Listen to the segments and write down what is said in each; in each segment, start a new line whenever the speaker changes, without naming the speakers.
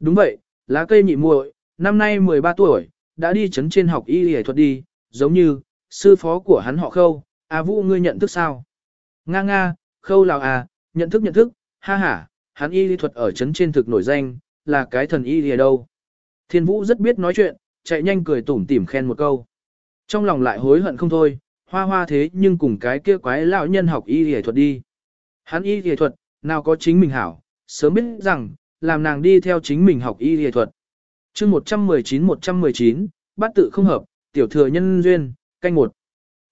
Đúng vậy, lá cây nhị muội, năm nay 13 tuổi, đã đi chấn trên học y y thuật đi, giống như, sư phó của hắn họ khâu, à vũ ngươi nhận thức sao? Nga nga, khâu lào à, nhận thức nhận thức, ha ha, hắn y y thuật ở chấn trên thực nổi danh, là cái thần y y đâu. Thiên vũ rất biết nói chuyện, chạy nhanh cười tủm tỉm khen một câu. Trong lòng lại hối hận không thôi, hoa hoa thế nhưng cùng cái kia quái lão nhân học y y thuật đi. Hắn y y thuật, nào có chính mình hảo, sớm biết rằng, làm nàng đi theo chính mình học y y thuật. chương 119-119, bắt tự không hợp, tiểu thừa nhân duyên, canh một.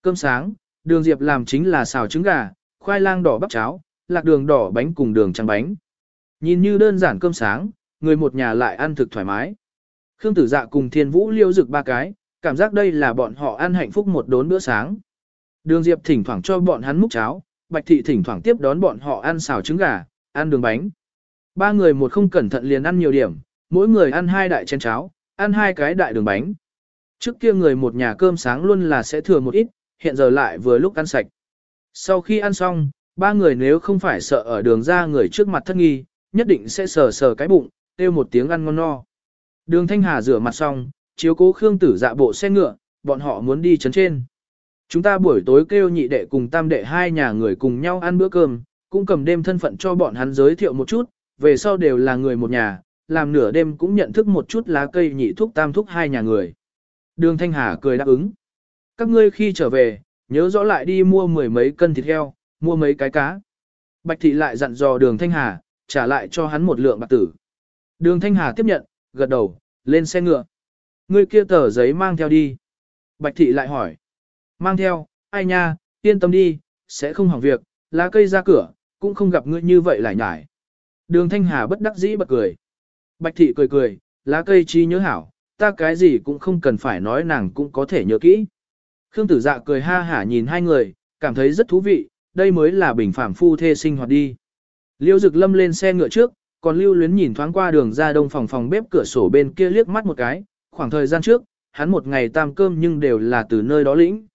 Cơm sáng, đường diệp làm chính là xào trứng gà, khoai lang đỏ bắp cháo, lạc đường đỏ bánh cùng đường trắng bánh. Nhìn như đơn giản cơm sáng, người một nhà lại ăn thực thoải mái. Khương tử dạ cùng thiên vũ liêu rực ba cái, cảm giác đây là bọn họ ăn hạnh phúc một đốn bữa sáng. Đường diệp thỉnh thoảng cho bọn hắn múc cháo, bạch thị thỉnh thoảng tiếp đón bọn họ ăn xào trứng gà, ăn đường bánh. Ba người một không cẩn thận liền ăn nhiều điểm, mỗi người ăn hai đại chén cháo, ăn hai cái đại đường bánh. Trước kia người một nhà cơm sáng luôn là sẽ thừa một ít, hiện giờ lại vừa lúc ăn sạch. Sau khi ăn xong, ba người nếu không phải sợ ở đường ra người trước mặt thất nghi, nhất định sẽ sờ sờ cái bụng, kêu một tiếng ăn ngon no. Đường Thanh Hà rửa mặt xong, chiếu cố Khương Tử dạ bộ xe ngựa, bọn họ muốn đi chấn trên. Chúng ta buổi tối kêu nhị đệ cùng tam đệ hai nhà người cùng nhau ăn bữa cơm, cũng cầm đêm thân phận cho bọn hắn giới thiệu một chút, về sau đều là người một nhà, làm nửa đêm cũng nhận thức một chút lá cây nhị thuốc tam thuốc hai nhà người. Đường Thanh Hà cười đáp ứng. Các ngươi khi trở về, nhớ rõ lại đi mua mười mấy cân thịt heo, mua mấy cái cá. Bạch thị lại dặn dò đường Thanh Hà, trả lại cho hắn một lượng bạc tử. Đường Thanh Hà tiếp nhận, gật đầu, lên xe ngựa. Ngươi kia tờ giấy mang theo đi. Bạch thị lại hỏi. Mang theo, ai nha, yên tâm đi, sẽ không hỏng việc, lá cây ra cửa, cũng không gặp ngươi như vậy lại nhải. Đường Thanh Hà bất đắc dĩ bật cười. Bạch thị cười cười, lá cây chi nhớ hảo, ta cái gì cũng không cần phải nói nàng cũng có thể nhớ kỹ. Khương tử dạ cười ha hả nhìn hai người, cảm thấy rất thú vị, đây mới là bình phạm phu thê sinh hoạt đi. Liêu Dực Lâm lên xe ngựa trước, còn Lưu Luyến nhìn thoáng qua đường ra đông phòng phòng bếp cửa sổ bên kia liếc mắt một cái, khoảng thời gian trước, hắn một ngày tam cơm nhưng đều là từ nơi đó lĩnh.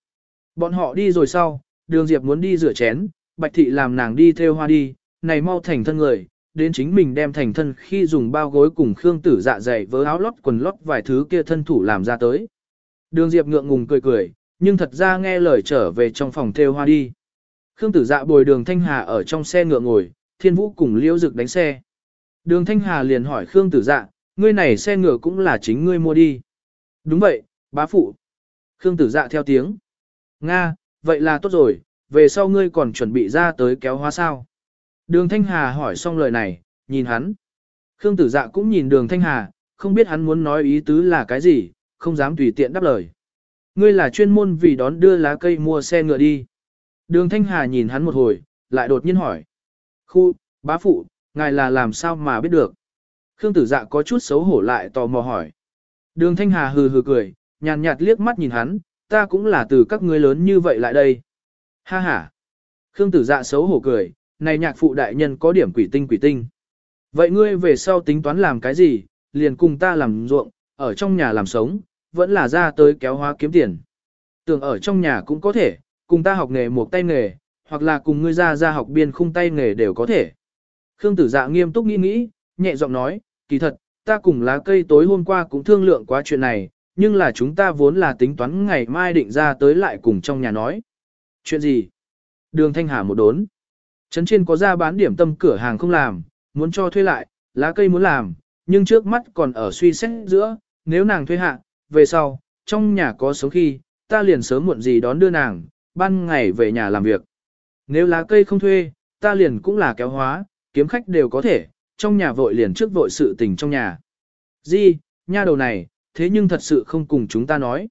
Bọn họ đi rồi sau, đường Diệp muốn đi rửa chén, Bạch Thị làm nàng đi theo hoa đi, này mau thành thân người, đến chính mình đem thành thân khi dùng bao gối cùng Khương Tử dạ dày vớ áo lót quần lót vài thứ kia thân thủ làm ra tới. Đường Diệp ngượng ngùng cười cười, nhưng thật ra nghe lời trở về trong phòng theo hoa đi. Khương Tử dạ bồi đường Thanh Hà ở trong xe ngựa ngồi, Thiên Vũ cùng Liễu Dực đánh xe. Đường Thanh Hà liền hỏi Khương Tử dạ, ngươi này xe ngựa cũng là chính ngươi mua đi. Đúng vậy, bá phụ. Khương Tử dạ theo tiếng. Nga, vậy là tốt rồi, về sau ngươi còn chuẩn bị ra tới kéo hóa sao. Đường Thanh Hà hỏi xong lời này, nhìn hắn. Khương Tử Dạ cũng nhìn đường Thanh Hà, không biết hắn muốn nói ý tứ là cái gì, không dám tùy tiện đáp lời. Ngươi là chuyên môn vì đón đưa lá cây mua xe ngựa đi. Đường Thanh Hà nhìn hắn một hồi, lại đột nhiên hỏi. Khu, bá phụ, ngài là làm sao mà biết được? Khương Tử Dạ có chút xấu hổ lại tò mò hỏi. Đường Thanh Hà hừ hừ cười, nhàn nhạt liếc mắt nhìn hắn, ta cũng là từ các ngươi lớn như vậy lại đây. Ha ha. Khương Tử Dạ xấu hổ cười, này nhạc phụ đại nhân có điểm quỷ tinh quỷ tinh. Vậy ngươi về sau tính toán làm cái gì, liền cùng ta làm ruộng, ở trong nhà làm sống, vẫn là ra tới kéo hóa kiếm tiền. Tưởng ở trong nhà cũng có thể, cùng ta học nghề một tay nghề, hoặc là cùng ngươi ra ra học biên khung tay nghề đều có thể. Khương tử dạ nghiêm túc nghĩ nghĩ, nhẹ giọng nói, kỳ thật, ta cùng lá cây tối hôm qua cũng thương lượng quá chuyện này, nhưng là chúng ta vốn là tính toán ngày mai định ra tới lại cùng trong nhà nói. Chuyện gì? Đường Thanh Hà một đốn. Trấn trên có ra bán điểm tâm cửa hàng không làm, muốn cho thuê lại, lá cây muốn làm, nhưng trước mắt còn ở suy xét giữa, nếu nàng thuê hạ, về sau, trong nhà có số khi, ta liền sớm muộn gì đón đưa nàng, ban ngày về nhà làm việc. Nếu lá cây không thuê, ta liền cũng là kéo hóa, kiếm khách đều có thể, trong nhà vội liền trước vội sự tình trong nhà. Di, nha đầu này, thế nhưng thật sự không cùng chúng ta nói.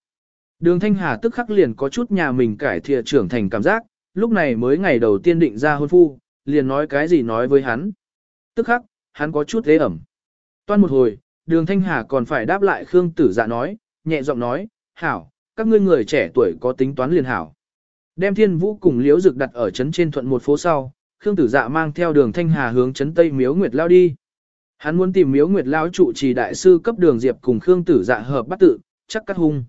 Đường Thanh Hà tức khắc liền có chút nhà mình cải thiện trưởng thành cảm giác, lúc này mới ngày đầu tiên định ra hôn phu, liền nói cái gì nói với hắn. Tức khắc, hắn có chút thế ẩm. Toan một hồi, đường Thanh Hà còn phải đáp lại Khương Tử Dạ nói, nhẹ giọng nói, hảo, các ngươi người trẻ tuổi có tính toán liền hảo. Đem thiên vũ cùng liễu dực đặt ở trấn trên thuận một phố sau, Khương Tử Dạ mang theo đường Thanh Hà hướng trấn Tây Miếu Nguyệt Lao đi. Hắn muốn tìm Miếu Nguyệt Lao trụ trì đại sư cấp đường Diệp cùng Khương Tử Dạ hợp bắt tự, chắc cắt hung.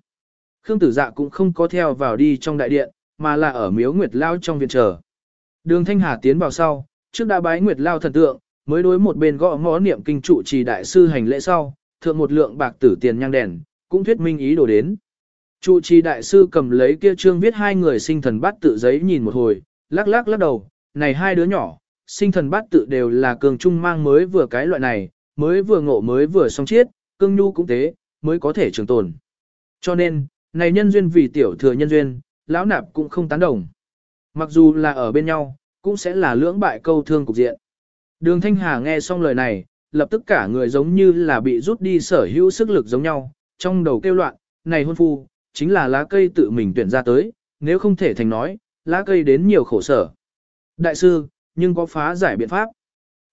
Khương Tử Dạ cũng không có theo vào đi trong đại điện, mà là ở miếu Nguyệt Lao trong viện chờ. Đường Thanh Hà tiến vào sau, trước đã bái Nguyệt Lao thần tượng, mới đối một bên gõ ngõ niệm kinh trụ trì đại sư hành lễ sau, thượng một lượng bạc tử tiền nhang đèn, cũng thuyết minh ý đồ đến. Trụ trì đại sư cầm lấy kia trương viết hai người sinh thần bát tự giấy nhìn một hồi, lắc lắc lắc đầu, này hai đứa nhỏ, sinh thần bát tự đều là cường trung mang mới vừa cái loại này, mới vừa ngộ mới vừa xong chiết, cương nhu cũng thế, mới có thể trường tồn. Cho nên, này nhân duyên vì tiểu thừa nhân duyên, lão nạp cũng không tán đồng. Mặc dù là ở bên nhau, cũng sẽ là lưỡng bại câu thương cục diện. Đường Thanh Hà nghe xong lời này, lập tức cả người giống như là bị rút đi sở hữu sức lực giống nhau, trong đầu kêu loạn, này hôn phu, chính là lá cây tự mình tuyển ra tới, nếu không thể thành nói, lá cây đến nhiều khổ sở. Đại sư, nhưng có phá giải biện pháp.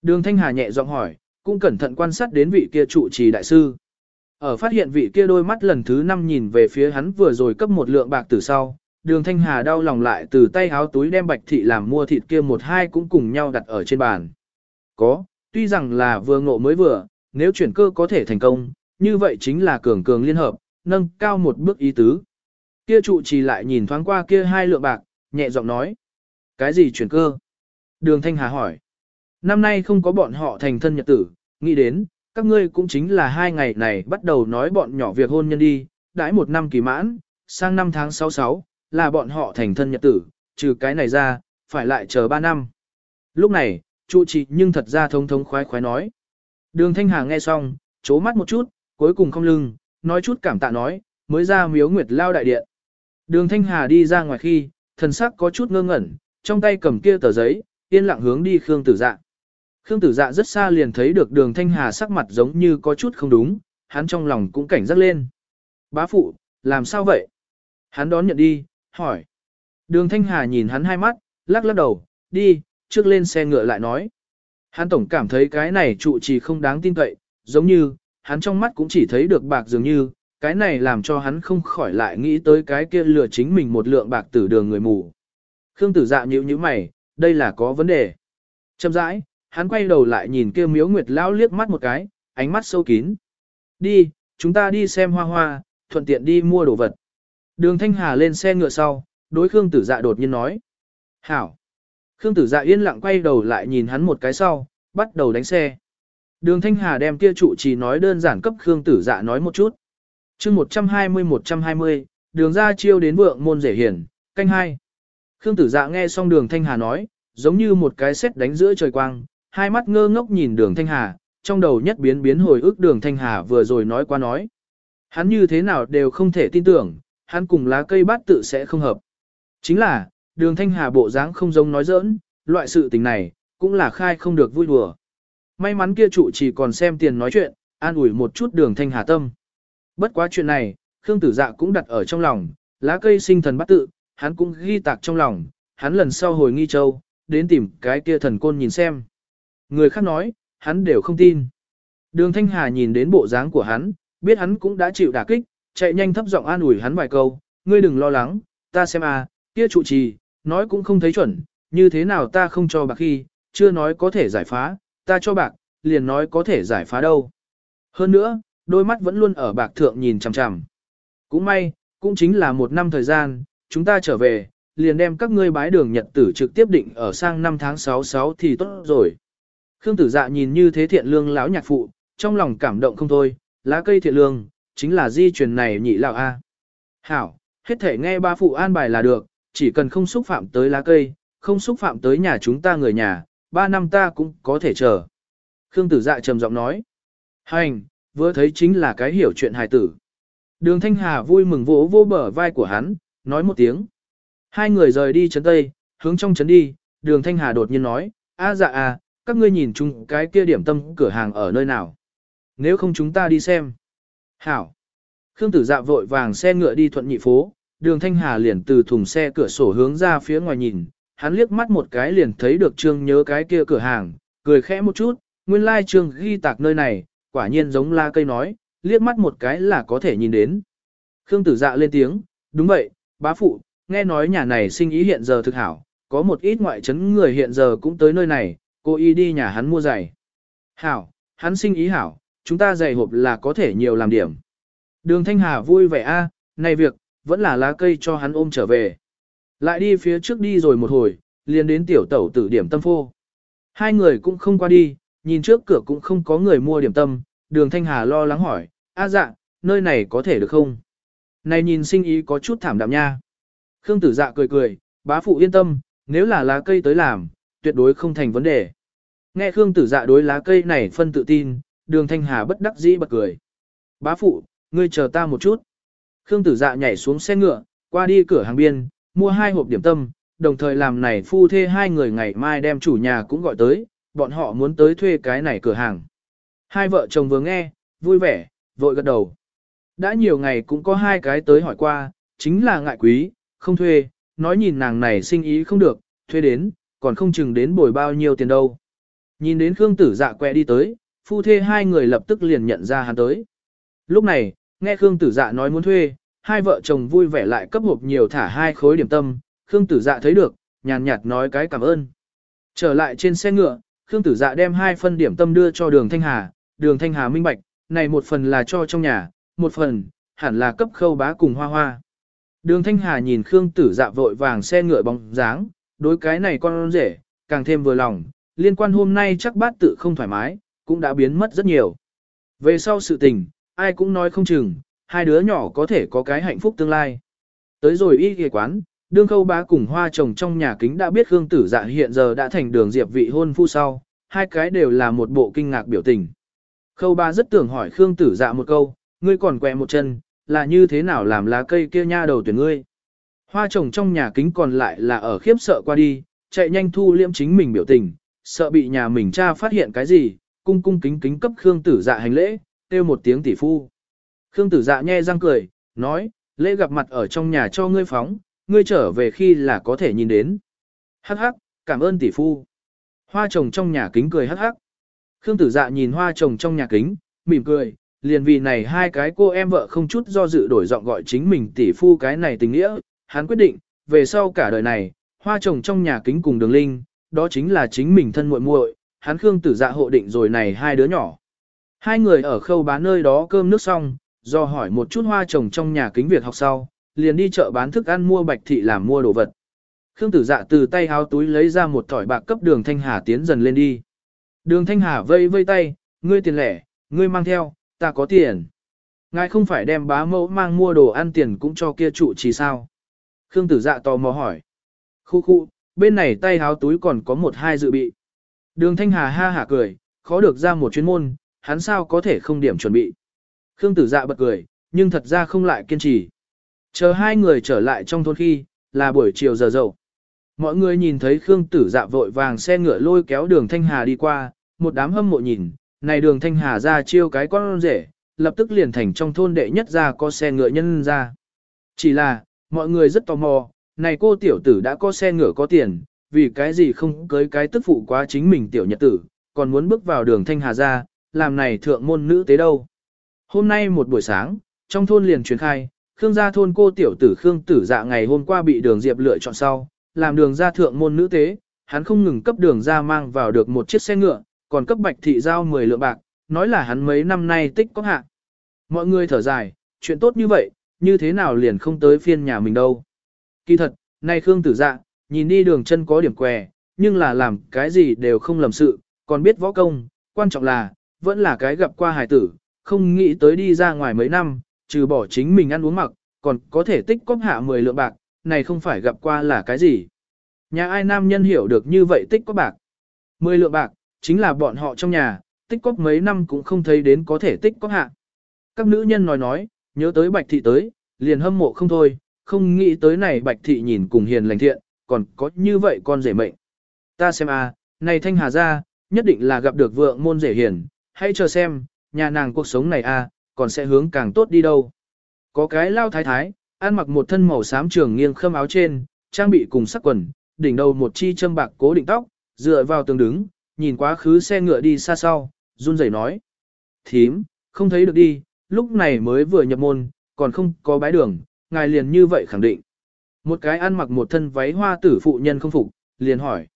Đường Thanh Hà nhẹ giọng hỏi, cũng cẩn thận quan sát đến vị kia trụ trì đại sư. Ở phát hiện vị kia đôi mắt lần thứ năm nhìn về phía hắn vừa rồi cấp một lượng bạc từ sau, đường Thanh Hà đau lòng lại từ tay háo túi đem bạch thị làm mua thịt kia một hai cũng cùng nhau đặt ở trên bàn. Có, tuy rằng là vừa ngộ mới vừa, nếu chuyển cơ có thể thành công, như vậy chính là cường cường liên hợp, nâng cao một bước ý tứ. Kia trụ trì lại nhìn thoáng qua kia hai lượng bạc, nhẹ giọng nói. Cái gì chuyển cơ? Đường Thanh Hà hỏi. Năm nay không có bọn họ thành thân nhật tử, nghĩ đến, các ngươi cũng chính là hai ngày này bắt đầu nói bọn nhỏ việc hôn nhân đi, đãi một năm kỳ mãn, sang năm tháng 66, là bọn họ thành thân nhật tử, trừ cái này ra, phải lại chờ ba năm. Lúc này, trụ trì nhưng thật ra thông thống khoái khoái nói. Đường Thanh Hà nghe xong, chố mắt một chút, cuối cùng không lưng, nói chút cảm tạ nói, mới ra miếu nguyệt lao đại điện. Đường Thanh Hà đi ra ngoài khi, thần sắc có chút ngơ ngẩn, trong tay cầm kia tờ giấy, yên lặng hướng đi Khương Tử Dạ. Khương Tử Dạ rất xa liền thấy được Đường Thanh Hà sắc mặt giống như có chút không đúng, hắn trong lòng cũng cảnh giác lên. Bá phụ, làm sao vậy? Hắn đón nhận đi, hỏi. Đường Thanh Hà nhìn hắn hai mắt, lắc lắc đầu, đi, trước lên xe ngựa lại nói. Hắn tổng cảm thấy cái này trụ trì không đáng tin cậy, giống như, hắn trong mắt cũng chỉ thấy được bạc dường như, cái này làm cho hắn không khỏi lại nghĩ tới cái kia lừa chính mình một lượng bạc tử đường người mù. Khương tử dạ nhíu nhíu mày, đây là có vấn đề. Chậm rãi, hắn quay đầu lại nhìn kia miếu nguyệt lão liếc mắt một cái, ánh mắt sâu kín. Đi, chúng ta đi xem hoa hoa, thuận tiện đi mua đồ vật. Đường Thanh Hà lên xe ngựa sau, đối Khương tử dạ đột nhiên nói. Hảo. Khương tử dạ yên lặng quay đầu lại nhìn hắn một cái sau, bắt đầu đánh xe. Đường Thanh Hà đem kia trụ chỉ nói đơn giản cấp Khương tử dạ nói một chút. chương 120-120, đường ra chiêu đến vượng môn rể hiển, canh hai. Khương tử dạ nghe xong đường Thanh Hà nói, giống như một cái xét đánh giữa trời quang, hai mắt ngơ ngốc nhìn đường Thanh Hà, trong đầu nhất biến biến hồi ức đường Thanh Hà vừa rồi nói qua nói. Hắn như thế nào đều không thể tin tưởng, hắn cùng lá cây bát tự sẽ không hợp. Chính là, đường Thanh Hà bộ dáng không giống nói giỡn, loại sự tình này, cũng là khai không được vui đùa. May mắn kia trụ chỉ còn xem tiền nói chuyện, an ủi một chút đường Thanh Hà tâm. Bất quá chuyện này, Khương Tử Dạ cũng đặt ở trong lòng, lá cây sinh thần bát tự, hắn cũng ghi tạc trong lòng, hắn lần sau hồi nghi châu, đến tìm cái kia thần côn nhìn xem. Người khác nói, hắn đều không tin. Đường Thanh Hà nhìn đến bộ dáng của hắn, biết hắn cũng đã chịu đả kích, chạy nhanh thấp giọng an ủi hắn vài câu, ngươi đừng lo lắng, ta xem à, kia trụ trì, nói cũng không thấy chuẩn, như thế nào ta không cho bạc khi, chưa nói có thể giải phá, ta cho bạc, liền nói có thể giải phá đâu. Hơn nữa, đôi mắt vẫn luôn ở bạc thượng nhìn chằm chằm. Cũng may, cũng chính là một năm thời gian, chúng ta trở về, liền đem các ngươi bái đường nhật tử trực tiếp định ở sang năm tháng 66 thì tốt rồi. Khương tử dạ nhìn như thế thiện lương lão nhạc phụ, trong lòng cảm động không thôi, lá cây thiện lương, chính là di truyền này nhị lão A. Hảo, hết thể nghe ba phụ an bài là được, chỉ cần không xúc phạm tới lá cây, không xúc phạm tới nhà chúng ta người nhà, ba năm ta cũng có thể chờ. Khương tử dạ trầm giọng nói. Hành, vừa thấy chính là cái hiểu chuyện hài tử. Đường Thanh Hà vui mừng vỗ vô bờ vai của hắn, nói một tiếng. Hai người rời đi chấn Tây, hướng trong chấn đi, đường Thanh Hà đột nhiên nói, a dạ à, các ngươi nhìn chung cái kia điểm tâm cửa hàng ở nơi nào. Nếu không chúng ta đi xem. Hảo. Khương tử dạ vội vàng xe ngựa đi thuận nhị phố, đường Thanh Hà liền từ thùng xe cửa sổ hướng ra phía ngoài nhìn, hắn liếc mắt một cái liền thấy được trương nhớ cái kia cửa hàng, cười khẽ một chút, nguyên lai trương ghi tạc nơi này, quả nhiên giống la cây nói, liếc mắt một cái là có thể nhìn đến. Khương tử dạ lên tiếng, đúng vậy, bá phụ, nghe nói nhà này sinh ý hiện giờ thực hảo, có một ít ngoại trấn người hiện giờ cũng tới nơi này, cô y đi nhà hắn mua giày. Hảo, hắn sinh ý hảo, chúng ta giày hộp là có thể nhiều làm điểm. Đường Thanh Hà vui vẻ a, này việc, vẫn là lá cây cho hắn ôm trở về. Lại đi phía trước đi rồi một hồi, liền đến tiểu tẩu tử điểm tâm phô. Hai người cũng không qua đi, nhìn trước cửa cũng không có người mua điểm tâm, đường Thanh Hà lo lắng hỏi, a dạ, nơi này có thể được không? Này nhìn sinh ý có chút thảm đạm nha. Khương tử dạ cười cười, bá phụ yên tâm, nếu là lá cây tới làm, tuyệt đối không thành vấn đề. Nghe Khương tử dạ đối lá cây này phân tự tin, đường Thanh Hà bất đắc dĩ bật cười. Bá phụ, ngươi chờ ta một chút. Khương tử dạ nhảy xuống xe ngựa, qua đi cửa hàng biên, mua hai hộp điểm tâm, đồng thời làm này phu thê hai người ngày mai đem chủ nhà cũng gọi tới, bọn họ muốn tới thuê cái này cửa hàng. Hai vợ chồng vừa nghe, vui vẻ, vội gật đầu. Đã nhiều ngày cũng có hai cái tới hỏi qua, chính là ngại quý, không thuê, nói nhìn nàng này sinh ý không được, thuê đến, còn không chừng đến bồi bao nhiêu tiền đâu. Nhìn đến Khương tử dạ quẹ đi tới, phu thê hai người lập tức liền nhận ra hắn tới. Lúc này, nghe Khương tử dạ nói muốn thuê, hai vợ chồng vui vẻ lại cấp hộp nhiều thả hai khối điểm tâm, Khương tử dạ thấy được, nhàn nhạt nói cái cảm ơn. Trở lại trên xe ngựa, Khương tử dạ đem hai phân điểm tâm đưa cho đường Thanh Hà, đường Thanh Hà minh bạch, này một phần là cho trong nhà, một phần, hẳn là cấp khâu bá cùng hoa hoa. Đường Thanh Hà nhìn Khương tử dạ vội vàng xe ngựa bóng dáng, đối cái này con rể, càng thêm vừa lòng, liên quan hôm nay chắc bát tự không thoải mái, cũng đã biến mất rất nhiều. Về sau sự tình, ai cũng nói không chừng, hai đứa nhỏ có thể có cái hạnh phúc tương lai. Tới rồi y ghề quán, đương khâu bá cùng hoa chồng trong nhà kính đã biết Khương tử dạ hiện giờ đã thành đường diệp vị hôn phu sau, hai cái đều là một bộ kinh ngạc biểu tình. Khâu bá rất tưởng hỏi Khương tử dạ một câu, ngươi còn quẹ một chân, là như thế nào làm lá cây kia nha đầu tuyển ngươi. Hoa chồng trong nhà kính còn lại là ở khiếp sợ qua đi, chạy nhanh thu liễm chính mình biểu tình, sợ bị nhà mình cha phát hiện cái gì, cung cung kính kính cấp Khương tử dạ hành lễ, kêu một tiếng tỷ phu. Khương tử dạ nhe răng cười, nói, lễ gặp mặt ở trong nhà cho ngươi phóng, ngươi trở về khi là có thể nhìn đến. Hắc hắc, cảm ơn tỷ phu. Hoa trồng trong nhà kính cười hắc hắc. Khương tử dạ nhìn hoa trồng trong nhà kính, mỉm cười, liền vì này hai cái cô em vợ không chút do dự đổi giọng gọi chính mình tỷ phu cái này tình nghĩa, hắn quyết định, về sau cả đời này, hoa trồng trong nhà kính cùng đường linh, đó chính là chính mình thân muội muội, hắn Khương tử dạ hộ định rồi này hai đứa nhỏ. Hai người ở khâu bán nơi đó cơm nước xong, do hỏi một chút hoa trồng trong nhà kính việc học sau, liền đi chợ bán thức ăn mua bạch thị làm mua đồ vật. Khương tử dạ từ tay háo túi lấy ra một thỏi bạc cấp đường Thanh Hà tiến dần lên đi. Đường Thanh Hà vây vây tay, ngươi tiền lẻ, ngươi mang theo, ta có tiền. Ngài không phải đem bá mẫu mang mua đồ ăn tiền cũng cho kia trụ trì sao. Khương tử dạ tò mò hỏi. Khu khu, bên này tay háo túi còn có một hai dự bị. Đường Thanh Hà ha hả cười, khó được ra một chuyên môn, hắn sao có thể không điểm chuẩn bị. Khương tử dạ bật cười, nhưng thật ra không lại kiên trì. Chờ hai người trở lại trong thôn khi, là buổi chiều giờ dậu. Mọi người nhìn thấy Khương tử dạ vội vàng xe ngựa lôi kéo đường Thanh Hà đi qua, một đám hâm mộ nhìn, này đường Thanh Hà ra chiêu cái con rể, lập tức liền thành trong thôn đệ nhất ra có xe ngựa nhân ra. Chỉ là, mọi người rất tò mò, này cô tiểu tử đã có xe ngựa có tiền, vì cái gì không cưới cái tức phụ quá chính mình tiểu nhật tử, còn muốn bước vào đường Thanh Hà ra, làm này thượng môn nữ tế đâu. Hôm nay một buổi sáng, trong thôn liền truyền khai, Khương gia thôn cô tiểu tử Khương tử dạ ngày hôm qua bị đường Diệp lựa chọn sau, làm đường gia thượng môn nữ tế, hắn không ngừng cấp đường gia mang vào được một chiếc xe ngựa, còn cấp bạch thị giao 10 lượng bạc, nói là hắn mấy năm nay tích có hạ. Mọi người thở dài, chuyện tốt như vậy, như thế nào liền không tới phiên nhà mình đâu. Kỳ thật, nay Khương tử dạ, nhìn đi đường chân có điểm què, nhưng là làm cái gì đều không lầm sự, còn biết võ công, quan trọng là, vẫn là cái gặp qua hài tử, không nghĩ tới đi ra ngoài mấy năm, trừ bỏ chính mình ăn uống mặc, còn có thể tích cóp hạ 10 lượng bạc, này không phải gặp qua là cái gì. Nhà ai nam nhân hiểu được như vậy tích cóp bạc. 10 lượng bạc, chính là bọn họ trong nhà, tích cóp mấy năm cũng không thấy đến có thể tích cóp hạ. Các nữ nhân nói nói, nhớ tới bạch thị tới, liền hâm mộ không thôi, không nghĩ tới này bạch thị nhìn cùng hiền lành thiện, còn có như vậy con rể mệnh. Ta xem a, này thanh hà ra, nhất định là gặp được vượng môn rể hiền, hãy chờ xem, nhà nàng cuộc sống này a, còn sẽ hướng càng tốt đi đâu. Có cái lao thái thái, ăn mặc một thân màu xám trường nghiêng khâm áo trên, trang bị cùng sắc quần, đỉnh đầu một chi châm bạc cố định tóc, dựa vào tường đứng, nhìn quá khứ xe ngựa đi xa sau, run rẩy nói. Thím, không thấy được đi, lúc này mới vừa nhập môn, còn không có bái đường, ngài liền như vậy khẳng định. Một cái ăn mặc một thân váy hoa tử phụ nhân không phục, liền hỏi.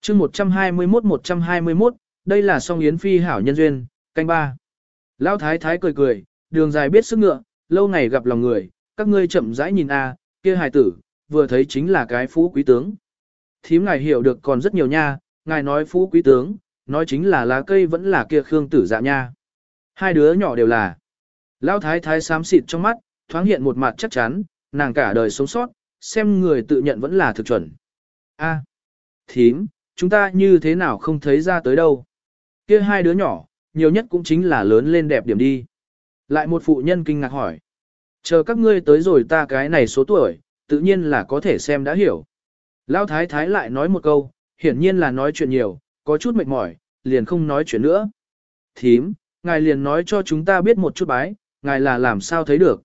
chương 121-121, đây là song yến phi hảo nhân duyên, canh ba. Lão thái thái cười cười, đường dài biết sức ngựa, lâu ngày gặp lòng người, các ngươi chậm rãi nhìn a, kia hài tử, vừa thấy chính là cái phú quý tướng. Thím ngài hiểu được còn rất nhiều nha, ngài nói phú quý tướng, nói chính là lá cây vẫn là kia Khương tử dạ nha. Hai đứa nhỏ đều là. Lão thái thái xám xịt trong mắt, thoáng hiện một mặt chắc chắn, nàng cả đời sống sót, xem người tự nhận vẫn là thực chuẩn. A, thím, chúng ta như thế nào không thấy ra tới đâu. Kia hai đứa nhỏ, nhiều nhất cũng chính là lớn lên đẹp điểm đi. Lại một phụ nhân kinh ngạc hỏi. Chờ các ngươi tới rồi ta cái này số tuổi, tự nhiên là có thể xem đã hiểu. Lão thái thái lại nói một câu, hiển nhiên là nói chuyện nhiều, có chút mệt mỏi, liền không nói chuyện nữa. Thím, ngài liền nói cho chúng ta biết một chút bái, ngài là làm sao thấy được.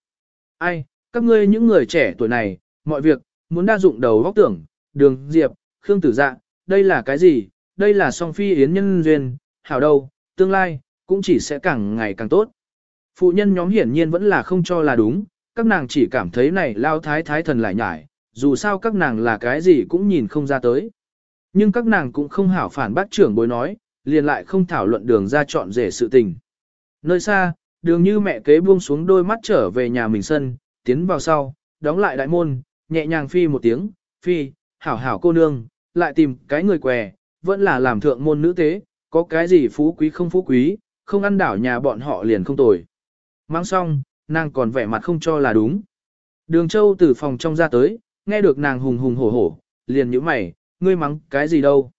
Ai, các ngươi những người trẻ tuổi này, mọi việc, muốn đa dụng đầu góc tưởng, đường, diệp, khương tử dạ, đây là cái gì, đây là song phi yến nhân duyên, hảo đâu, tương lai, cũng chỉ sẽ càng ngày càng tốt. Phụ nhân nhóm hiển nhiên vẫn là không cho là đúng, các nàng chỉ cảm thấy này lao thái thái thần lại nhải, dù sao các nàng là cái gì cũng nhìn không ra tới. Nhưng các nàng cũng không hảo phản bác trưởng bối nói, liền lại không thảo luận đường ra chọn rể sự tình. Nơi xa, đường như mẹ kế buông xuống đôi mắt trở về nhà mình sân, tiến vào sau, đóng lại đại môn, nhẹ nhàng phi một tiếng, phi, hảo hảo cô nương, lại tìm cái người què, vẫn là làm thượng môn nữ tế, có cái gì phú quý không phú quý, không ăn đảo nhà bọn họ liền không tồi. Mang xong, nàng còn vẻ mặt không cho là đúng. Đường châu từ phòng trong ra tới, nghe được nàng hùng hùng hổ hổ, liền nhíu mày, ngươi mắng cái gì đâu.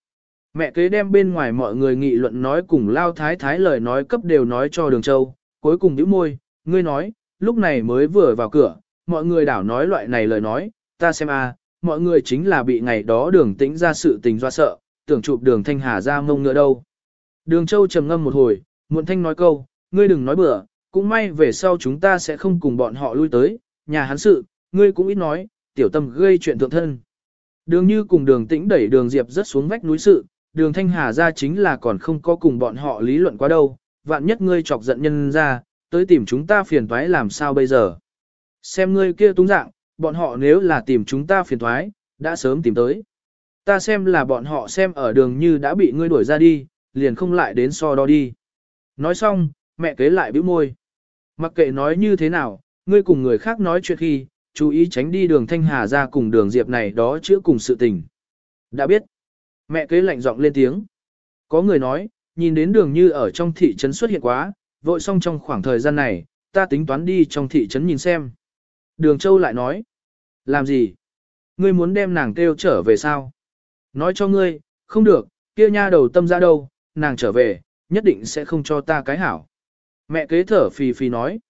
Mẹ kế đem bên ngoài mọi người nghị luận nói cùng lao thái thái lời nói cấp đều nói cho đường châu, cuối cùng nhíu môi, ngươi nói, lúc này mới vừa vào cửa, mọi người đảo nói loại này lời nói, ta xem a, mọi người chính là bị ngày đó đường tĩnh ra sự tình do sợ, tưởng chụp đường thanh hà ra mông nữa đâu. Đường châu trầm ngâm một hồi, muộn thanh nói câu, ngươi đừng nói bừa, cũng may về sau chúng ta sẽ không cùng bọn họ lui tới, nhà hắn sự, ngươi cũng ít nói, tiểu tâm gây chuyện thượng thân. Đường như cùng đường tĩnh đẩy đường diệp rất xuống vách núi sự, đường thanh hà ra chính là còn không có cùng bọn họ lý luận quá đâu, vạn nhất ngươi chọc giận nhân ra, tới tìm chúng ta phiền toái làm sao bây giờ. Xem ngươi kia túng dạng, bọn họ nếu là tìm chúng ta phiền toái, đã sớm tìm tới. Ta xem là bọn họ xem ở đường như đã bị ngươi đuổi ra đi, liền không lại đến so đo đi. Nói xong, mẹ kế lại bĩu môi. Mặc kệ nói như thế nào, ngươi cùng người khác nói chuyện khi, chú ý tránh đi đường Thanh Hà ra cùng đường Diệp này đó chữa cùng sự tình. Đã biết. Mẹ kế lạnh giọng lên tiếng. Có người nói, nhìn đến đường như ở trong thị trấn xuất hiện quá, vội xong trong khoảng thời gian này, ta tính toán đi trong thị trấn nhìn xem. Đường Châu lại nói. Làm gì? Ngươi muốn đem nàng kêu trở về sao? Nói cho ngươi, không được, kia nha đầu tâm ra đâu, nàng trở về, nhất định sẽ không cho ta cái hảo. Mẹ kế thở phì phì nói.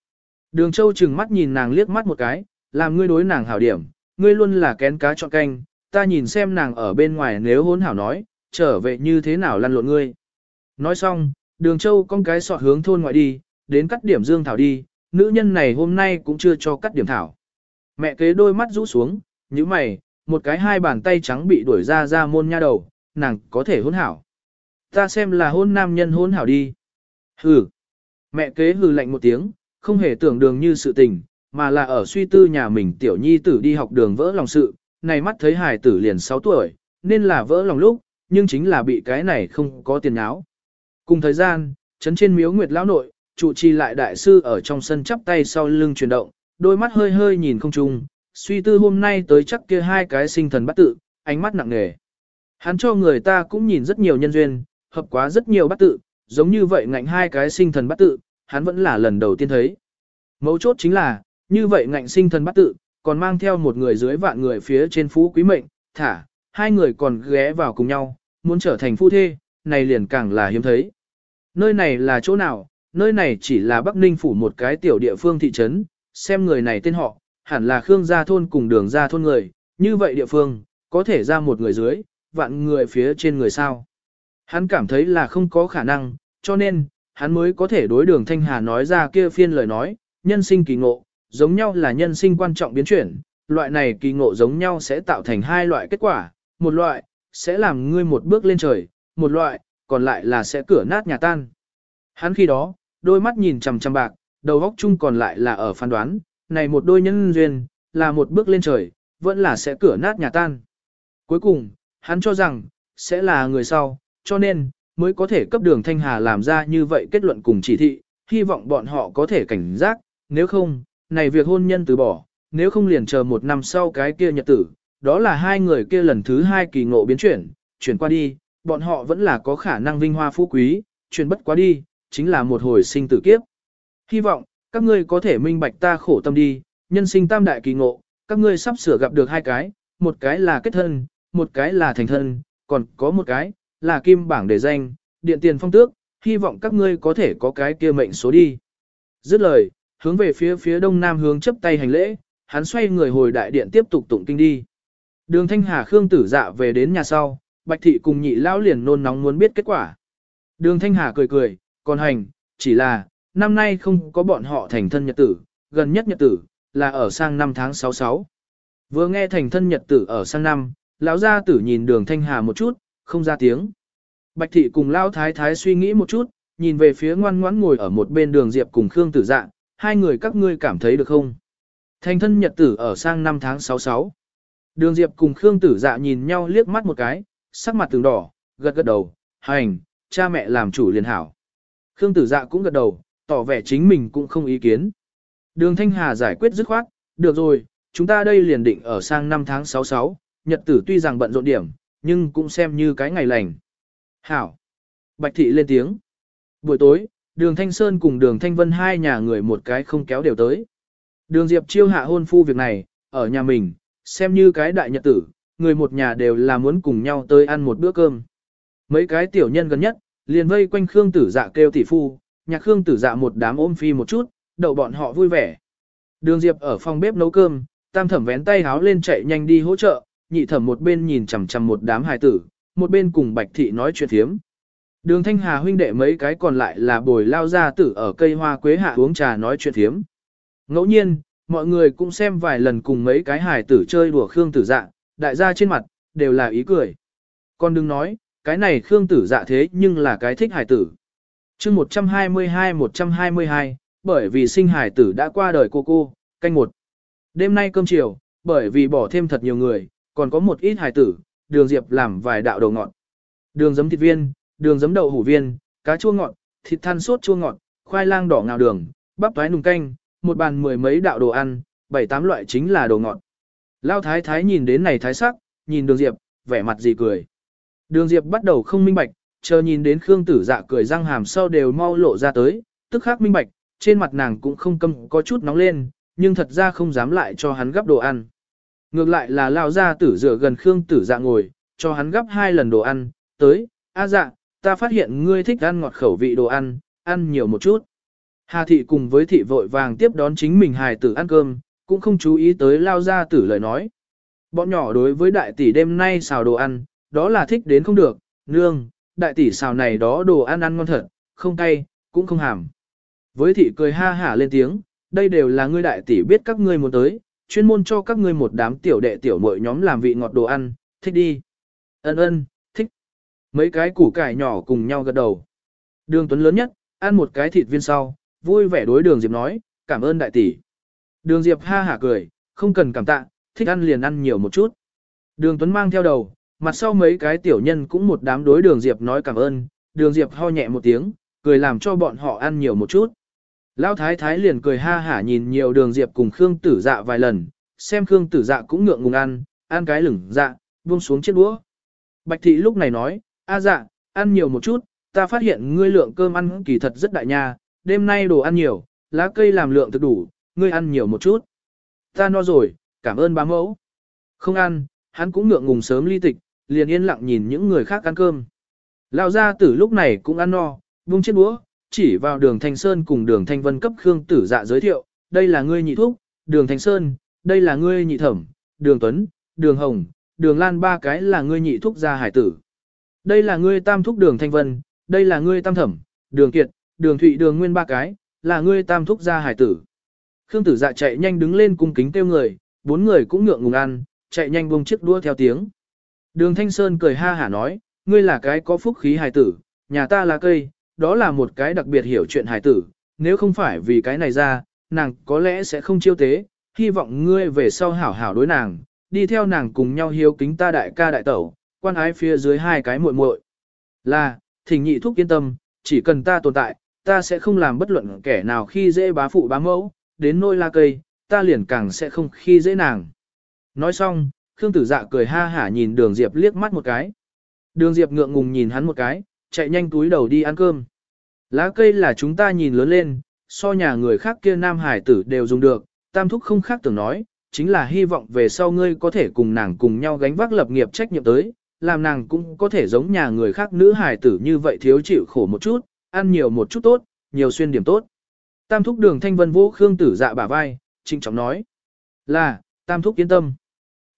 Đường Châu chừng mắt nhìn nàng liếc mắt một cái, làm ngươi đối nàng hảo điểm, ngươi luôn là kén cá chọn canh, ta nhìn xem nàng ở bên ngoài nếu hôn hảo nói, trở về như thế nào lăn lộn ngươi. Nói xong, đường Châu con cái sọt hướng thôn ngoại đi, đến cắt điểm dương thảo đi, nữ nhân này hôm nay cũng chưa cho cắt điểm thảo. Mẹ kế đôi mắt rũ xuống, như mày, một cái hai bàn tay trắng bị đuổi ra ra môn nha đầu, nàng có thể hôn hảo. Ta xem là hôn nam nhân hôn hảo đi. Hừ. Mẹ kế hừ lạnh một tiếng, không hề tưởng đường như sự tình, mà là ở suy tư nhà mình tiểu nhi tử đi học đường vỡ lòng sự, này mắt thấy hài tử liền 6 tuổi, nên là vỡ lòng lúc, nhưng chính là bị cái này không có tiền áo. Cùng thời gian, chấn trên miếu nguyệt lão nội, trụ trì lại đại sư ở trong sân chắp tay sau lưng chuyển động, đôi mắt hơi hơi nhìn không chung, suy tư hôm nay tới chắc kia hai cái sinh thần bắt tự, ánh mắt nặng nề. Hắn cho người ta cũng nhìn rất nhiều nhân duyên, hợp quá rất nhiều bắt tự, giống như vậy ngạnh hai cái sinh thần bắt tự, hắn vẫn là lần đầu tiên thấy. Mấu chốt chính là, như vậy ngạnh sinh thần bắt tự, còn mang theo một người dưới vạn người phía trên phú quý mệnh, thả, hai người còn ghé vào cùng nhau, muốn trở thành phu thê, này liền càng là hiếm thấy. Nơi này là chỗ nào, nơi này chỉ là Bắc Ninh phủ một cái tiểu địa phương thị trấn, xem người này tên họ, hẳn là Khương Gia Thôn cùng đường Gia Thôn người, như vậy địa phương, có thể ra một người dưới, vạn người phía trên người sao. Hắn cảm thấy là không có khả năng, cho nên, hắn mới có thể đối đường Thanh Hà nói ra kia phiên lời nói, nhân sinh kỳ ngộ, giống nhau là nhân sinh quan trọng biến chuyển, loại này kỳ ngộ giống nhau sẽ tạo thành hai loại kết quả, một loại, sẽ làm ngươi một bước lên trời, một loại, còn lại là sẽ cửa nát nhà tan. Hắn khi đó, đôi mắt nhìn chằm chằm bạc, đầu óc chung còn lại là ở phán đoán, này một đôi nhân duyên, là một bước lên trời, vẫn là sẽ cửa nát nhà tan. Cuối cùng, hắn cho rằng, sẽ là người sau, cho nên, mới có thể cấp đường Thanh Hà làm ra như vậy kết luận cùng chỉ thị, hy vọng bọn họ có thể cảnh giác, nếu không, này việc hôn nhân từ bỏ, nếu không liền chờ một năm sau cái kia nhật tử, đó là hai người kia lần thứ hai kỳ ngộ biến chuyển, chuyển qua đi, bọn họ vẫn là có khả năng vinh hoa phú quý, chuyển bất quá đi, chính là một hồi sinh tử kiếp. Hy vọng, các ngươi có thể minh bạch ta khổ tâm đi, nhân sinh tam đại kỳ ngộ, các ngươi sắp sửa gặp được hai cái, một cái là kết thân, một cái là thành thân, còn có một cái, là kim bảng để danh, điện tiền phong tước, hy vọng các ngươi có thể có cái kia mệnh số đi. Dứt lời, hướng về phía phía đông nam hướng chấp tay hành lễ, hắn xoay người hồi đại điện tiếp tục tụng kinh đi. Đường Thanh Hà Khương Tử Dạ về đến nhà sau, Bạch Thị cùng nhị lão liền nôn nóng muốn biết kết quả. Đường Thanh Hà cười cười, còn hành, chỉ là, năm nay không có bọn họ thành thân nhật tử, gần nhất nhật tử, là ở sang năm tháng 66. Vừa nghe thành thân nhật tử ở sang năm, lão gia tử nhìn đường Thanh Hà một chút, không ra tiếng. Bạch Thị cùng lão thái thái suy nghĩ một chút, nhìn về phía ngoan ngoãn ngồi ở một bên đường Diệp cùng Khương Tử Dạ, hai người các ngươi cảm thấy được không? Thành thân nhật tử ở sang năm tháng 66. Đường Diệp cùng Khương Tử Dạ nhìn nhau liếc mắt một cái, sắc mặt từng đỏ, gật gật đầu, hành, cha mẹ làm chủ liền hảo. Khương Tử Dạ cũng gật đầu, tỏ vẻ chính mình cũng không ý kiến. Đường Thanh Hà giải quyết dứt khoát, được rồi, chúng ta đây liền định ở sang năm tháng 66, nhật tử tuy rằng bận rộn điểm, nhưng cũng xem như cái ngày lành. Hảo. Bạch Thị lên tiếng. Buổi tối, đường Thanh Sơn cùng đường Thanh Vân hai nhà người một cái không kéo đều tới. Đường Diệp chiêu hạ hôn phu việc này, ở nhà mình, xem như cái đại nhật tử, người một nhà đều là muốn cùng nhau tới ăn một bữa cơm. Mấy cái tiểu nhân gần nhất, liền vây quanh Khương Tử Dạ kêu tỷ phu, nhạc Khương Tử Dạ một đám ôm phi một chút, đậu bọn họ vui vẻ. Đường Diệp ở phòng bếp nấu cơm, tam thẩm vén tay háo lên chạy nhanh đi hỗ trợ, nhị thẩm một bên nhìn chằm chằm một đám hài tử, một bên cùng Bạch Thị nói chuyện thiếm. Đường Thanh Hà huynh đệ mấy cái còn lại là bồi lao ra tử ở cây hoa quế hạ uống trà nói chuyện thiếm. Ngẫu nhiên, mọi người cũng xem vài lần cùng mấy cái hài tử chơi đùa Khương Tử Dạ, đại gia trên mặt, đều là ý cười. Còn đừng nói, cái này Khương Tử Dạ thế nhưng là cái thích hài tử chương 122-122, bởi vì sinh hải tử đã qua đời cô cô, canh một. Đêm nay cơm chiều, bởi vì bỏ thêm thật nhiều người, còn có một ít hải tử, đường diệp làm vài đạo đầu ngọt. Đường giấm thịt viên, đường giấm đậu hủ viên, cá chua ngọt, thịt than sốt chua ngọt, khoai lang đỏ ngào đường, bắp thoái nùng canh, một bàn mười mấy đạo đồ ăn, bảy tám loại chính là đồ ngọt. Lao thái thái nhìn đến này thái sắc, nhìn đường diệp, vẻ mặt gì cười. Đường diệp bắt đầu không minh bạch, chờ nhìn đến Khương tử dạ cười răng hàm sau đều mau lộ ra tới, tức khắc minh bạch, trên mặt nàng cũng không câm có chút nóng lên, nhưng thật ra không dám lại cho hắn gấp đồ ăn. Ngược lại là lao ra tử dựa gần Khương tử dạ ngồi, cho hắn gấp hai lần đồ ăn, tới, a dạ, ta phát hiện ngươi thích ăn ngọt khẩu vị đồ ăn, ăn nhiều một chút. Hà thị cùng với thị vội vàng tiếp đón chính mình hài tử ăn cơm, cũng không chú ý tới lao ra tử lời nói. Bọn nhỏ đối với đại tỷ đêm nay xào đồ ăn, đó là thích đến không được, nương, đại tỷ xào này đó đồ ăn ăn ngon thật, không cay, cũng không hàm. Với thị cười ha hả lên tiếng, đây đều là ngươi đại tỷ biết các ngươi muốn tới, chuyên môn cho các ngươi một đám tiểu đệ tiểu muội nhóm làm vị ngọt đồ ăn, thích đi. Ân ân, thích. Mấy cái củ cải nhỏ cùng nhau gật đầu. Đường Tuấn lớn nhất, ăn một cái thịt viên sau, vui vẻ đối đường Diệp nói, cảm ơn đại tỷ. Đường Diệp ha hả cười, không cần cảm tạ, thích ăn liền ăn nhiều một chút. Đường Tuấn mang theo đầu, mặt sau mấy cái tiểu nhân cũng một đám đối đường Diệp nói cảm ơn, đường Diệp ho nhẹ một tiếng, cười làm cho bọn họ ăn nhiều một chút. Lão thái thái liền cười ha hả nhìn nhiều đường Diệp cùng Khương tử dạ vài lần, xem Khương tử dạ cũng ngượng ngùng ăn, ăn cái lửng dạ, buông xuống chiếc đũa. Bạch thị lúc này nói, a dạ, ăn nhiều một chút, ta phát hiện ngươi lượng cơm ăn kỳ thật rất đại nha, đêm nay đồ ăn nhiều, lá cây làm lượng thực đủ, ngươi ăn nhiều một chút. Ta no rồi, cảm ơn bá mẫu. Không ăn, hắn cũng ngượng ngùng sớm ly tịch, liền yên lặng nhìn những người khác ăn cơm. Lão gia tử lúc này cũng ăn no, vung chiếc đũa, chỉ vào đường Thanh Sơn cùng đường Thanh Vân cấp Khương tử dạ giới thiệu, đây là ngươi nhị thúc, đường Thanh Sơn, đây là ngươi nhị thẩm, đường Tuấn, đường Hồng, đường Lan ba cái là ngươi nhị thúc gia hải tử. Đây là ngươi tam thúc đường Thanh Vân, đây là ngươi tam thẩm, đường Kiệt, đường Thụy đường Nguyên ba cái, là ngươi tam thúc gia hải tử. Khương tử dạ chạy nhanh đứng lên cung kính kêu người, bốn người cũng ngượng ngùng ăn, chạy nhanh buông chiếc đua theo tiếng. Đường Thanh Sơn cười ha hả nói, ngươi là cái có phúc khí hài tử, nhà ta là cây, đó là một cái đặc biệt hiểu chuyện hài tử, nếu không phải vì cái này ra, nàng có lẽ sẽ không chiêu tế, hy vọng ngươi về sau hảo hảo đối nàng, đi theo nàng cùng nhau hiếu kính ta đại ca đại tẩu, quan ái phía dưới hai cái muội muội. Là, thỉnh nhị thúc yên tâm, chỉ cần ta tồn tại, ta sẽ không làm bất luận kẻ nào khi dễ bá phụ bá mẫu, đến nôi la cây, ta liền càng sẽ không khi dễ nàng. Nói xong, Khương Tử Dạ cười ha hả nhìn Đường Diệp liếc mắt một cái. Đường Diệp ngượng ngùng nhìn hắn một cái, chạy nhanh túi đầu đi ăn cơm. Lá cây là chúng ta nhìn lớn lên, so nhà người khác kia nam hải tử đều dùng được, tam thúc không khác tưởng nói, chính là hy vọng về sau ngươi có thể cùng nàng cùng nhau gánh vác lập nghiệp trách nhiệm tới, làm nàng cũng có thể giống nhà người khác nữ hải tử như vậy thiếu chịu khổ một chút, ăn nhiều một chút tốt, nhiều xuyên điểm tốt. Tam thúc đường thanh vân vũ Khương tử dạ bả vai, trịnh trọng nói. Là, tam thúc yên tâm.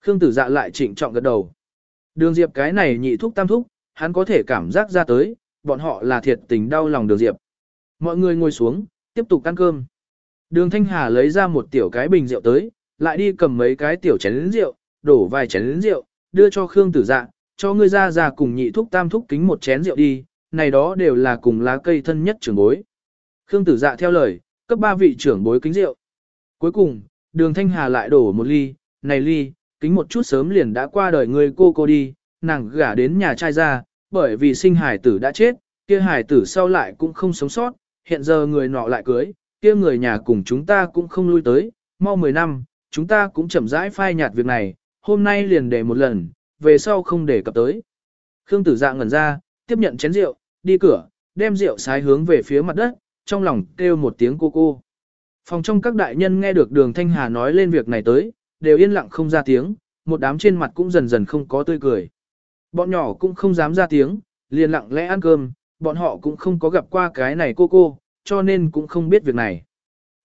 Khương tử dạ lại trịnh trọng gật đầu. Đường diệp cái này nhị thúc tam thúc, hắn có thể cảm giác ra tới, bọn họ là thiệt tình đau lòng đường diệp. Mọi người ngồi xuống, tiếp tục ăn cơm. Đường thanh hà lấy ra một tiểu cái bình rượu tới, lại đi cầm mấy cái tiểu chén lĩnh rượu, đổ vài chén lĩnh rượu, đưa cho Khương tử dạ, cho ngươi ra ra cùng nhị thúc tam thúc kính một chén rượu đi, này đó đều là cùng lá cây thân nhất trưởng bối. Khương tử dạ theo lời, cấp ba vị trưởng bối kính rượu. Cuối cùng, đường thanh hà lại đổ một ly, này ly, kính một chút sớm liền đã qua đời người cô cô đi, nàng gả đến nhà trai ra, bởi vì sinh hải tử đã chết, kia hải tử sau lại cũng không sống sót, hiện giờ người nọ lại cưới, kia người nhà cùng chúng ta cũng không lui tới, mau 10 năm, chúng ta cũng chậm rãi phai nhạt việc này, hôm nay liền để một lần, về sau không để cập tới. Khương tử dạ ngẩn ra, tiếp nhận chén rượu, đi cửa, đem rượu sái hướng về phía mặt đất, trong lòng kêu một tiếng cô cô. Phòng trong các đại nhân nghe được đường Thanh Hà nói lên việc này tới, đều yên lặng không ra tiếng, một đám trên mặt cũng dần dần không có tươi cười. Bọn nhỏ cũng không dám ra tiếng, liền lặng lẽ ăn cơm, bọn họ cũng không có gặp qua cái này cô cô, cho nên cũng không biết việc này.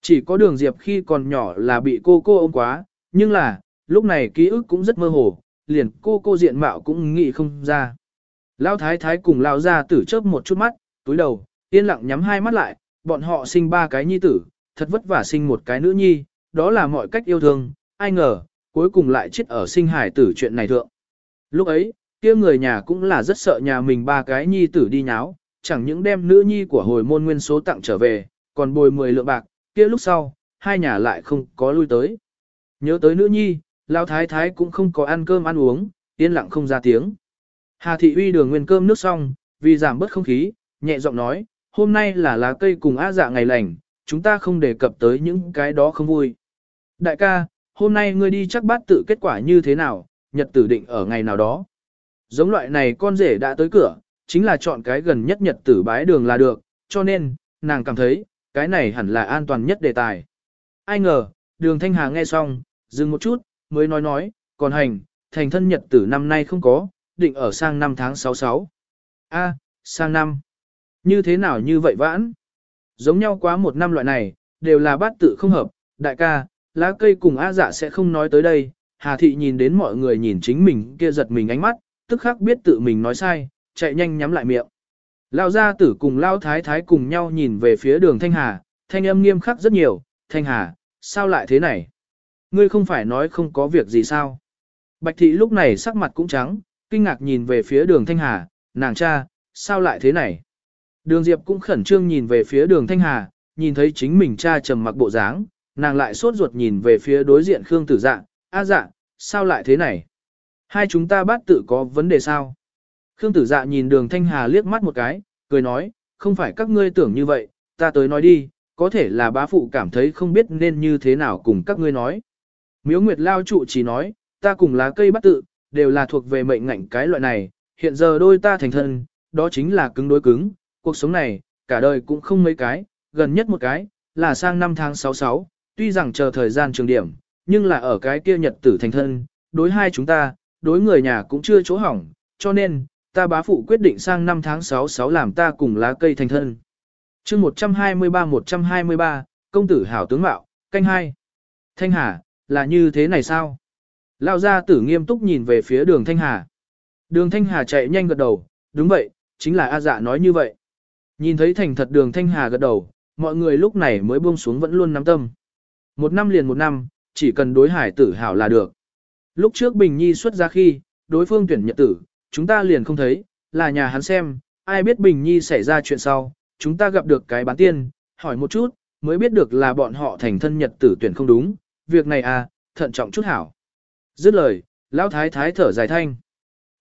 Chỉ có đường Diệp khi còn nhỏ là bị cô cô ôm quá, nhưng là, lúc này ký ức cũng rất mơ hồ, liền cô cô diện mạo cũng nghĩ không ra. Lão thái thái cùng lão ra tử chớp một chút mắt, túi đầu, yên lặng nhắm hai mắt lại, bọn họ sinh ba cái nhi tử, thật vất vả sinh một cái nữ nhi, đó là mọi cách yêu thương, ai ngờ, cuối cùng lại chết ở sinh hải tử chuyện này thượng. Lúc ấy, kia người nhà cũng là rất sợ nhà mình ba cái nhi tử đi nháo, chẳng những đem nữ nhi của hồi môn nguyên số tặng trở về, còn bồi 10 lượng bạc, kia lúc sau, hai nhà lại không có lui tới. Nhớ tới nữ nhi, Lão thái thái cũng không có ăn cơm ăn uống, yên lặng không ra tiếng. Hà thị uy đường nguyên cơm nước xong, vì giảm bớt không khí, nhẹ giọng nói, hôm nay là lá cây cùng á dạ ngày lành, chúng ta không đề cập tới những cái đó không vui. Đại ca, hôm nay ngươi đi chắc bát tự kết quả như thế nào, nhật tử định ở ngày nào đó. Giống loại này con rể đã tới cửa, chính là chọn cái gần nhất nhật tử bái đường là được, cho nên, nàng cảm thấy, cái này hẳn là an toàn nhất đề tài. Ai ngờ, đường thanh hà nghe xong, dừng một chút, mới nói nói, còn hành, thành thân nhật tử năm nay không có, định ở sang năm tháng 66. A, sang năm. Như thế nào như vậy vãn? Giống nhau quá một năm loại này, đều là bát tự không hợp, đại ca, lá cây cùng A dạ sẽ không nói tới đây. Hà thị nhìn đến mọi người nhìn chính mình kia giật mình ánh mắt, tức khắc biết tự mình nói sai, chạy nhanh nhắm lại miệng. Lao gia tử cùng Lao thái thái cùng nhau nhìn về phía đường Thanh Hà, thanh âm nghiêm khắc rất nhiều, Thanh Hà, sao lại thế này? Ngươi không phải nói không có việc gì sao? Bạch thị lúc này sắc mặt cũng trắng, kinh ngạc nhìn về phía đường Thanh Hà, nàng cha, sao lại thế này? Đường Diệp cũng khẩn trương nhìn về phía đường Thanh Hà, nhìn thấy chính mình cha trầm mặc bộ dáng, nàng lại sốt ruột nhìn về phía đối diện Khương Tử Dạ, a dạ, sao lại thế này? Hai chúng ta bắt tự có vấn đề sao? Khương Tử Dạ nhìn đường Thanh Hà liếc mắt một cái, cười nói, không phải các ngươi tưởng như vậy, ta tới nói đi, có thể là bá phụ cảm thấy không biết nên như thế nào cùng các ngươi nói. Miếu Nguyệt Lao trụ chỉ nói, ta cùng lá cây bắt tự, đều là thuộc về mệnh ngạnh cái loại này, hiện giờ đôi ta thành thân, đó chính là cứng đối cứng, cuộc sống này, cả đời cũng không mấy cái, gần nhất một cái, là sang năm tháng 66, tuy rằng chờ thời gian trường điểm, nhưng là ở cái kia nhật tử thành thân, đối hai chúng ta, đối người nhà cũng chưa chỗ hỏng, cho nên, ta bá phụ quyết định sang năm tháng 66 làm ta cùng lá cây thành thân. chương 123-123, công tử hảo tướng mạo, canh hai Thanh Hà, là như thế này sao? Lao gia tử nghiêm túc nhìn về phía đường Thanh Hà. Đường Thanh Hà chạy nhanh gật đầu, đúng vậy, chính là A dạ nói như vậy. Nhìn thấy thành thật đường Thanh Hà gật đầu, mọi người lúc này mới buông xuống vẫn luôn nắm tâm. Một năm liền một năm, chỉ cần đối hải tử hảo là được. Lúc trước Bình Nhi xuất ra khi, đối phương tuyển nhật tử, chúng ta liền không thấy, là nhà hắn xem, ai biết Bình Nhi xảy ra chuyện sau, chúng ta gặp được cái bán tiên, hỏi một chút, mới biết được là bọn họ thành thân nhật tử tuyển không đúng, việc này à, thận trọng chút hảo. Dứt lời, lão thái thái thở dài thanh.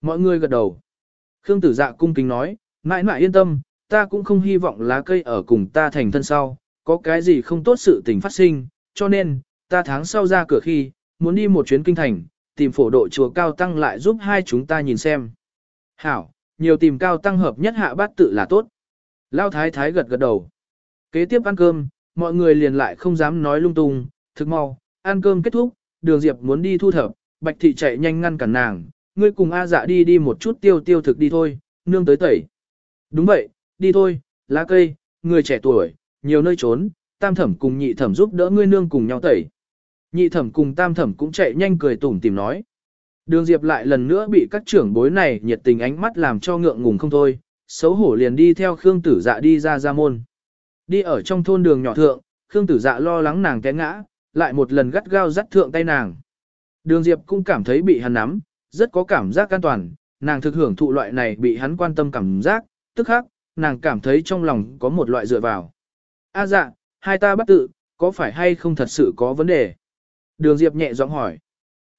Mọi người gật đầu. Khương tử dạ cung kính nói, mãi mãi yên tâm, ta cũng không hy vọng lá cây ở cùng ta thành thân sau, có cái gì không tốt sự tình phát sinh, cho nên, ta tháng sau ra cửa khi, muốn đi một chuyến kinh thành, tìm phổ độ chùa cao tăng lại giúp hai chúng ta nhìn xem. Hảo, nhiều tìm cao tăng hợp nhất hạ bát tự là tốt. Lao thái thái gật gật đầu. Kế tiếp ăn cơm, mọi người liền lại không dám nói lung tung, thực mau, ăn cơm kết thúc, đường diệp muốn đi thu thập, bạch thị chạy nhanh ngăn cản nàng, ngươi cùng A dạ đi đi một chút tiêu tiêu thực đi thôi, nương tới tẩy. Đúng vậy, đi thôi, lá cây, người trẻ tuổi, nhiều nơi trốn, tam thẩm cùng nhị thẩm giúp đỡ ngươi nương cùng nhau tẩy. Nhị thẩm cùng tam thẩm cũng chạy nhanh cười tủm tìm nói. Đường Diệp lại lần nữa bị các trưởng bối này nhiệt tình ánh mắt làm cho ngượng ngùng không thôi, xấu hổ liền đi theo Khương Tử Dạ đi ra ra môn. Đi ở trong thôn đường nhỏ thượng, Khương Tử Dạ lo lắng nàng té ngã, lại một lần gắt gao dắt thượng tay nàng. Đường Diệp cũng cảm thấy bị hắn nắm, rất có cảm giác an toàn, nàng thực hưởng thụ loại này bị hắn quan tâm cảm giác, tức khắc, nàng cảm thấy trong lòng có một loại dựa vào. A dạ, hai ta bắt tự, có phải hay không thật sự có vấn đề? Đường Diệp nhẹ giọng hỏi.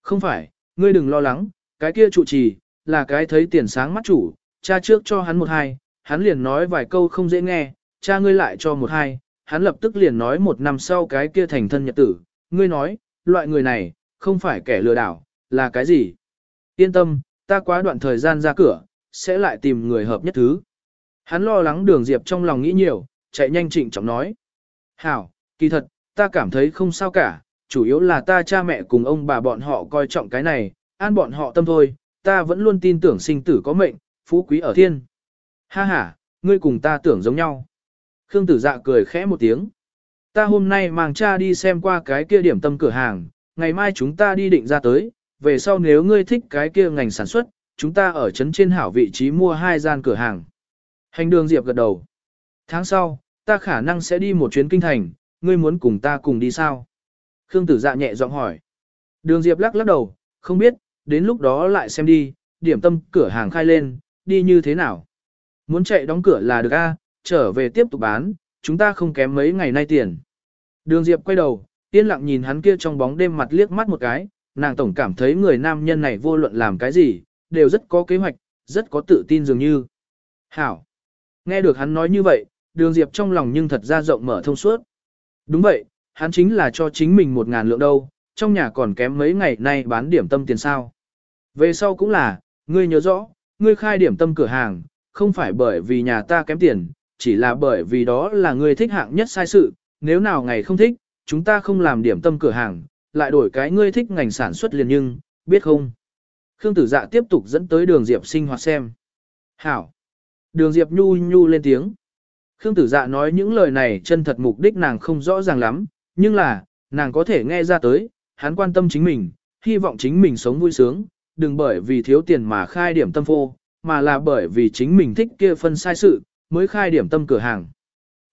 Không phải, ngươi đừng lo lắng, cái kia trụ trì, là cái thấy tiền sáng mắt chủ, cha trước cho hắn một hai, hắn liền nói vài câu không dễ nghe, cha ngươi lại cho một hai, hắn lập tức liền nói một năm sau cái kia thành thân nhật tử, ngươi nói, loại người này, không phải kẻ lừa đảo, là cái gì? Yên tâm, ta quá đoạn thời gian ra cửa, sẽ lại tìm người hợp nhất thứ. Hắn lo lắng đường Diệp trong lòng nghĩ nhiều, chạy nhanh trịnh trọng nói. Hảo, kỳ thật, ta cảm thấy không sao cả, chủ yếu là ta cha mẹ cùng ông bà bọn họ coi trọng cái này, an bọn họ tâm thôi, ta vẫn luôn tin tưởng sinh tử có mệnh, phú quý ở thiên. Ha ha, ngươi cùng ta tưởng giống nhau. Khương tử dạ cười khẽ một tiếng. Ta hôm nay mang cha đi xem qua cái kia điểm tâm cửa hàng, ngày mai chúng ta đi định ra tới, về sau nếu ngươi thích cái kia ngành sản xuất, chúng ta ở trấn trên hảo vị trí mua hai gian cửa hàng. Hành đường Diệp gật đầu. Tháng sau, ta khả năng sẽ đi một chuyến kinh thành, ngươi muốn cùng ta cùng đi sao? Khương tử dạ nhẹ giọng hỏi. Đường Diệp lắc lắc đầu, không biết, đến lúc đó lại xem đi, điểm tâm cửa hàng khai lên, đi như thế nào? Muốn chạy đóng cửa là được a, trở về tiếp tục bán, chúng ta không kém mấy ngày nay tiền. Đường Diệp quay đầu, yên lặng nhìn hắn kia trong bóng đêm mặt liếc mắt một cái, nàng tổng cảm thấy người nam nhân này vô luận làm cái gì, đều rất có kế hoạch, rất có tự tin dường như. Hảo! Nghe được hắn nói như vậy, đường Diệp trong lòng nhưng thật ra rộng mở thông suốt. Đúng vậy, hắn chính là cho chính mình một ngàn lượng đâu, trong nhà còn kém mấy ngày nay bán điểm tâm tiền sao. Về sau cũng là, ngươi nhớ rõ, ngươi khai điểm tâm cửa hàng, không phải bởi vì nhà ta kém tiền, chỉ là bởi vì đó là ngươi thích hạng nhất sai sự, nếu nào ngày không thích, chúng ta không làm điểm tâm cửa hàng, lại đổi cái ngươi thích ngành sản xuất liền nhưng, biết không? Khương tử dạ tiếp tục dẫn tới đường Diệp sinh hoạt xem. Hảo! Đường Diệp nhu nhu lên tiếng. Khương tử dạ nói những lời này chân thật mục đích nàng không rõ ràng lắm, nhưng là, nàng có thể nghe ra tới, hắn quan tâm chính mình, hy vọng chính mình sống vui sướng, đừng bởi vì thiếu tiền mà khai điểm tâm phô, mà là bởi vì chính mình thích kia phân sai sự, mới khai điểm tâm cửa hàng.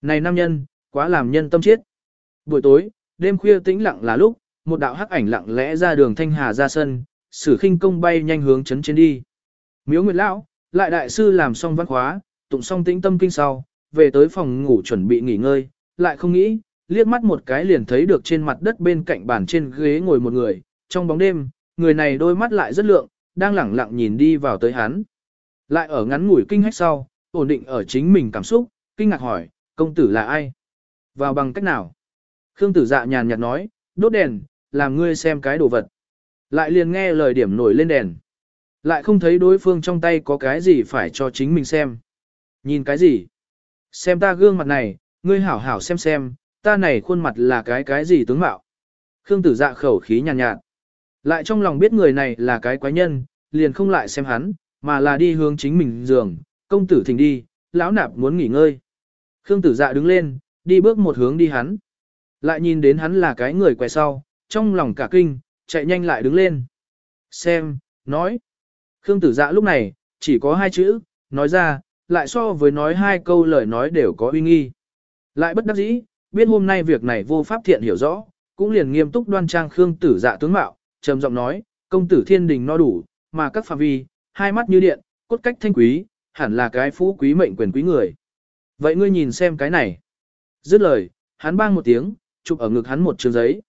Này nam nhân, quá làm nhân tâm chết. Buổi tối, đêm khuya tĩnh lặng là lúc, một đạo hắc ảnh lặng lẽ ra đường Thanh Hà ra sân, sử khinh công bay nhanh hướng chấn trên đi. Miếu Nguyệt Lão, lại đại sư làm xong văn khóa, tụng xong tĩnh tâm kinh sau, về tới phòng ngủ chuẩn bị nghỉ ngơi, lại không nghĩ, liếc mắt một cái liền thấy được trên mặt đất bên cạnh bàn trên ghế ngồi một người, trong bóng đêm, người này đôi mắt lại rất lượng, đang lẳng lặng nhìn đi vào tới hắn. Lại ở ngắn ngủi kinh hách sau, ổn định ở chính mình cảm xúc, kinh ngạc hỏi, công tử là ai? Vào bằng cách nào? Khương tử dạ nhàn nhạt nói, đốt đèn, làm ngươi xem cái đồ vật. Lại liền nghe lời điểm nổi lên đèn. Lại không thấy đối phương trong tay có cái gì phải cho chính mình xem. Nhìn cái gì? Xem ta gương mặt này, ngươi hảo hảo xem xem, ta này khuôn mặt là cái cái gì tướng mạo. Khương tử dạ khẩu khí nhàn nhạt, nhạt. Lại trong lòng biết người này là cái quái nhân, liền không lại xem hắn, mà là đi hướng chính mình giường, công tử thỉnh đi, lão nạp muốn nghỉ ngơi. Khương tử dạ đứng lên, đi bước một hướng đi hắn. Lại nhìn đến hắn là cái người què sau, trong lòng cả kinh, chạy nhanh lại đứng lên. Xem, nói. Khương tử dạ lúc này, chỉ có hai chữ, nói ra, lại so với nói hai câu lời nói đều có uy nghi. Lại bất đắc dĩ, biết hôm nay việc này vô pháp thiện hiểu rõ, cũng liền nghiêm túc đoan trang Khương tử dạ tướng mạo, trầm giọng nói, công tử thiên đình no đủ, mà các phạm vi, hai mắt như điện, cốt cách thanh quý, hẳn là cái phú quý mệnh quyền quý người. Vậy ngươi nhìn xem cái này. Dứt lời, hắn bang một tiếng, chụp ở ngực hắn một trường giấy.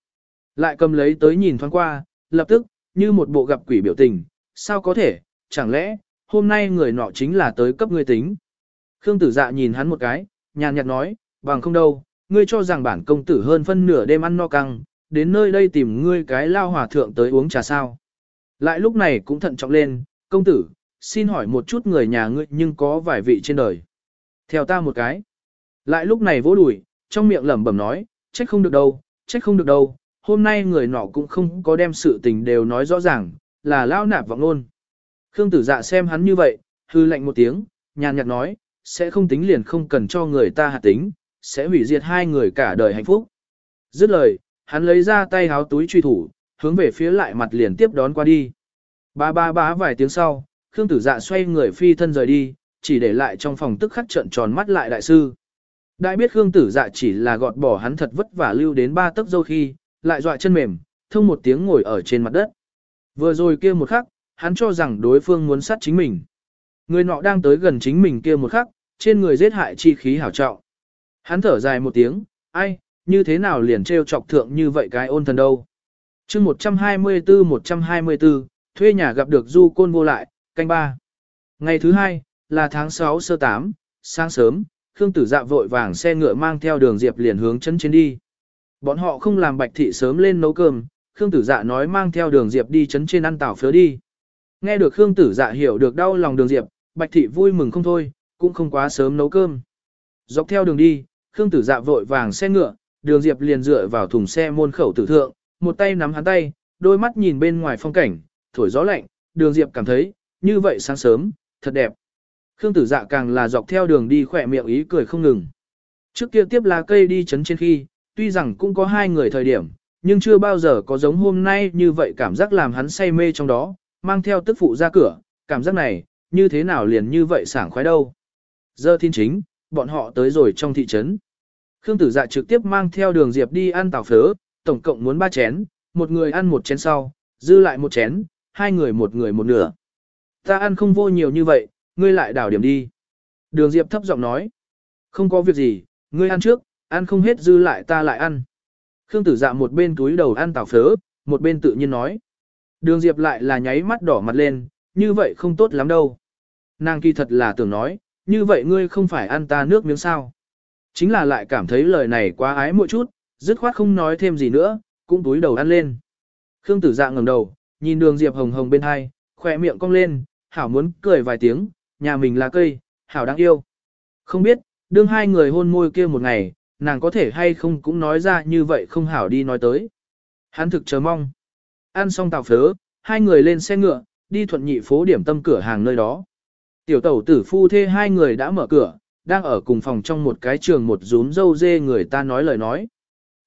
Lại cầm lấy tới nhìn thoáng qua, lập tức, như một bộ gặp quỷ biểu tình, sao có thể, chẳng lẽ, hôm nay người nọ chính là tới cấp ngươi tính. Khương tử dạ nhìn hắn một cái, nhàn nhạt nói, bằng không đâu, ngươi cho rằng bản công tử hơn phân nửa đêm ăn no căng, đến nơi đây tìm ngươi cái lao hòa thượng tới uống trà sao. Lại lúc này cũng thận trọng lên, công tử, xin hỏi một chút người nhà ngươi nhưng có vài vị trên đời. Theo ta một cái. Lại lúc này vỗ đùi, trong miệng lẩm bẩm nói, trách không được đâu, trách không được đâu, hôm nay người nọ cũng không có đem sự tình đều nói rõ ràng, là lao nạp vọng luôn. Khương tử dạ xem hắn như vậy, hư lạnh một tiếng, nhàn nhạt nói, sẽ không tính liền không cần cho người ta hạt tính, sẽ hủy diệt hai người cả đời hạnh phúc. Dứt lời, hắn lấy ra tay háo túi truy thủ, hướng về phía lại mặt liền tiếp đón qua đi. Ba ba bá vài tiếng sau, Khương tử dạ xoay người phi thân rời đi, chỉ để lại trong phòng tức khắc trận tròn mắt lại đại sư. Đại biết Khương tử dạ chỉ là gọt bỏ hắn thật vất vả lưu đến ba tấc dâu khi, lại dọa chân mềm, thông một tiếng ngồi ở trên mặt đất. Vừa rồi kia một khắc, hắn cho rằng đối phương muốn sát chính mình. Người nọ đang tới gần chính mình kia một khắc, trên người giết hại chi khí hảo trọng. Hắn thở dài một tiếng, ai, như thế nào liền trêu chọc thượng như vậy cái ôn thần đâu. chương 124-124, thuê nhà gặp được du côn vô lại, canh ba. Ngày thứ hai, là tháng 6 sơ 8, sáng sớm, Khương Tử Dạ vội vàng xe ngựa mang theo đường Diệp liền hướng chân trên đi. Bọn họ không làm bạch thị sớm lên nấu cơm, Khương Tử Dạ nói mang theo đường Diệp đi chấn trên ăn tảo phớ đi. Nghe được Khương Tử Dạ hiểu được đau lòng đường Diệp, bạch thị vui mừng không thôi, cũng không quá sớm nấu cơm. Dọc theo đường đi, Khương Tử Dạ vội vàng xe ngựa, đường Diệp liền dựa vào thùng xe môn khẩu tử thượng, một tay nắm hắn tay, đôi mắt nhìn bên ngoài phong cảnh, thổi gió lạnh, đường Diệp cảm thấy, như vậy sáng sớm, thật đẹp. Khương Tử Dạ càng là dọc theo đường đi khỏe miệng ý cười không ngừng. Trước kia tiếp lá cây đi chấn trên khi, tuy rằng cũng có hai người thời điểm, nhưng chưa bao giờ có giống hôm nay như vậy cảm giác làm hắn say mê trong đó, mang theo tức phụ ra cửa, cảm giác này, như thế nào liền như vậy sảng khoái đâu. Giờ thiên chính, bọn họ tới rồi trong thị trấn. Khương tử dạ trực tiếp mang theo đường diệp đi ăn tàu phớ, tổng cộng muốn ba chén, một người ăn một chén sau, dư lại một chén, hai người một người một nửa. Ta ăn không vô nhiều như vậy, ngươi lại đảo điểm đi. Đường diệp thấp giọng nói. Không có việc gì, ngươi ăn trước, ăn không hết dư lại ta lại ăn. Khương tử dạ một bên túi đầu ăn tàu phớ, một bên tự nhiên nói. Đường diệp lại là nháy mắt đỏ mặt lên, như vậy không tốt lắm đâu. Nàng kỳ thật là tưởng nói, như vậy ngươi không phải ăn ta nước miếng sao. Chính là lại cảm thấy lời này quá ái một chút, dứt khoát không nói thêm gì nữa, cũng túi đầu ăn lên. Khương tử dạ ngẩng đầu, nhìn đường Diệp hồng hồng bên hai, khỏe miệng cong lên, hảo muốn cười vài tiếng, nhà mình là cây, hảo đáng yêu. Không biết, đương hai người hôn môi kia một ngày, nàng có thể hay không cũng nói ra như vậy không hảo đi nói tới. Hắn thực chờ mong. Ăn xong tàu phớ, hai người lên xe ngựa, đi thuận nhị phố điểm tâm cửa hàng nơi đó. Tiểu tẩu tử phu thê hai người đã mở cửa, đang ở cùng phòng trong một cái trường một rúm dâu dê người ta nói lời nói.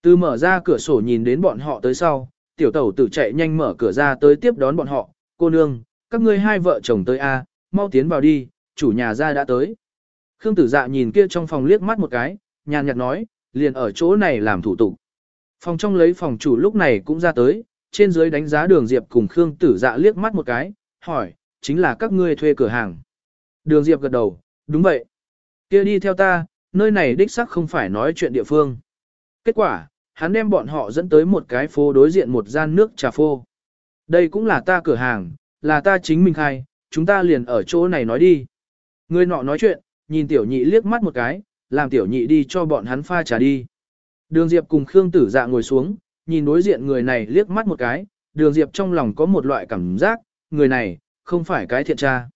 Từ mở ra cửa sổ nhìn đến bọn họ tới sau, tiểu tẩu tử chạy nhanh mở cửa ra tới tiếp đón bọn họ, cô nương, các ngươi hai vợ chồng tới a, mau tiến vào đi, chủ nhà ra đã tới. Khương tử dạ nhìn kia trong phòng liếc mắt một cái, nhàn nhạt nói, liền ở chỗ này làm thủ tục. Phòng trong lấy phòng chủ lúc này cũng ra tới, trên dưới đánh giá đường Diệp cùng Khương tử dạ liếc mắt một cái, hỏi, chính là các ngươi thuê cửa hàng. Đường Diệp gật đầu, đúng vậy. kia đi theo ta, nơi này đích sắc không phải nói chuyện địa phương. Kết quả, hắn đem bọn họ dẫn tới một cái phố đối diện một gian nước trà phô. Đây cũng là ta cửa hàng, là ta chính mình khai, chúng ta liền ở chỗ này nói đi. Người nọ nói chuyện, nhìn tiểu nhị liếc mắt một cái, làm tiểu nhị đi cho bọn hắn pha trà đi. Đường Diệp cùng Khương Tử Dạ ngồi xuống, nhìn đối diện người này liếc mắt một cái, Đường Diệp trong lòng có một loại cảm giác, người này, không phải cái thiện tra.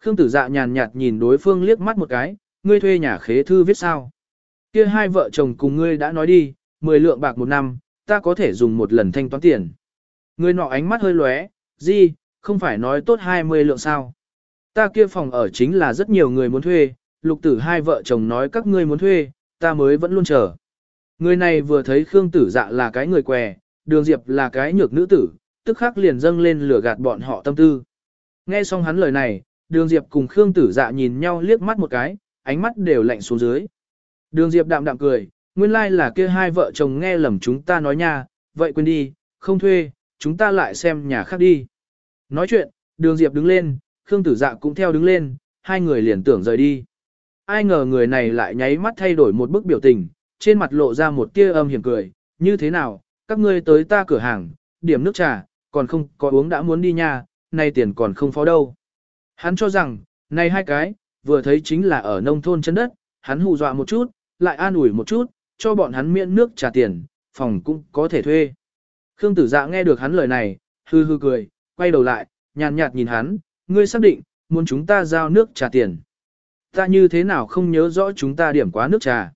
Khương tử dạ nhàn nhạt nhìn đối phương liếc mắt một cái, ngươi thuê nhà khế thư viết sao. Kia hai vợ chồng cùng ngươi đã nói đi, 10 lượng bạc một năm, ta có thể dùng một lần thanh toán tiền. Ngươi nọ ánh mắt hơi lóe, gì, không phải nói tốt 20 lượng sao. Ta kia phòng ở chính là rất nhiều người muốn thuê, lục tử hai vợ chồng nói các ngươi muốn thuê, ta mới vẫn luôn chờ. Người này vừa thấy Khương tử dạ là cái người què, đường diệp là cái nhược nữ tử, tức khắc liền dâng lên lửa gạt bọn họ tâm tư. Nghe xong hắn lời này, Đường Diệp cùng Khương Tử Dạ nhìn nhau liếc mắt một cái, ánh mắt đều lạnh xuống dưới. Đường Diệp đạm đạm cười, nguyên lai like là kia hai vợ chồng nghe lầm chúng ta nói nha, vậy quên đi, không thuê, chúng ta lại xem nhà khác đi. Nói chuyện, Đường Diệp đứng lên, Khương Tử Dạ cũng theo đứng lên, hai người liền tưởng rời đi. Ai ngờ người này lại nháy mắt thay đổi một bức biểu tình, trên mặt lộ ra một tia âm hiểm cười, như thế nào, các ngươi tới ta cửa hàng, điểm nước trà, còn không có uống đã muốn đi nha, nay tiền còn không phó đâu. Hắn cho rằng, nay hai cái, vừa thấy chính là ở nông thôn chân đất, hắn hù dọa một chút, lại an ủi một chút, cho bọn hắn miễn nước trả tiền, phòng cũng có thể thuê. Khương tử dạ nghe được hắn lời này, hư hư cười, quay đầu lại, nhàn nhạt nhìn hắn, ngươi xác định, muốn chúng ta giao nước trà tiền. Ta như thế nào không nhớ rõ chúng ta điểm quá nước trà.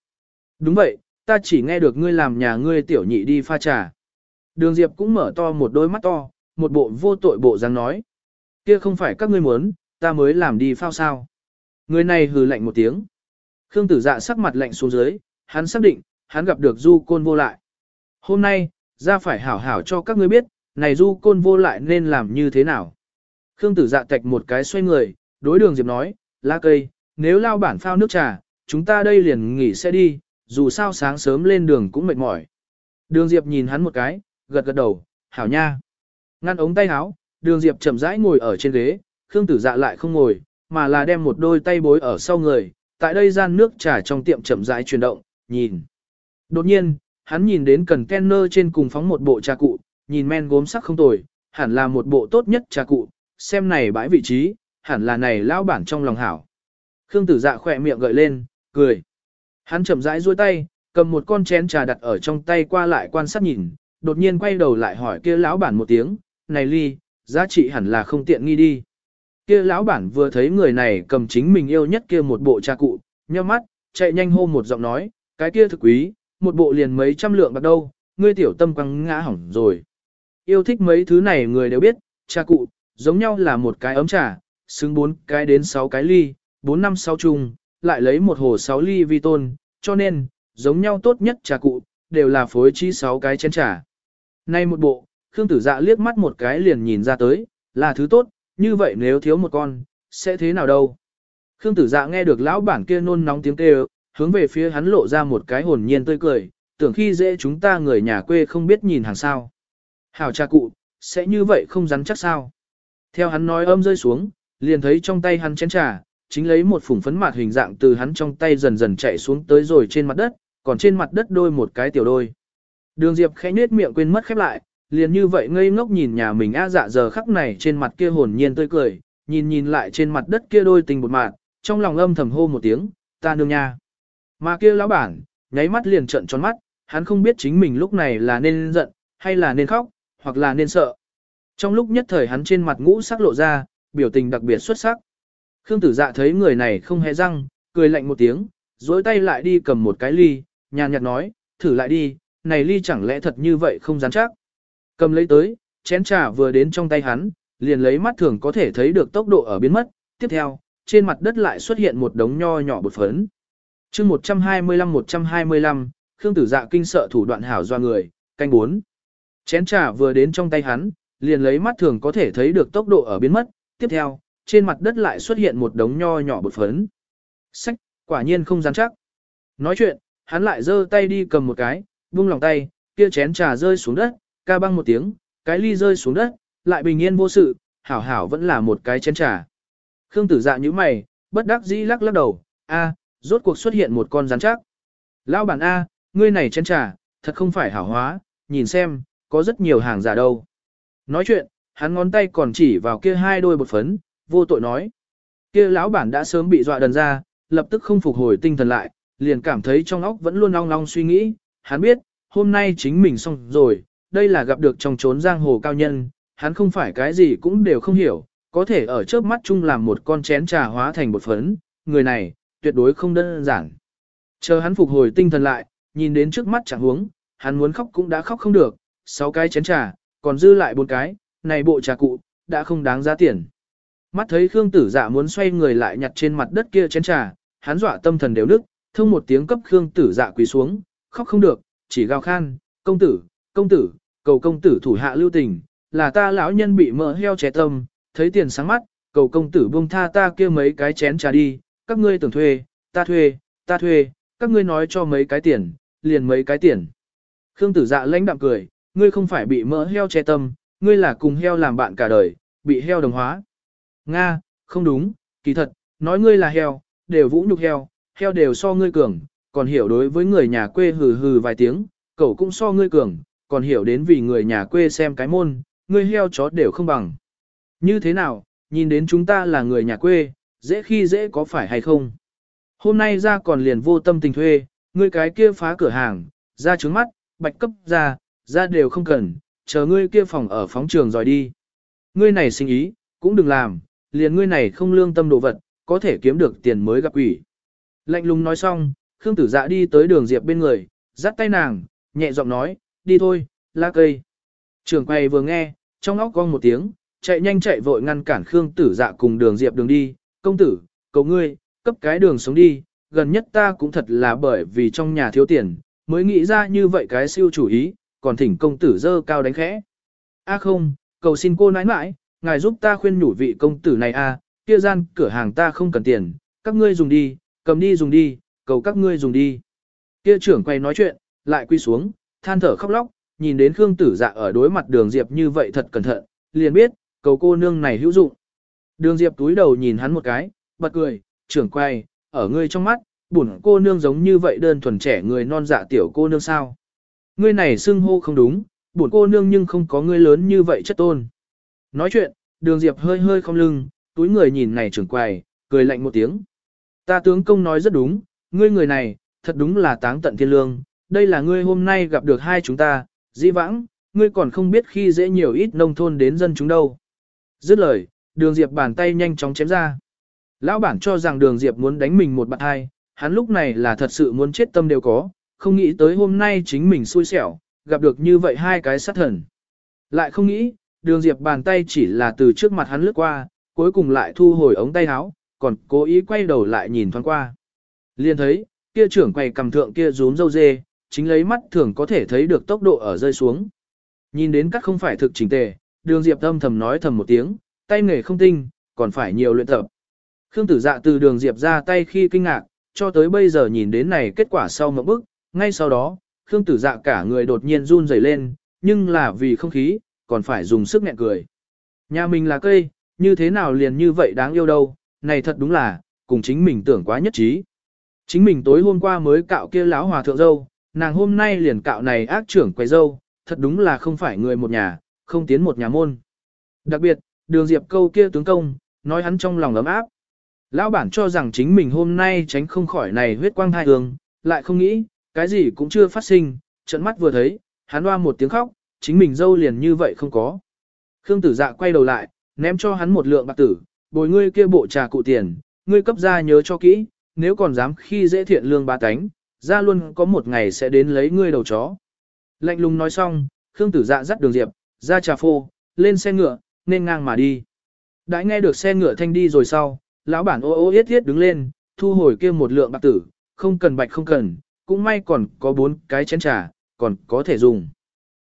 Đúng vậy, ta chỉ nghe được ngươi làm nhà ngươi tiểu nhị đi pha trà. Đường Diệp cũng mở to một đôi mắt to, một bộ vô tội bộ dáng nói. Kia không phải các ngươi muốn, ta mới làm đi phao sao. Người này hừ lạnh một tiếng. Khương tử dạ sắc mặt lạnh xuống dưới, hắn xác định, hắn gặp được du côn vô lại. Hôm nay, ra phải hảo hảo cho các ngươi biết, này du côn vô lại nên làm như thế nào. Khương tử dạ tạch một cái xoay người, đối đường Diệp nói, lá cây, nếu lao bản phao nước trà, chúng ta đây liền nghỉ xe đi, dù sao sáng sớm lên đường cũng mệt mỏi. Đường Diệp nhìn hắn một cái, gật gật đầu, hảo nha. Ngăn ống tay áo, đường Diệp chậm rãi ngồi ở trên ghế, Khương tử dạ lại không ngồi, mà là đem một đôi tay bối ở sau người, tại đây gian nước trà trong tiệm chậm rãi chuyển động, nhìn. Đột nhiên, hắn nhìn đến cần kenner trên cùng phóng một bộ trà cụ, nhìn men gốm sắc không tồi, hẳn là một bộ tốt nhất trà cụ, xem này bãi vị trí, hẳn là này lao bản trong lòng hảo. Khương tử dạ khỏe miệng gợi lên, cười. Hắn chậm rãi duỗi tay, cầm một con chén trà đặt ở trong tay qua lại quan sát nhìn, đột nhiên quay đầu lại hỏi kia lão bản một tiếng, này ly, giá trị hẳn là không tiện nghi đi. Kia lão bản vừa thấy người này cầm chính mình yêu nhất kia một bộ trà cụ, nheo mắt, chạy nhanh hô một giọng nói, cái kia thực quý, một bộ liền mấy trăm lượng bạc đâu, ngươi tiểu tâm quăng ngã hỏng rồi. Yêu thích mấy thứ này người đều biết, trà cụ, giống nhau là một cái ấm trà, xứng bốn cái đến sáu cái ly, bốn năm sáu chung, lại lấy một hồ sáu ly vi tôn, cho nên, giống nhau tốt nhất trà cụ, đều là phối trí sáu cái chén trà. Nay một bộ, Khương Tử Dạ liếc mắt một cái liền nhìn ra tới, là thứ tốt, như vậy nếu thiếu một con, sẽ thế nào đâu. Khương Tử Dạ nghe được lão bản kia nôn nóng tiếng kêu, hướng về phía hắn lộ ra một cái hồn nhiên tươi cười, tưởng khi dễ chúng ta người nhà quê không biết nhìn hàng sao. Hảo trà cụ, sẽ như vậy không rắn chắc sao. Theo hắn nói âm rơi xuống, liền thấy trong tay hắn chén trà, chính lấy một phủng phấn mạt hình dạng từ hắn trong tay dần dần chạy xuống tới rồi trên mặt đất, còn trên mặt đất đôi một cái tiểu đôi. Đường Diệp khẽ nết miệng quên mất khép lại, liền như vậy ngây ngốc nhìn nhà mình a dạ giờ khắc này trên mặt kia hồn nhiên tươi cười, nhìn nhìn lại trên mặt đất kia đôi tình bột mạt, trong lòng âm thầm hô một tiếng, ta nương nha. Mà kia lão bản, nháy mắt liền trợn tròn mắt, hắn không biết chính mình lúc này là nên giận, hay là nên khóc, hoặc là nên sợ. Trong lúc nhất thời hắn trên mặt ngũ sắc lộ ra, biểu tình đặc biệt xuất sắc. Khương tử dạ thấy người này không hề răng, cười lạnh một tiếng, dối tay lại đi cầm một cái ly, nhàn nhạt nói, thử lại đi, này ly chẳng lẽ thật như vậy không dám chắc. Cầm lấy tới, chén trà vừa đến trong tay hắn, liền lấy mắt thường có thể thấy được tốc độ ở biến mất, tiếp theo, trên mặt đất lại xuất hiện một đống nho nhỏ bột phấn. chương 125-125, Khương tử dạ kinh sợ thủ đoạn hảo doa người, canh bốn. Chén trà vừa đến trong tay hắn, liền lấy mắt thường có thể thấy được tốc độ ở biến mất, tiếp theo, trên mặt đất lại xuất hiện một đống nho nhỏ bột phấn. Sách, quả nhiên không dám chắc. Nói chuyện, hắn lại giơ tay đi cầm một cái, buông lòng tay, kia chén trà rơi xuống đất, ca băng một tiếng, cái ly rơi xuống đất, lại bình yên vô sự, hảo hảo vẫn là một cái chén trà. Khương tử dạ như mày, bất đắc dĩ lắc lắc đầu, a, rốt cuộc xuất hiện một con rắn chắc. Lão bản A, ngươi này chén trà, thật không phải hảo hóa, nhìn xem, có rất nhiều hàng giả đâu. Nói chuyện, hắn ngón tay còn chỉ vào kia hai đôi bột phấn, vô tội nói. Kia lão bản đã sớm bị dọa đần ra, lập tức không phục hồi tinh thần lại, liền cảm thấy trong óc vẫn luôn long long suy nghĩ, hắn biết, hôm nay chính mình xong rồi, đây là gặp được trong trốn giang hồ cao nhân, hắn không phải cái gì cũng đều không hiểu, có thể ở trước mắt chung làm một con chén trà hóa thành bột phấn, người này, tuyệt đối không đơn giản. Chờ hắn phục hồi tinh thần lại, nhìn đến trước mắt chẳng huống, hắn muốn khóc cũng đã khóc không được, sáu cái chén trà, còn dư lại bốn cái, này bộ trà cụ, đã không đáng giá tiền. Mắt thấy Khương Tử Dạ muốn xoay người lại nhặt trên mặt đất kia chén trà, hắn dọa tâm thần đều nức, thông một tiếng cấp Khương Tử Dạ quỳ xuống, khóc không được, chỉ gào khan, "Công tử, công tử, cầu công tử thủ hạ lưu tình, là ta lão nhân bị mỡ heo trẻ tâm, thấy tiền sáng mắt, cầu công tử buông tha ta kia mấy cái chén trà đi, các ngươi tưởng thuê, ta thuê, ta thuê, các ngươi nói cho mấy cái tiền, liền mấy cái tiền." Khương Tử Dạ lãnh đạm cười, "Ngươi không phải bị mỡ heo che tâm, ngươi là cùng heo làm bạn cả đời, bị heo đồng hóa." Nga, không đúng, kỳ thật, nói ngươi là heo, đều vũ nhục heo, heo đều so ngươi cường, còn hiểu đối với người nhà quê hừ hừ vài tiếng, cậu cũng so ngươi cường, còn hiểu đến vì người nhà quê xem cái môn, ngươi heo chó đều không bằng. Như thế nào, nhìn đến chúng ta là người nhà quê, dễ khi dễ có phải hay không? Hôm nay ra còn liền vô tâm tình thuê, ngươi cái kia phá cửa hàng, ra trứng mắt, bạch cấp ra, ra đều không cần, chờ ngươi kia phòng ở phóng trường rồi đi. Ngươi này sinh ý, cũng đừng làm, liền ngươi này không lương tâm đồ vật, có thể kiếm được tiền mới gặp quỷ. Lạnh lùng nói xong, Khương Tử Dạ đi tới đường Diệp bên người, dắt tay nàng, nhẹ giọng nói, đi thôi, lá cây. Trường quay vừa nghe, trong óc cong một tiếng, chạy nhanh chạy vội ngăn cản Khương Tử Dạ cùng đường Diệp đường đi, công tử, cầu ngươi, cấp cái đường sống đi, gần nhất ta cũng thật là bởi vì trong nhà thiếu tiền, mới nghĩ ra như vậy cái siêu chủ ý, còn thỉnh công tử dơ cao đánh khẽ. A không, cầu xin cô nãi nãi, ngài giúp ta khuyên nhủ vị công tử này a, kia gian cửa hàng ta không cần tiền, các ngươi dùng đi, cầm đi dùng đi, cầu các ngươi dùng đi. Kia trưởng quay nói chuyện, lại quy xuống, than thở khóc lóc, nhìn đến Khương Tử Dạ ở đối mặt Đường Diệp như vậy thật cẩn thận, liền biết, cầu cô nương này hữu dụng. Đường Diệp túi đầu nhìn hắn một cái, bật cười, trưởng quay, ở ngươi trong mắt, bổn cô nương giống như vậy đơn thuần trẻ người non dạ tiểu cô nương sao. Ngươi này xưng hô không đúng, bổn cô nương nhưng không có ngươi lớn như vậy chất tôn. Nói chuyện, đường Diệp hơi hơi không lưng, túi người nhìn này trưởng quầy, cười lạnh một tiếng. Ta tướng công nói rất đúng, ngươi người này, thật đúng là táng tận thiên lương, đây là ngươi hôm nay gặp được hai chúng ta, dĩ vãng, ngươi còn không biết khi dễ nhiều ít nông thôn đến dân chúng đâu. Dứt lời, đường Diệp bàn tay nhanh chóng chém ra. Lão bản cho rằng đường Diệp muốn đánh mình một bạn hai, hắn lúc này là thật sự muốn chết tâm đều có, không nghĩ tới hôm nay chính mình xui xẻo, gặp được như vậy hai cái sát thần. Lại không nghĩ, đường Diệp bàn tay chỉ là từ trước mặt hắn lướt qua, cuối cùng lại thu hồi ống tay áo, còn cố ý quay đầu lại nhìn thoáng qua. Liên thấy, kia trưởng quầy cầm thượng kia rúm dâu dê, chính lấy mắt thường có thể thấy được tốc độ ở rơi xuống. Nhìn đến các không phải thực chỉnh tề, đường Diệp âm thầm nói thầm một tiếng, tay nghề không tinh, còn phải nhiều luyện tập. Khương tử dạ từ đường Diệp ra tay khi kinh ngạc, cho tới bây giờ nhìn đến này kết quả sau một bước, ngay sau đó, Khương tử dạ cả người đột nhiên run rẩy lên, nhưng là vì không khí, còn phải dùng sức nghẹn cười. Nhà mình là cây, như thế nào liền như vậy đáng yêu đâu, này thật đúng là, cùng chính mình tưởng quá nhất trí. Chính mình tối hôm qua mới cạo kia lão hòa thượng dâu, nàng hôm nay liền cạo này ác trưởng quay dâu, thật đúng là không phải người một nhà, không tiến một nhà môn. Đặc biệt, đường diệp câu kia tướng công, nói hắn trong lòng ấm áp. Lão bản cho rằng chính mình hôm nay tránh không khỏi này huyết quang thai hương, lại không nghĩ, cái gì cũng chưa phát sinh, trận mắt vừa thấy, hắn hoa một tiếng khóc, chính mình dâu liền như vậy không có. Khương tử dạ quay đầu lại, ném cho hắn một lượng bạc tử, bồi ngươi kia bộ trà cụ tiền, ngươi cấp ra nhớ cho kỹ, nếu còn dám khi dễ thiện lương ba tánh, ra luôn có một ngày sẽ đến lấy ngươi đầu chó. Lạnh lùng nói xong, Khương tử dạ dắt đường diệp, ra trà phô, lên xe ngựa, nên ngang mà đi. Đã nghe được xe ngựa thanh đi rồi sau, lão bản ô ô yết yết đứng lên, thu hồi kia một lượng bạc tử, không cần bạch không cần, cũng may còn có bốn cái chén trà, còn có thể dùng.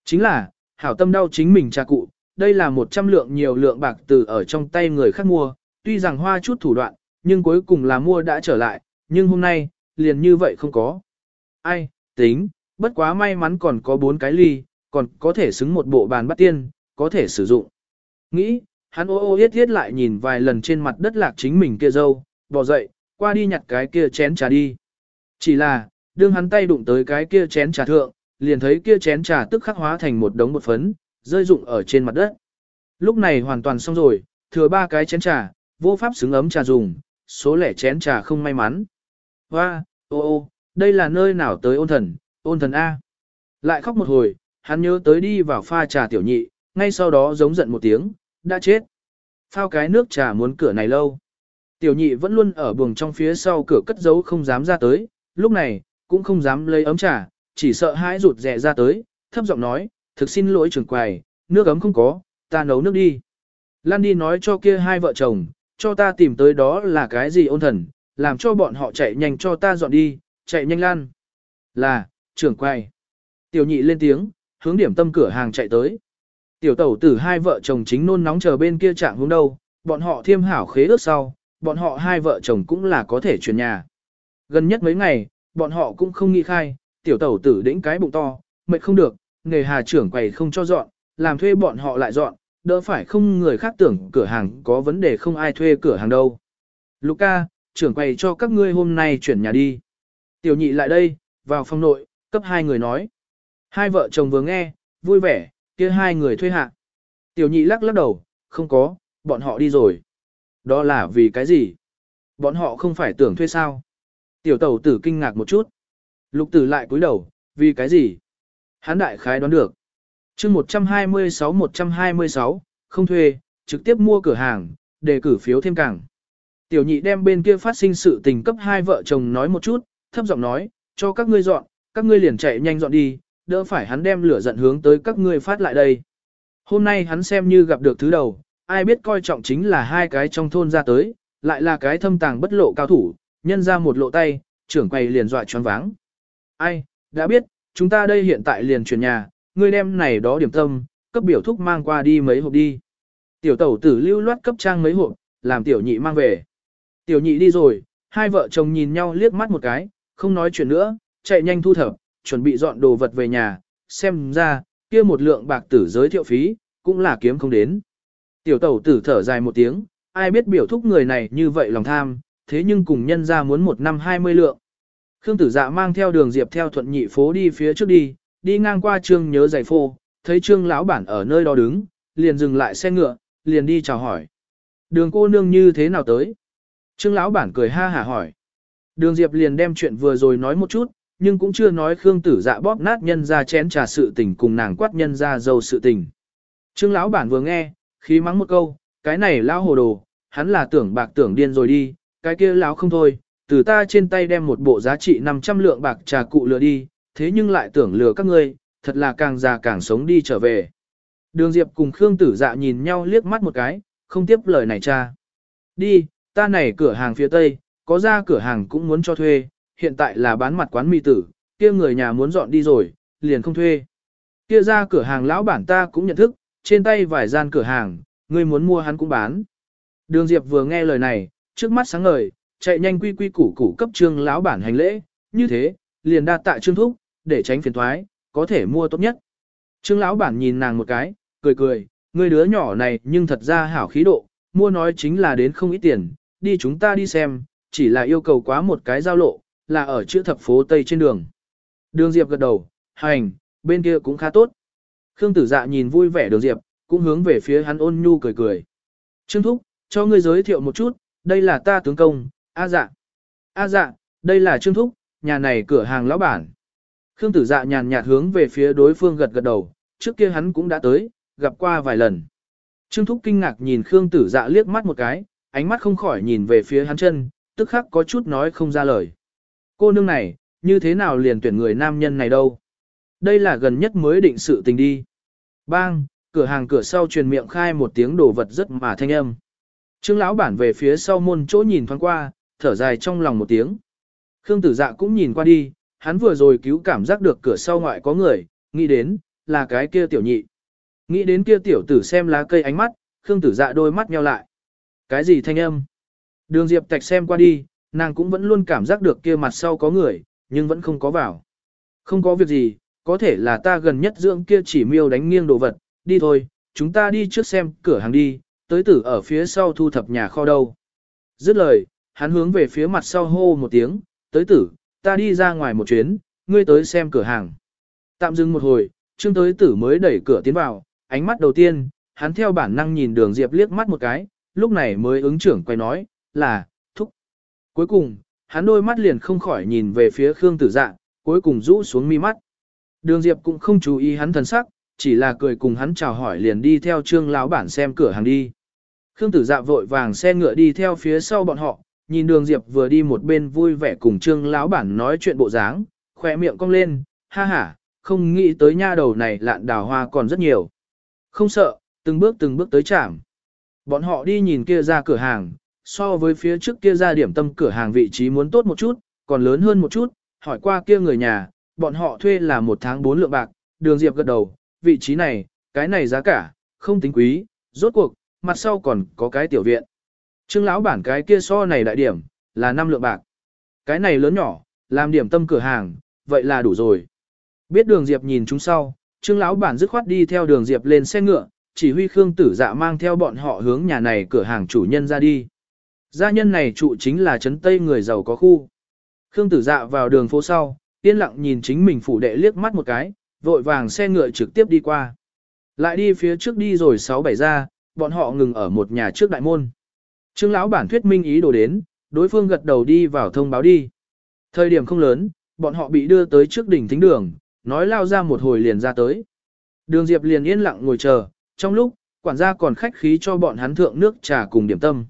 Chính là, hảo tâm đau chính mình cha cụ, đây là một trăm lượng nhiều lượng bạc từ ở trong tay người khác mua, tuy rằng hoa chút thủ đoạn, nhưng cuối cùng là mua đã trở lại, nhưng hôm nay, liền như vậy không có. Ai, tính, bất quá may mắn còn có bốn cái ly, còn có thể xứng một bộ bàn bắt tiên, có thể sử dụng. Nghĩ, hắn ô ô yết yết lại nhìn vài lần trên mặt đất lạc chính mình kia dâu, bỏ dậy, qua đi nhặt cái kia chén trà đi. Chỉ là, đương hắn tay đụng tới cái kia chén trà thượng, liền thấy kia chén trà tức khắc hóa thành một đống bột phấn, rơi rụng ở trên mặt đất. Lúc này hoàn toàn xong rồi, thừa ba cái chén trà, vô pháp xứng ấm trà dùng, số lẻ chén trà không may mắn. Hoa, ô ô, đây là nơi nào tới ôn thần, ôn thần A. Lại khóc một hồi, hắn nhớ tới đi vào pha trà tiểu nhị, ngay sau đó giống giận một tiếng, đã chết. Phao cái nước trà muốn cửa này lâu. Tiểu nhị vẫn luôn ở buồng trong phía sau cửa cất giấu không dám ra tới, lúc này, cũng không dám lấy ấm trà, chỉ sợ hãi rụt rè ra tới, thấp giọng nói, thực xin lỗi trưởng quầy, nước ấm không có, ta nấu nước đi. Lan đi nói cho kia hai vợ chồng, cho ta tìm tới đó là cái gì ôn thần, làm cho bọn họ chạy nhanh cho ta dọn đi, chạy nhanh lan. Là, trưởng quầy. Tiểu nhị lên tiếng, hướng điểm tâm cửa hàng chạy tới. Tiểu tẩu tử hai vợ chồng chính nôn nóng chờ bên kia trạng hướng đâu, bọn họ thiêm hảo khế ước sau, bọn họ hai vợ chồng cũng là có thể chuyển nhà. Gần nhất mấy ngày, bọn họ cũng không nghĩ khai, tiểu tẩu tử đĩnh cái bụng to, mệt không được, nghề hà trưởng quầy không cho dọn, làm thuê bọn họ lại dọn, đỡ phải không người khác tưởng cửa hàng có vấn đề không ai thuê cửa hàng đâu. Luca, trưởng quầy cho các ngươi hôm nay chuyển nhà đi. Tiểu nhị lại đây, vào phòng nội, cấp hai người nói. Hai vợ chồng vừa nghe, vui vẻ, kia hai người thuê hạ. Tiểu nhị lắc lắc đầu, không có, bọn họ đi rồi. Đó là vì cái gì? Bọn họ không phải tưởng thuê sao? Tiểu tẩu tử kinh ngạc một chút. Lục tử lại cúi đầu, vì cái gì? Hán đại khái đoán được. chương 126-126, không thuê, trực tiếp mua cửa hàng, đề cử phiếu thêm càng. Tiểu nhị đem bên kia phát sinh sự tình cấp hai vợ chồng nói một chút, thấp giọng nói, cho các ngươi dọn, các ngươi liền chạy nhanh dọn đi, đỡ phải hắn đem lửa giận hướng tới các ngươi phát lại đây. Hôm nay hắn xem như gặp được thứ đầu, ai biết coi trọng chính là hai cái trong thôn ra tới, lại là cái thâm tàng bất lộ cao thủ, nhân ra một lộ tay, trưởng quầy liền dọa choáng váng. Ai, đã biết, chúng ta đây hiện tại liền chuyển nhà, ngươi đem này đó điểm tâm, cấp biểu thúc mang qua đi mấy hộp đi. Tiểu tẩu tử lưu loát cấp trang mấy hộp, làm tiểu nhị mang về. Tiểu nhị đi rồi, hai vợ chồng nhìn nhau liếc mắt một cái, không nói chuyện nữa, chạy nhanh thu thập, chuẩn bị dọn đồ vật về nhà, xem ra, kia một lượng bạc tử giới thiệu phí, cũng là kiếm không đến. Tiểu tẩu tử thở dài một tiếng, ai biết biểu thúc người này như vậy lòng tham, thế nhưng cùng nhân ra muốn một năm hai mươi lượng. Khương tử dạ mang theo đường diệp theo thuận nhị phố đi phía trước đi, đi ngang qua trương nhớ giày phô, thấy trương lão bản ở nơi đó đứng, liền dừng lại xe ngựa, liền đi chào hỏi. Đường cô nương như thế nào tới? Trương lão bản cười ha hả hỏi. Đường diệp liền đem chuyện vừa rồi nói một chút, nhưng cũng chưa nói Khương tử dạ bóp nát nhân ra chén trà sự tình cùng nàng quát nhân ra dâu sự tình. Trương lão bản vừa nghe, khí mắng một câu, cái này lão hồ đồ, hắn là tưởng bạc tưởng điên rồi đi, cái kia lão không thôi, từ ta trên tay đem một bộ giá trị 500 lượng bạc trà cụ lừa đi, thế nhưng lại tưởng lừa các ngươi, thật là càng già càng sống đi trở về. Đường Diệp cùng Khương Tử Dạ nhìn nhau liếc mắt một cái, không tiếp lời này cha. Đi, ta này cửa hàng phía Tây, có ra cửa hàng cũng muốn cho thuê, hiện tại là bán mặt quán mì tử, kia người nhà muốn dọn đi rồi, liền không thuê. Kia ra cửa hàng lão bản ta cũng nhận thức, trên tay vài gian cửa hàng, người muốn mua hắn cũng bán. Đường Diệp vừa nghe lời này, trước mắt sáng ngời, chạy nhanh quy quy củ củ cấp trương lão bản hành lễ, như thế, liền đa tạ trương thúc, để tránh phiền thoái, có thể mua tốt nhất. Trương lão bản nhìn nàng một cái, cười cười, người đứa nhỏ này nhưng thật ra hảo khí độ, mua nói chính là đến không ít tiền, đi chúng ta đi xem, chỉ là yêu cầu quá một cái giao lộ, là ở chữ thập phố Tây trên đường. Đường Diệp gật đầu, hành, bên kia cũng khá tốt. Khương tử dạ nhìn vui vẻ đường Diệp, cũng hướng về phía hắn ôn nhu cười cười. Trương Thúc, cho ngươi giới thiệu một chút, đây là ta tướng công, A dạ. A dạ, đây là Trương Thúc, nhà này cửa hàng lão bản. Khương tử dạ nhàn nhạt hướng về phía đối phương gật gật đầu, trước kia hắn cũng đã tới, gặp qua vài lần. Trương Thúc kinh ngạc nhìn Khương tử dạ liếc mắt một cái, ánh mắt không khỏi nhìn về phía hắn chân, tức khắc có chút nói không ra lời. Cô nương này, như thế nào liền tuyển người nam nhân này đâu? Đây là gần nhất mới định sự tình đi. Bang, cửa hàng cửa sau truyền miệng khai một tiếng đồ vật rất mà thanh âm. Trương lão bản về phía sau môn chỗ nhìn thoáng qua, thở dài trong lòng một tiếng. Khương tử dạ cũng nhìn qua đi, hắn vừa rồi cứu cảm giác được cửa sau ngoại có người, nghĩ đến, là cái kia tiểu nhị. Nghĩ đến kia tiểu tử xem lá cây ánh mắt, Khương tử dạ đôi mắt nheo lại. Cái gì thanh âm? Đường Diệp Tạch xem qua đi, nàng cũng vẫn luôn cảm giác được kia mặt sau có người, nhưng vẫn không có vào. Không có việc gì, có thể là ta gần nhất dưỡng kia chỉ miêu đánh nghiêng đồ vật, đi thôi, chúng ta đi trước xem cửa hàng đi, tới tử ở phía sau thu thập nhà kho đâu. Dứt lời, hắn hướng về phía mặt sau hô một tiếng, tới tử, ta đi ra ngoài một chuyến, ngươi tới xem cửa hàng. Tạm dừng một hồi, Trương tới tử mới đẩy cửa tiến vào, ánh mắt đầu tiên, hắn theo bản năng nhìn đường Diệp liếc mắt một cái, lúc này mới ứng trưởng quay nói, là, thúc. Cuối cùng, hắn đôi mắt liền không khỏi nhìn về phía Khương tử dạ, cuối cùng rũ xuống mi mắt. Đường Diệp cũng không chú ý hắn thần sắc, chỉ là cười cùng hắn chào hỏi liền đi theo trương lão bản xem cửa hàng đi. Khương tử dạ vội vàng xe ngựa đi theo phía sau bọn họ, nhìn đường Diệp vừa đi một bên vui vẻ cùng trương lão bản nói chuyện bộ dáng, khỏe miệng cong lên, ha ha, không nghĩ tới nha đầu này lạn đào hoa còn rất nhiều. Không sợ, từng bước từng bước tới chạm. Bọn họ đi nhìn kia ra cửa hàng, so với phía trước kia ra điểm tâm cửa hàng vị trí muốn tốt một chút, còn lớn hơn một chút, hỏi qua kia người nhà, bọn họ thuê là một tháng bốn lượng bạc, đường Diệp gật đầu, vị trí này, cái này giá cả, không tính quý, rốt cuộc, mặt sau còn có cái tiểu viện. Trương lão bản cái kia so này đại điểm, là 5 lượng bạc. Cái này lớn nhỏ, làm điểm tâm cửa hàng, vậy là đủ rồi. Biết đường Diệp nhìn chúng sau, Trương lão bản dứt khoát đi theo đường Diệp lên xe ngựa, chỉ huy Khương Tử Dạ mang theo bọn họ hướng nhà này cửa hàng chủ nhân ra đi. Gia nhân này trụ chính là trấn Tây người giàu có khu. Khương Tử Dạ vào đường phố sau, yên lặng nhìn chính mình phủ đệ liếc mắt một cái, vội vàng xe ngựa trực tiếp đi qua. Lại đi phía trước đi rồi sáu bảy ra, bọn họ ngừng ở một nhà trước đại môn. Trương lão bản thuyết minh ý đồ đến, đối phương gật đầu đi vào thông báo đi. Thời điểm không lớn, bọn họ bị đưa tới trước đỉnh thính đường, nói lao ra một hồi liền ra tới. Đường Diệp liền yên lặng ngồi chờ, trong lúc, quản gia còn khách khí cho bọn hắn thượng nước trà cùng điểm tâm.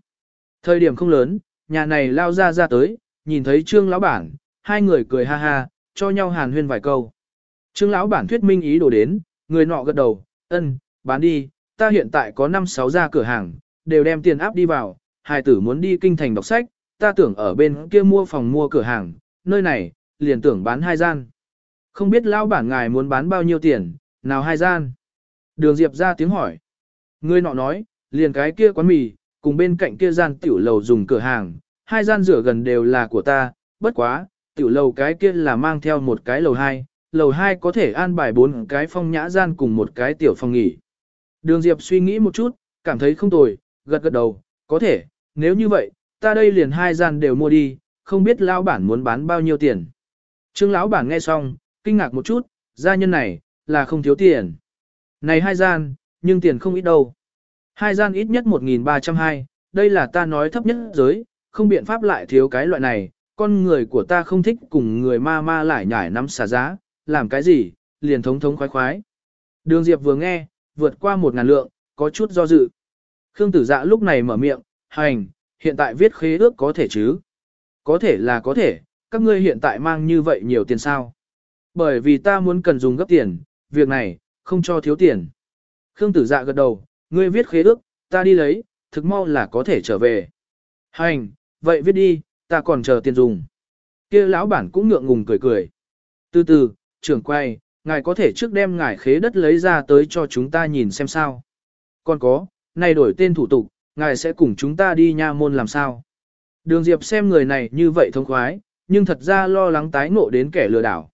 Thời điểm không lớn, nhà này lao ra ra tới, nhìn thấy trương lão bản, hai người cười ha ha, cho nhau hàn huyên vài câu. Trương lão bản thuyết minh ý đồ đến, người nọ gật đầu, ân, bán đi, ta hiện tại có 5-6 gia cửa hàng, đều đem tiền áp đi vào, hài tử muốn đi kinh thành đọc sách, ta tưởng ở bên kia mua phòng mua cửa hàng, nơi này, liền tưởng bán hai gian. Không biết lão bản ngài muốn bán bao nhiêu tiền, nào hai gian. Đường Diệp ra tiếng hỏi. Người nọ nói, liền cái kia quán mì, cùng bên cạnh kia gian tiểu lầu dùng cửa hàng, hai gian rửa gần đều là của ta, bất quá, tiểu lầu cái kia là mang theo một cái lầu hai, lầu hai có thể an bài bốn cái phong nhã gian cùng một cái tiểu phòng nghỉ. Đường Diệp suy nghĩ một chút, cảm thấy không tồi, gật gật đầu, có thể, nếu như vậy, ta đây liền hai gian đều mua đi, không biết lão bản muốn bán bao nhiêu tiền. Trương lão bản nghe xong, kinh ngạc một chút, gia nhân này, là không thiếu tiền. Này hai gian, nhưng tiền không ít đâu. Hai gian ít nhất 1.320, đây là ta nói thấp nhất giới, không biện pháp lại thiếu cái loại này, con người của ta không thích cùng người ma ma lại nhải nắm xả giá, làm cái gì, liền thống thống khoái khoái. Đường Diệp vừa nghe, vượt qua một ngàn lượng, có chút do dự. Khương tử dạ lúc này mở miệng, hành, hiện tại viết khế ước có thể chứ? Có thể là có thể, các ngươi hiện tại mang như vậy nhiều tiền sao? Bởi vì ta muốn cần dùng gấp tiền, việc này, không cho thiếu tiền. Khương tử dạ gật đầu, ngươi viết khế ước, ta đi lấy, thực mau là có thể trở về. Hành, vậy viết đi, ta còn chờ tiền dùng. kia lão bản cũng ngượng ngùng cười cười. Từ từ, trưởng quay, ngài có thể trước đem ngài khế đất lấy ra tới cho chúng ta nhìn xem sao. Còn có, này đổi tên thủ tục, ngài sẽ cùng chúng ta đi nha môn làm sao. Đường Diệp xem người này như vậy thông khoái, nhưng thật ra lo lắng tái ngộ đến kẻ lừa đảo.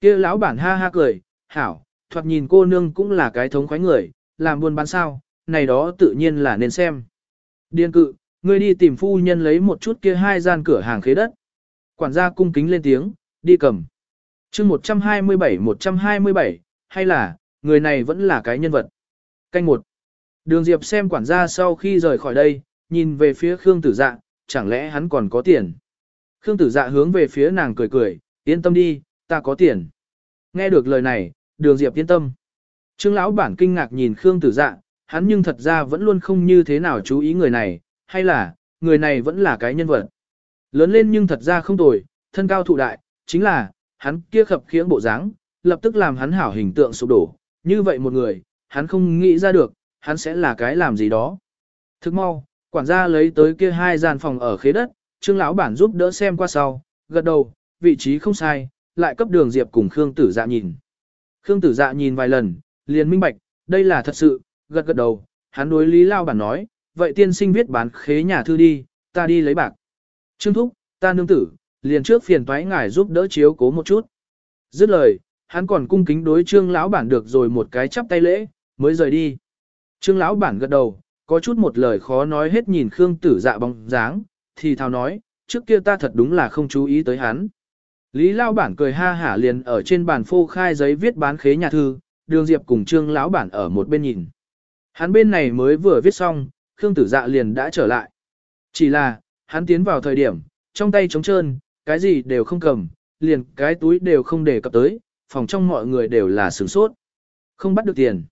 kia lão bản ha ha cười, hảo, thoạt nhìn cô nương cũng là cái thống khoái người, làm buôn bán sao, này đó tự nhiên là nên xem. Điên cự, ngươi đi tìm phu nhân lấy một chút kia hai gian cửa hàng khế đất. Quản gia cung kính lên tiếng, đi cầm. chương 127-127, hay là, người này vẫn là cái nhân vật. Canh một. Đường Diệp xem quản gia sau khi rời khỏi đây, nhìn về phía Khương Tử Dạ, chẳng lẽ hắn còn có tiền. Khương Tử Dạ hướng về phía nàng cười cười, yên tâm đi, ta có tiền. Nghe được lời này, đường Diệp yên tâm. Trương lão bản kinh ngạc nhìn Khương Tử Dạ, hắn nhưng thật ra vẫn luôn không như thế nào chú ý người này, hay là, người này vẫn là cái nhân vật. Lớn lên nhưng thật ra không tồi, thân cao thụ đại, chính là, hắn kia khập khiễng bộ dáng, lập tức làm hắn hảo hình tượng sụp đổ, như vậy một người, hắn không nghĩ ra được, hắn sẽ là cái làm gì đó. Thức mau, quản gia lấy tới kia hai gian phòng ở khế đất, Trương lão bản giúp đỡ xem qua sau, gật đầu, vị trí không sai, lại cấp đường Diệp cùng Khương Tử Dạ nhìn. Khương Tử Dạ nhìn vài lần, liền minh bạch, đây là thật sự, gật gật đầu, hắn đối Lý Lao bản nói, vậy tiên sinh viết bán khế nhà thư đi, ta đi lấy bạc. Trương Thúc, ta nương tử, liền trước phiền toái ngài giúp đỡ chiếu cố một chút. Dứt lời, hắn còn cung kính đối trương lão bản được rồi một cái chắp tay lễ, mới rời đi. Trương lão bản gật đầu, có chút một lời khó nói hết nhìn Khương tử dạ bóng dáng, thì thào nói, trước kia ta thật đúng là không chú ý tới hắn. Lý Lão bản cười ha hả liền ở trên bàn phô khai giấy viết bán khế nhà thư, đường diệp cùng trương lão bản ở một bên nhìn. Hắn bên này mới vừa viết xong, Khương tử dạ liền đã trở lại. Chỉ là, hắn tiến vào thời điểm, trong tay trống trơn, cái gì đều không cầm, liền cái túi đều không để cập tới, phòng trong mọi người đều là sửng sốt. Không bắt được tiền.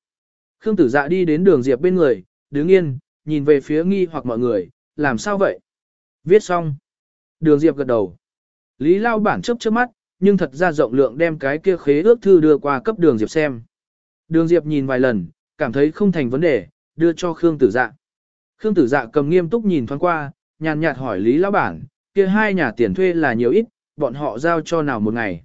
Khương tử dạ đi đến đường Diệp bên người, đứng yên, nhìn về phía nghi hoặc mọi người, làm sao vậy? Viết xong. Đường Diệp gật đầu. Lý Lao bản chấp chớp mắt, nhưng thật ra rộng lượng đem cái kia khế ước thư đưa qua cấp đường Diệp xem. Đường Diệp nhìn vài lần, cảm thấy không thành vấn đề, đưa cho Khương tử dạ. Khương tử dạ cầm nghiêm túc nhìn thoáng qua, nhàn nhạt hỏi Lý Lão Bản, kia hai nhà tiền thuê là nhiều ít, bọn họ giao cho nào một ngày.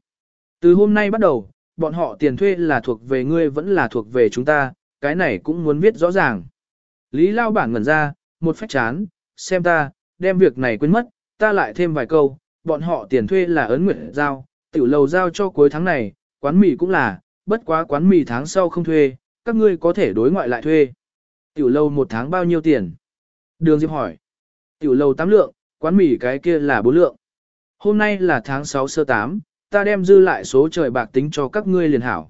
Từ hôm nay bắt đầu, bọn họ tiền thuê là thuộc về ngươi vẫn là thuộc về chúng ta, cái này cũng muốn viết rõ ràng. Lý Lao Bản ngẩn ra, một phách chán, xem ta, đem việc này quên mất, ta lại thêm vài câu, bọn họ tiền thuê là ấn nguyện giao, tiểu lầu giao cho cuối tháng này, quán mì cũng là, bất quá quán mì tháng sau không thuê, các ngươi có thể đối ngoại lại thuê. Tiểu lầu một tháng bao nhiêu tiền? Đường Diệp hỏi. Tiểu lầu 8 lượng, quán mì cái kia là 4 lượng. Hôm nay là tháng 6 sơ 8, ta đem dư lại số trời bạc tính cho các ngươi liền hảo.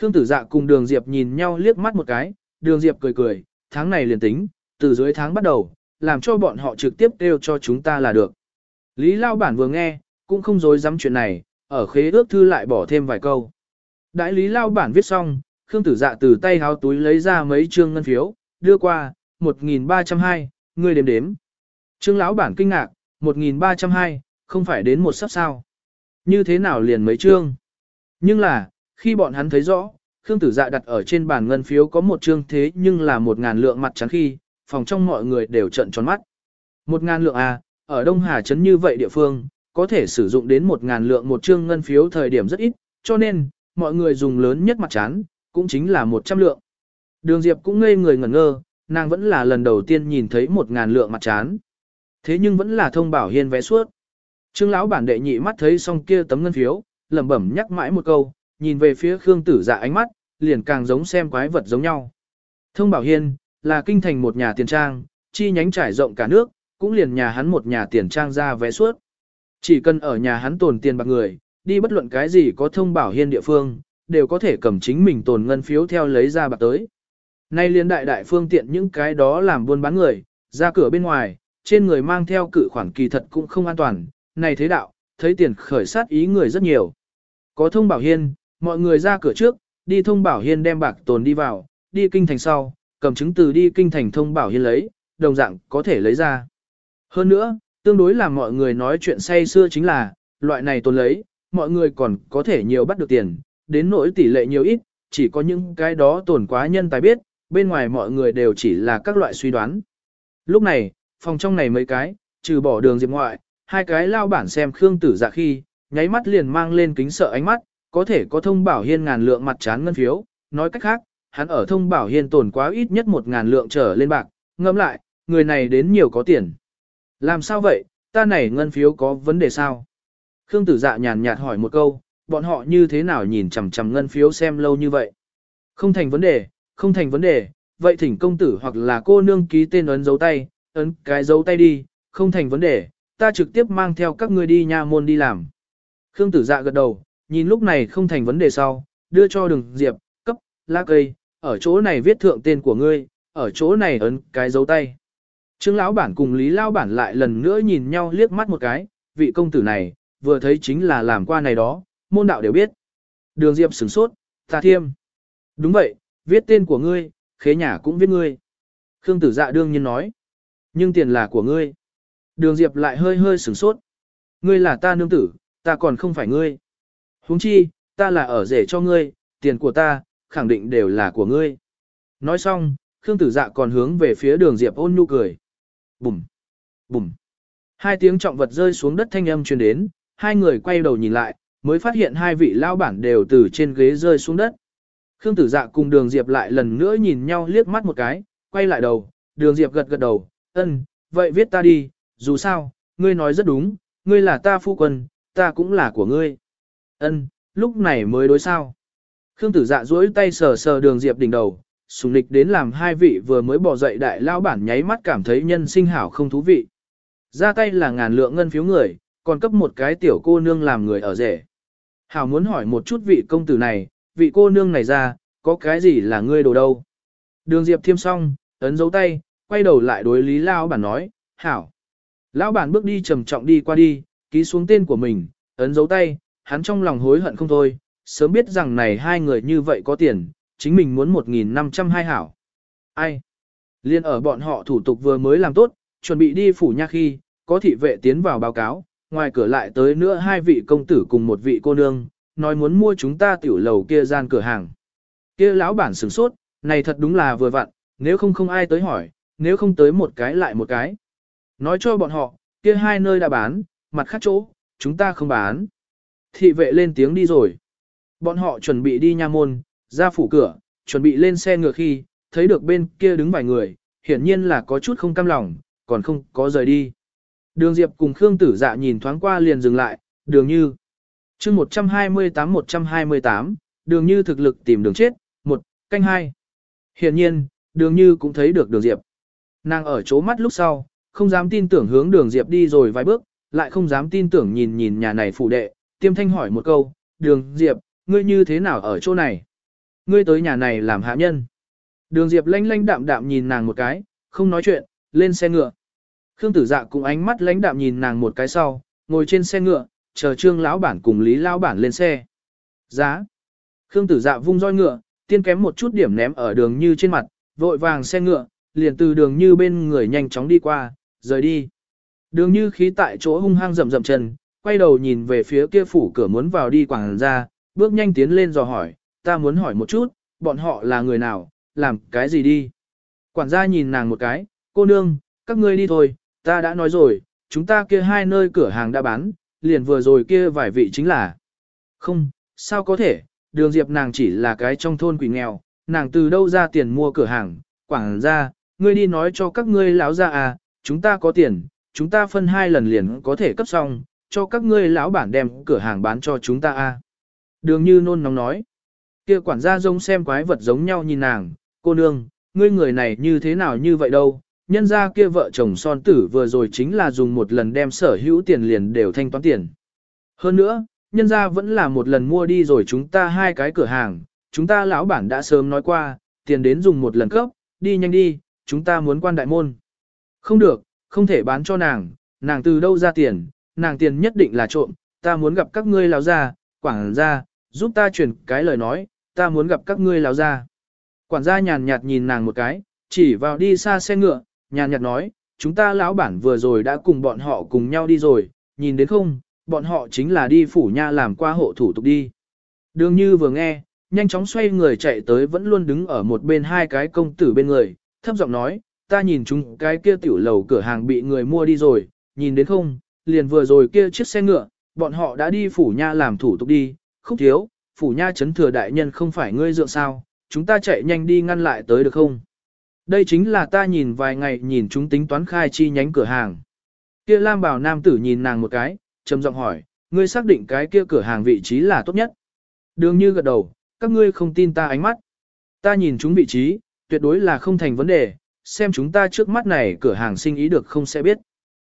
Khương tử dạ cùng đường Diệp nhìn nhau liếc mắt một cái, đường Diệp cười cười, tháng này liền tính, từ dưới tháng bắt đầu, làm cho bọn họ trực tiếp kêu cho chúng ta là được. Lý Lao Bản vừa nghe, cũng không dối dám chuyện này, ở khế ước thư lại bỏ thêm vài câu. Đại Lý Lao Bản viết xong, Khương tử dạ từ tay háo túi lấy ra mấy trương ngân phiếu, đưa qua, 1.320, ngươi đếm đếm. Trương lão bản kinh ngạc, 1.302, không phải đến một sắp sao. Như thế nào liền mấy trương? Nhưng là, khi bọn hắn thấy rõ, Khương Tử Dạ đặt ở trên bàn ngân phiếu có một trương thế nhưng là một ngàn lượng mặt trắng khi, phòng trong mọi người đều trợn tròn mắt. Một ngàn lượng à, ở Đông Hà Trấn như vậy địa phương, có thể sử dụng đến một ngàn lượng một trương ngân phiếu thời điểm rất ít, cho nên, mọi người dùng lớn nhất mặt trán cũng chính là một trăm lượng. Đường Diệp cũng ngây người ngẩn ngơ, nàng vẫn là lần đầu tiên nhìn thấy một ngàn lượng mặt trán, Thế nhưng vẫn là thông bảo hiên vé suốt. Trương lão bản đệ nhị mắt thấy xong kia tấm ngân phiếu, lẩm bẩm nhắc mãi một câu, nhìn về phía Khương Tử Dạ ánh mắt, liền càng giống xem quái vật giống nhau. Thông Bảo Hiên là kinh thành một nhà tiền trang, chi nhánh trải rộng cả nước, cũng liền nhà hắn một nhà tiền trang ra vé suốt. Chỉ cần ở nhà hắn tồn tiền bạc người, đi bất luận cái gì có thông bảo hiên địa phương, đều có thể cầm chính mình tồn ngân phiếu theo lấy ra bạc tới. Nay liên đại đại phương tiện những cái đó làm buôn bán người, ra cửa bên ngoài, trên người mang theo cự khoản kỳ thật cũng không an toàn, này thế đạo, thấy tiền khởi sát ý người rất nhiều. Có thông bảo hiên, mọi người ra cửa trước, đi thông bảo hiên đem bạc tồn đi vào, đi kinh thành sau, cầm chứng từ đi kinh thành thông bảo hiên lấy, đồng dạng có thể lấy ra. Hơn nữa, tương đối là mọi người nói chuyện say xưa chính là, loại này tồn lấy, mọi người còn có thể nhiều bắt được tiền, đến nỗi tỷ lệ nhiều ít, chỉ có những cái đó tồn quá nhân tài biết, bên ngoài mọi người đều chỉ là các loại suy đoán. Lúc này, phòng trong này mấy cái, trừ bỏ đường diệp ngoại, hai cái lao bản xem Khương Tử Dạ khi, nháy mắt liền mang lên kính sợ ánh mắt, có thể có thông bảo hiên ngàn lượng mặt chán ngân phiếu, nói cách khác, hắn ở thông bảo hiên tồn quá ít nhất một ngàn lượng trở lên bạc, ngẫm lại, người này đến nhiều có tiền. Làm sao vậy, ta này ngân phiếu có vấn đề sao? Khương tử dạ nhàn nhạt hỏi một câu, bọn họ như thế nào nhìn chằm chằm ngân phiếu xem lâu như vậy? Không thành vấn đề, không thành vấn đề, vậy thỉnh công tử hoặc là cô nương ký tên ấn dấu tay, ấn cái dấu tay đi, không thành vấn đề, ta trực tiếp mang theo các ngươi đi nha môn đi làm. Khương tử dạ gật đầu, nhìn lúc này không thành vấn đề sau, đưa cho đường diệp, cấp, lá cây, ở chỗ này viết thượng tên của ngươi, ở chỗ này ấn cái dấu tay. Trương lão bản cùng Lý lão bản lại lần nữa nhìn nhau liếc mắt một cái, vị công tử này, vừa thấy chính là làm qua này đó, môn đạo đều biết. Đường Diệp sửng sốt, ta thiêm. Đúng vậy, viết tên của ngươi, khế nhà cũng viết ngươi. Khương tử dạ đương nhiên nói. Nhưng tiền là của ngươi. Đường Diệp lại hơi hơi sửng sốt. Ngươi là ta nương tử, ta còn không phải ngươi huống chi, ta là ở rể cho ngươi, tiền của ta, khẳng định đều là của ngươi. Nói xong, Khương tử dạ còn hướng về phía đường Diệp ôn nhu cười. Bùm, bùm. Hai tiếng trọng vật rơi xuống đất thanh âm truyền đến, hai người quay đầu nhìn lại, mới phát hiện hai vị lao bản đều từ trên ghế rơi xuống đất. Khương tử dạ cùng đường Diệp lại lần nữa nhìn nhau liếc mắt một cái, quay lại đầu, đường Diệp gật gật đầu, ân, vậy viết ta đi, dù sao, ngươi nói rất đúng, ngươi là ta phu quân, ta cũng là của ngươi. Ân, lúc này mới đối sao. Khương tử dạ duỗi tay sờ sờ đường Diệp đỉnh đầu, sùng lịch đến làm hai vị vừa mới bỏ dậy đại lao bản nháy mắt cảm thấy nhân sinh hảo không thú vị. Ra tay là ngàn lượng ngân phiếu người, còn cấp một cái tiểu cô nương làm người ở rể. Hảo muốn hỏi một chút vị công tử này, vị cô nương này ra, có cái gì là ngươi đồ đâu. Đường Diệp thiêm xong, ấn dấu tay, quay đầu lại đối lý lao bản nói, Hảo. Lão bản bước đi trầm trọng đi qua đi, ký xuống tên của mình, ấn dấu tay, hắn trong lòng hối hận không thôi, sớm biết rằng này hai người như vậy có tiền, chính mình muốn 1.500 hai hảo. Ai? Liên ở bọn họ thủ tục vừa mới làm tốt, chuẩn bị đi phủ nha khi, có thị vệ tiến vào báo cáo, ngoài cửa lại tới nữa hai vị công tử cùng một vị cô nương, nói muốn mua chúng ta tiểu lầu kia gian cửa hàng. Kia lão bản sửng sốt, này thật đúng là vừa vặn, nếu không không ai tới hỏi, nếu không tới một cái lại một cái. Nói cho bọn họ, kia hai nơi đã bán, mặt khác chỗ, chúng ta không bán. Thị vệ lên tiếng đi rồi. Bọn họ chuẩn bị đi nha môn, ra phủ cửa, chuẩn bị lên xe ngựa khi, thấy được bên kia đứng vài người, hiển nhiên là có chút không cam lòng, còn không có rời đi. Đường Diệp cùng Khương Tử Dạ nhìn thoáng qua liền dừng lại, đường như. chương 128-128, đường như thực lực tìm đường chết, một canh hai. Hiển nhiên, đường như cũng thấy được đường Diệp. Nàng ở chỗ mắt lúc sau, không dám tin tưởng hướng đường Diệp đi rồi vài bước, lại không dám tin tưởng nhìn nhìn nhà này phụ đệ, tiêm thanh hỏi một câu, đường Diệp, ngươi như thế nào ở chỗ này? Ngươi tới nhà này làm hạ nhân. Đường Diệp lanh lanh đạm đạm nhìn nàng một cái, không nói chuyện, lên xe ngựa. Khương Tử Dạ cũng ánh mắt lãnh đạm nhìn nàng một cái sau, ngồi trên xe ngựa, chờ Trương lão bản cùng Lý lão bản lên xe. Giá. Khương Tử Dạ vung roi ngựa, tiên kém một chút điểm ném ở đường như trên mặt, vội vàng xe ngựa, liền từ đường như bên người nhanh chóng đi qua, rời đi. Đường như khí tại chỗ hung hăng rầm rầm chân, quay đầu nhìn về phía kia phủ cửa muốn vào đi quảng ra, bước nhanh tiến lên dò hỏi, ta muốn hỏi một chút, bọn họ là người nào, làm cái gì đi. Quản gia nhìn nàng một cái, cô nương, các ngươi đi thôi, ta đã nói rồi, chúng ta kia hai nơi cửa hàng đã bán, liền vừa rồi kia vài vị chính là. Không, sao có thể, đường diệp nàng chỉ là cái trong thôn quỷ nghèo, nàng từ đâu ra tiền mua cửa hàng, quảng gia, ngươi đi nói cho các ngươi lão ra à, chúng ta có tiền, chúng ta phân hai lần liền có thể cấp xong, cho các ngươi lão bản đem cửa hàng bán cho chúng ta a. Đường như nôn nóng nói. Kia quản gia rông xem quái vật giống nhau nhìn nàng, cô nương, ngươi người này như thế nào như vậy đâu, nhân ra kia vợ chồng son tử vừa rồi chính là dùng một lần đem sở hữu tiền liền đều thanh toán tiền. Hơn nữa, nhân ra vẫn là một lần mua đi rồi chúng ta hai cái cửa hàng, chúng ta lão bản đã sớm nói qua, tiền đến dùng một lần cấp, đi nhanh đi, chúng ta muốn quan đại môn. Không được, không thể bán cho nàng, nàng từ đâu ra tiền, nàng tiền nhất định là trộm, ta muốn gặp các ngươi lão gia, quảng gia, giúp ta truyền cái lời nói, ta muốn gặp các ngươi lão gia. Quản gia nhàn nhạt nhìn nàng một cái, chỉ vào đi xa xe ngựa, nhàn nhạt nói, chúng ta lão bản vừa rồi đã cùng bọn họ cùng nhau đi rồi, nhìn đến không, bọn họ chính là đi phủ nha làm qua hộ thủ tục đi. Đường như vừa nghe, nhanh chóng xoay người chạy tới vẫn luôn đứng ở một bên hai cái công tử bên người, thấp giọng nói, ta nhìn chúng cái kia tiểu lầu cửa hàng bị người mua đi rồi, nhìn đến không, liền vừa rồi kia chiếc xe ngựa, bọn họ đã đi phủ nha làm thủ tục đi, khúc thiếu, phủ nha chấn thừa đại nhân không phải ngươi dựa sao, chúng ta chạy nhanh đi ngăn lại tới được không? Đây chính là ta nhìn vài ngày nhìn chúng tính toán khai chi nhánh cửa hàng. Kia Lam bảo nam tử nhìn nàng một cái, trầm giọng hỏi, ngươi xác định cái kia cửa hàng vị trí là tốt nhất. Đường như gật đầu, các ngươi không tin ta ánh mắt. Ta nhìn chúng vị trí, tuyệt đối là không thành vấn đề, xem chúng ta trước mắt này cửa hàng sinh ý được không sẽ biết.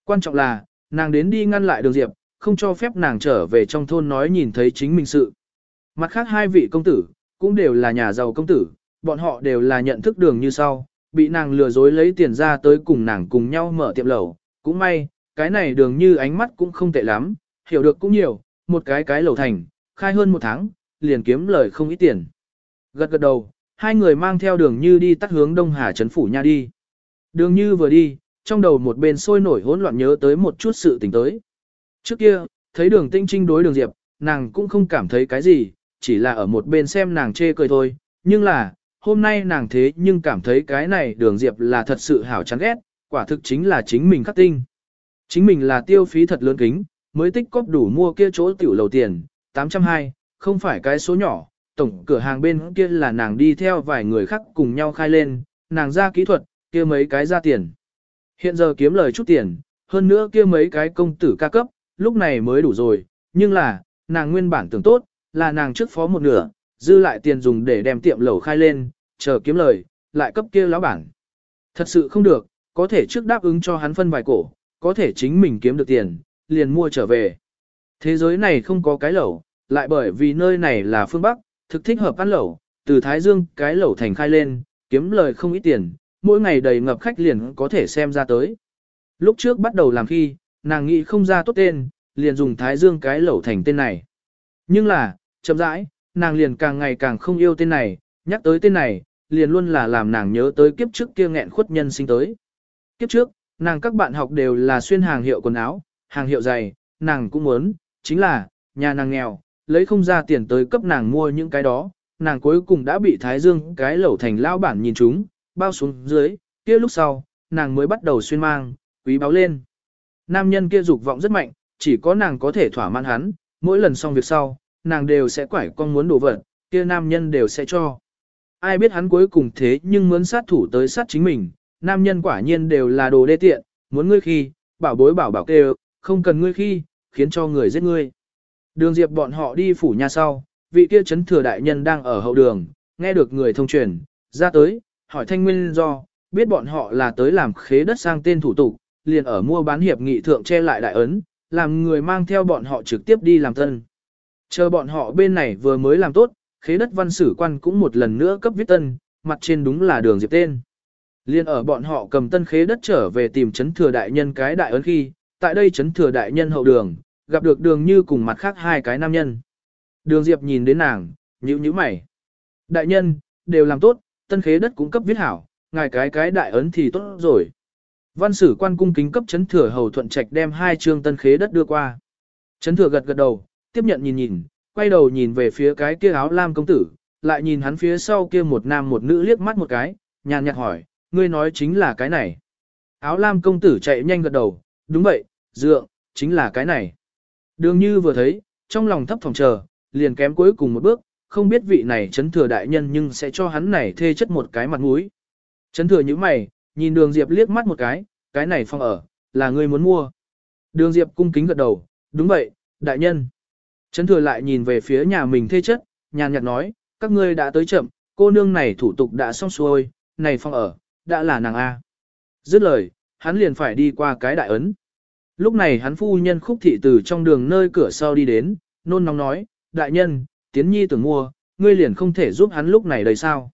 Quan trọng là, nàng đến đi ngăn lại đường Diệp, không cho phép nàng trở về trong thôn nói nhìn thấy chính mình sự. Mặt khác hai vị công tử, cũng đều là nhà giàu công tử, bọn họ đều là nhận thức đường như sau, bị nàng lừa dối lấy tiền ra tới cùng nàng cùng nhau mở tiệm lẩu. Cũng may, cái này đường như ánh mắt cũng không tệ lắm, hiểu được cũng nhiều, một cái cái lẩu thành, khai hơn một tháng, liền kiếm lời không ít tiền. Gật gật đầu, hai người mang theo đường như đi tắt hướng Đông Hà Trấn Phủ Nha đi. Đường như vừa đi, trong đầu một bên sôi nổi hỗn loạn nhớ tới một chút sự tình tới. Trước kia, thấy đường tinh trinh đối đường diệp, nàng cũng không cảm thấy cái gì, chỉ là ở một bên xem nàng chê cười thôi, nhưng là, hôm nay nàng thế nhưng cảm thấy cái này đường diệp là thật sự hảo chán ghét, quả thực chính là chính mình khắc tinh. Chính mình là tiêu phí thật lớn kính, mới tích cóp đủ mua kia chỗ tiểu lầu tiền, 820, không phải cái số nhỏ, tổng cửa hàng bên kia là nàng đi theo vài người khác cùng nhau khai lên, nàng ra kỹ thuật, kia mấy cái ra tiền. Hiện giờ kiếm lời chút tiền, hơn nữa kia mấy cái công tử ca cấp, lúc này mới đủ rồi, nhưng là, nàng nguyên bản tưởng tốt, là nàng trước phó một nửa, dư lại tiền dùng để đem tiệm lẩu khai lên, chờ kiếm lời, lại cấp kia lão bản. Thật sự không được, có thể trước đáp ứng cho hắn phân vài cổ, có thể chính mình kiếm được tiền, liền mua trở về. Thế giới này không có cái lẩu, lại bởi vì nơi này là phương Bắc, thực thích hợp ăn lẩu, từ Thái Dương cái lẩu thành khai lên, kiếm lời không ít tiền, mỗi ngày đầy ngập khách liền có thể xem ra tới. Lúc trước bắt đầu làm khi, nàng nghĩ không ra tốt tên, liền dùng Thái Dương cái lẩu thành tên này. Nhưng là, chậm rãi, nàng liền càng ngày càng không yêu tên này, nhắc tới tên này, liền luôn là làm nàng nhớ tới kiếp trước kia nghẹn khuất nhân sinh tới. Kiếp trước, nàng các bạn học đều là xuyên hàng hiệu quần áo, hàng hiệu giày, nàng cũng muốn, chính là, nhà nàng nghèo, lấy không ra tiền tới cấp nàng mua những cái đó, nàng cuối cùng đã bị Thái Dương cái lẩu thành lao bản nhìn chúng, bao xuống dưới, kia lúc sau, nàng mới bắt đầu xuyên mang, quý báo lên. Nam nhân kia dục vọng rất mạnh, chỉ có nàng có thể thỏa mãn hắn, mỗi lần xong việc sau, nàng đều sẽ quải con muốn đổ vật, kia nam nhân đều sẽ cho. Ai biết hắn cuối cùng thế nhưng muốn sát thủ tới sát chính mình, nam nhân quả nhiên đều là đồ đê tiện, muốn ngươi khi, bảo bối bảo bảo kêu, không cần ngươi khi, khiến cho người giết ngươi. Đường Diệp bọn họ đi phủ nhà sau, vị kia chấn thừa đại nhân đang ở hậu đường, nghe được người thông truyền, ra tới, hỏi thanh nguyên do, biết bọn họ là tới làm khế đất sang tên thủ tục, liền ở mua bán hiệp nghị thượng che lại đại ấn, làm người mang theo bọn họ trực tiếp đi làm tân. Chờ bọn họ bên này vừa mới làm tốt, khế đất văn sử quan cũng một lần nữa cấp viết tân, mặt trên đúng là đường diệp tên. Liên ở bọn họ cầm tân khế đất trở về tìm chấn thừa đại nhân cái đại ấn khi, tại đây chấn thừa đại nhân hậu đường, gặp được đường như cùng mặt khác hai cái nam nhân. Đường diệp nhìn đến nàng, nhíu nhíu mày. Đại nhân, đều làm tốt, tân khế đất cũng cấp viết hảo, ngài cái cái đại ấn thì tốt rồi. Văn sử quan cung kính cấp chấn thừa hầu thuận trạch đem hai trương tân khế đất đưa qua. Chấn thừa gật gật đầu, tiếp nhận nhìn nhìn, quay đầu nhìn về phía cái kia áo lam công tử, lại nhìn hắn phía sau kia một nam một nữ liếc mắt một cái, nhàn nhạt hỏi, ngươi nói chính là cái này. Áo lam công tử chạy nhanh gật đầu, đúng vậy, dượng, chính là cái này. Đường như vừa thấy, trong lòng thấp phòng chờ, liền kém cuối cùng một bước, không biết vị này chấn thừa đại nhân nhưng sẽ cho hắn này thê chất một cái mặt mũi. Chấn thừa như mày, nhìn đường Diệp liếc mắt một cái, cái này phong ở, là ngươi muốn mua. Đường Diệp cung kính gật đầu, đúng vậy, đại nhân. Chấn thừa lại nhìn về phía nhà mình thê chất, nhàn nhạt nói, các ngươi đã tới chậm, cô nương này thủ tục đã xong xuôi, này phong ở, đã là nàng A. Dứt lời, hắn liền phải đi qua cái đại ấn. Lúc này hắn phu nhân khúc thị từ trong đường nơi cửa sau đi đến, nôn nóng nói, đại nhân, tiến nhi tưởng mua, ngươi liền không thể giúp hắn lúc này đây sao.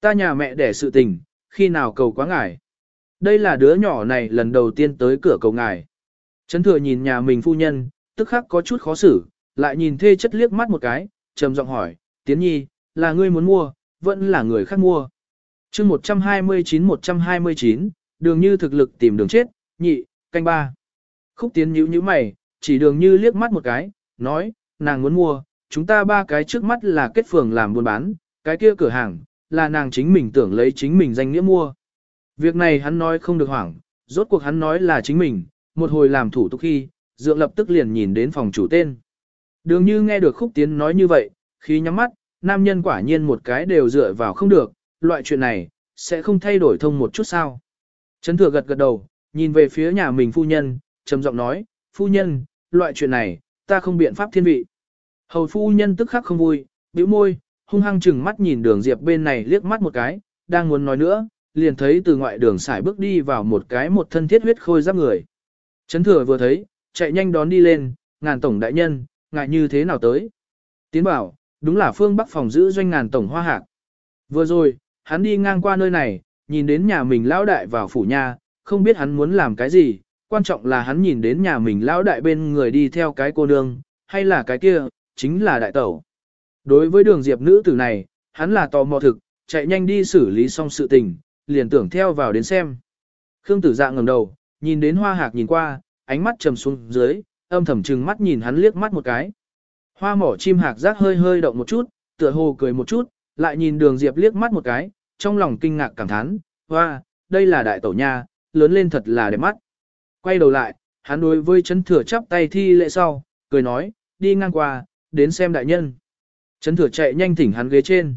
Ta nhà mẹ đẻ sự tình, khi nào cầu quá ngài. Đây là đứa nhỏ này lần đầu tiên tới cửa cầu ngài. Trấn thừa nhìn nhà mình phu nhân, tức khắc có chút khó xử, lại nhìn thê chất liếc mắt một cái, trầm giọng hỏi, tiến nhi, là ngươi muốn mua, vẫn là người khác mua. chương 129-129, đường như thực lực tìm đường chết, nhị, canh ba. Khúc tiến nhíu nhíu mày, chỉ đường như liếc mắt một cái, nói, nàng muốn mua, chúng ta ba cái trước mắt là kết phường làm buôn bán, cái kia cửa hàng, là nàng chính mình tưởng lấy chính mình danh nghĩa mua. Việc này hắn nói không được hoảng, rốt cuộc hắn nói là chính mình, một hồi làm thủ tục khi, dượng lập tức liền nhìn đến phòng chủ tên. Đường như nghe được khúc tiến nói như vậy, khi nhắm mắt, nam nhân quả nhiên một cái đều dựa vào không được, loại chuyện này, sẽ không thay đổi thông một chút sao. Trấn thừa gật gật đầu, nhìn về phía nhà mình phu nhân, trầm giọng nói, phu nhân, loại chuyện này, ta không biện pháp thiên vị. Hầu phu nhân tức khắc không vui, bĩu môi, hung hăng chừng mắt nhìn đường diệp bên này liếc mắt một cái, đang muốn nói nữa, liền thấy từ ngoại đường xài bước đi vào một cái một thân thiết huyết khôi giáp người. chấn thừa vừa thấy, chạy nhanh đón đi lên, ngàn tổng đại nhân, ngại như thế nào tới. Tiến bảo, đúng là phương bắc phòng giữ doanh ngàn tổng hoa hạc. Vừa rồi, hắn đi ngang qua nơi này, nhìn đến nhà mình lão đại vào phủ nhà, không biết hắn muốn làm cái gì, quan trọng là hắn nhìn đến nhà mình lão đại bên người đi theo cái cô nương, hay là cái kia, chính là đại tẩu. Đối với đường diệp nữ tử này, hắn là tò mò thực, chạy nhanh đi xử lý xong sự tình, liền tưởng theo vào đến xem. Khương tử dạ ngẩng đầu, nhìn đến hoa hạc nhìn qua, ánh mắt trầm xuống dưới, âm thầm trừng mắt nhìn hắn liếc mắt một cái. Hoa mỏ chim hạc giác hơi hơi động một chút, tựa hồ cười một chút, lại nhìn đường diệp liếc mắt một cái, trong lòng kinh ngạc cảm thán, hoa, đây là đại tẩu nha, lớn lên thật là đẹp mắt. Quay đầu lại, hắn đối với chấn thừa chắp tay thi lễ sau, cười nói, đi ngang qua, đến xem đại nhân. Trấn thừa chạy nhanh thỉnh hắn ghế trên.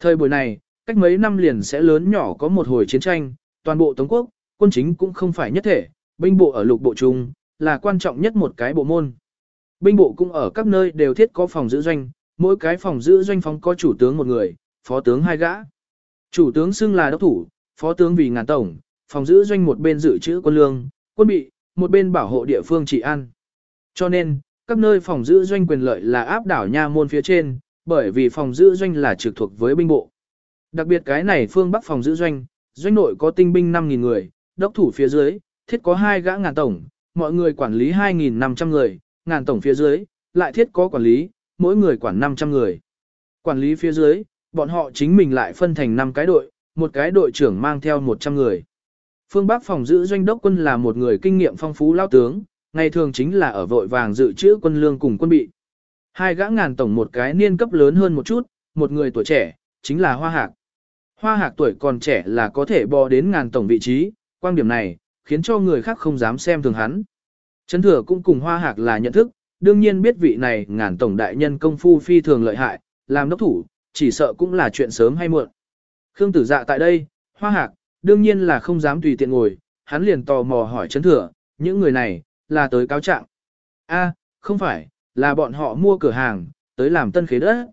Thời buổi này, cách mấy năm liền sẽ lớn nhỏ có một hồi chiến tranh, toàn bộ Tống quốc, quân chính cũng không phải nhất thể, binh bộ ở lục bộ trung, là quan trọng nhất một cái bộ môn. Binh bộ cũng ở các nơi đều thiết có phòng giữ doanh, mỗi cái phòng giữ doanh phóng có chủ tướng một người, phó tướng hai gã. Chủ tướng xưng là đốc thủ, phó tướng vì ngàn tổng, phòng giữ doanh một bên dự trữ quân lương, quân bị, một bên bảo hộ địa phương trị an. Cho nên, các nơi phòng giữ doanh quyền lợi là áp đảo nha môn phía trên, bởi vì phòng giữ doanh là trực thuộc với binh bộ. Đặc biệt cái này phương Bắc phòng giữ doanh, doanh nội có tinh binh 5.000 người, đốc thủ phía dưới, thiết có hai gã ngàn tổng, mọi người quản lý 2.500 người, ngàn tổng phía dưới, lại thiết có quản lý, mỗi người quản 500 người. Quản lý phía dưới, bọn họ chính mình lại phân thành 5 cái đội, một cái đội trưởng mang theo 100 người. Phương Bắc phòng giữ doanh đốc quân là một người kinh nghiệm phong phú lao tướng, ngày thường chính là ở vội vàng dự trữ quân lương cùng quân bị. Hai gã ngàn tổng một cái niên cấp lớn hơn một chút, một người tuổi trẻ, chính là Hoa Hạc. Hoa Hạc tuổi còn trẻ là có thể bò đến ngàn tổng vị trí, quan điểm này, khiến cho người khác không dám xem thường hắn. Trấn thừa cũng cùng Hoa Hạc là nhận thức, đương nhiên biết vị này ngàn tổng đại nhân công phu phi thường lợi hại, làm đốc thủ, chỉ sợ cũng là chuyện sớm hay muộn. Khương tử dạ tại đây, Hoa Hạc, đương nhiên là không dám tùy tiện ngồi, hắn liền tò mò hỏi Trấn thừa, những người này, là tới cáo trạng. A, không phải, là bọn họ mua cửa hàng, tới làm tân khế đất.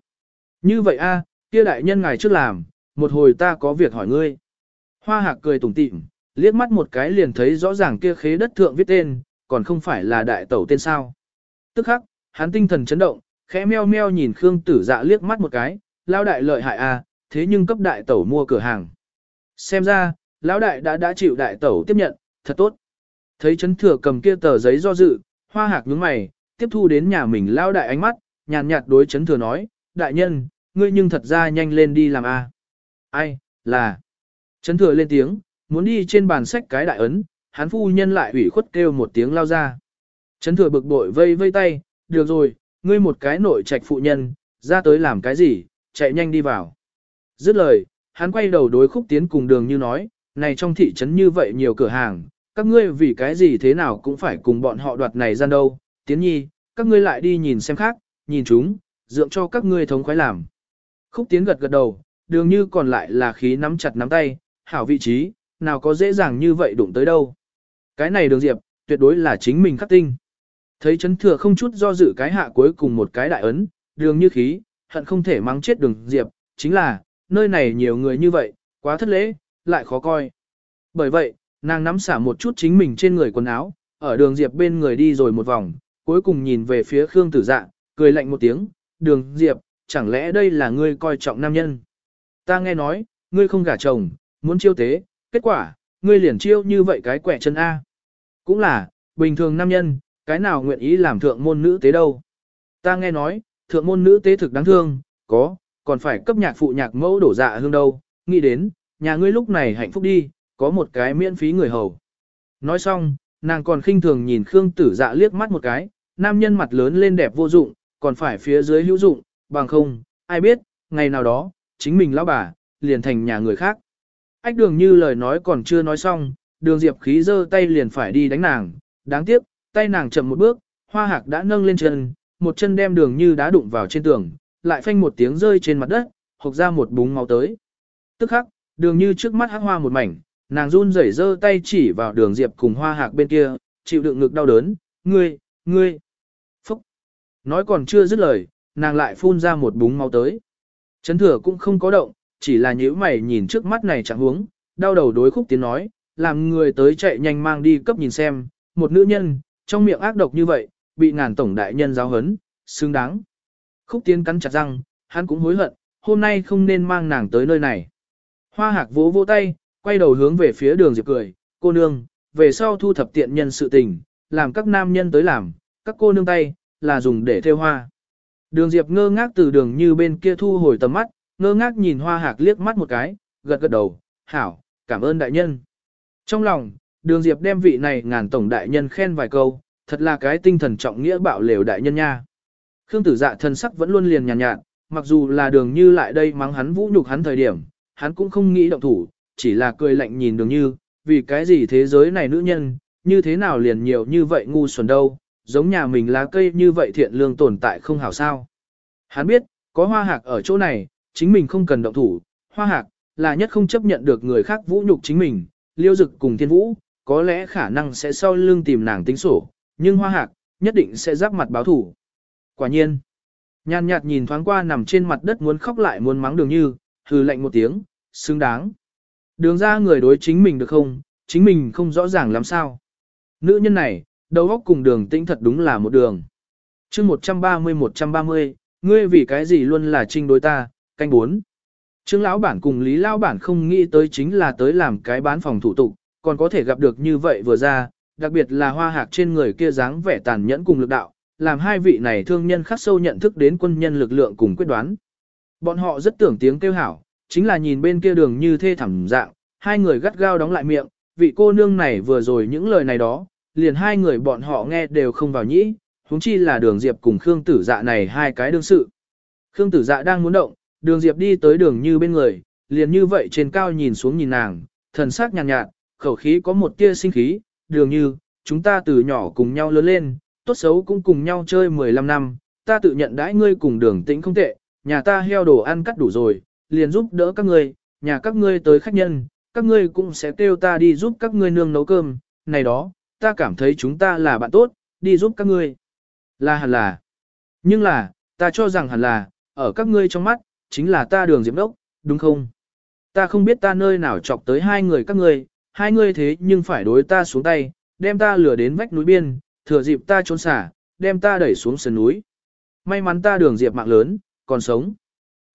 Như vậy a, kia đại nhân ngài trước làm, một hồi ta có việc hỏi ngươi. Hoa hạc cười tủm tỉm, liếc mắt một cái liền thấy rõ ràng kia khế đất thượng viết tên, còn không phải là đại tẩu tên sao. Tức khắc, hắn tinh thần chấn động, khẽ meo meo nhìn Khương tử dạ liếc mắt một cái, lao đại lợi hại a, thế nhưng cấp đại tẩu mua cửa hàng. Xem ra, lão đại đã đã chịu đại tẩu tiếp nhận, thật tốt. Thấy chấn thừa cầm kia tờ giấy do dự, hoa hạc nhướng mày, tiếp thu đến nhà mình lao đại ánh mắt, nhàn nhạt đối chấn thừa nói, đại nhân, ngươi nhưng thật ra nhanh lên đi làm a. Ai, là. chấn thừa lên tiếng, muốn đi trên bàn sách cái đại ấn, hắn phu nhân lại ủy khuất kêu một tiếng lao ra. chấn thừa bực bội vây vây tay, được rồi, ngươi một cái nội trạch phụ nhân, ra tới làm cái gì, chạy nhanh đi vào. Dứt lời, hắn quay đầu đối khúc tiến cùng đường như nói, này trong thị trấn như vậy nhiều cửa hàng, các ngươi vì cái gì thế nào cũng phải cùng bọn họ đoạt này gian đâu, tiến nhi, các ngươi lại đi nhìn xem khác, nhìn chúng, dượng cho các ngươi thống khoái làm. Khúc tiến gật gật đầu, đường như còn lại là khí nắm chặt nắm tay, hảo vị trí, nào có dễ dàng như vậy đụng tới đâu. Cái này đường diệp, tuyệt đối là chính mình khắc tinh. Thấy chấn thừa không chút do dự cái hạ cuối cùng một cái đại ấn, đường như khí, hận không thể mắng chết đường diệp, chính là, nơi này nhiều người như vậy, quá thất lễ, lại khó coi. Bởi vậy, nàng nắm xả một chút chính mình trên người quần áo, ở đường diệp bên người đi rồi một vòng, cuối cùng nhìn về phía Khương tử dạ, cười lạnh một tiếng, đường diệp, chẳng lẽ đây là ngươi coi trọng nam nhân? Ta nghe nói, ngươi không gả chồng, muốn chiêu tế, kết quả, ngươi liền chiêu như vậy cái quẻ chân A. Cũng là, bình thường nam nhân, cái nào nguyện ý làm thượng môn nữ tế đâu. Ta nghe nói, thượng môn nữ tế thực đáng thương, có, còn phải cấp nhạc phụ nhạc mẫu đổ dạ hương đâu, nghĩ đến, nhà ngươi lúc này hạnh phúc đi, có một cái miễn phí người hầu. Nói xong, nàng còn khinh thường nhìn Khương tử dạ liếc mắt một cái, nam nhân mặt lớn lên đẹp vô dụng, còn phải phía dưới hữu dụng, bằng không, ai biết, ngày nào đó, chính mình lão bà, liền thành nhà người khác. Ách đường như lời nói còn chưa nói xong, đường diệp khí giơ tay liền phải đi đánh nàng, đáng tiếc, tay nàng chậm một bước, hoa hạc đã nâng lên chân, một chân đem đường như đá đụng vào trên tường, lại phanh một tiếng rơi trên mặt đất, hộc ra một búng máu tới. Tức khắc, đường như trước mắt hắc hoa một mảnh, nàng run rẩy giơ tay chỉ vào đường diệp cùng hoa hạc bên kia, chịu đựng ngực đau đớn, ngươi, ngươi, phúc. Nói còn chưa dứt lời, nàng lại phun ra một búng máu tới. Chấn thừa cũng không có động, chỉ là nhíu mày nhìn trước mắt này chẳng huống, đau đầu đối khúc tiến nói, làm người tới chạy nhanh mang đi cấp nhìn xem, một nữ nhân, trong miệng ác độc như vậy, bị ngàn tổng đại nhân giáo hấn, xứng đáng. Khúc tiến cắn chặt răng, hắn cũng hối hận, hôm nay không nên mang nàng tới nơi này. Hoa hạc vỗ vỗ tay, quay đầu hướng về phía đường Diệp cười, cô nương, về sau thu thập tiện nhân sự tình, làm các nam nhân tới làm, các cô nương tay, là dùng để theo hoa. Đường Diệp ngơ ngác từ đường như bên kia thu hồi tầm mắt, ngơ ngác nhìn hoa hạc liếc mắt một cái, gật gật đầu, hảo, cảm ơn đại nhân. Trong lòng, đường Diệp đem vị này ngàn tổng đại nhân khen vài câu, thật là cái tinh thần trọng nghĩa bạo lều đại nhân nha. Khương tử dạ thân sắc vẫn luôn liền nhàn nhạt, nhạt, mặc dù là đường như lại đây mắng hắn vũ nhục hắn thời điểm, hắn cũng không nghĩ động thủ, chỉ là cười lạnh nhìn đường như, vì cái gì thế giới này nữ nhân, như thế nào liền nhiều như vậy ngu xuẩn đâu, giống nhà mình lá cây như vậy thiện lương tồn tại không hảo sao. Hắn biết, có hoa hạc ở chỗ này, chính mình không cần động thủ, hoa hạc, là nhất không chấp nhận được người khác vũ nhục chính mình, liêu dực cùng thiên vũ, có lẽ khả năng sẽ sau lưng tìm nàng tính sổ, nhưng hoa hạc, nhất định sẽ giáp mặt báo thủ. Quả nhiên, nhàn nhạt nhìn thoáng qua nằm trên mặt đất muốn khóc lại muốn mắng đường như, hừ lạnh một tiếng, xứng đáng. Đường ra người đối chính mình được không, chính mình không rõ ràng làm sao. Nữ nhân này, đầu óc cùng đường tĩnh thật đúng là một đường. chương 130-130, ngươi vì cái gì luôn là trinh đối ta, canh bốn. Trương lão bản cùng Lý lão bản không nghĩ tới chính là tới làm cái bán phòng thủ tục, còn có thể gặp được như vậy vừa ra, đặc biệt là hoa hạc trên người kia dáng vẻ tàn nhẫn cùng lực đạo, làm hai vị này thương nhân khắc sâu nhận thức đến quân nhân lực lượng cùng quyết đoán. Bọn họ rất tưởng tiếng kêu hảo, chính là nhìn bên kia đường như thê thảm dạng, hai người gắt gao đóng lại miệng, vị cô nương này vừa rồi những lời này đó, liền hai người bọn họ nghe đều không vào nhĩ, huống chi là đường Diệp cùng Khương Tử Dạ này hai cái đương sự. Khương Tử Dạ đang muốn động, đường Diệp đi tới đường như bên người, liền như vậy trên cao nhìn xuống nhìn nàng, thần sắc nhàn nhạt, nhạt, khẩu khí có một tia sinh khí, đường như, chúng ta từ nhỏ cùng nhau lớn lên, tốt xấu cũng cùng nhau chơi 15 năm, ta tự nhận đãi ngươi cùng đường tĩnh không tệ, nhà ta heo đồ ăn cắt đủ rồi, liền giúp đỡ các ngươi, nhà các ngươi tới khách nhân, các ngươi cũng sẽ kêu ta đi giúp các ngươi nương nấu cơm, này đó, ta cảm thấy chúng ta là bạn tốt, đi giúp các ngươi. Là hẳn là. Nhưng là, ta cho rằng hẳn là, ở các ngươi trong mắt, chính là ta đường diệp đốc, đúng không? Ta không biết ta nơi nào chọc tới hai người các ngươi, hai ngươi thế nhưng phải đối ta xuống tay, đem ta lừa đến vách núi biên, thừa dịp ta trốn xả, đem ta đẩy xuống sườn núi. May mắn ta đường diệp mạng lớn, còn sống.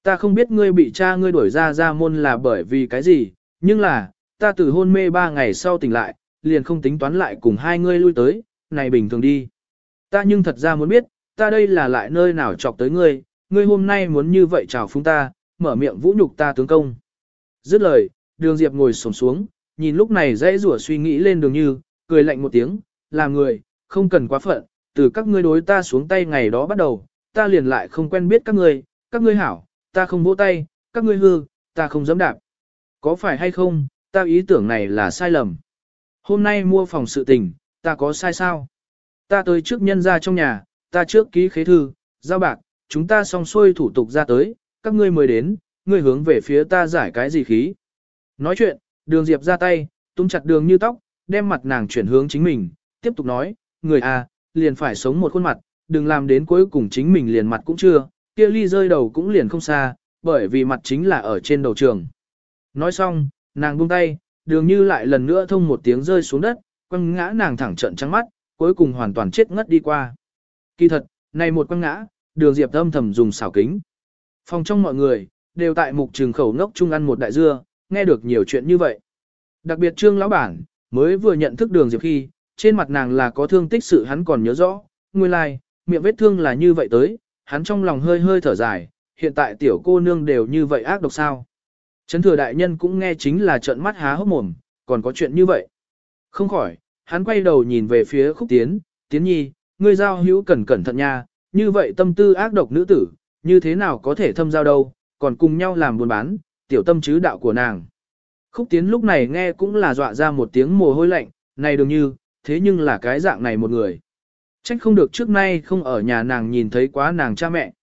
Ta không biết ngươi bị cha ngươi đuổi ra ra môn là bởi vì cái gì, nhưng là, ta từ hôn mê ba ngày sau tỉnh lại, liền không tính toán lại cùng hai ngươi lui tới, này bình thường đi. Ta nhưng thật ra muốn biết, ta đây là lại nơi nào chọc tới ngươi, ngươi hôm nay muốn như vậy chào phúng ta, mở miệng vũ nhục ta tướng công. Dứt lời, đường diệp ngồi sổm xuống, nhìn lúc này dễ rủa suy nghĩ lên đường như, cười lạnh một tiếng, làm người, không cần quá phận, từ các ngươi đối ta xuống tay ngày đó bắt đầu, ta liền lại không quen biết các ngươi, các ngươi hảo, ta không vỗ tay, các ngươi hư, ta không dám đạp. Có phải hay không, ta ý tưởng này là sai lầm. Hôm nay mua phòng sự tình, ta có sai sao? Ta tới trước nhân ra trong nhà, ta trước ký khế thư, giao bạc, chúng ta xong xuôi thủ tục ra tới, các ngươi mới đến, ngươi hướng về phía ta giải cái gì khí. Nói chuyện, đường diệp ra tay, tung chặt đường như tóc, đem mặt nàng chuyển hướng chính mình, tiếp tục nói, người à, liền phải sống một khuôn mặt, đừng làm đến cuối cùng chính mình liền mặt cũng chưa, kia ly rơi đầu cũng liền không xa, bởi vì mặt chính là ở trên đầu trường. Nói xong, nàng buông tay, đường như lại lần nữa thông một tiếng rơi xuống đất, quăng ngã nàng thẳng trận trắng mắt, cuối cùng hoàn toàn chết ngất đi qua. Kỳ thật, này một quăng ngã, đường diệp âm thầm dùng xảo kính. Phòng trong mọi người, đều tại mục trường khẩu ngốc chung ăn một đại dưa, nghe được nhiều chuyện như vậy. Đặc biệt trương lão bản, mới vừa nhận thức đường diệp khi, trên mặt nàng là có thương tích sự hắn còn nhớ rõ, nguyên lai, like, miệng vết thương là như vậy tới, hắn trong lòng hơi hơi thở dài, hiện tại tiểu cô nương đều như vậy ác độc sao. Chấn thừa đại nhân cũng nghe chính là trợn mắt há hốc mồm, còn có chuyện như vậy. Không khỏi, hắn quay đầu nhìn về phía khúc tiến, tiến nhi, ngươi giao hữu cẩn cẩn thận nha, như vậy tâm tư ác độc nữ tử, như thế nào có thể thâm giao đâu, còn cùng nhau làm buôn bán, tiểu tâm chứ đạo của nàng. Khúc tiến lúc này nghe cũng là dọa ra một tiếng mồ hôi lạnh, này đừng như, thế nhưng là cái dạng này một người. Trách không được trước nay không ở nhà nàng nhìn thấy quá nàng cha mẹ.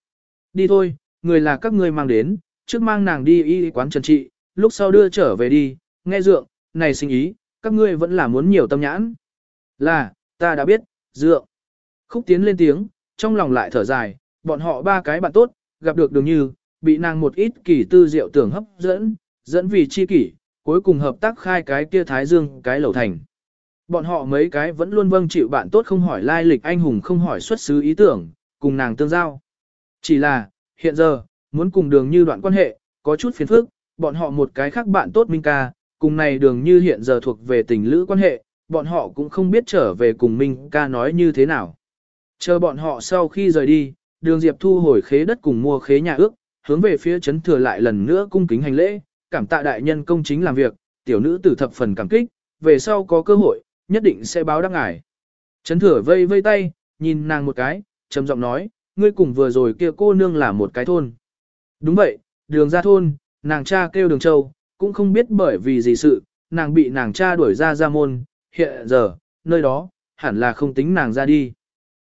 Đi thôi, người là các ngươi mang đến, trước mang nàng đi y quán trần trị, lúc sau đưa trở về đi, nghe dượng, này sinh ý, các ngươi vẫn là muốn nhiều tâm nhãn. Là, ta đã biết, dượng. Khúc tiến lên tiếng, trong lòng lại thở dài, bọn họ ba cái bạn tốt, gặp được đường như, bị nàng một ít kỳ tư diệu tưởng hấp dẫn, dẫn vì chi kỷ, cuối cùng hợp tác khai cái kia thái dương cái lẩu thành. Bọn họ mấy cái vẫn luôn vâng chịu bạn tốt không hỏi lai lịch anh hùng không hỏi xuất xứ ý tưởng, cùng nàng tương giao. Chỉ là, hiện giờ, muốn cùng đường như đoạn quan hệ, có chút phiền phức, bọn họ một cái khác bạn tốt Minh ca, cùng này đường như hiện giờ thuộc về tình lữ quan hệ, bọn họ cũng không biết trở về cùng Minh ca nói như thế nào. Chờ bọn họ sau khi rời đi, đường Diệp thu hồi khế đất cùng mua khế nhà ước, hướng về phía chấn thừa lại lần nữa cung kính hành lễ, cảm tạ đại nhân công chính làm việc, tiểu nữ tử thập phần cảm kích, về sau có cơ hội, nhất định sẽ báo đáp ngài. Chấn thừa vây vây tay, nhìn nàng một cái, trầm giọng nói, ngươi cùng vừa rồi kia cô nương là một cái thôn. Đúng vậy, đường ra thôn, nàng cha kêu đường châu, cũng không biết bởi vì gì sự, nàng bị nàng cha đuổi ra ra môn, hiện giờ, nơi đó, hẳn là không tính nàng ra đi.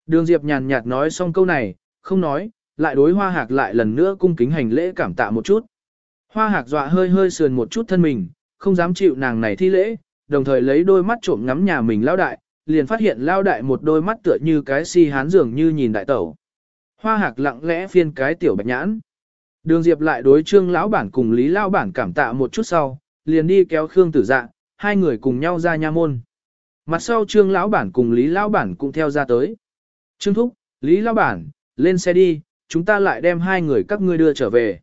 Đường Diệp nhàn nhạt nói xong câu này, không nói, lại đối hoa hạc lại lần nữa cung kính hành lễ cảm tạ một chút. Hoa hạc dọa hơi hơi sườn một chút thân mình, không dám chịu nàng này thi lễ, đồng thời lấy đôi mắt trộm ngắm nhà mình lao đại, liền phát hiện lao đại một đôi mắt tựa như cái si hán dường như nhìn đại tẩu. Hoa hạc lặng lẽ phiên cái tiểu bạch nhãn. Đường Diệp lại đối trương lão bản cùng Lý lão bản cảm tạ một chút sau, liền đi kéo Khương Tử Dạ, hai người cùng nhau ra nha môn. Mặt sau trương lão bản cùng Lý lão bản cũng theo ra tới. Trương Thúc, Lý lão bản, lên xe đi, chúng ta lại đem hai người các ngươi đưa trở về.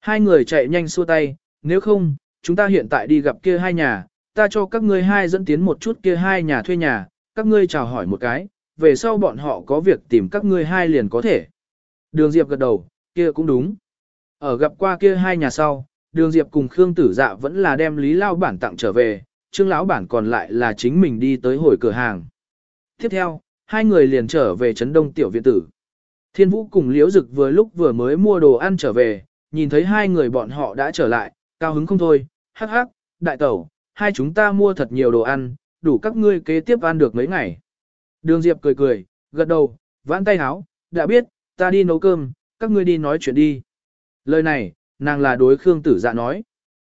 Hai người chạy nhanh xua tay, nếu không, chúng ta hiện tại đi gặp kia hai nhà, ta cho các ngươi hai dẫn tiến một chút kia hai nhà thuê nhà, các ngươi chào hỏi một cái, về sau bọn họ có việc tìm các ngươi hai liền có thể. Đường Diệp gật đầu, kia cũng đúng. Ở gặp qua kia hai nhà sau, Đường Diệp cùng Khương Tử Dạ vẫn là đem Lý Lao bản tặng trở về, Trương lão bản còn lại là chính mình đi tới hồi cửa hàng. Tiếp theo, hai người liền trở về trấn Đông tiểu viện tử. Thiên Vũ cùng Liễu Dực vừa lúc vừa mới mua đồ ăn trở về, nhìn thấy hai người bọn họ đã trở lại, cao hứng không thôi, hắc hắc, đại tẩu, hai chúng ta mua thật nhiều đồ ăn, đủ các ngươi kế tiếp ăn được mấy ngày. Đường Diệp cười cười, gật đầu, vãn tay háo, đã biết, ta đi nấu cơm, các ngươi đi nói chuyện đi. Lời này, nàng là đối Khương Tử Dạ nói.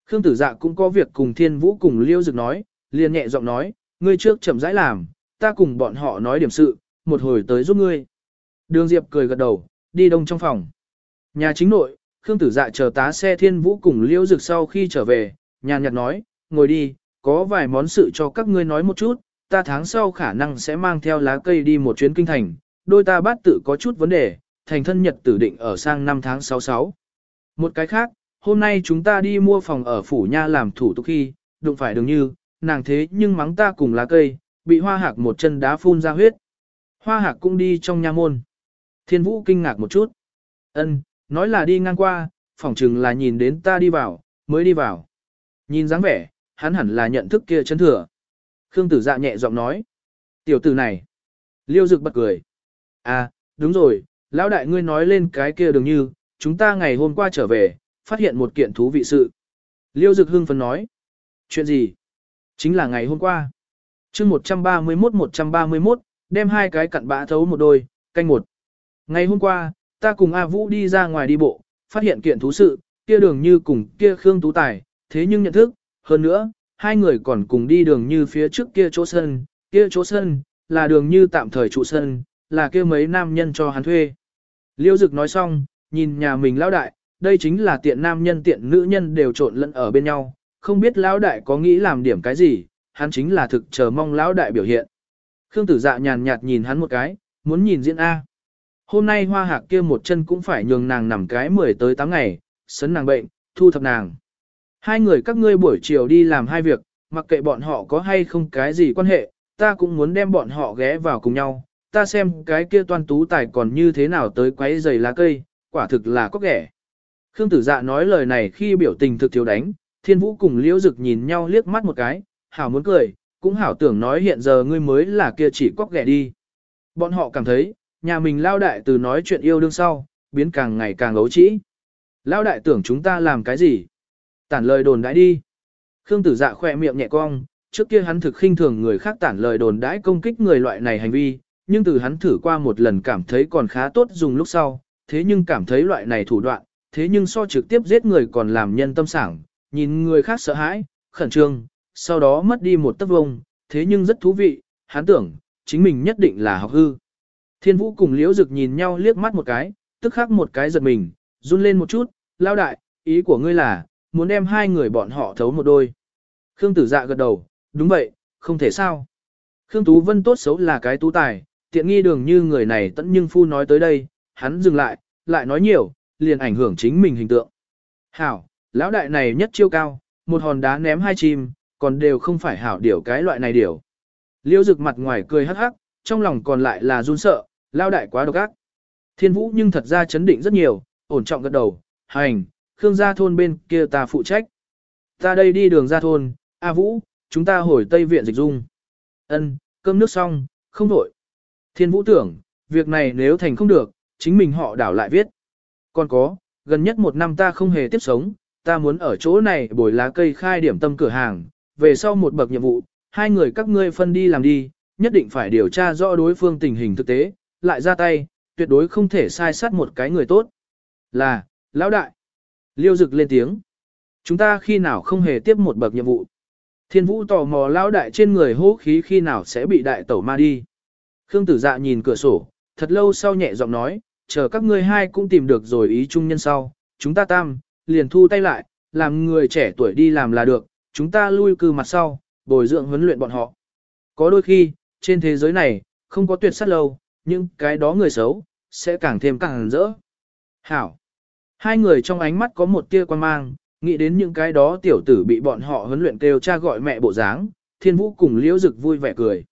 Khương Tử Dạ cũng có việc cùng Thiên Vũ cùng Liêu Dực nói, liền nhẹ giọng nói, ngươi trước chậm rãi làm, ta cùng bọn họ nói điểm sự, một hồi tới giúp ngươi. Đường Diệp cười gật đầu, đi đông trong phòng. Nhà chính nội, Khương Tử Dạ chờ tá xe Thiên Vũ cùng Liêu Dực sau khi trở về, nhàn nhạt nói, ngồi đi, có vài món sự cho các ngươi nói một chút, ta tháng sau khả năng sẽ mang theo lá cây đi một chuyến kinh thành, đôi ta bát tự có chút vấn đề, thành thân nhật tử định ở sang năm tháng 66. Một cái khác, hôm nay chúng ta đi mua phòng ở phủ nha làm thủ tục khi, đụng phải đường như, nàng thế nhưng mắng ta cùng lá cây, bị hoa hạc một chân đá phun ra huyết. Hoa hạc cũng đi trong nha môn. Thiên vũ kinh ngạc một chút. ân nói là đi ngang qua, phỏng chừng là nhìn đến ta đi vào, mới đi vào. Nhìn dáng vẻ, hắn hẳn là nhận thức kia chân thừa. Khương tử dạ nhẹ giọng nói. Tiểu tử này. Liêu dực bật cười. À, đúng rồi, lão đại ngươi nói lên cái kia đường như, chúng ta ngày hôm qua trở về, phát hiện một kiện thú vị sự. Liêu dực hưng phấn nói. Chuyện gì? Chính là ngày hôm qua. chương 131-131, đem hai cái cặn bã thấu một đôi, canh một. Ngày hôm qua, ta cùng A Vũ đi ra ngoài đi bộ, phát hiện kiện thú sự, kia đường như cùng kia Khương Tú Tài, thế nhưng nhận thức, hơn nữa, hai người còn cùng đi đường như phía trước kia chỗ sân, kia chỗ sân, là đường như tạm thời trụ sân, là kia mấy nam nhân cho hắn thuê. Liêu Dực nói xong, nhìn nhà mình lão đại, đây chính là tiện nam nhân tiện nữ nhân đều trộn lẫn ở bên nhau, không biết lão đại có nghĩ làm điểm cái gì, hắn chính là thực chờ mong lão đại biểu hiện. Khương tử dạ nhàn nhạt nhìn hắn một cái, muốn nhìn diễn A. Hôm nay hoa hạc kia một chân cũng phải nhường nàng nằm cái 10 tới 8 ngày, sấn nàng bệnh, thu thập nàng. Hai người các ngươi buổi chiều đi làm hai việc, mặc kệ bọn họ có hay không cái gì quan hệ, ta cũng muốn đem bọn họ ghé vào cùng nhau, ta xem cái kia toan tú tài còn như thế nào tới quấy giày lá cây, quả thực là có ghẻ. Khương tử dạ nói lời này khi biểu tình thực thiếu đánh, thiên vũ cùng liễu dực nhìn nhau liếc mắt một cái, hảo muốn cười, cũng hảo tưởng nói hiện giờ ngươi mới là kia chỉ quóc ghẻ đi. Bọn họ cảm thấy, nhà mình lao đại từ nói chuyện yêu đương sau, biến càng ngày càng ấu trĩ. Lao đại tưởng chúng ta làm cái gì? Tản lời đồn đãi đi. Khương tử dạ khỏe miệng nhẹ cong, trước kia hắn thực khinh thường người khác tản lời đồn đãi công kích người loại này hành vi, nhưng từ hắn thử qua một lần cảm thấy còn khá tốt dùng lúc sau, thế nhưng cảm thấy loại này thủ đoạn, thế nhưng so trực tiếp giết người còn làm nhân tâm sảng, nhìn người khác sợ hãi, khẩn trương, sau đó mất đi một tấc vông, thế nhưng rất thú vị, hắn tưởng, chính mình nhất định là học hư. Thiên vũ cùng liễu dực nhìn nhau liếc mắt một cái, tức khắc một cái giật mình, run lên một chút, lao đại, ý của ngươi là, muốn đem hai người bọn họ thấu một đôi. Khương tử dạ gật đầu, đúng vậy, không thể sao. Khương Tú Vân tốt xấu là cái tú tài, tiện nghi đường như người này tận nhưng phu nói tới đây, hắn dừng lại, lại nói nhiều, liền ảnh hưởng chính mình hình tượng. Hảo, lão đại này nhất chiêu cao, một hòn đá ném hai chim, còn đều không phải hảo điểu cái loại này điểu. Liêu rực mặt ngoài cười hắc hắc, trong lòng còn lại là run sợ, lao đại quá độc ác. Thiên vũ nhưng thật ra chấn định rất nhiều, ổn trọng gật đầu, hành, Khương gia thôn bên kia ta phụ trách. Ta đây đi đường ra thôn, A Vũ, chúng ta hồi Tây Viện dịch dung. Ân, cơm nước xong, không đổi. Thiên Vũ tưởng, việc này nếu thành không được, chính mình họ đảo lại viết. Còn có, gần nhất một năm ta không hề tiếp sống, ta muốn ở chỗ này bồi lá cây khai điểm tâm cửa hàng, về sau một bậc nhiệm vụ, hai người các ngươi phân đi làm đi, nhất định phải điều tra rõ đối phương tình hình thực tế, lại ra tay, tuyệt đối không thể sai sát một cái người tốt. Là, lão đại. Liêu dực lên tiếng. Chúng ta khi nào không hề tiếp một bậc nhiệm vụ. Thiên vũ tò mò lão đại trên người hô khí khi nào sẽ bị đại tẩu ma đi. Khương tử dạ nhìn cửa sổ, thật lâu sau nhẹ giọng nói, chờ các ngươi hai cũng tìm được rồi ý chung nhân sau, chúng ta tam, liền thu tay lại, làm người trẻ tuổi đi làm là được, chúng ta lui cư mặt sau, bồi dưỡng huấn luyện bọn họ. Có đôi khi, trên thế giới này, không có tuyệt sát lâu, nhưng cái đó người xấu, sẽ càng thêm càng rỡ. Hảo. Hai người trong ánh mắt có một tia quan mang, nghĩ đến những cái đó tiểu tử bị bọn họ huấn luyện kêu cha gọi mẹ bộ dáng, thiên vũ cùng liễu dực vui vẻ cười.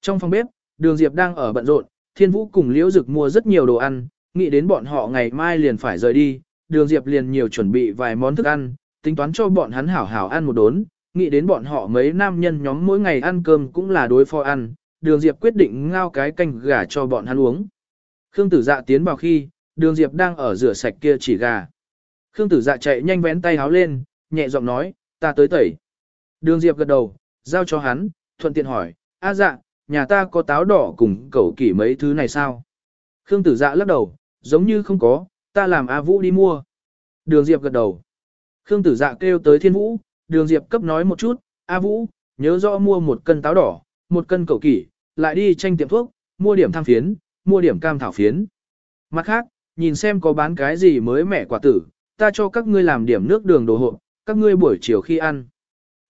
Trong phòng bếp, đường diệp đang ở bận rộn, thiên vũ cùng liễu dực mua rất nhiều đồ ăn, nghĩ đến bọn họ ngày mai liền phải rời đi, đường diệp liền nhiều chuẩn bị vài món thức ăn, tính toán cho bọn hắn hảo hảo ăn một đốn, nghĩ đến bọn họ mấy nam nhân nhóm mỗi ngày ăn cơm cũng là đối phó ăn, đường diệp quyết định ngao cái canh gà cho bọn hắn uống. Khương tử dạ tiến vào khi, đường diệp đang ở rửa sạch kia chỉ gà. Khương tử dạ chạy nhanh vén tay háo lên, nhẹ giọng nói, ta tới tẩy. Đường diệp gật đầu, giao cho hắn, thuận tiện hỏi, a dạ, nhà ta có táo đỏ cùng cẩu kỷ mấy thứ này sao? Khương tử dạ lắc đầu, giống như không có, ta làm A Vũ đi mua. Đường Diệp gật đầu. Khương tử dạ kêu tới thiên vũ, đường Diệp cấp nói một chút, A Vũ, nhớ rõ mua một cân táo đỏ, một cân cẩu kỷ, lại đi tranh tiệm thuốc, mua điểm tham phiến, mua điểm cam thảo phiến. Mặt khác, nhìn xem có bán cái gì mới mẻ quả tử, ta cho các ngươi làm điểm nước đường đồ hộp, các ngươi buổi chiều khi ăn.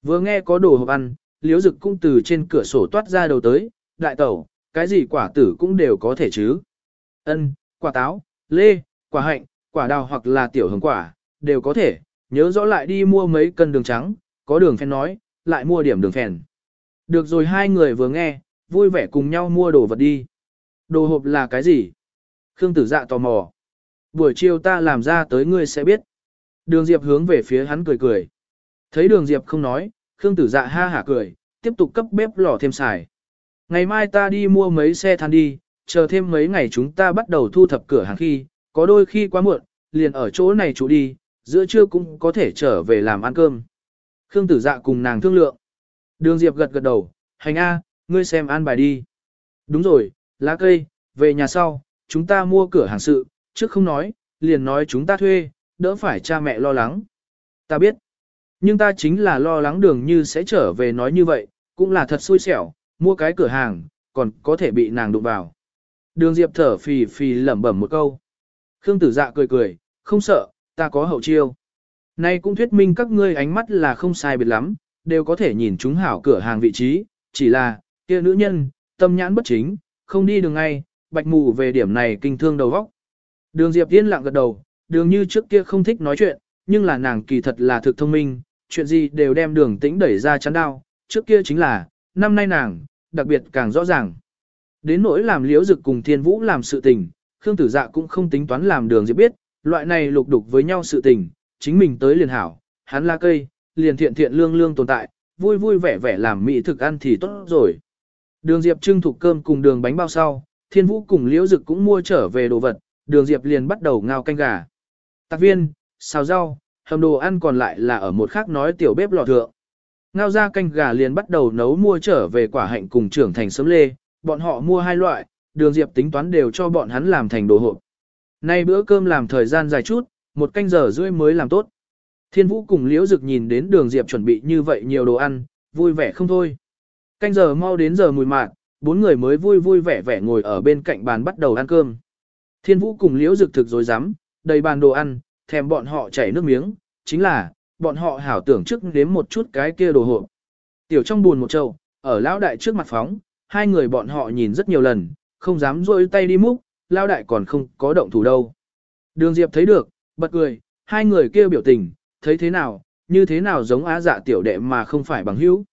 Vừa nghe có đồ hộp ăn, liếu dực cũng từ trên cửa sổ toát ra đầu tới, đại tẩu, cái gì quả tử cũng đều có thể chứ. Ân, quả táo, lê, quả hạnh, quả đào hoặc là tiểu hồng quả, đều có thể, nhớ rõ lại đi mua mấy cân đường trắng, có đường phèn nói, lại mua điểm đường phèn. Được rồi hai người vừa nghe, vui vẻ cùng nhau mua đồ vật đi. Đồ hộp là cái gì? Khương tử dạ tò mò. Buổi chiều ta làm ra tới ngươi sẽ biết. Đường Diệp hướng về phía hắn cười cười. Thấy đường Diệp không nói, Khương tử dạ ha hả cười, tiếp tục cấp bếp lò thêm xài. Ngày mai ta đi mua mấy xe than đi, chờ thêm mấy ngày chúng ta bắt đầu thu thập cửa hàng khi, có đôi khi quá muộn, liền ở chỗ này chủ đi, giữa trưa cũng có thể trở về làm ăn cơm. Khương tử dạ cùng nàng thương lượng. Đường Diệp gật gật đầu, hành A, ngươi xem an bài đi. Đúng rồi, lá cây, về nhà sau, chúng ta mua cửa hàng sự, trước không nói, liền nói chúng ta thuê, đỡ phải cha mẹ lo lắng. Ta biết. Nhưng ta chính là lo lắng đường như sẽ trở về nói như vậy, cũng là thật xui xẻo, mua cái cửa hàng, còn có thể bị nàng đụng vào. Đường Diệp thở phì phì lẩm bẩm một câu. Khương tử dạ cười cười, không sợ, ta có hậu chiêu. Nay cũng thuyết minh các ngươi ánh mắt là không sai biệt lắm, đều có thể nhìn chúng hảo cửa hàng vị trí, chỉ là, kia nữ nhân, tâm nhãn bất chính, không đi đường ngay, bạch mù về điểm này kinh thương đầu vóc. Đường Diệp yên lặng gật đầu, đường như trước kia không thích nói chuyện, nhưng là nàng kỳ thật là thực thông minh, chuyện gì đều đem đường tĩnh đẩy ra chắn đao, trước kia chính là, năm nay nàng, đặc biệt càng rõ ràng. Đến nỗi làm liễu dực cùng thiên vũ làm sự tình, Khương Tử Dạ cũng không tính toán làm đường Diệp biết, loại này lục đục với nhau sự tình, chính mình tới liền hảo, hắn la cây, liền thiện thiện lương lương tồn tại, vui vui vẻ vẻ làm mỹ thực ăn thì tốt rồi. Đường Diệp trưng thục cơm cùng đường bánh bao sau, Thiên Vũ cùng Liễu Dực cũng mua trở về đồ vật, Đường Diệp liền bắt đầu ngao canh gà. Tạc viên, xào rau, hầm đồ ăn còn lại là ở một khác nói tiểu bếp lò thượng. Ngao ra canh gà liền bắt đầu nấu mua trở về quả hạnh cùng trưởng thành sớm lê, bọn họ mua hai loại, Đường Diệp tính toán đều cho bọn hắn làm thành đồ hộp. Nay bữa cơm làm thời gian dài chút, một canh giờ rưỡi mới làm tốt. Thiên Vũ cùng Liễu Dực nhìn đến Đường Diệp chuẩn bị như vậy nhiều đồ ăn, vui vẻ không thôi. Canh giờ mau đến giờ mùi mạt, bốn người mới vui vui vẻ vẻ ngồi ở bên cạnh bàn bắt đầu ăn cơm. Thiên Vũ cùng Liễu Dực thực dối rắm đầy bàn đồ ăn, thèm bọn họ chảy nước miếng, chính là, bọn họ hảo tưởng trước nếm một chút cái kia đồ hộp. Tiểu trong buồn một trâu, ở lão đại trước mặt phóng, hai người bọn họ nhìn rất nhiều lần, không dám rôi tay đi múc, lão đại còn không có động thủ đâu. Đường Diệp thấy được, bật cười, hai người kia biểu tình, thấy thế nào, như thế nào giống á dạ tiểu đệ mà không phải bằng hữu.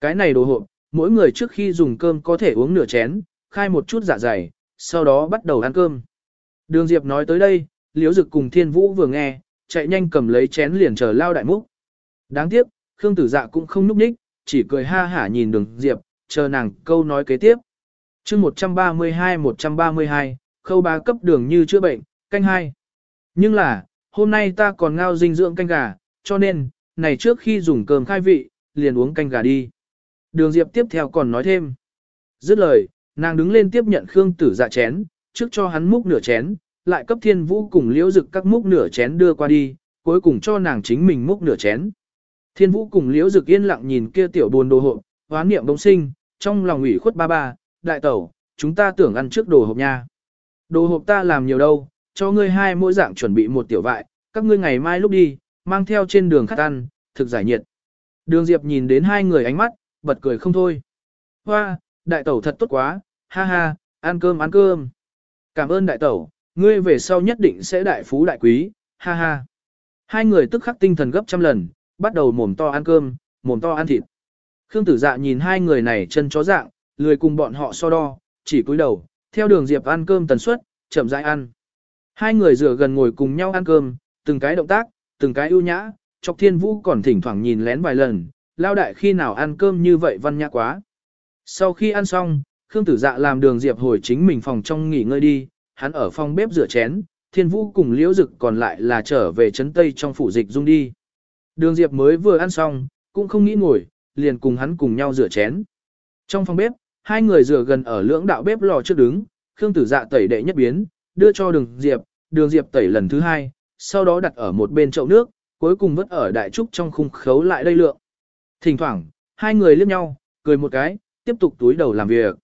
Cái này đồ hộp, mỗi người trước khi dùng cơm có thể uống nửa chén, khai một chút dạ dày, sau đó bắt đầu ăn cơm. Đường Diệp nói tới đây, Liễu Dực cùng Thiên Vũ vừa nghe, chạy nhanh cầm lấy chén liền chờ lao đại múc. Đáng tiếc, Khương Tử Dạ cũng không núp ních, chỉ cười ha hả nhìn Đường Diệp, chờ nàng câu nói kế tiếp. Chương 132-132, khâu ba cấp đường như chữa bệnh, canh hai. Nhưng là, hôm nay ta còn ngao dinh dưỡng canh gà, cho nên, này trước khi dùng cơm khai vị, liền uống canh gà đi. Đường Diệp tiếp theo còn nói thêm. Dứt lời, nàng đứng lên tiếp nhận Khương Tử Dạ chén, trước cho hắn múc nửa chén, lại cấp Thiên Vũ cùng Liễu Dực các múc nửa chén đưa qua đi, cuối cùng cho nàng chính mình múc nửa chén. Thiên Vũ cùng Liễu Dực yên lặng nhìn kia tiểu buồn đồ hộp, hoán niệm bỗng sinh, trong lòng ủy khuất ba ba, đại tẩu, chúng ta tưởng ăn trước đồ hộp nha. Đồ hộp ta làm nhiều đâu, cho ngươi hai mỗi dạng chuẩn bị một tiểu vại, các ngươi ngày mai lúc đi, mang theo trên đường khát ăn, thực giải nhiệt. Đường Diệp nhìn đến hai người ánh mắt, bật cười không thôi. Hoa, đại tẩu thật tốt quá, ha ha, ăn cơm ăn cơm. Cảm ơn đại tẩu, ngươi về sau nhất định sẽ đại phú đại quý, ha ha. Hai người tức khắc tinh thần gấp trăm lần, bắt đầu mồm to ăn cơm, mồm to ăn thịt. Khương tử dạ nhìn hai người này chân chó dạng, lười cùng bọn họ so đo, chỉ cúi đầu, theo đường Diệp ăn cơm tần suất, chậm rãi ăn. Hai người rửa gần ngồi cùng nhau ăn cơm, từng cái động tác, từng cái ưu nhã, chọc thiên vũ còn thỉnh thoảng nhìn lén vài lần, lao đại khi nào ăn cơm như vậy văn nhã quá. Sau khi ăn xong, Khương Tử Dạ làm đường Diệp hồi chính mình phòng trong nghỉ ngơi đi, hắn ở phòng bếp rửa chén, Thiên Vũ cùng Liễu Dực còn lại là trở về trấn Tây trong phủ dịch dung đi. Đường Diệp mới vừa ăn xong, cũng không nghĩ ngồi, liền cùng hắn cùng nhau rửa chén. Trong phòng bếp, hai người rửa gần ở lưỡng đạo bếp lò trước đứng, Khương Tử Dạ tẩy đệ nhất biến, đưa cho Đường Diệp, Đường Diệp tẩy lần thứ hai, sau đó đặt ở một bên chậu nước, cuối cùng vứt ở đại trúc trong khung khấu lại đây lượng. Thỉnh thoảng, hai người liếc nhau, cười một cái, tiếp tục túi đầu làm việc.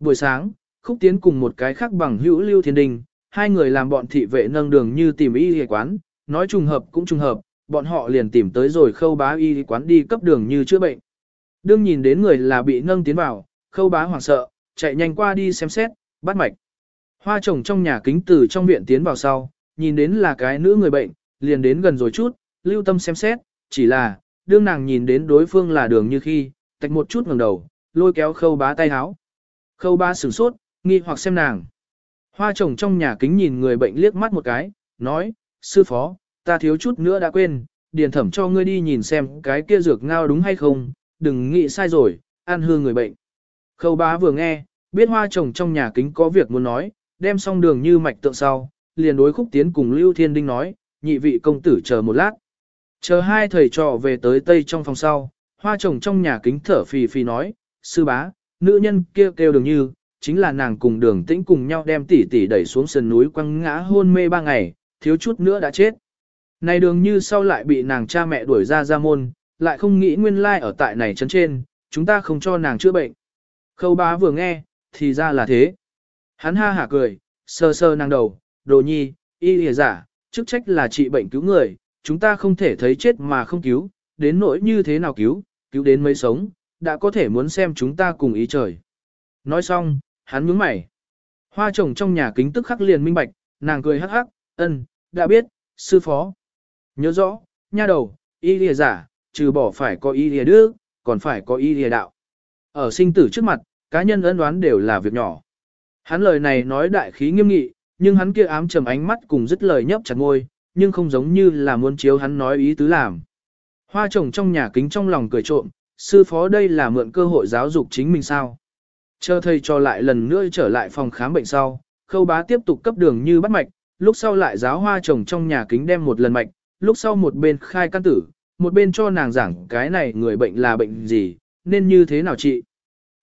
Buổi sáng, Khúc Tiến cùng một cái khác bằng hữu Lưu Thiên Đình, hai người làm bọn thị vệ nâng đường như tìm y y quán, nói trùng hợp cũng trùng hợp, bọn họ liền tìm tới rồi khâu bá y quán đi cấp đường như chữa bệnh. Đương nhìn đến người là bị nâng tiến vào, khâu bá hoảng sợ, chạy nhanh qua đi xem xét, bắt mạch. Hoa trồng trong nhà kính từ trong viện tiến vào sau, nhìn đến là cái nữ người bệnh, liền đến gần rồi chút, lưu tâm xem xét, chỉ là, đương nàng nhìn đến đối phương là đường như khi, tạch một chút ngẩng đầu, lôi kéo khâu bá tay háo. Khâu ba sửng sốt, nghi hoặc xem nàng. Hoa chồng trong nhà kính nhìn người bệnh liếc mắt một cái, nói, sư phó, ta thiếu chút nữa đã quên, điền thẩm cho ngươi đi nhìn xem cái kia dược ngao đúng hay không, đừng nghĩ sai rồi, ăn hư người bệnh. Khâu bá vừa nghe, biết hoa chồng trong nhà kính có việc muốn nói, đem xong đường như mạch tượng sau, liền đối khúc tiến cùng Lưu Thiên Đinh nói, nhị vị công tử chờ một lát. Chờ hai thầy trò về tới tây trong phòng sau, hoa chồng trong nhà kính thở phì phì nói, sư bá, nữ nhân kia kêu, kêu đường như, chính là nàng cùng đường tĩnh cùng nhau đem tỷ tỷ đẩy xuống sườn núi quăng ngã hôn mê ba ngày, thiếu chút nữa đã chết. Này đường như sau lại bị nàng cha mẹ đuổi ra ra môn, lại không nghĩ nguyên lai ở tại này chấn trên, chúng ta không cho nàng chữa bệnh. Khâu bá vừa nghe, thì ra là thế. Hắn ha hả cười, sơ sơ nàng đầu, đồ nhi, y lìa giả, chức trách là trị bệnh cứu người, chúng ta không thể thấy chết mà không cứu, đến nỗi như thế nào cứu, cứu đến mấy sống, đã có thể muốn xem chúng ta cùng ý trời. Nói xong, hắn nhướng mày. Hoa trồng trong nhà kính tức khắc liền minh bạch, nàng cười hắc hắc, ân, đã biết, sư phó. Nhớ rõ, nha đầu, y lìa giả, trừ bỏ phải có y lìa đức, còn phải có y lìa đạo. Ở sinh tử trước mặt, cá nhân ân đoán đều là việc nhỏ. Hắn lời này nói đại khí nghiêm nghị, nhưng hắn kia ám trầm ánh mắt cùng dứt lời nhấp chặt ngôi, nhưng không giống như là muốn chiếu hắn nói ý tứ làm. Hoa trồng trong nhà kính trong lòng cười trộm, sư phó đây là mượn cơ hội giáo dục chính mình sao. Chờ thầy cho lại lần nữa trở lại phòng khám bệnh sau, khâu bá tiếp tục cấp đường như bắt mạch, lúc sau lại giáo hoa trồng trong nhà kính đem một lần mạch, lúc sau một bên khai căn tử, một bên cho nàng giảng cái này người bệnh là bệnh gì, nên như thế nào trị.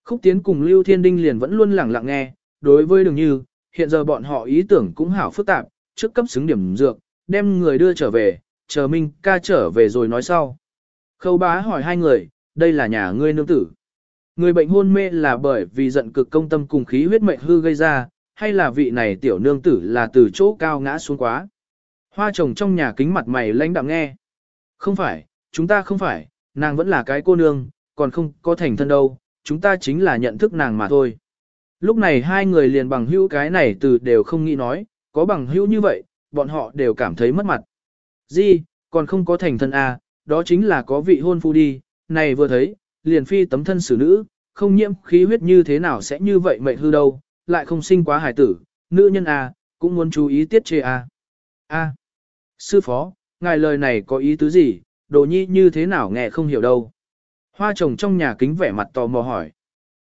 Khúc Tiến cùng Lưu Thiên Đinh liền vẫn luôn lẳng lặng nghe, đối với đường như, hiện giờ bọn họ ý tưởng cũng hảo phức tạp, trước cấp xứng điểm dược, đem người đưa trở về, chờ Minh ca trở về rồi nói sau. Khâu bá hỏi hai người, đây là nhà ngươi nương tử. Người bệnh hôn mê là bởi vì giận cực công tâm cùng khí huyết mệnh hư gây ra, hay là vị này tiểu nương tử là từ chỗ cao ngã xuống quá. Hoa chồng trong nhà kính mặt mày lãnh đạm nghe. Không phải, chúng ta không phải, nàng vẫn là cái cô nương, còn không có thành thân đâu, chúng ta chính là nhận thức nàng mà thôi. Lúc này hai người liền bằng hữu cái này từ đều không nghĩ nói, có bằng hữu như vậy, bọn họ đều cảm thấy mất mặt. Di, còn không có thành thân à, đó chính là có vị hôn phu đi, này vừa thấy, liền phi tấm thân xử nữ, không nhiễm khí huyết như thế nào sẽ như vậy mệnh hư đâu, lại không sinh quá hải tử, nữ nhân à, cũng muốn chú ý tiết chê à. A, sư phó, ngài lời này có ý tứ gì, đồ nhi như thế nào nghe không hiểu đâu. Hoa chồng trong nhà kính vẻ mặt tò mò hỏi.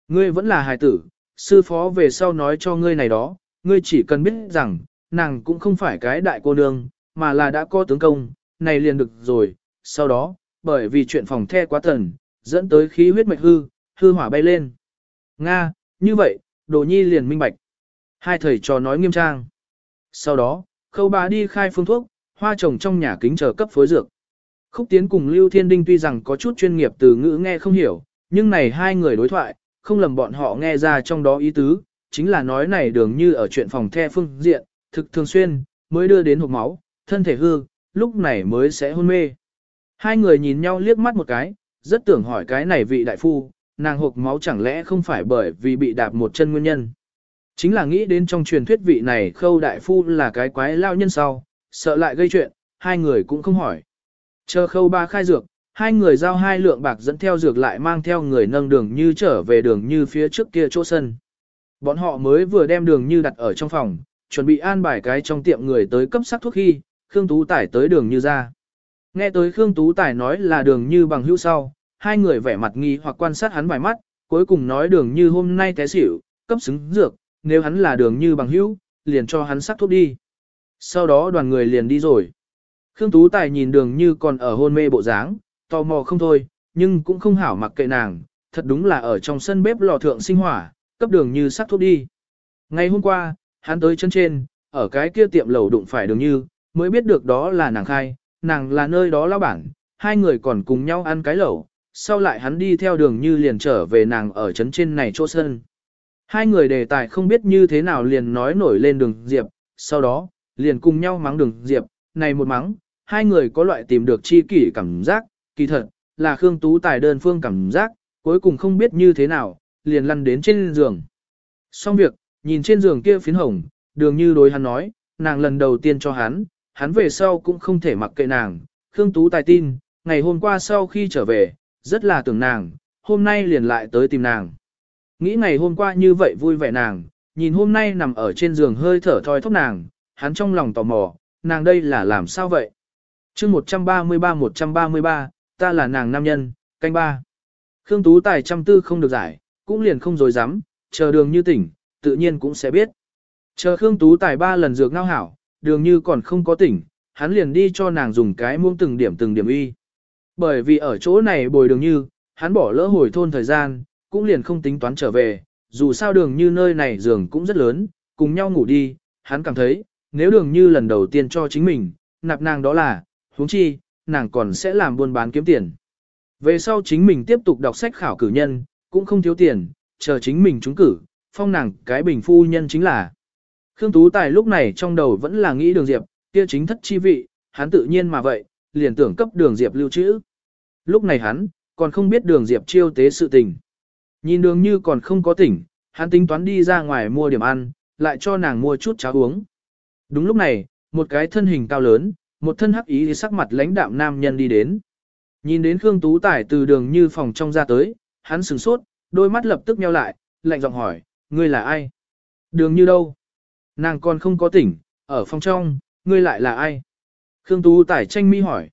Ngươi vẫn là hài tử, sư phó về sau nói cho ngươi này đó, ngươi chỉ cần biết rằng, nàng cũng không phải cái đại cô nương, mà là đã có tướng công, này liền được rồi. Sau đó, bởi vì chuyện phòng the quá thần, dẫn tới khí huyết mạch hư, hư hỏa bay lên. Nga, như vậy, đồ nhi liền minh bạch. Hai thầy trò nói nghiêm trang. Sau đó, khâu bà đi khai phương thuốc, hoa trồng trong nhà kính chờ cấp phối dược. Khúc Tiến cùng Lưu Thiên Đinh tuy rằng có chút chuyên nghiệp từ ngữ nghe không hiểu, nhưng này hai người đối thoại, không lầm bọn họ nghe ra trong đó ý tứ, chính là nói này đường như ở chuyện phòng the phương diện, thực thường xuyên, mới đưa đến hộp máu, thân thể hư, lúc này mới sẽ hôn mê. Hai người nhìn nhau liếc mắt một cái, rất tưởng hỏi cái này vị đại phu, nàng hộp máu chẳng lẽ không phải bởi vì bị đạp một chân nguyên nhân. Chính là nghĩ đến trong truyền thuyết vị này khâu đại phu là cái quái lao nhân sau, sợ lại gây chuyện, hai người cũng không hỏi. Chờ khâu ba khai dược, hai người giao hai lượng bạc dẫn theo dược lại mang theo người nâng đường như trở về đường như phía trước kia chỗ sân. Bọn họ mới vừa đem đường như đặt ở trong phòng, chuẩn bị an bài cái trong tiệm người tới cấp sắc thuốc khi, Khương Tú Tải tới đường như ra. Nghe tới Khương Tú Tài nói là đường như bằng hữu sau, hai người vẻ mặt nghi hoặc quan sát hắn vài mắt, cuối cùng nói đường như hôm nay té xỉu, cấp xứng dược, nếu hắn là đường như bằng hữu, liền cho hắn sắc thuốc đi. Sau đó đoàn người liền đi rồi. Khương Tú Tài nhìn đường như còn ở hôn mê bộ dáng, tò mò không thôi, nhưng cũng không hảo mặc kệ nàng, thật đúng là ở trong sân bếp lò thượng sinh hỏa, cấp đường như sắc thuốc đi. Ngày hôm qua, hắn tới chân trên, ở cái kia tiệm lầu đụng phải đường như, mới biết được đó là nàng khai, nàng là nơi đó lao bản, hai người còn cùng nhau ăn cái lẩu, sau lại hắn đi theo đường như liền trở về nàng ở trấn trên này chỗ sân. Hai người đề tài không biết như thế nào liền nói nổi lên đường Diệp, sau đó, liền cùng nhau mắng đường Diệp, này một mắng, hai người có loại tìm được chi kỷ cảm giác, kỳ thật, là Khương Tú Tài đơn phương cảm giác, cuối cùng không biết như thế nào, liền lăn đến trên giường. Xong việc, nhìn trên giường kia phiến hồng, đường như đối hắn nói, nàng lần đầu tiên cho hắn, hắn về sau cũng không thể mặc kệ nàng. Khương Tú Tài tin, ngày hôm qua sau khi trở về, rất là tưởng nàng, hôm nay liền lại tới tìm nàng. Nghĩ ngày hôm qua như vậy vui vẻ nàng, nhìn hôm nay nằm ở trên giường hơi thở thoi thóp nàng, hắn trong lòng tò mò, nàng đây là làm sao vậy? chương 133-133, ta là nàng nam nhân, canh ba. Khương Tú Tài trăm tư không được giải, cũng liền không dối dám, chờ đường như tỉnh, tự nhiên cũng sẽ biết. Chờ Khương Tú Tài ba lần dược ngao hảo, đường như còn không có tỉnh, hắn liền đi cho nàng dùng cái muông từng điểm từng điểm uy. Bởi vì ở chỗ này bồi đường như, hắn bỏ lỡ hồi thôn thời gian, cũng liền không tính toán trở về, dù sao đường như nơi này giường cũng rất lớn, cùng nhau ngủ đi, hắn cảm thấy, nếu đường như lần đầu tiên cho chính mình, nạp nàng đó là, huống chi, nàng còn sẽ làm buôn bán kiếm tiền. Về sau chính mình tiếp tục đọc sách khảo cử nhân, cũng không thiếu tiền, chờ chính mình trúng cử, phong nàng cái bình phu nhân chính là. Khương Tú Tài lúc này trong đầu vẫn là nghĩ đường diệp, kia chính thất chi vị, hắn tự nhiên mà vậy, liền tưởng cấp đường diệp lưu trữ. Lúc này hắn, còn không biết đường diệp chiêu tế sự tình. Nhìn đường như còn không có tỉnh, hắn tính toán đi ra ngoài mua điểm ăn, lại cho nàng mua chút cháo uống. Đúng lúc này, một cái thân hình cao lớn, một thân hắc ý sắc mặt lãnh đạm nam nhân đi đến. Nhìn đến Khương Tú Tài từ đường như phòng trong ra tới, hắn sửng sốt, đôi mắt lập tức nheo lại, lạnh giọng hỏi, ngươi là ai? Đường như đâu? Nàng còn không có tỉnh, ở phòng trong, ngươi lại là ai? Khương Tú Tài tranh mi hỏi.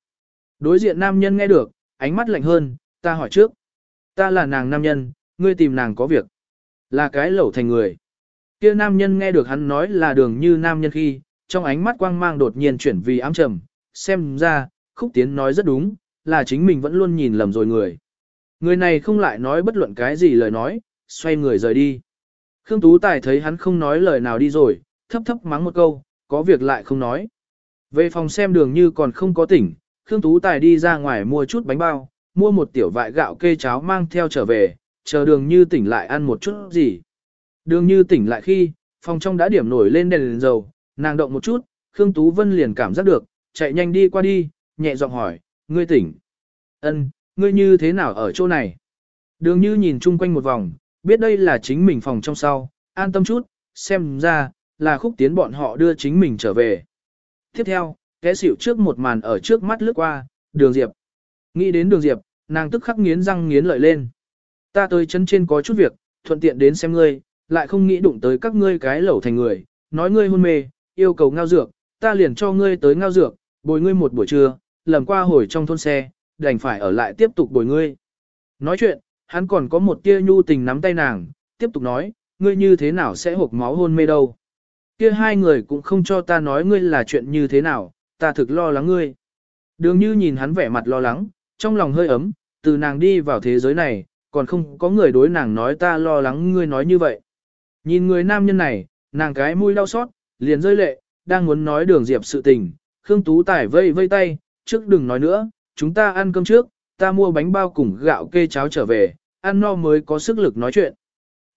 Đối diện nam nhân nghe được, ánh mắt lạnh hơn, ta hỏi trước. Ta là nàng nam nhân, ngươi tìm nàng có việc. Là cái lẩu thành người. Kia nam nhân nghe được hắn nói là đường như nam nhân khi, trong ánh mắt quang mang đột nhiên chuyển vì ám trầm, xem ra, khúc tiến nói rất đúng, là chính mình vẫn luôn nhìn lầm rồi người. Người này không lại nói bất luận cái gì lời nói, xoay người rời đi. Khương Tú Tài thấy hắn không nói lời nào đi rồi, thấp thấp mắng một câu, có việc lại không nói. Về phòng xem đường như còn không có tỉnh, Khương Tú Tài đi ra ngoài mua chút bánh bao, mua một tiểu vại gạo kê cháo mang theo trở về, chờ đường như tỉnh lại ăn một chút gì. Đường như tỉnh lại khi, phòng trong đã điểm nổi lên đèn, đèn dầu, nàng động một chút, Khương Tú Vân liền cảm giác được, chạy nhanh đi qua đi, nhẹ giọng hỏi, ngươi tỉnh. Ân, ngươi như thế nào ở chỗ này? Đường như nhìn chung quanh một vòng, biết đây là chính mình phòng trong sau, an tâm chút, xem ra, là khúc tiến bọn họ đưa chính mình trở về. Tiếp theo, kẽ xỉu trước một màn ở trước mắt lướt qua, đường diệp. Nghĩ đến đường diệp, nàng tức khắc nghiến răng nghiến lợi lên. Ta tới chân trên có chút việc, thuận tiện đến xem ngươi, lại không nghĩ đụng tới các ngươi cái lẩu thành người, nói ngươi hôn mê, yêu cầu ngao dược, ta liền cho ngươi tới ngao dược, bồi ngươi một buổi trưa, lầm qua hồi trong thôn xe, đành phải ở lại tiếp tục bồi ngươi. Nói chuyện, hắn còn có một tia nhu tình nắm tay nàng, tiếp tục nói, ngươi như thế nào sẽ hộp máu hôn mê đâu. Kia hai người cũng không cho ta nói ngươi là chuyện như thế nào, ta thực lo lắng ngươi. Đường như nhìn hắn vẻ mặt lo lắng, trong lòng hơi ấm, từ nàng đi vào thế giới này, còn không có người đối nàng nói ta lo lắng ngươi nói như vậy. Nhìn người nam nhân này, nàng cái mũi đau xót, liền rơi lệ, đang muốn nói đường diệp sự tình, Khương Tú Tài vây vây tay, trước đừng nói nữa, chúng ta ăn cơm trước, ta mua bánh bao cùng gạo kê cháo trở về, ăn no mới có sức lực nói chuyện.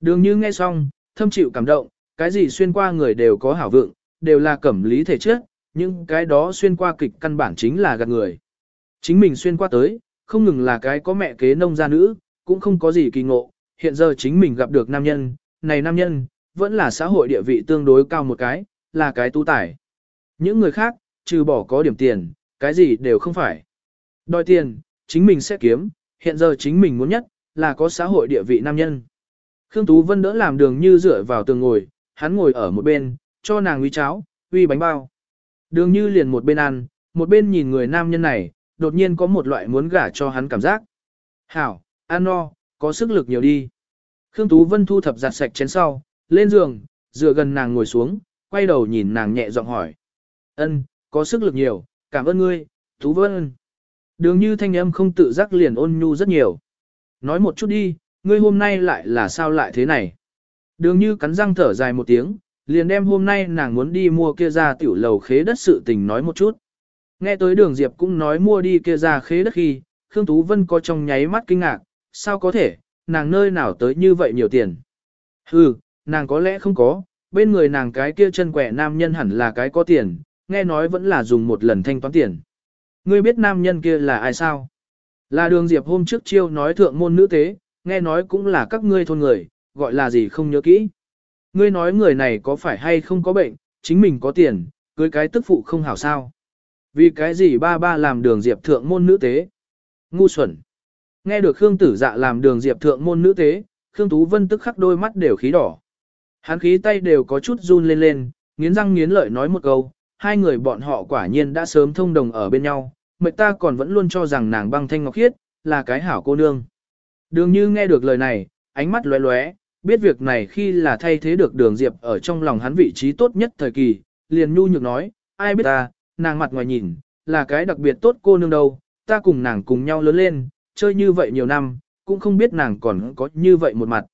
Đường như nghe xong, thâm chịu cảm động, cái gì xuyên qua người đều có hảo vượng, đều là cẩm lý thể chất, nhưng cái đó xuyên qua kịch căn bản chính là gạt người. Chính mình xuyên qua tới, không ngừng là cái có mẹ kế nông gia nữ, cũng không có gì kỳ ngộ, hiện giờ chính mình gặp được nam nhân, này nam nhân, vẫn là xã hội địa vị tương đối cao một cái, là cái tu tải. Những người khác, trừ bỏ có điểm tiền, cái gì đều không phải. Đòi tiền, chính mình sẽ kiếm, hiện giờ chính mình muốn nhất, là có xã hội địa vị nam nhân. Khương Tú Vân đỡ làm đường như dựa vào tường ngồi, hắn ngồi ở một bên, cho nàng uy cháo, uy bánh bao. Đường như liền một bên ăn, một bên nhìn người nam nhân này, đột nhiên có một loại muốn gả cho hắn cảm giác. Hảo, ăn no, có sức lực nhiều đi. Khương Tú Vân thu thập giặt sạch chén sau, lên giường, dựa gần nàng ngồi xuống, quay đầu nhìn nàng nhẹ giọng hỏi. Ân, có sức lực nhiều, cảm ơn ngươi, Tú Vân. Đường như thanh âm không tự giác liền ôn nhu rất nhiều. Nói một chút đi, ngươi hôm nay lại là sao lại thế này? Đường như cắn răng thở dài một tiếng, liền đem hôm nay nàng muốn đi mua kia ra tiểu lầu khế đất sự tình nói một chút. Nghe tới đường Diệp cũng nói mua đi kia ra khế đất khi, Khương Tú Vân có trong nháy mắt kinh ngạc, sao có thể, nàng nơi nào tới như vậy nhiều tiền. Hừ, nàng có lẽ không có, bên người nàng cái kia chân quẻ nam nhân hẳn là cái có tiền, nghe nói vẫn là dùng một lần thanh toán tiền. Ngươi biết nam nhân kia là ai sao? Là đường Diệp hôm trước chiêu nói thượng môn nữ tế, nghe nói cũng là các ngươi thôn người, gọi là gì không nhớ kỹ. Ngươi nói người này có phải hay không có bệnh, chính mình có tiền, cưới cái tức phụ không hảo sao. Vì cái gì ba ba làm đường Diệp thượng môn nữ tế? Ngu xuẩn. Nghe được Khương Tử Dạ làm đường Diệp thượng môn nữ tế, Khương Tú Vân tức khắc đôi mắt đều khí đỏ. Hắn khí tay đều có chút run lên lên, nghiến răng nghiến lợi nói một câu, hai người bọn họ quả nhiên đã sớm thông đồng ở bên nhau, mệt ta còn vẫn luôn cho rằng nàng băng thanh ngọc khiết, là cái hảo cô nương. Đường như nghe được lời này, ánh mắt lóe lóe, biết việc này khi là thay thế được đường diệp ở trong lòng hắn vị trí tốt nhất thời kỳ, liền nhu nhược nói, ai biết ta, nàng mặt ngoài nhìn, là cái đặc biệt tốt cô nương đâu, ta cùng nàng cùng nhau lớn lên, chơi như vậy nhiều năm, cũng không biết nàng còn có như vậy một mặt.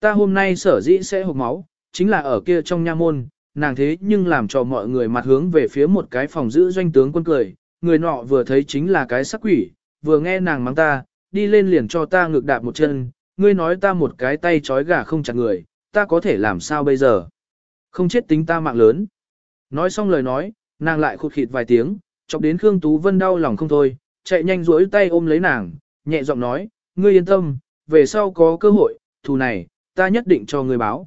Ta hôm nay sở dĩ sẽ hộp máu, chính là ở kia trong nha môn, nàng thế nhưng làm cho mọi người mặt hướng về phía một cái phòng giữ doanh tướng quân cười, người nọ vừa thấy chính là cái sắc quỷ, vừa nghe nàng mắng ta, đi lên liền cho ta ngược đạp một chân, ngươi nói ta một cái tay trói gà không chặt người, ta có thể làm sao bây giờ? Không chết tính ta mạng lớn. Nói xong lời nói, nàng lại khụt khịt vài tiếng, chọc đến Khương Tú Vân đau lòng không thôi, chạy nhanh duỗi tay ôm lấy nàng, nhẹ giọng nói, ngươi yên tâm, về sau có cơ hội, thù này, ta nhất định cho ngươi báo.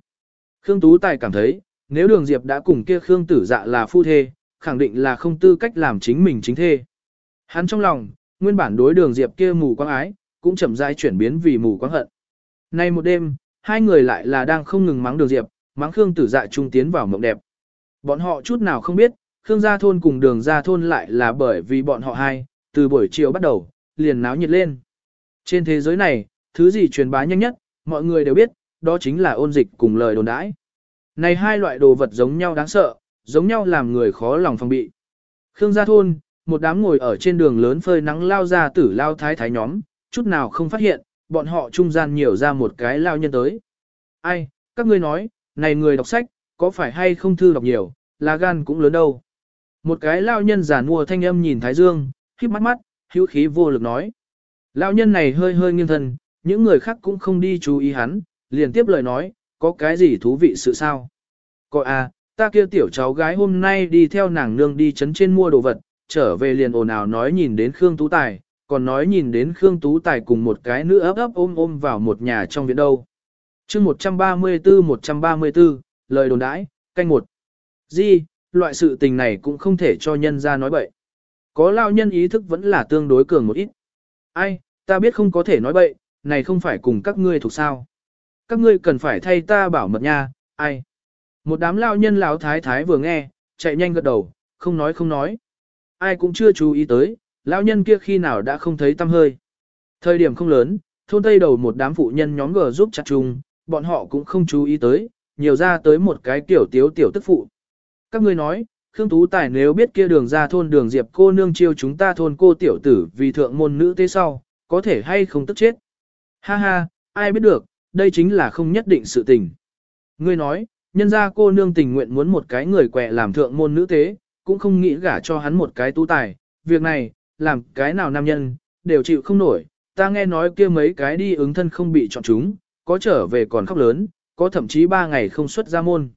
Khương Tú Tài cảm thấy, nếu Đường Diệp đã cùng kia Khương Tử Dạ là phu thê, khẳng định là không tư cách làm chính mình chính thê. Hắn trong lòng, nguyên bản đối Đường Diệp kia mù quáng ái, cũng chậm rãi chuyển biến vì mù quáng hận. Nay một đêm, hai người lại là đang không ngừng mắng Đường Diệp, mắng Khương Tử Dạ trung tiến vào mộng đẹp. Bọn họ chút nào không biết, Khương gia thôn cùng Đường gia thôn lại là bởi vì bọn họ hai, từ buổi chiều bắt đầu, liền náo nhiệt lên. Trên thế giới này, thứ gì truyền bá nhanh nhất, mọi người đều biết, đó chính là ôn dịch cùng lời đồn đãi. Này hai loại đồ vật giống nhau đáng sợ, giống nhau làm người khó lòng phòng bị. Khương gia thôn, một đám ngồi ở trên đường lớn phơi nắng lao ra tử lao thái thái nhóm, chút nào không phát hiện, bọn họ trung gian nhiều ra một cái lao nhân tới. Ai, các ngươi nói, này người đọc sách, có phải hay không thư đọc nhiều, là gan cũng lớn đâu. Một cái lao nhân giả mua thanh âm nhìn Thái Dương, khiếp mắt mắt, hữu khí vô lực nói. Lao nhân này hơi hơi nghiêng thân, những người khác cũng không đi chú ý hắn, liền tiếp lời nói, có cái gì thú vị sự sao? Coi à, ta kia tiểu cháu gái hôm nay đi theo nàng nương đi chấn trên mua đồ vật, trở về liền ồn ào nói nhìn đến Khương Tú Tài, còn nói nhìn đến Khương Tú Tài cùng một cái nữ ấp ấp ôm ôm vào một nhà trong viện đâu. chương 134-134, lời đồn đãi, canh một. Di, loại sự tình này cũng không thể cho nhân ra nói bậy. Có lao nhân ý thức vẫn là tương đối cường một ít. Ai, ta biết không có thể nói bậy, này không phải cùng các ngươi thuộc sao. Các ngươi cần phải thay ta bảo mật nha, ai. Một đám lao nhân lão thái thái vừa nghe, chạy nhanh gật đầu, không nói không nói. Ai cũng chưa chú ý tới, lão nhân kia khi nào đã không thấy tâm hơi. Thời điểm không lớn, thôn tây đầu một đám phụ nhân nhóm gờ giúp chặt chung, bọn họ cũng không chú ý tới, nhiều ra tới một cái tiểu tiếu tiểu tức phụ. Các ngươi nói, Khương Tú Tài nếu biết kia đường ra thôn đường diệp cô nương chiêu chúng ta thôn cô tiểu tử vì thượng môn nữ tế sau, có thể hay không tức chết. Ha ha, ai biết được, đây chính là không nhất định sự tình. Ngươi nói, nhân ra cô nương tình nguyện muốn một cái người quẹ làm thượng môn nữ tế, cũng không nghĩ gả cho hắn một cái tú tài. Việc này, làm cái nào nam nhân, đều chịu không nổi. Ta nghe nói kia mấy cái đi ứng thân không bị chọn chúng, có trở về còn khóc lớn, có thậm chí ba ngày không xuất ra môn.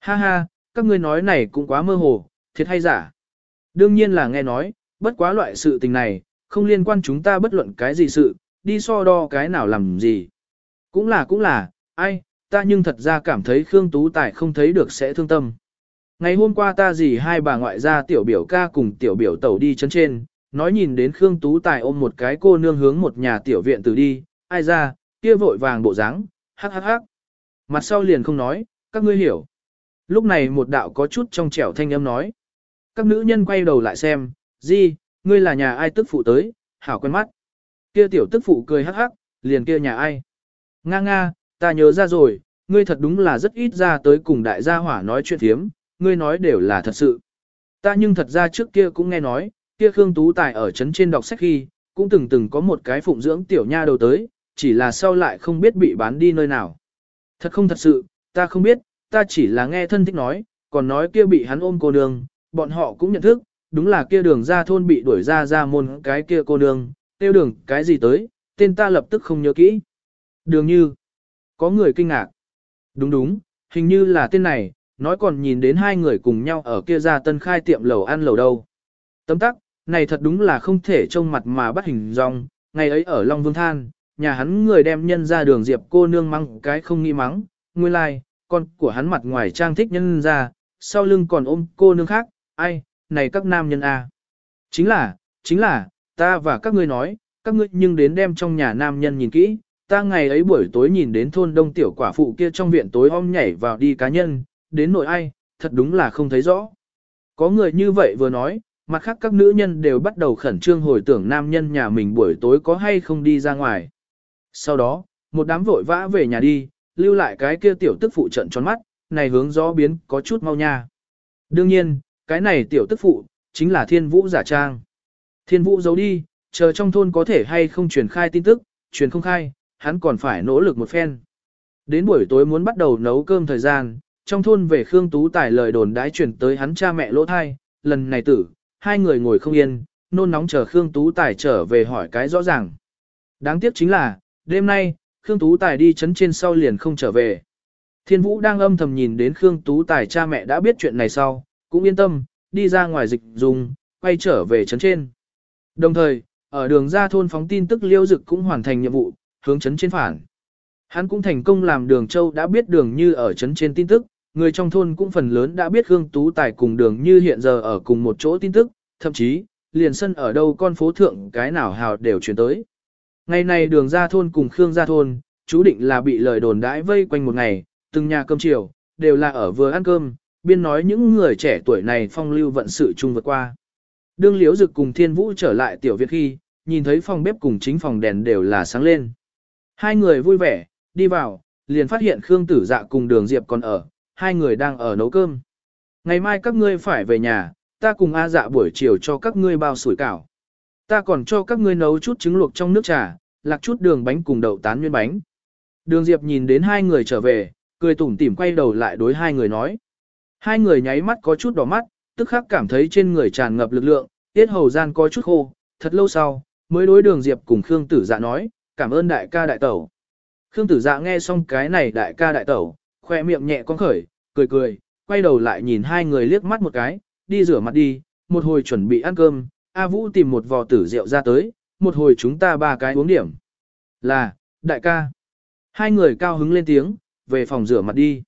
Ha ha, các ngươi nói này cũng quá mơ hồ, thiệt hay giả. Đương nhiên là nghe nói, bất quá loại sự tình này, không liên quan chúng ta bất luận cái gì sự, đi so đo cái nào làm gì. Cũng là cũng là, ai, ta nhưng thật ra cảm thấy Khương Tú Tài không thấy được sẽ thương tâm. Ngày hôm qua ta dì hai bà ngoại gia tiểu biểu ca cùng tiểu biểu tẩu đi chân trên, nói nhìn đến Khương Tú Tài ôm một cái cô nương hướng một nhà tiểu viện từ đi, ai ra, kia vội vàng bộ dáng, hắc hắc hắc. Mặt sau liền không nói, các ngươi hiểu. Lúc này một đạo có chút trong trẻo thanh âm nói. Các nữ nhân quay đầu lại xem, gì, ngươi là nhà ai tức phụ tới, hảo quen mắt. Kia tiểu tức phụ cười hắc hắc, liền kia nhà ai. Nga nga, ta nhớ ra rồi, ngươi thật đúng là rất ít ra tới cùng đại gia hỏa nói chuyện thiếm, ngươi nói đều là thật sự. Ta nhưng thật ra trước kia cũng nghe nói, kia Khương Tú Tài ở trấn trên đọc sách khi, cũng từng từng có một cái phụng dưỡng tiểu nha đầu tới, chỉ là sau lại không biết bị bán đi nơi nào. Thật không thật sự, ta không biết, ta chỉ là nghe thân thích nói, còn nói kia bị hắn ôm cô nương, bọn họ cũng nhận thức, đúng là kia đường ra thôn bị đuổi ra ra môn cái kia cô nương, tiêu đường cái gì tới, tên ta lập tức không nhớ kỹ. Đường như, có người kinh ngạc. Đúng đúng, hình như là tên này, nói còn nhìn đến hai người cùng nhau ở kia ra tân khai tiệm lầu ăn lầu đâu. Tấm tắc, này thật đúng là không thể trông mặt mà bắt hình dong, ngày ấy ở Long Vương Than, nhà hắn người đem nhân ra đường diệp cô nương mắng cái không nghi mắng, nguyên lai, like, con của hắn mặt ngoài trang thích nhân ra, sau lưng còn ôm cô nương khác, ai, này các nam nhân a Chính là, chính là, ta và các ngươi nói, các ngươi nhưng đến đem trong nhà nam nhân nhìn kỹ, ta ngày ấy buổi tối nhìn đến thôn đông tiểu quả phụ kia trong viện tối om nhảy vào đi cá nhân, đến nội ai, thật đúng là không thấy rõ. Có người như vậy vừa nói, mặt khác các nữ nhân đều bắt đầu khẩn trương hồi tưởng nam nhân nhà mình buổi tối có hay không đi ra ngoài. Sau đó, một đám vội vã về nhà đi, lưu lại cái kia tiểu tức phụ trận tròn mắt, này hướng gió biến có chút mau nha. Đương nhiên, cái này tiểu tức phụ, chính là thiên vũ giả trang. Thiên vũ giấu đi, chờ trong thôn có thể hay không truyền khai tin tức, truyền không khai, hắn còn phải nỗ lực một phen. Đến buổi tối muốn bắt đầu nấu cơm thời gian, trong thôn về Khương Tú Tài lời đồn đãi chuyển tới hắn cha mẹ lỗ thai, lần này tử, hai người ngồi không yên, nôn nóng chờ Khương Tú Tài trở về hỏi cái rõ ràng. Đáng tiếc chính là, đêm nay, Khương Tú Tài đi chấn trên sau liền không trở về. Thiên Vũ đang âm thầm nhìn đến Khương Tú Tài cha mẹ đã biết chuyện này sau, cũng yên tâm, đi ra ngoài dịch dùng, quay trở về chấn trên. Đồng thời, ở đường ra thôn phóng tin tức liêu dực cũng hoàn thành nhiệm vụ, hướng chấn trên phản. Hắn cũng thành công làm đường châu đã biết đường như ở chấn trên tin tức, người trong thôn cũng phần lớn đã biết Khương Tú Tài cùng đường như hiện giờ ở cùng một chỗ tin tức, thậm chí, liền sân ở đâu con phố thượng cái nào hào đều chuyển tới. Ngày này đường ra thôn cùng Khương ra thôn, chú định là bị lời đồn đãi vây quanh một ngày, từng nhà cơm chiều, đều là ở vừa ăn cơm, biên nói những người trẻ tuổi này phong lưu vận sự chung vượt qua. Đương liễu dực cùng thiên vũ trở lại tiểu viện khi, nhìn thấy phòng bếp cùng chính phòng đèn đều là sáng lên. Hai người vui vẻ, đi vào, liền phát hiện Khương tử dạ cùng đường Diệp còn ở, hai người đang ở nấu cơm. Ngày mai các ngươi phải về nhà, ta cùng A dạ buổi chiều cho các ngươi bao sủi cảo. Ta còn cho các ngươi nấu chút trứng luộc trong nước trà, lạc chút đường bánh cùng đậu tán nguyên bánh. Đường Diệp nhìn đến hai người trở về, cười tủm tỉm quay đầu lại đối hai người nói. Hai người nháy mắt có chút đỏ mắt, tức khắc cảm thấy trên người tràn ngập lực lượng, tiết hầu gian có chút khô, thật lâu sau, mới đối đường Diệp cùng Khương Tử Dạ nói, cảm ơn đại ca đại tẩu. Khương Tử Dạ nghe xong cái này đại ca đại tẩu, khoe miệng nhẹ con khởi, cười cười, quay đầu lại nhìn hai người liếc mắt một cái, đi rửa mặt đi, một hồi chuẩn bị ăn cơm, A Vũ tìm một vò tử rượu ra tới, một hồi chúng ta ba cái uống điểm. Là, đại ca. Hai người cao hứng lên tiếng, về phòng rửa mặt đi.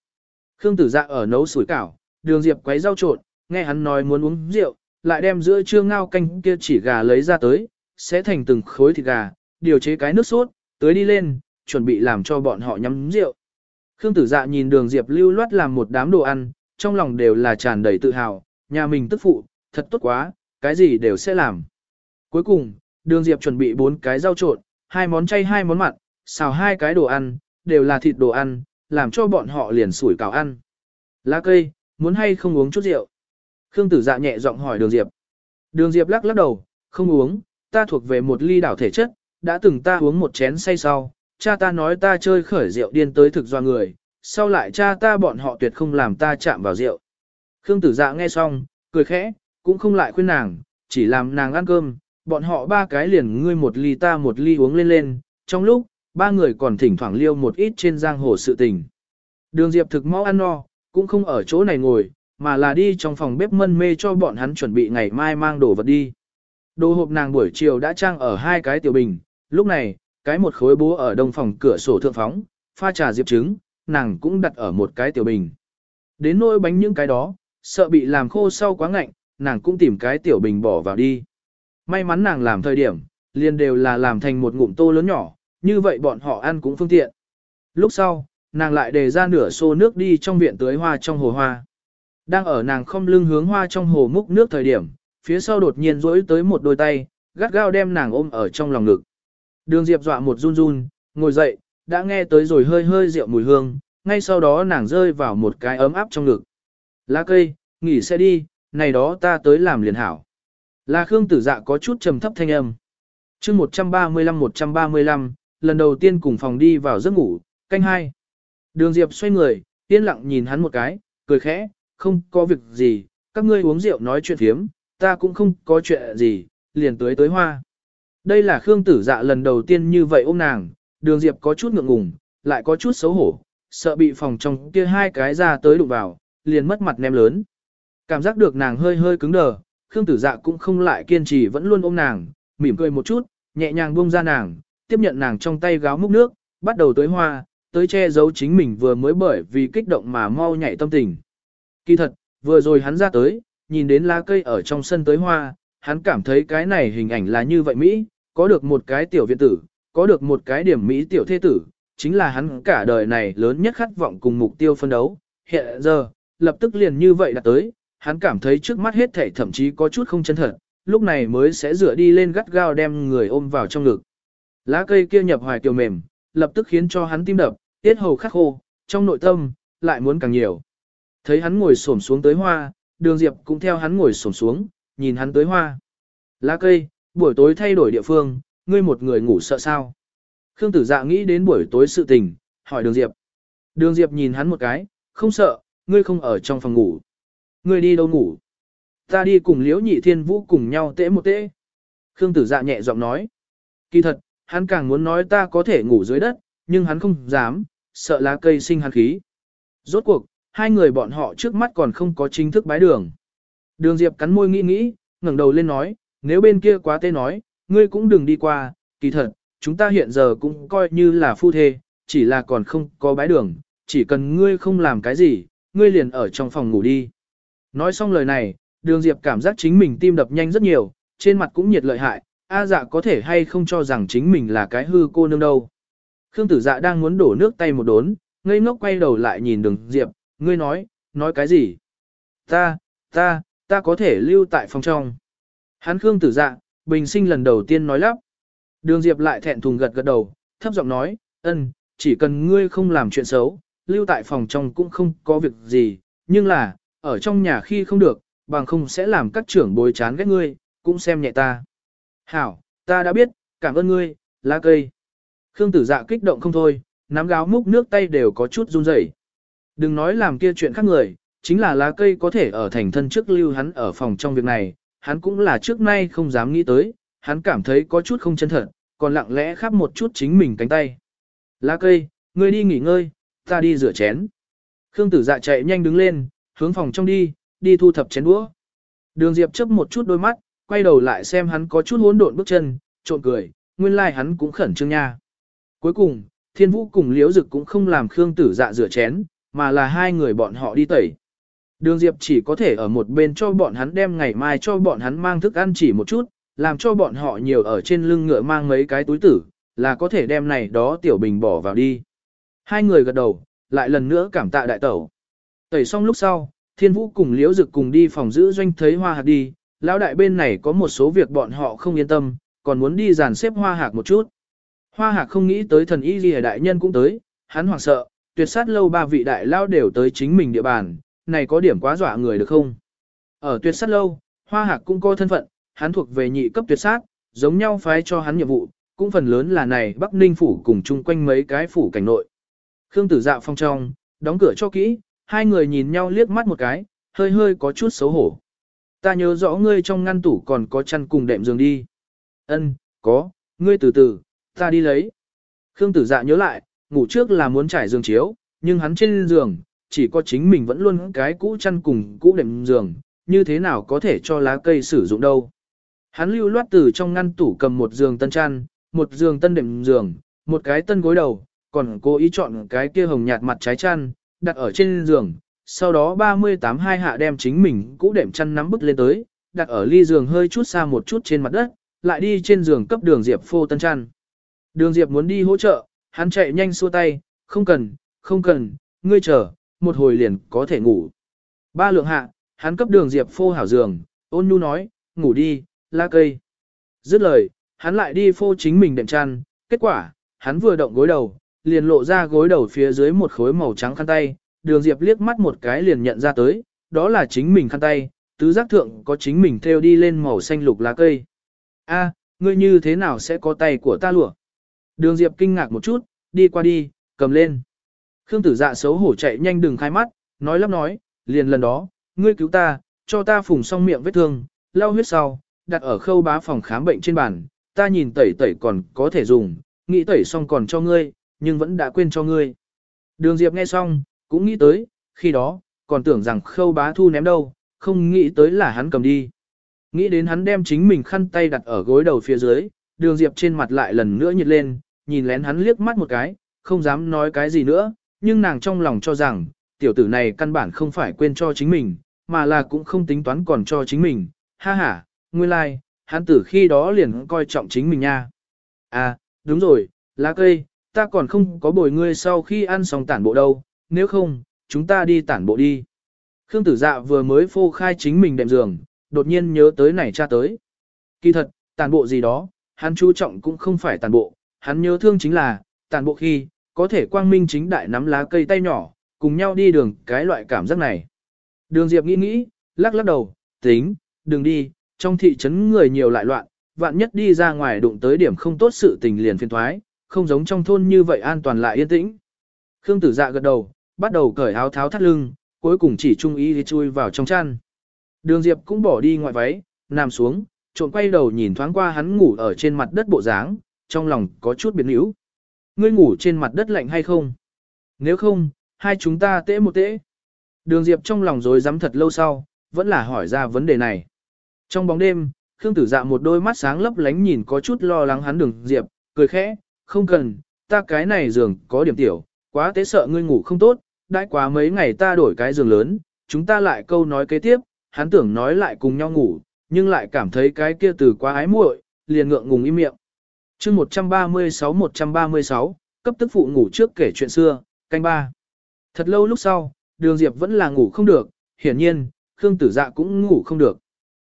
Khương Tử Dạ ở nấu sủi cảo, đường Diệp quấy rau trộn, nghe hắn nói muốn uống rượu, lại đem giữa trưa ngao canh kia chỉ gà lấy ra tới, sẽ thành từng khối thịt gà, điều chế cái nước sốt, tới đi lên, chuẩn bị làm cho bọn họ nhắm rượu. Khương Tử Dạ nhìn đường Diệp lưu loát làm một đám đồ ăn, trong lòng đều là tràn đầy tự hào, nhà mình tức phụ, thật tốt quá, cái gì đều sẽ làm. Cuối cùng, đường Diệp chuẩn bị bốn cái rau trộn, hai món chay hai món mặn, xào hai cái đồ ăn, đều là thịt đồ ăn, làm cho bọn họ liền sủi cảo ăn. Lá cây, muốn hay không uống chút rượu? Khương Tử Dạ nhẹ giọng hỏi đường Diệp. Đường Diệp lắc lắc đầu, không uống, ta thuộc về một ly đảo thể chất, đã từng ta uống một chén say sau, cha ta nói ta chơi khởi rượu điên tới thực do người, sau lại cha ta bọn họ tuyệt không làm ta chạm vào rượu. Khương tử dạ nghe xong, cười khẽ, cũng không lại khuyên nàng, chỉ làm nàng ăn cơm, bọn họ ba cái liền ngươi một ly ta một ly uống lên lên, trong lúc, ba người còn thỉnh thoảng liêu một ít trên giang hồ sự tình. Đường Diệp thực mau ăn no, cũng không ở chỗ này ngồi, mà là đi trong phòng bếp mân mê cho bọn hắn chuẩn bị ngày mai mang đồ vật đi. Đồ hộp nàng buổi chiều đã trang ở hai cái tiểu bình, lúc này, cái một khối bố ở đông phòng cửa sổ thượng phóng, pha trà diệp trứng, nàng cũng đặt ở một cái tiểu bình. Đến nỗi bánh những cái đó, sợ bị làm khô sau quá ngạnh, nàng cũng tìm cái tiểu bình bỏ vào đi. May mắn nàng làm thời điểm, liền đều là làm thành một ngụm tô lớn nhỏ, như vậy bọn họ ăn cũng phương tiện. Lúc sau, nàng lại đề ra nửa xô nước đi trong viện tưới hoa trong hồ hoa. Đang ở nàng không lưng hướng hoa trong hồ múc nước thời điểm, phía sau đột nhiên rỗi tới một đôi tay, gắt gao đem nàng ôm ở trong lòng ngực. Đường Diệp dọa một run run, ngồi dậy, đã nghe tới rồi hơi hơi rượu mùi hương, ngay sau đó nàng rơi vào một cái ấm áp trong ngực. Lá cây, nghỉ xe đi, này đó ta tới làm liền hảo. Là Khương tử dạ có chút trầm thấp thanh âm. chương 135-135, lần đầu tiên cùng phòng đi vào giấc ngủ, canh hai. Đường Diệp xoay người, yên lặng nhìn hắn một cái, cười khẽ, không có việc gì, các ngươi uống rượu nói chuyện phiếm, ta cũng không có chuyện gì, liền tới tới hoa. Đây là Khương tử dạ lần đầu tiên như vậy ôm nàng, đường Diệp có chút ngượng ngùng, lại có chút xấu hổ, sợ bị phòng trong kia hai cái ra tới đụng vào, liền mất mặt nem lớn. Cảm giác được nàng hơi hơi cứng đờ, Khương tử dạ cũng không lại kiên trì vẫn luôn ôm nàng, mỉm cười một chút, nhẹ nhàng buông ra nàng, tiếp nhận nàng trong tay gáo múc nước, bắt đầu tới hoa, tới che giấu chính mình vừa mới bởi vì kích động mà mau nhảy tâm tình. Kỳ thật, vừa rồi hắn ra tới, nhìn đến lá cây ở trong sân tới hoa, hắn cảm thấy cái này hình ảnh là như vậy Mỹ, có được một cái tiểu viện tử, có được một cái điểm Mỹ tiểu thế tử, chính là hắn cả đời này lớn nhất khát vọng cùng mục tiêu phân đấu. Hiện giờ, lập tức liền như vậy đã tới, hắn cảm thấy trước mắt hết thảy thậm chí có chút không chân thật, lúc này mới sẽ dựa đi lên gắt gao đem người ôm vào trong ngực. Lá cây kia nhập hoài kiều mềm, lập tức khiến cho hắn tim đập, tiết hầu khắc khô, trong nội tâm, lại muốn càng nhiều. Thấy hắn ngồi xổm xuống tới hoa, đường diệp cũng theo hắn ngồi xổm xuống, nhìn hắn tới hoa. Lá cây, buổi tối thay đổi địa phương, ngươi một người ngủ sợ sao? Khương tử dạ nghĩ đến buổi tối sự tình, hỏi đường diệp. Đường diệp nhìn hắn một cái, không sợ, ngươi không ở trong phòng ngủ. Ngươi đi đâu ngủ? Ta đi cùng liễu nhị thiên vũ cùng nhau tễ một tễ. Khương tử dạ nhẹ giọng nói. Kỳ thật, hắn càng muốn nói ta có thể ngủ dưới đất, nhưng hắn không dám, sợ lá cây sinh hắn khí. Rốt cuộc, hai người bọn họ trước mắt còn không có chính thức bái đường. Đường Diệp cắn môi nghĩ nghĩ, ngẩng đầu lên nói, nếu bên kia quá tê nói, ngươi cũng đừng đi qua, kỳ thật, chúng ta hiện giờ cũng coi như là phu thê, chỉ là còn không có bái đường, chỉ cần ngươi không làm cái gì, ngươi liền ở trong phòng ngủ đi. Nói xong lời này, đường Diệp cảm giác chính mình tim đập nhanh rất nhiều, trên mặt cũng nhiệt lợi hại, A dạ có thể hay không cho rằng chính mình là cái hư cô nương đâu. Khương tử dạ đang muốn đổ nước tay một đốn, ngây ngốc quay đầu lại nhìn đường Diệp, ngươi nói, nói cái gì? Ta, ta, ta có thể lưu tại phòng trong. Hắn Khương tử dạ, bình sinh lần đầu tiên nói lắp. Đường Diệp lại thẹn thùng gật gật đầu, thấp giọng nói, ân, chỉ cần ngươi không làm chuyện xấu, lưu tại phòng trong cũng không có việc gì, nhưng là, ở trong nhà khi không được, bằng không sẽ làm các trưởng bối chán ghét ngươi, cũng xem nhẹ ta. Hảo, ta đã biết, cảm ơn ngươi, lá cây. Khương tử dạ kích động không thôi, nắm gáo múc nước tay đều có chút run rẩy. Đừng nói làm kia chuyện khác người, chính là lá cây có thể ở thành thân trước lưu hắn ở phòng trong việc này, hắn cũng là trước nay không dám nghĩ tới, hắn cảm thấy có chút không chân thật, còn lặng lẽ khắp một chút chính mình cánh tay. Lá cây, ngươi đi nghỉ ngơi, ta đi rửa chén. Khương tử dạ chạy nhanh đứng lên, hướng phòng trong đi, đi thu thập chén đũa. Đường Diệp chấp một chút đôi mắt, quay đầu lại xem hắn có chút hỗn độn bước chân, trộn cười, nguyên lai like hắn cũng khẩn trương nha. Cuối cùng, Thiên Vũ cùng Liễu Dực cũng không làm Khương Tử Dạ rửa chén, mà là hai người bọn họ đi tẩy. Đường Diệp chỉ có thể ở một bên cho bọn hắn đem ngày mai cho bọn hắn mang thức ăn chỉ một chút, làm cho bọn họ nhiều ở trên lưng ngựa mang mấy cái túi tử, là có thể đem này đó tiểu bình bỏ vào đi. Hai người gật đầu, lại lần nữa cảm tạ đại tẩu. Tẩy xong lúc sau, Thiên Vũ cùng Liễu Dực cùng đi phòng giữ doanh thấy hoa hạt đi, lão đại bên này có một số việc bọn họ không yên tâm, còn muốn đi dàn xếp hoa hạc một chút. Hoa hạc không nghĩ tới thần y gì đại nhân cũng tới, hắn hoảng sợ, tuyệt sát lâu ba vị đại lao đều tới chính mình địa bàn, này có điểm quá dọa người được không? Ở tuyệt sát lâu, hoa hạc cũng có thân phận, hắn thuộc về nhị cấp tuyệt sát, giống nhau phái cho hắn nhiệm vụ, cũng phần lớn là này Bắc Ninh phủ cùng chung quanh mấy cái phủ cảnh nội. Khương tử dạo phong trong, đóng cửa cho kỹ, hai người nhìn nhau liếc mắt một cái, hơi hơi có chút xấu hổ. Ta nhớ rõ ngươi trong ngăn tủ còn có chăn cùng đệm giường đi. Ân, có, ngươi từ từ, ta đi lấy. Khương tử dạ nhớ lại, ngủ trước là muốn trải giường chiếu, nhưng hắn trên giường, chỉ có chính mình vẫn luôn cái cũ chăn cùng cũ đệm giường, như thế nào có thể cho lá cây sử dụng đâu. Hắn lưu loát từ trong ngăn tủ cầm một giường tân chăn, một giường tân đệm giường, một cái tân gối đầu, còn cố ý chọn cái kia hồng nhạt mặt trái chăn, đặt ở trên giường, sau đó 38 hai hạ đem chính mình cũ đệm chăn nắm bức lên tới, đặt ở ly giường hơi chút xa một chút trên mặt đất, lại đi trên giường cấp đường Diệp phô tân chăn. Đường Diệp muốn đi hỗ trợ, hắn chạy nhanh xua tay, không cần, không cần, ngươi chờ, một hồi liền có thể ngủ. Ba lượng hạ, hắn cấp đường Diệp phô hảo giường, ôn nhu nói, ngủ đi, la cây. Dứt lời, hắn lại đi phô chính mình đệm chăn, kết quả, hắn vừa động gối đầu, liền lộ ra gối đầu phía dưới một khối màu trắng khăn tay, đường Diệp liếc mắt một cái liền nhận ra tới, đó là chính mình khăn tay, tứ giác thượng có chính mình theo đi lên màu xanh lục lá cây. A, ngươi như thế nào sẽ có tay của ta lụa? Đường Diệp kinh ngạc một chút, đi qua đi, cầm lên. Khương tử dạ xấu hổ chạy nhanh đừng khai mắt, nói lắp nói, liền lần đó, ngươi cứu ta, cho ta phùng xong miệng vết thương, lau huyết sau, đặt ở khâu bá phòng khám bệnh trên bàn, ta nhìn tẩy tẩy còn có thể dùng, nghĩ tẩy xong còn cho ngươi, nhưng vẫn đã quên cho ngươi. Đường Diệp nghe xong, cũng nghĩ tới, khi đó, còn tưởng rằng khâu bá thu ném đâu, không nghĩ tới là hắn cầm đi. Nghĩ đến hắn đem chính mình khăn tay đặt ở gối đầu phía dưới, đường Diệp trên mặt lại lần nữa nhiệt lên, nhìn lén hắn liếc mắt một cái, không dám nói cái gì nữa, nhưng nàng trong lòng cho rằng, tiểu tử này căn bản không phải quên cho chính mình, mà là cũng không tính toán còn cho chính mình, ha ha, nguyên lai, like, hắn tử khi đó liền coi trọng chính mình nha. À, đúng rồi, lá cây, ta còn không có bồi ngươi sau khi ăn xong tản bộ đâu, nếu không, chúng ta đi tản bộ đi. Khương tử dạ vừa mới phô khai chính mình đệm giường, đột nhiên nhớ tới này cha tới. Kỳ thật, tản bộ gì đó, hắn chú trọng cũng không phải tản bộ, hắn nhớ thương chính là, tản bộ khi, có thể quang minh chính đại nắm lá cây tay nhỏ, cùng nhau đi đường cái loại cảm giác này. Đường Diệp nghĩ nghĩ, lắc lắc đầu, tính, đừng đi, trong thị trấn người nhiều lại loạn, vạn nhất đi ra ngoài đụng tới điểm không tốt sự tình liền phiền thoái, không giống trong thôn như vậy an toàn lại yên tĩnh. Khương tử dạ gật đầu, bắt đầu cởi áo tháo thắt lưng, cuối cùng chỉ trung ý thì chui vào trong chăn. Đường Diệp cũng bỏ đi ngoại váy, nằm xuống, trộn quay đầu nhìn thoáng qua hắn ngủ ở trên mặt đất bộ dáng, trong lòng có chút biến yếu. Ngươi ngủ trên mặt đất lạnh hay không? Nếu không, hai chúng ta tễ một tễ. Đường Diệp trong lòng rối rắm thật lâu sau, vẫn là hỏi ra vấn đề này. Trong bóng đêm, Khương Tử Dạ một đôi mắt sáng lấp lánh nhìn có chút lo lắng hắn Đường Diệp, cười khẽ, không cần, ta cái này giường có điểm tiểu, quá tế sợ ngươi ngủ không tốt, đãi quá mấy ngày ta đổi cái giường lớn, chúng ta lại câu nói kế tiếp, hắn tưởng nói lại cùng nhau ngủ, nhưng lại cảm thấy cái kia từ quá ái muội, liền ngượng ngùng im miệng chương 136-136, cấp tức phụ ngủ trước kể chuyện xưa, canh ba. Thật lâu lúc sau, đường Diệp vẫn là ngủ không được, hiển nhiên, Khương Tử Dạ cũng ngủ không được.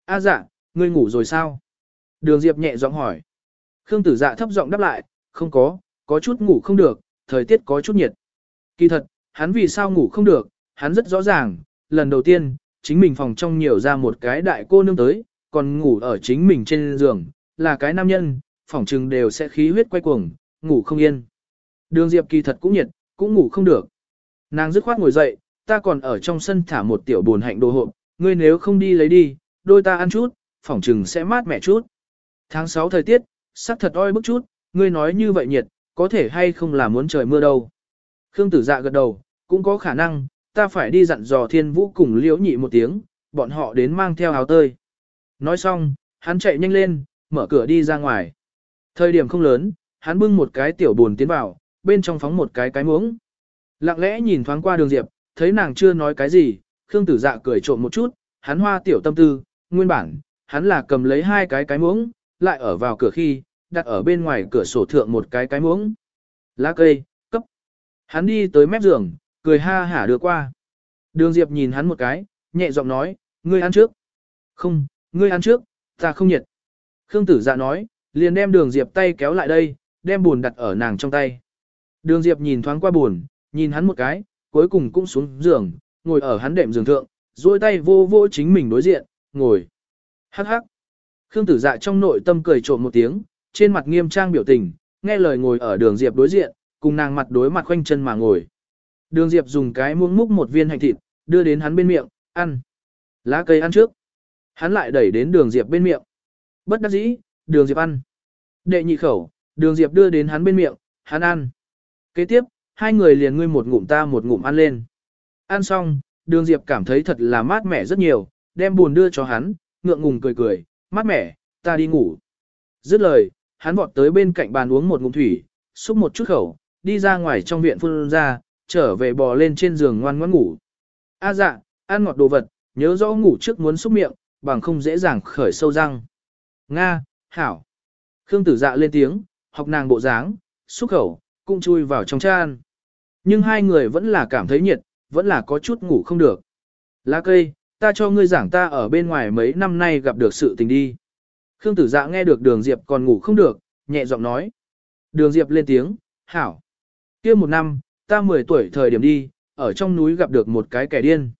A dạ, ngươi ngủ rồi sao? Đường Diệp nhẹ giọng hỏi. Khương Tử Dạ thấp giọng đáp lại, không có, có chút ngủ không được, thời tiết có chút nhiệt. Kỳ thật, hắn vì sao ngủ không được, hắn rất rõ ràng, lần đầu tiên, chính mình phòng trong nhiều ra một cái đại cô nương tới, còn ngủ ở chính mình trên giường, là cái nam nhân, Phỏng chừng đều sẽ khí huyết quay cuồng, ngủ không yên. Đường Diệp kỳ thật cũng nhiệt, cũng ngủ không được. Nàng dứt khoát ngồi dậy, ta còn ở trong sân thả một tiểu buồn hạnh đồ hộp, ngươi nếu không đi lấy đi, đôi ta ăn chút, phỏng chừng sẽ mát mẻ chút. Tháng 6 thời tiết, sắc thật oi bức chút, ngươi nói như vậy nhiệt, có thể hay không là muốn trời mưa đâu. Khương tử dạ gật đầu, cũng có khả năng, ta phải đi dặn dò thiên vũ cùng liễu nhị một tiếng, bọn họ đến mang theo áo tơi. Nói xong, hắn chạy nhanh lên, mở cửa đi ra ngoài. Thời điểm không lớn, hắn bưng một cái tiểu buồn tiến vào, bên trong phóng một cái cái muỗng. Lặng lẽ nhìn thoáng qua đường Diệp, thấy nàng chưa nói cái gì, Khương tử dạ cười trộm một chút, hắn hoa tiểu tâm tư, nguyên bản, hắn là cầm lấy hai cái cái muỗng, lại ở vào cửa khi, đặt ở bên ngoài cửa sổ thượng một cái cái muỗng. Lá cây, cấp. Hắn đi tới mép giường, cười ha hả đưa qua. Đường Diệp nhìn hắn một cái, nhẹ giọng nói, ngươi ăn trước. Không, ngươi ăn trước, ta không nhiệt. Khương tử dạ nói, liền đem đường Diệp tay kéo lại đây, đem buồn đặt ở nàng trong tay. Đường Diệp nhìn thoáng qua buồn, nhìn hắn một cái, cuối cùng cũng xuống giường, ngồi ở hắn đệm giường thượng, duỗi tay vô vô chính mình đối diện, ngồi. Hắc hắc. Khương tử dạ trong nội tâm cười trộm một tiếng, trên mặt nghiêm trang biểu tình, nghe lời ngồi ở đường Diệp đối diện, cùng nàng mặt đối mặt khoanh chân mà ngồi. Đường Diệp dùng cái muỗng múc một viên hành thịt, đưa đến hắn bên miệng, ăn. Lá cây ăn trước. Hắn lại đẩy đến đường Diệp bên miệng. Bất đắc dĩ, đường Diệp ăn. Đệ nhị khẩu, đường Diệp đưa đến hắn bên miệng, hắn ăn. Kế tiếp, hai người liền ngươi một ngụm ta một ngụm ăn lên. Ăn xong, đường Diệp cảm thấy thật là mát mẻ rất nhiều, đem buồn đưa cho hắn, ngượng ngùng cười cười, mát mẻ, ta đi ngủ. Dứt lời, hắn vọt tới bên cạnh bàn uống một ngụm thủy, xúc một chút khẩu, đi ra ngoài trong viện phun ra, trở về bò lên trên giường ngoan ngoãn ngủ. A dạ, ăn ngọt đồ vật, nhớ rõ ngủ trước muốn xúc miệng, bằng không dễ dàng khởi sâu răng. Nga, hảo. Khương tử dạ lên tiếng, học nàng bộ dáng, xúc khẩu, cũng chui vào trong chan. Nhưng hai người vẫn là cảm thấy nhiệt, vẫn là có chút ngủ không được. Lá cây, ta cho ngươi giảng ta ở bên ngoài mấy năm nay gặp được sự tình đi. Khương tử dạ nghe được đường Diệp còn ngủ không được, nhẹ giọng nói. Đường Diệp lên tiếng, hảo. kia một năm, ta 10 tuổi thời điểm đi, ở trong núi gặp được một cái kẻ điên.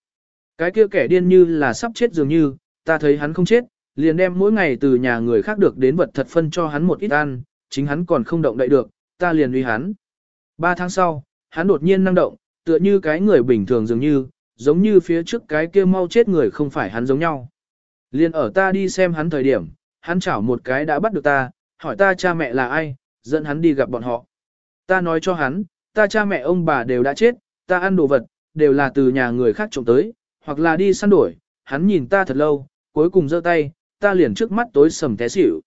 Cái kia kẻ điên như là sắp chết dường như, ta thấy hắn không chết, liền đem mỗi ngày từ nhà người khác được đến vật thật phân cho hắn một ít ăn, chính hắn còn không động đậy được, ta liền uy hắn. Ba tháng sau, hắn đột nhiên năng động, tựa như cái người bình thường dường như, giống như phía trước cái kia mau chết người không phải hắn giống nhau. Liền ở ta đi xem hắn thời điểm, hắn chảo một cái đã bắt được ta, hỏi ta cha mẹ là ai, dẫn hắn đi gặp bọn họ. Ta nói cho hắn, ta cha mẹ ông bà đều đã chết, ta ăn đồ vật, đều là từ nhà người khác trộm tới, hoặc là đi săn đổi, hắn nhìn ta thật lâu, cuối cùng giơ tay, ta liền trước mắt tối sầm té xỉu.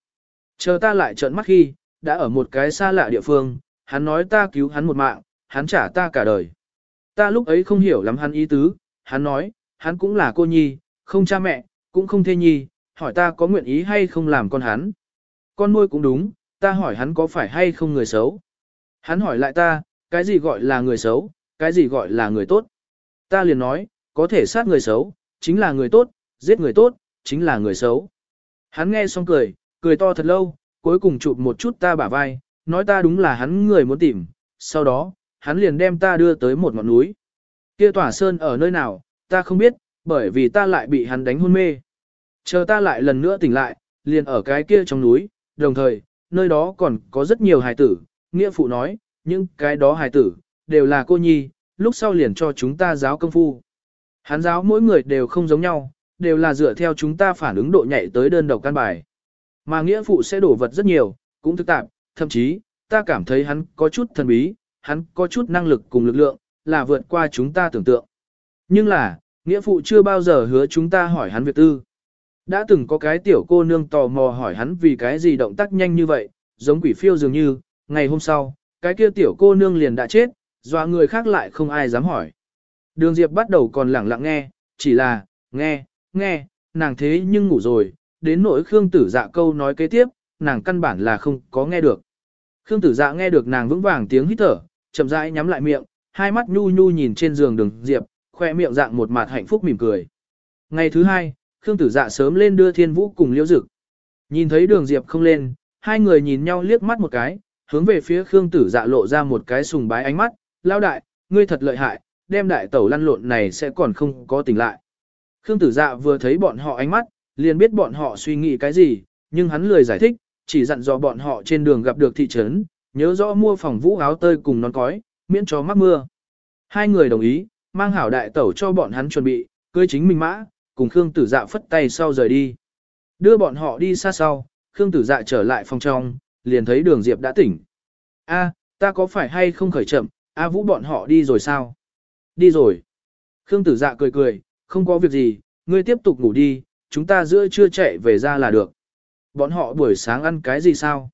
Chờ ta lại trợn mắt khi, đã ở một cái xa lạ địa phương, hắn nói ta cứu hắn một mạng, hắn trả ta cả đời. Ta lúc ấy không hiểu lắm hắn ý tứ, hắn nói, hắn cũng là cô nhi, không cha mẹ, cũng không thê nhi, hỏi ta có nguyện ý hay không làm con hắn. Con nuôi cũng đúng, ta hỏi hắn có phải hay không người xấu. Hắn hỏi lại ta, cái gì gọi là người xấu, cái gì gọi là người tốt. Ta liền nói, có thể sát người xấu, chính là người tốt, giết người tốt, chính là người xấu. Hắn nghe xong cười, cười to thật lâu, cuối cùng chụp một chút ta bả vai, nói ta đúng là hắn người muốn tìm, sau đó, hắn liền đem ta đưa tới một ngọn núi. Kia tỏa sơn ở nơi nào, ta không biết, bởi vì ta lại bị hắn đánh hôn mê. Chờ ta lại lần nữa tỉnh lại, liền ở cái kia trong núi, đồng thời, nơi đó còn có rất nhiều hài tử, nghĩa phụ nói, những cái đó hài tử, đều là cô nhi, lúc sau liền cho chúng ta giáo công phu. Hắn giáo mỗi người đều không giống nhau, đều là dựa theo chúng ta phản ứng độ nhạy tới đơn độc căn bài. Mà nghĩa phụ sẽ đổ vật rất nhiều, cũng thức tạp, thậm chí, ta cảm thấy hắn có chút thần bí, hắn có chút năng lực cùng lực lượng, là vượt qua chúng ta tưởng tượng. Nhưng là, nghĩa phụ chưa bao giờ hứa chúng ta hỏi hắn việc tư. Đã từng có cái tiểu cô nương tò mò hỏi hắn vì cái gì động tác nhanh như vậy, giống quỷ phiêu dường như, ngày hôm sau, cái kia tiểu cô nương liền đã chết, dọa người khác lại không ai dám hỏi. Đường Diệp bắt đầu còn lẳng lặng nghe, chỉ là, nghe, nghe, nàng thế nhưng ngủ rồi, đến nỗi Khương tử dạ câu nói kế tiếp, nàng căn bản là không có nghe được. Khương tử dạ nghe được nàng vững vàng tiếng hít thở, chậm rãi nhắm lại miệng, hai mắt nhu nhu nhìn trên giường đường Diệp, khoe miệng dạng một mặt hạnh phúc mỉm cười. Ngày thứ hai, Khương tử dạ sớm lên đưa thiên vũ cùng liễu dực. Nhìn thấy đường Diệp không lên, hai người nhìn nhau liếc mắt một cái, hướng về phía Khương tử dạ lộ ra một cái sùng bái ánh mắt, Lão đại, ngươi thật lợi hại, đem đại tẩu lăn lộn này sẽ còn không có tỉnh lại. Khương tử dạ vừa thấy bọn họ ánh mắt, liền biết bọn họ suy nghĩ cái gì, nhưng hắn lười giải thích, chỉ dặn dò bọn họ trên đường gặp được thị trấn, nhớ rõ mua phòng vũ áo tơi cùng nón cói, miễn cho mắc mưa. Hai người đồng ý, mang hảo đại tẩu cho bọn hắn chuẩn bị, cưới chính mình mã, cùng Khương tử dạ phất tay sau rời đi. Đưa bọn họ đi xa sau, Khương tử dạ trở lại phòng trong, liền thấy đường Diệp đã tỉnh. A, ta có phải hay không khởi chậm, A Vũ bọn họ đi rồi sao? Đi rồi. Khương tử dạ cười cười, không có việc gì, ngươi tiếp tục ngủ đi, chúng ta giữa trưa chạy về ra là được. Bọn họ buổi sáng ăn cái gì sao?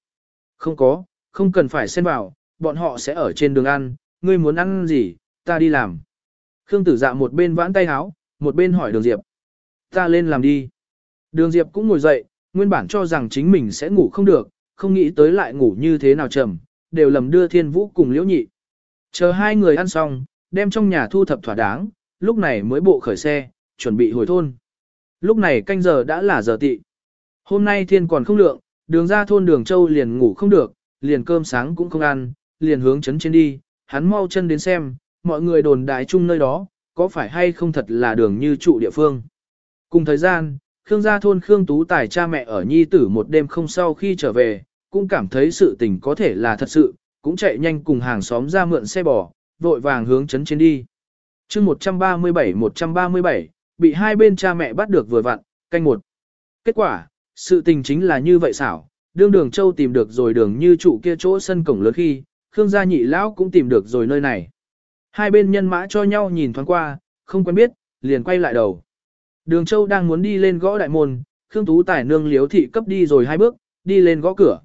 Không có, không cần phải xen vào, bọn họ sẽ ở trên đường ăn, ngươi muốn ăn gì, ta đi làm. Khương tử dạ một bên vãn tay háo, một bên hỏi đường Diệp. Ta lên làm đi. Đường Diệp cũng ngồi dậy, nguyên bản cho rằng chính mình sẽ ngủ không được, không nghĩ tới lại ngủ như thế nào trầm, đều lầm đưa thiên vũ cùng liễu nhị. Chờ hai người ăn xong, đem trong nhà thu thập thỏa đáng, lúc này mới bộ khởi xe, chuẩn bị hồi thôn. Lúc này canh giờ đã là giờ tị. Hôm nay thiên còn không lượng, đường ra thôn đường châu liền ngủ không được, liền cơm sáng cũng không ăn, liền hướng chấn trên đi, hắn mau chân đến xem, mọi người đồn đại chung nơi đó, có phải hay không thật là đường như trụ địa phương. Cùng thời gian, Khương gia thôn Khương Tú Tài cha mẹ ở nhi tử một đêm không sau khi trở về, cũng cảm thấy sự tình có thể là thật sự, cũng chạy nhanh cùng hàng xóm ra mượn xe bò, vội vàng hướng chấn trên đi chương 137-137, bị hai bên cha mẹ bắt được vừa vặn, canh một. Kết quả, sự tình chính là như vậy xảo, đương đường châu tìm được rồi đường như trụ kia chỗ sân cổng lớn khi, Khương gia nhị lão cũng tìm được rồi nơi này. Hai bên nhân mã cho nhau nhìn thoáng qua, không quen biết, liền quay lại đầu. Đường châu đang muốn đi lên gõ đại môn, Khương Tú Tài nương liếu thị cấp đi rồi hai bước, đi lên gõ cửa.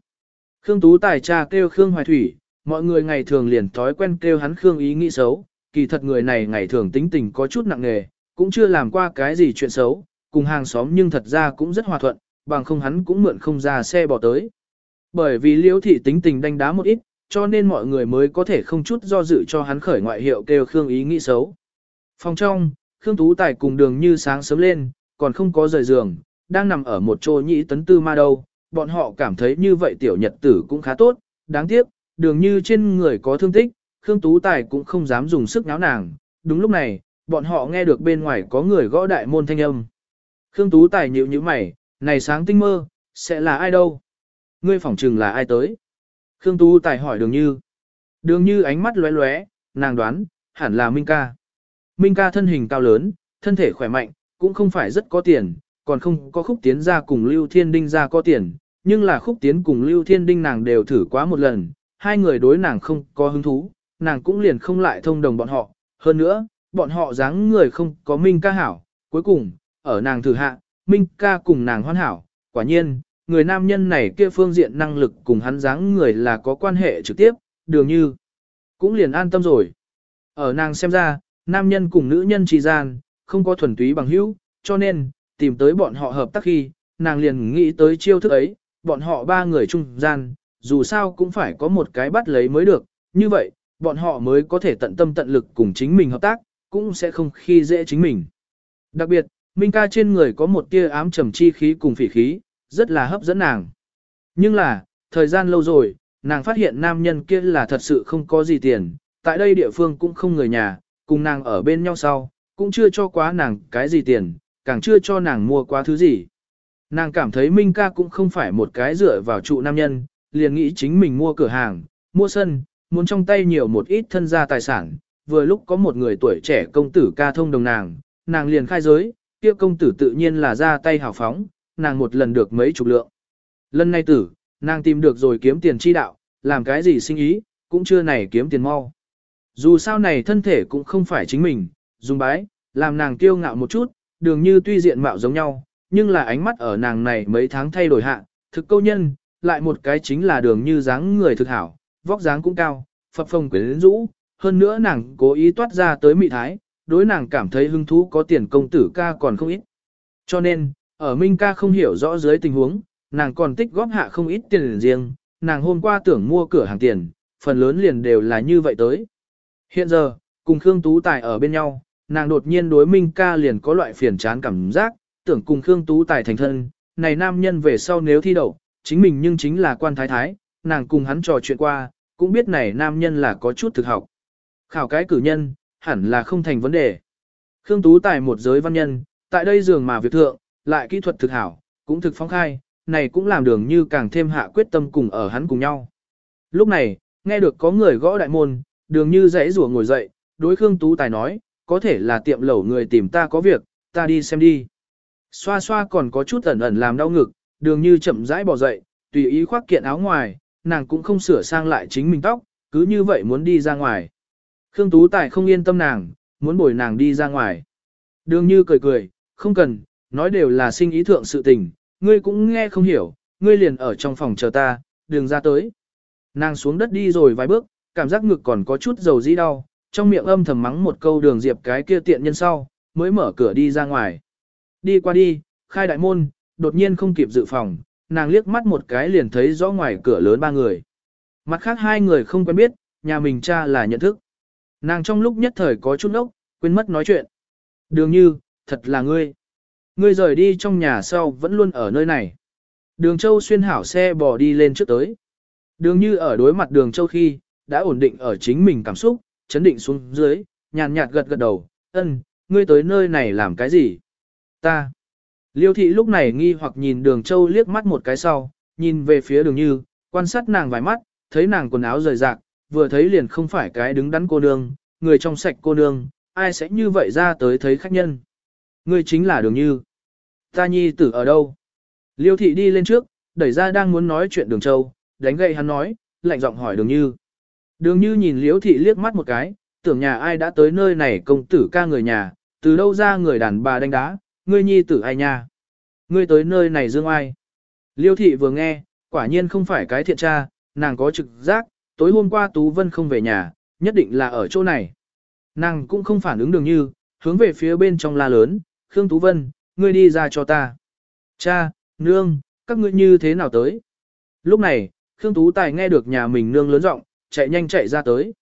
Khương Tú Tài cha kêu Khương Hoài Thủy, mọi người ngày thường liền thói quen kêu hắn Khương ý nghĩ xấu, kỳ thật người này ngày thường tính tình có chút nặng nề, cũng chưa làm qua cái gì chuyện xấu, cùng hàng xóm nhưng thật ra cũng rất hòa thuận, bằng không hắn cũng mượn không ra xe bỏ tới. Bởi vì liễu thị tính tình đánh đá một ít, cho nên mọi người mới có thể không chút do dự cho hắn khởi ngoại hiệu kêu Khương ý nghĩ xấu. Phòng trong, Khương Tú Tài cùng đường như sáng sớm lên, còn không có rời giường, đang nằm ở một chỗ nhĩ tấn tư ma đâu, bọn họ cảm thấy như vậy tiểu nhật tử cũng khá tốt, đáng tiếc, đường như trên người có thương tích, Khương Tú Tài cũng không dám dùng sức náo nàng. Đúng lúc này, bọn họ nghe được bên ngoài có người gõ đại môn thanh âm. Khương Tú Tài nhịu như mày, này sáng tinh mơ, sẽ là ai đâu? Ngươi phỏng trừng là ai tới? Khương Tú Tài hỏi đường như. Đường như ánh mắt lóe lóe, nàng đoán, hẳn là Minh ca. Minh ca thân hình cao lớn, thân thể khỏe mạnh, cũng không phải rất có tiền, còn không có khúc tiến ra cùng Lưu Thiên Đinh ra có tiền, nhưng là khúc tiến cùng Lưu Thiên Đinh nàng đều thử quá một lần, hai người đối nàng không có hứng thú, nàng cũng liền không lại thông đồng bọn họ, hơn nữa, bọn họ dáng người không có Minh ca hảo, cuối cùng, ở nàng thử hạ, Minh ca cùng nàng hoan hảo, quả nhiên, người nam nhân này kia phương diện năng lực cùng hắn dáng người là có quan hệ trực tiếp, đường như, cũng liền an tâm rồi. Ở nàng xem ra, nam nhân cùng nữ nhân trì gian, không có thuần túy bằng hữu, cho nên, tìm tới bọn họ hợp tác khi, nàng liền nghĩ tới chiêu thức ấy, bọn họ ba người trung gian, dù sao cũng phải có một cái bắt lấy mới được, như vậy, bọn họ mới có thể tận tâm tận lực cùng chính mình hợp tác, cũng sẽ không khi dễ chính mình. Đặc biệt, Minh ca trên người có một tia ám trầm chi khí cùng phỉ khí, rất là hấp dẫn nàng. Nhưng là, thời gian lâu rồi, nàng phát hiện nam nhân kia là thật sự không có gì tiền, tại đây địa phương cũng không người nhà, cùng nàng ở bên nhau sau, cũng chưa cho quá nàng cái gì tiền, càng chưa cho nàng mua quá thứ gì. Nàng cảm thấy Minh ca cũng không phải một cái dựa vào trụ nam nhân, liền nghĩ chính mình mua cửa hàng, mua sân, muốn trong tay nhiều một ít thân gia tài sản. Vừa lúc có một người tuổi trẻ công tử ca thông đồng nàng, nàng liền khai giới, kia công tử tự nhiên là ra tay hào phóng, nàng một lần được mấy chục lượng. Lần này tử, nàng tìm được rồi kiếm tiền chi đạo, làm cái gì sinh ý, cũng chưa này kiếm tiền mau. Dù sao này thân thể cũng không phải chính mình, dùng bái, làm nàng kiêu ngạo một chút, đường như tuy diện mạo giống nhau, nhưng là ánh mắt ở nàng này mấy tháng thay đổi hạ, thực câu nhân, lại một cái chính là đường như dáng người thực hảo, vóc dáng cũng cao, phập phồng quyến rũ, hơn nữa nàng cố ý toát ra tới mị thái, đối nàng cảm thấy hứng thú có tiền công tử ca còn không ít. Cho nên, ở Minh ca không hiểu rõ dưới tình huống, nàng còn tích góp hạ không ít tiền riêng, nàng hôm qua tưởng mua cửa hàng tiền, phần lớn liền đều là như vậy tới. Hiện giờ, cùng Khương Tú Tài ở bên nhau, nàng đột nhiên đối Minh ca liền có loại phiền chán cảm giác, tưởng cùng Khương Tú Tài thành thân, này nam nhân về sau nếu thi đậu, chính mình nhưng chính là quan thái thái, nàng cùng hắn trò chuyện qua, cũng biết này nam nhân là có chút thực học. Khảo cái cử nhân, hẳn là không thành vấn đề. Khương Tú Tài một giới văn nhân, tại đây dường mà việc thượng, lại kỹ thuật thực hảo, cũng thực phong khai, này cũng làm đường như càng thêm hạ quyết tâm cùng ở hắn cùng nhau. Lúc này, nghe được có người gõ đại môn, đường như dãy rủa ngồi dậy, đối Khương Tú Tài nói, có thể là tiệm lẩu người tìm ta có việc, ta đi xem đi. Xoa xoa còn có chút ẩn ẩn làm đau ngực, đường như chậm rãi bỏ dậy, tùy ý khoác kiện áo ngoài, nàng cũng không sửa sang lại chính mình tóc, cứ như vậy muốn đi ra ngoài. Khương Tú Tài không yên tâm nàng, muốn bồi nàng đi ra ngoài. Đường như cười cười, không cần, nói đều là sinh ý thượng sự tình, ngươi cũng nghe không hiểu, ngươi liền ở trong phòng chờ ta, đường ra tới. Nàng xuống đất đi rồi vài bước, cảm giác ngực còn có chút dầu dĩ đau, trong miệng âm thầm mắng một câu đường diệp cái kia tiện nhân sau, mới mở cửa đi ra ngoài. Đi qua đi, khai đại môn, đột nhiên không kịp dự phòng, nàng liếc mắt một cái liền thấy rõ ngoài cửa lớn ba người. Mặt khác hai người không quen biết, nhà mình cha là nhận thức. Nàng trong lúc nhất thời có chút ốc, quên mất nói chuyện. Đường như, thật là ngươi. Ngươi rời đi trong nhà sau vẫn luôn ở nơi này. Đường Châu xuyên hảo xe bò đi lên trước tới. Đường như ở đối mặt đường Châu khi, đã ổn định ở chính mình cảm xúc, chấn định xuống dưới, nhàn nhạt gật gật đầu, ân, ngươi tới nơi này làm cái gì? Ta. Liêu thị lúc này nghi hoặc nhìn đường Châu liếc mắt một cái sau, nhìn về phía đường như, quan sát nàng vài mắt, thấy nàng quần áo rời rạc, vừa thấy liền không phải cái đứng đắn cô nương, người trong sạch cô nương, ai sẽ như vậy ra tới thấy khách nhân. Ngươi chính là đường như. Ta nhi tử ở đâu? Liêu thị đi lên trước, đẩy ra đang muốn nói chuyện đường châu, đánh gậy hắn nói, lạnh giọng hỏi đường như. Đường như nhìn liêu thị liếc mắt một cái, tưởng nhà ai đã tới nơi này công tử ca người nhà, từ đâu ra người đàn bà đánh đá, ngươi nhi tử ai nha? Ngươi tới nơi này dương ai? Liêu thị vừa nghe, quả nhiên không phải cái thiện tra, nàng có trực giác, tối hôm qua Tú Vân không về nhà, nhất định là ở chỗ này. Nàng cũng không phản ứng đường như, hướng về phía bên trong la lớn, Khương Tú Vân, ngươi đi ra cho ta. Cha, nương, các ngươi như thế nào tới? Lúc này, Khương Tú Tài nghe được nhà mình nương lớn giọng, chạy nhanh chạy ra tới.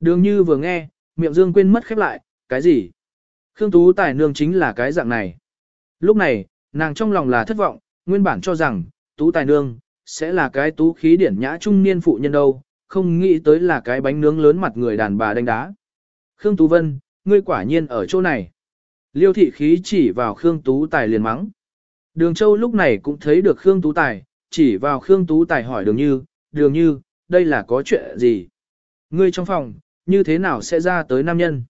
Đường như vừa nghe, miệng dương quên mất khép lại, cái gì? Khương Tú Tài nương chính là cái dạng này. Lúc này, nàng trong lòng là thất vọng, nguyên bản cho rằng, Tú Tài nương, sẽ là cái tú khí điển nhã trung niên phụ nhân đâu, không nghĩ tới là cái bánh nướng lớn mặt người đàn bà đánh đá. Khương Tú Vân, ngươi quả nhiên ở chỗ này. Liêu thị khí chỉ vào Khương Tú Tài liền mắng. Đường Châu lúc này cũng thấy được Khương Tú Tài, chỉ vào Khương Tú Tài hỏi đường như, đường như, đây là có chuyện gì? Ngươi trong phòng, như thế nào sẽ ra tới nam nhân?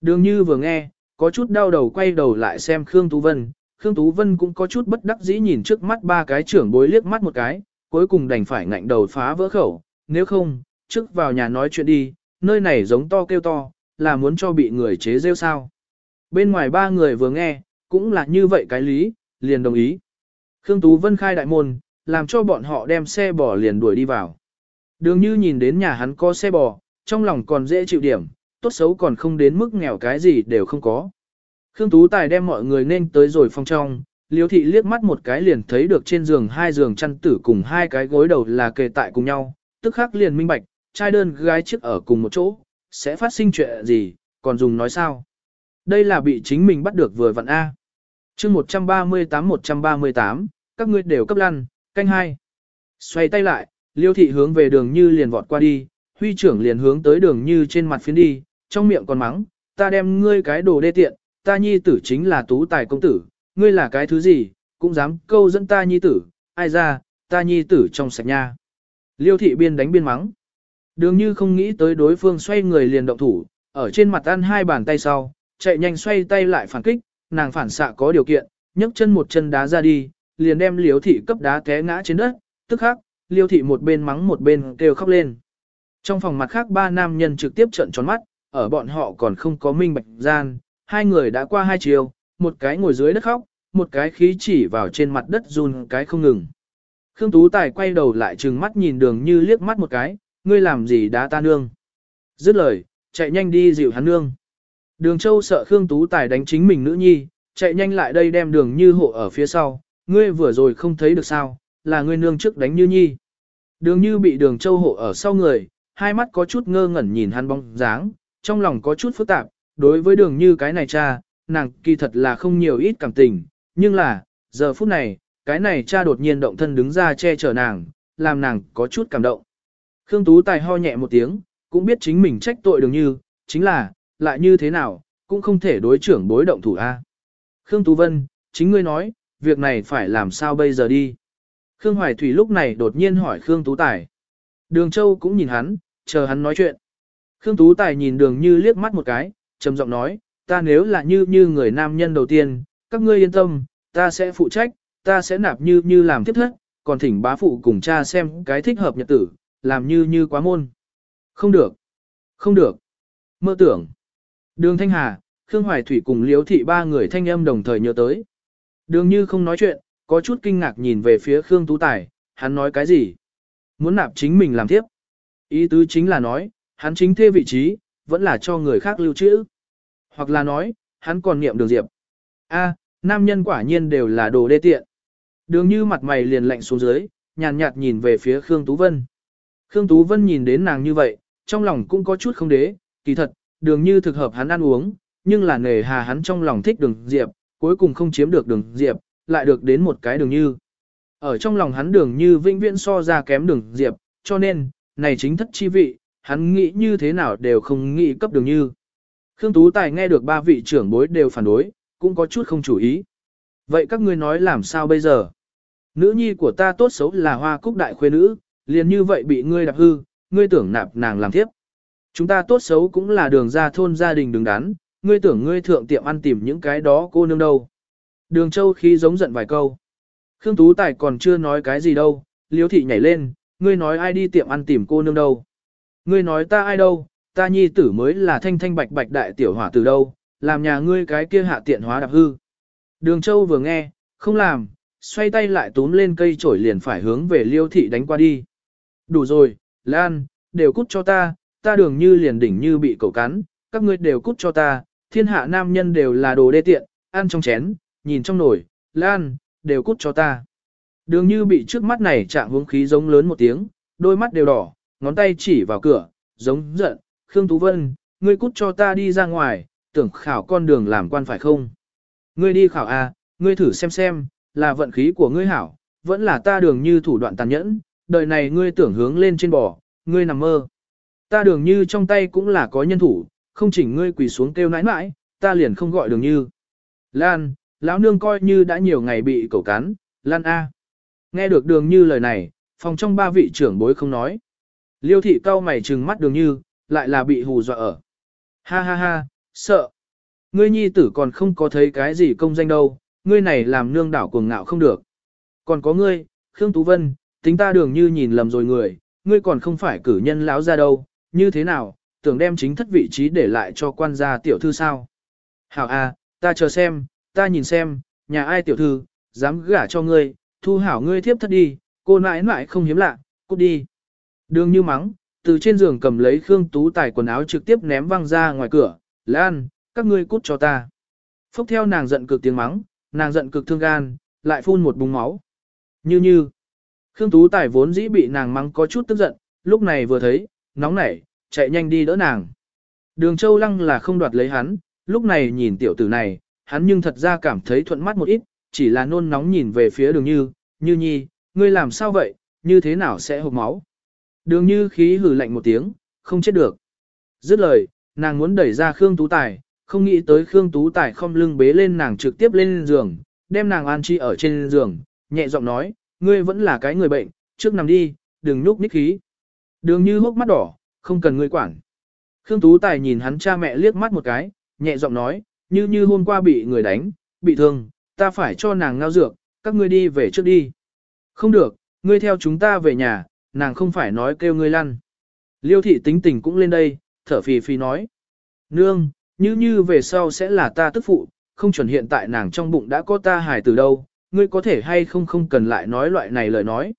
Đường như vừa nghe, có chút đau đầu quay đầu lại xem Khương Tú Vân. Khương Tú Vân cũng có chút bất đắc dĩ nhìn trước mắt ba cái trưởng bối liếc mắt một cái, cuối cùng đành phải ngạnh đầu phá vỡ khẩu, nếu không, trước vào nhà nói chuyện đi, nơi này giống to kêu to, là muốn cho bị người chế rêu sao. Bên ngoài ba người vừa nghe, cũng là như vậy cái lý, liền đồng ý. Khương Tú Vân khai đại môn, làm cho bọn họ đem xe bò liền đuổi đi vào. Đường như nhìn đến nhà hắn có xe bò, trong lòng còn dễ chịu điểm, tốt xấu còn không đến mức nghèo cái gì đều không có. Khương Tú Tài đem mọi người nên tới rồi phòng trong, Liêu thị liếc mắt một cái liền thấy được trên giường hai giường chăn tử cùng hai cái gối đầu là kề tại cùng nhau, tức khắc liền minh bạch, trai đơn gái chiếc ở cùng một chỗ, sẽ phát sinh chuyện gì, còn dùng nói sao. Đây là bị chính mình bắt được vừa vặn A. chương 138-138, các ngươi đều cấp lăn, canh hai. Xoay tay lại, liêu thị hướng về đường như liền vọt qua đi, huy trưởng liền hướng tới đường như trên mặt phiến đi, trong miệng còn mắng, ta đem ngươi cái đồ đê tiện, ta nhi tử chính là tú tài công tử, ngươi là cái thứ gì, cũng dám câu dẫn ta nhi tử, ai ra, ta nhi tử trong sạch nha. Liêu thị biên đánh biên mắng. Đường như không nghĩ tới đối phương xoay người liền động thủ, ở trên mặt ăn hai bàn tay sau, chạy nhanh xoay tay lại phản kích, nàng phản xạ có điều kiện, nhấc chân một chân đá ra đi, liền đem liêu thị cấp đá té ngã trên đất, tức khắc, liêu thị một bên mắng một bên kêu khóc lên. Trong phòng mặt khác ba nam nhân trực tiếp trợn tròn mắt, ở bọn họ còn không có minh bạch gian, hai người đã qua hai chiều, một cái ngồi dưới đất khóc, một cái khí chỉ vào trên mặt đất run cái không ngừng. Khương Tú Tài quay đầu lại trừng mắt nhìn đường như liếc mắt một cái, ngươi làm gì đá ta nương. Dứt lời, chạy nhanh đi dịu hắn nương. Đường Châu sợ Khương Tú Tài đánh chính mình nữ nhi, chạy nhanh lại đây đem đường như hộ ở phía sau, ngươi vừa rồi không thấy được sao, là ngươi nương trước đánh như nhi. Đường như bị đường Châu hộ ở sau người, hai mắt có chút ngơ ngẩn nhìn hắn bóng dáng, trong lòng có chút phức tạp, đối với đường như cái này cha, nàng kỳ thật là không nhiều ít cảm tình, nhưng là, giờ phút này, cái này cha đột nhiên động thân đứng ra che chở nàng, làm nàng có chút cảm động. Khương Tú Tài ho nhẹ một tiếng, cũng biết chính mình trách tội đường như, chính là, lại như thế nào, cũng không thể đối trưởng bối động thủ A. Khương Tú Vân, chính ngươi nói, việc này phải làm sao bây giờ đi. Khương Hoài Thủy lúc này đột nhiên hỏi Khương Tú Tài. Đường Châu cũng nhìn hắn, chờ hắn nói chuyện. Khương Tú Tài nhìn đường như liếc mắt một cái, trầm giọng nói, ta nếu là như như người nam nhân đầu tiên, các ngươi yên tâm, ta sẽ phụ trách, ta sẽ nạp như như làm tiếp thất, còn thỉnh bá phụ cùng cha xem cái thích hợp nhật tử, làm như như quá môn. Không được, không được, mơ tưởng. Đường Thanh Hà, Khương Hoài Thủy cùng Liễu Thị ba người thanh âm đồng thời nhớ tới. Đường như không nói chuyện, có chút kinh ngạc nhìn về phía Khương Tú Tài, hắn nói cái gì? Muốn nạp chính mình làm tiếp. Ý tứ chính là nói, hắn chính thê vị trí, vẫn là cho người khác lưu trữ. Hoặc là nói, hắn còn niệm đường diệp. A, nam nhân quả nhiên đều là đồ đê tiện. Đường như mặt mày liền lạnh xuống dưới, nhàn nhạt nhìn về phía Khương Tú Vân. Khương Tú Vân nhìn đến nàng như vậy, trong lòng cũng có chút không đế, kỳ thật, đường như thực hợp hắn ăn uống, nhưng là nề hà hắn trong lòng thích đường diệp, cuối cùng không chiếm được đường diệp, lại được đến một cái đường như. Ở trong lòng hắn đường như vĩnh viễn so ra kém đường diệp, cho nên, này chính thất chi vị, hắn nghĩ như thế nào đều không nghĩ cấp đường như. Khương Tú Tài nghe được ba vị trưởng bối đều phản đối, cũng có chút không chủ ý. Vậy các ngươi nói làm sao bây giờ? Nữ nhi của ta tốt xấu là hoa cúc đại khuê nữ, liền như vậy bị ngươi đạp hư, ngươi tưởng nạp nàng làm thiếp Chúng ta tốt xấu cũng là đường ra thôn gia đình đứng đắn, ngươi tưởng ngươi thượng tiệm ăn tìm những cái đó cô nương đâu. Đường châu khi giống giận vài câu. Khương Tú Tài còn chưa nói cái gì đâu, liếu thị nhảy lên, ngươi nói ai đi tiệm ăn tìm cô nương đâu. Ngươi nói ta ai đâu, ta nhi tử mới là thanh thanh bạch bạch đại tiểu hỏa từ đâu, làm nhà ngươi cái kia hạ tiện hóa đạp hư. Đường châu vừa nghe, không làm, xoay tay lại túm lên cây chổi liền phải hướng về liêu thị đánh qua đi. Đủ rồi, Lan, đều cút cho ta, ta đường như liền đỉnh như bị cẩu cắn, các ngươi đều cút cho ta, thiên hạ nam nhân đều là đồ đê tiện, ăn trong chén, nhìn trong nồi, Lan, đều cút cho ta. Đường như bị trước mắt này chạm hướng khí giống lớn một tiếng, đôi mắt đều đỏ, ngón tay chỉ vào cửa, giống giận, Khương Tú Vân, ngươi cút cho ta đi ra ngoài, tưởng khảo con đường làm quan phải không? Ngươi đi khảo à, ngươi thử xem xem, là vận khí của ngươi hảo, vẫn là ta đường như thủ đoạn tàn nhẫn, đời này ngươi tưởng hướng lên trên bò, ngươi nằm mơ. Ta đường như trong tay cũng là có nhân thủ, không chỉnh ngươi quỳ xuống kêu nãi nãi, ta liền không gọi đường như. Lan, lão nương coi như đã nhiều ngày bị cẩu cắn, Lan A. Nghe được đường như lời này, phòng trong ba vị trưởng bối không nói. Liêu thị cao mày trừng mắt đường như, lại là bị hù dọa ở. Ha ha ha, sợ. Ngươi nhi tử còn không có thấy cái gì công danh đâu, ngươi này làm nương đảo cuồng ngạo không được. Còn có ngươi, Khương Tú Vân, tính ta đường như nhìn lầm rồi người, ngươi còn không phải cử nhân lão ra đâu, như thế nào, tưởng đem chính thất vị trí để lại cho quan gia tiểu thư sao. Hảo à, ta chờ xem, ta nhìn xem, nhà ai tiểu thư, dám gả cho ngươi, thu hảo ngươi thiếp thất đi, cô nãi nãi không hiếm lạ, cút đi. Đường như mắng, từ trên giường cầm lấy Khương Tú Tài quần áo trực tiếp ném văng ra ngoài cửa, Lan, các ngươi cút cho ta. Phúc theo nàng giận cực tiếng mắng, nàng giận cực thương gan, lại phun một búng máu. Như như, Khương Tú Tài vốn dĩ bị nàng mắng có chút tức giận, lúc này vừa thấy, nóng nảy, chạy nhanh đi đỡ nàng. Đường Châu Lăng là không đoạt lấy hắn, lúc này nhìn tiểu tử này, hắn nhưng thật ra cảm thấy thuận mắt một ít, chỉ là nôn nóng nhìn về phía đường như, như nhi, ngươi làm sao vậy, như thế nào sẽ hộp máu. Đường như khí hử lạnh một tiếng, không chết được. Dứt lời, nàng muốn đẩy ra Khương Tú Tài, không nghĩ tới Khương Tú Tài không lưng bế lên nàng trực tiếp lên giường, đem nàng an chi ở trên giường, nhẹ giọng nói, ngươi vẫn là cái người bệnh, trước nằm đi, đừng nhúc nhích khí. Đường như hốc mắt đỏ, không cần ngươi quản. Khương Tú Tài nhìn hắn cha mẹ liếc mắt một cái, nhẹ giọng nói, như như hôm qua bị người đánh, bị thương, ta phải cho nàng ngao dược, các ngươi đi về trước đi. Không được, ngươi theo chúng ta về nhà, nàng không phải nói kêu ngươi lăn. Liêu thị tính tình cũng lên đây, thở phì phì nói. Nương, như như về sau sẽ là ta tức phụ, không chuẩn hiện tại nàng trong bụng đã có ta hài từ đâu, ngươi có thể hay không không cần lại nói loại này lời nói.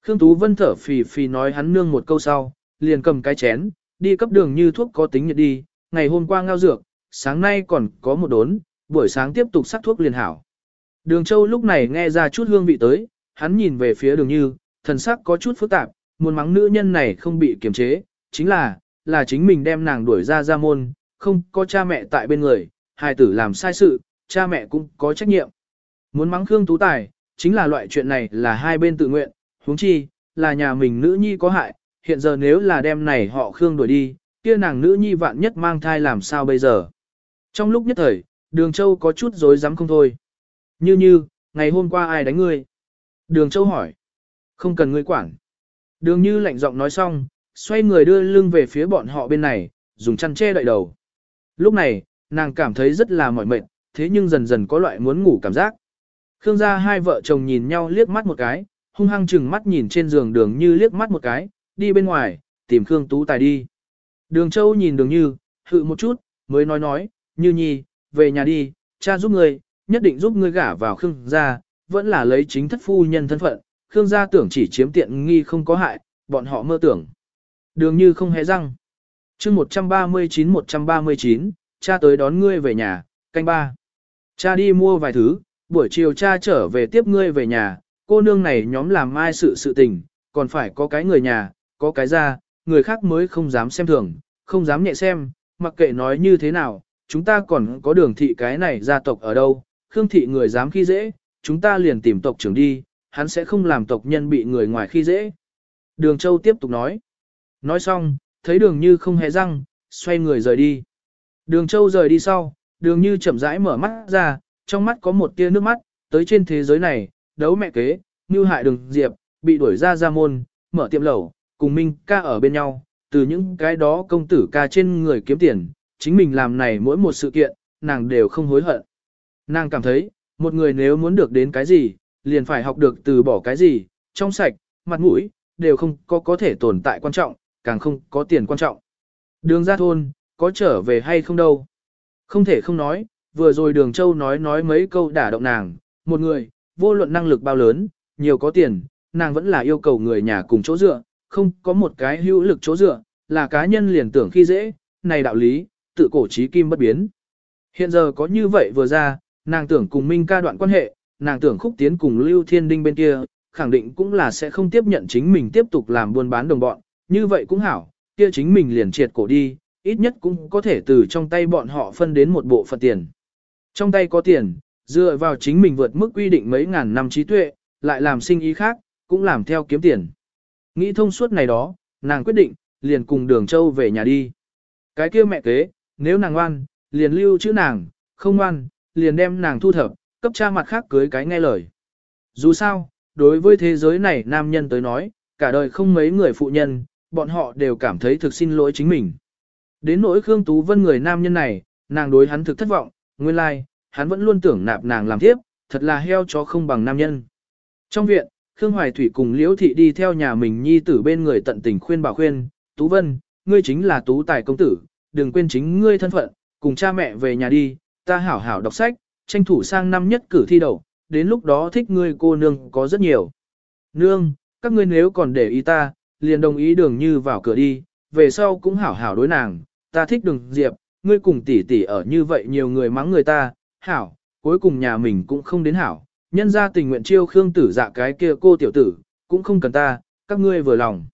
Khương Tú Vân thở phì phì nói hắn nương một câu sau, liền cầm cái chén, đi cấp đường như thuốc có tính nhiệt đi, ngày hôm qua ngao dược, sáng nay còn có một đốn, buổi sáng tiếp tục sắc thuốc liền hảo. Đường Châu lúc này nghe ra chút hương vị tới, hắn nhìn về phía đường như, thần sắc có chút phức tạp, muốn mắng nữ nhân này không bị kiềm chế, chính là, là chính mình đem nàng đuổi ra ra môn, không có cha mẹ tại bên người, hài tử làm sai sự, cha mẹ cũng có trách nhiệm. Muốn mắng Khương Tú Tài, chính là loại chuyện này là hai bên tự nguyện, huống chi, là nhà mình nữ nhi có hại, hiện giờ nếu là đem này họ Khương đuổi đi, kia nàng nữ nhi vạn nhất mang thai làm sao bây giờ. Trong lúc nhất thời, Đường Châu có chút rối rắm không thôi. Như như, ngày hôm qua ai đánh ngươi? Đường Châu hỏi. Không cần ngươi quản. Đường Như lạnh giọng nói xong, xoay người đưa lưng về phía bọn họ bên này, dùng chăn che đậy đầu. Lúc này, nàng cảm thấy rất là mỏi mệt, thế nhưng dần dần có loại muốn ngủ cảm giác. Khương gia hai vợ chồng nhìn nhau liếc mắt một cái, hung hăng chừng mắt nhìn trên giường đường như liếc mắt một cái, đi bên ngoài, tìm Khương Tú Tài đi. Đường Châu nhìn đường như, hự một chút, mới nói nói, như nhi, về nhà đi, cha giúp ngươi, nhất định giúp ngươi gả vào Khương gia, vẫn là lấy chính thất phu nhân thân phận, Khương gia tưởng chỉ chiếm tiện nghi không có hại, bọn họ mơ tưởng. Đường như không hề răng. chương 139-139, cha tới đón ngươi về nhà, canh ba. Cha đi mua vài thứ, buổi chiều cha trở về tiếp ngươi về nhà, cô nương này nhóm làm mai sự sự tình, còn phải có cái người nhà, có cái ra, người khác mới không dám xem thường, không dám nhẹ xem, mặc kệ nói như thế nào, chúng ta còn có đường thị cái này gia tộc ở đâu, khương thị người dám khi dễ, chúng ta liền tìm tộc trưởng đi, hắn sẽ không làm tộc nhân bị người ngoài khi dễ. Đường Châu tiếp tục nói. Nói xong, thấy đường như không hề răng, xoay người rời đi. Đường Châu rời đi sau, đường như chậm rãi mở mắt ra, trong mắt có một tia nước mắt, tới trên thế giới này, đấu mẹ kế, như hại đường diệp, bị đuổi ra ra môn, mở tiệm lẩu, cùng Minh ca ở bên nhau, từ những cái đó công tử ca trên người kiếm tiền, chính mình làm này mỗi một sự kiện, nàng đều không hối hận. Nàng cảm thấy, một người nếu muốn được đến cái gì, liền phải học được từ bỏ cái gì, trong sạch, mặt mũi, đều không có có thể tồn tại quan trọng, càng không có tiền quan trọng. Đường ra thôn, có trở về hay không đâu. Không thể không nói, vừa rồi đường châu nói nói mấy câu đả động nàng, một người, vô luận năng lực bao lớn, nhiều có tiền, nàng vẫn là yêu cầu người nhà cùng chỗ dựa, không có một cái hữu lực chỗ dựa, là cá nhân liền tưởng khi dễ, này đạo lý, tự cổ trí kim bất biến. Hiện giờ có như vậy vừa ra, nàng tưởng cùng Minh ca đoạn quan hệ, nàng tưởng khúc tiến cùng Lưu Thiên Đinh bên kia, khẳng định cũng là sẽ không tiếp nhận chính mình tiếp tục làm buôn bán đồng bọn, như vậy cũng hảo, kia chính mình liền triệt cổ đi, ít nhất cũng có thể từ trong tay bọn họ phân đến một bộ phận tiền. Trong tay có tiền, dựa vào chính mình vượt mức quy định mấy ngàn năm trí tuệ, lại làm sinh ý khác, cũng làm theo kiếm tiền. Nghĩ thông suốt này đó, nàng quyết định, liền cùng đường châu về nhà đi. Cái kia mẹ kế, nếu nàng ngoan, liền lưu chữ nàng, không ngoan, liền đem nàng thu thập, cấp cha mặt khác cưới cái nghe lời. Dù sao, đối với thế giới này nam nhân tới nói, cả đời không mấy người phụ nhân, bọn họ đều cảm thấy thực xin lỗi chính mình. Đến nỗi Khương Tú Vân người nam nhân này, nàng đối hắn thực thất vọng, nguyên lai, like, hắn vẫn luôn tưởng nạp nàng làm tiếp, thật là heo chó không bằng nam nhân. Trong viện, Khương Hoài Thủy cùng Liễu Thị đi theo nhà mình nhi tử bên người tận tình khuyên bảo khuyên, Tú Vân, ngươi chính là Tú Tài Công Tử, đừng quên chính ngươi thân phận, cùng cha mẹ về nhà đi, ta hảo hảo đọc sách, tranh thủ sang năm nhất cử thi đậu, đến lúc đó thích ngươi cô nương có rất nhiều. Nương, các ngươi nếu còn để ý ta, liền đồng ý đường như vào cửa đi, về sau cũng hảo hảo đối nàng, ta thích đường diệp, ngươi cùng tỷ tỷ ở như vậy nhiều người mắng người ta, hảo, cuối cùng nhà mình cũng không đến hảo, nhân ra tình nguyện chiêu khương tử dạ cái kia cô tiểu tử, cũng không cần ta, các ngươi vừa lòng.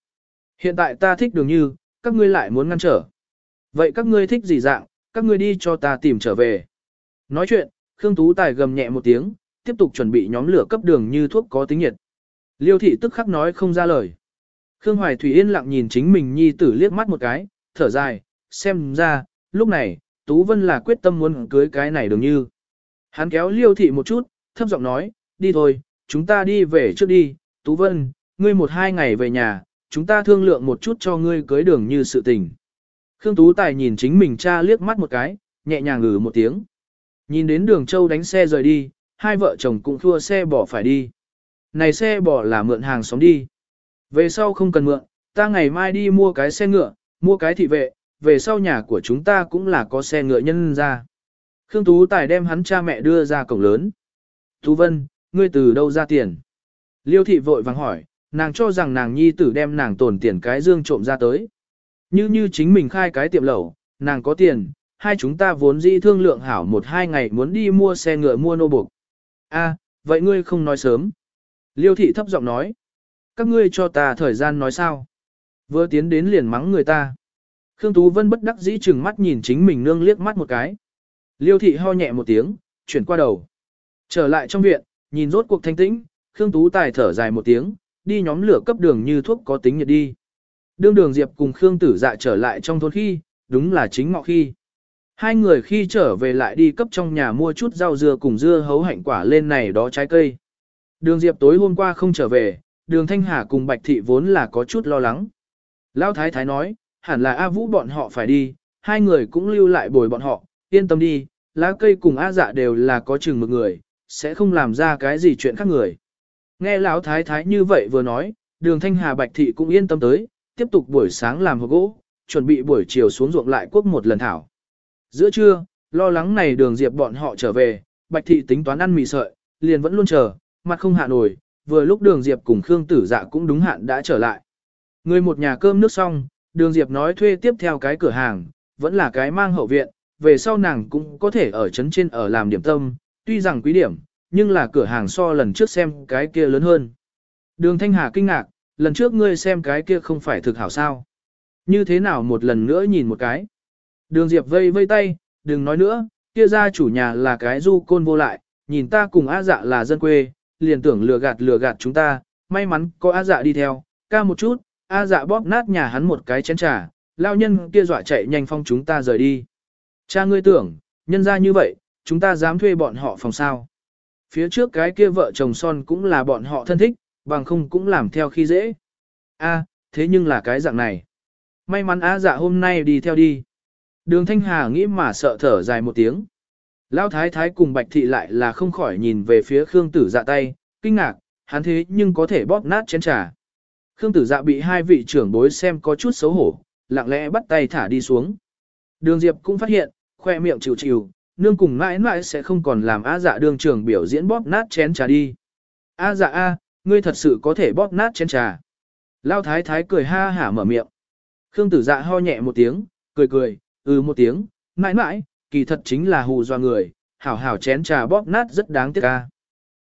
Hiện tại ta thích đường như, các ngươi lại muốn ngăn trở. Vậy các ngươi thích gì dạng, các ngươi đi cho ta tìm trở về. Nói chuyện, Khương Tú Tài gầm nhẹ một tiếng, tiếp tục chuẩn bị nhóm lửa cấp đường như thuốc có tính nhiệt. Liêu thị tức khắc nói không ra lời. Khương Hoài Thủy yên lặng nhìn chính mình nhi tử liếc mắt một cái, thở dài, xem ra, lúc này, Tú Vân là quyết tâm muốn cưới cái này đường như. Hắn kéo liêu thị một chút, thấp giọng nói, đi thôi, chúng ta đi về trước đi, Tú Vân, ngươi một hai ngày về nhà, chúng ta thương lượng một chút cho ngươi cưới đường như sự tình. Khương Tú Tài nhìn chính mình cha liếc mắt một cái, nhẹ nhàng ngừ một tiếng. Nhìn đến đường châu đánh xe rời đi, hai vợ chồng cũng thua xe bỏ phải đi. Này xe bỏ là mượn hàng xóm đi. Về sau không cần mượn, ta ngày mai đi mua cái xe ngựa, mua cái thị vệ, về sau nhà của chúng ta cũng là có xe ngựa nhân ra. Khương Tú Tài đem hắn cha mẹ đưa ra cổng lớn. Tú Vân, ngươi từ đâu ra tiền? Liêu thị vội vàng hỏi, nàng cho rằng nàng nhi tử đem nàng tổn tiền cái dương trộm ra tới. Như như chính mình khai cái tiệm lẩu, nàng có tiền, hai chúng ta vốn dĩ thương lượng hảo một hai ngày muốn đi mua xe ngựa mua nô buộc. A, vậy ngươi không nói sớm. Liêu thị thấp giọng nói. Các ngươi cho ta thời gian nói sao? Vừa tiến đến liền mắng người ta. Khương Tú Vân bất đắc dĩ chừng mắt nhìn chính mình nương liếc mắt một cái. Liêu thị ho nhẹ một tiếng, chuyển qua đầu. Trở lại trong viện, nhìn rốt cuộc thanh tĩnh, Khương Tú Tài thở dài một tiếng, đi nhóm lửa cấp đường như thuốc có tính nhiệt đi. Đương đường Diệp cùng Khương Tử Dạ trở lại trong thôn khi, đúng là chính ngọ khi. Hai người khi trở về lại đi cấp trong nhà mua chút rau dưa cùng dưa hấu hạnh quả lên này đó trái cây. Đường Diệp tối hôm qua không trở về, đường Thanh Hà cùng Bạch Thị vốn là có chút lo lắng. Lão Thái Thái nói, hẳn là A Vũ bọn họ phải đi, hai người cũng lưu lại bồi bọn họ, yên tâm đi, lá cây cùng A dạ đều là có chừng một người, sẽ không làm ra cái gì chuyện khác người. Nghe Lão Thái Thái như vậy vừa nói, đường Thanh Hà Bạch Thị cũng yên tâm tới, tiếp tục buổi sáng làm hộp gỗ, chuẩn bị buổi chiều xuống ruộng lại quốc một lần thảo. Giữa trưa, lo lắng này đường Diệp bọn họ trở về, Bạch Thị tính toán ăn mì sợi, liền vẫn luôn chờ, mặt không hạ nổi, vừa lúc đường Diệp cùng Khương Tử Dạ cũng đúng hạn đã trở lại. Người một nhà cơm nước xong, đường Diệp nói thuê tiếp theo cái cửa hàng, vẫn là cái mang hậu viện, về sau nàng cũng có thể ở trấn trên ở làm điểm tâm, tuy rằng quý điểm, nhưng là cửa hàng so lần trước xem cái kia lớn hơn. Đường Thanh Hà kinh ngạc, lần trước ngươi xem cái kia không phải thực hảo sao. Như thế nào một lần nữa nhìn một cái. Đường Diệp vây vây tay, đừng nói nữa, kia ra chủ nhà là cái du côn vô lại, nhìn ta cùng Á dạ là dân quê, liền tưởng lừa gạt lừa gạt chúng ta, may mắn có Á dạ đi theo, ca một chút, Á dạ bóp nát nhà hắn một cái chén trà, lao nhân kia dọa chạy nhanh phong chúng ta rời đi. Cha ngươi tưởng, nhân ra như vậy, chúng ta dám thuê bọn họ phòng sao. Phía trước cái kia vợ chồng son cũng là bọn họ thân thích, bằng không cũng làm theo khi dễ. A, thế nhưng là cái dạng này. May mắn Á dạ hôm nay đi theo đi. Đường Thanh Hà nghĩ mà sợ thở dài một tiếng. Lão thái thái cùng Bạch thị lại là không khỏi nhìn về phía Khương Tử Dạ tay, kinh ngạc, hắn thế nhưng có thể bóp nát chén trà. Khương Tử Dạ bị hai vị trưởng bối xem có chút xấu hổ, lặng lẽ bắt tay thả đi xuống. Đường Diệp cũng phát hiện, khoe miệng chịu chịu, nương cùng mãi mãi sẽ không còn làm A dạ đường trưởng biểu diễn bóp nát chén trà đi. A dạ A, ngươi thật sự có thể bóp nát chén trà. Lão thái thái cười ha hả mở miệng. Khương Tử Dạ ho nhẹ một tiếng, cười cười, ừ một tiếng, mãi mãi, kỳ thật chính là hù doa người, hảo hảo chén trà bóp nát rất đáng tiếc ca.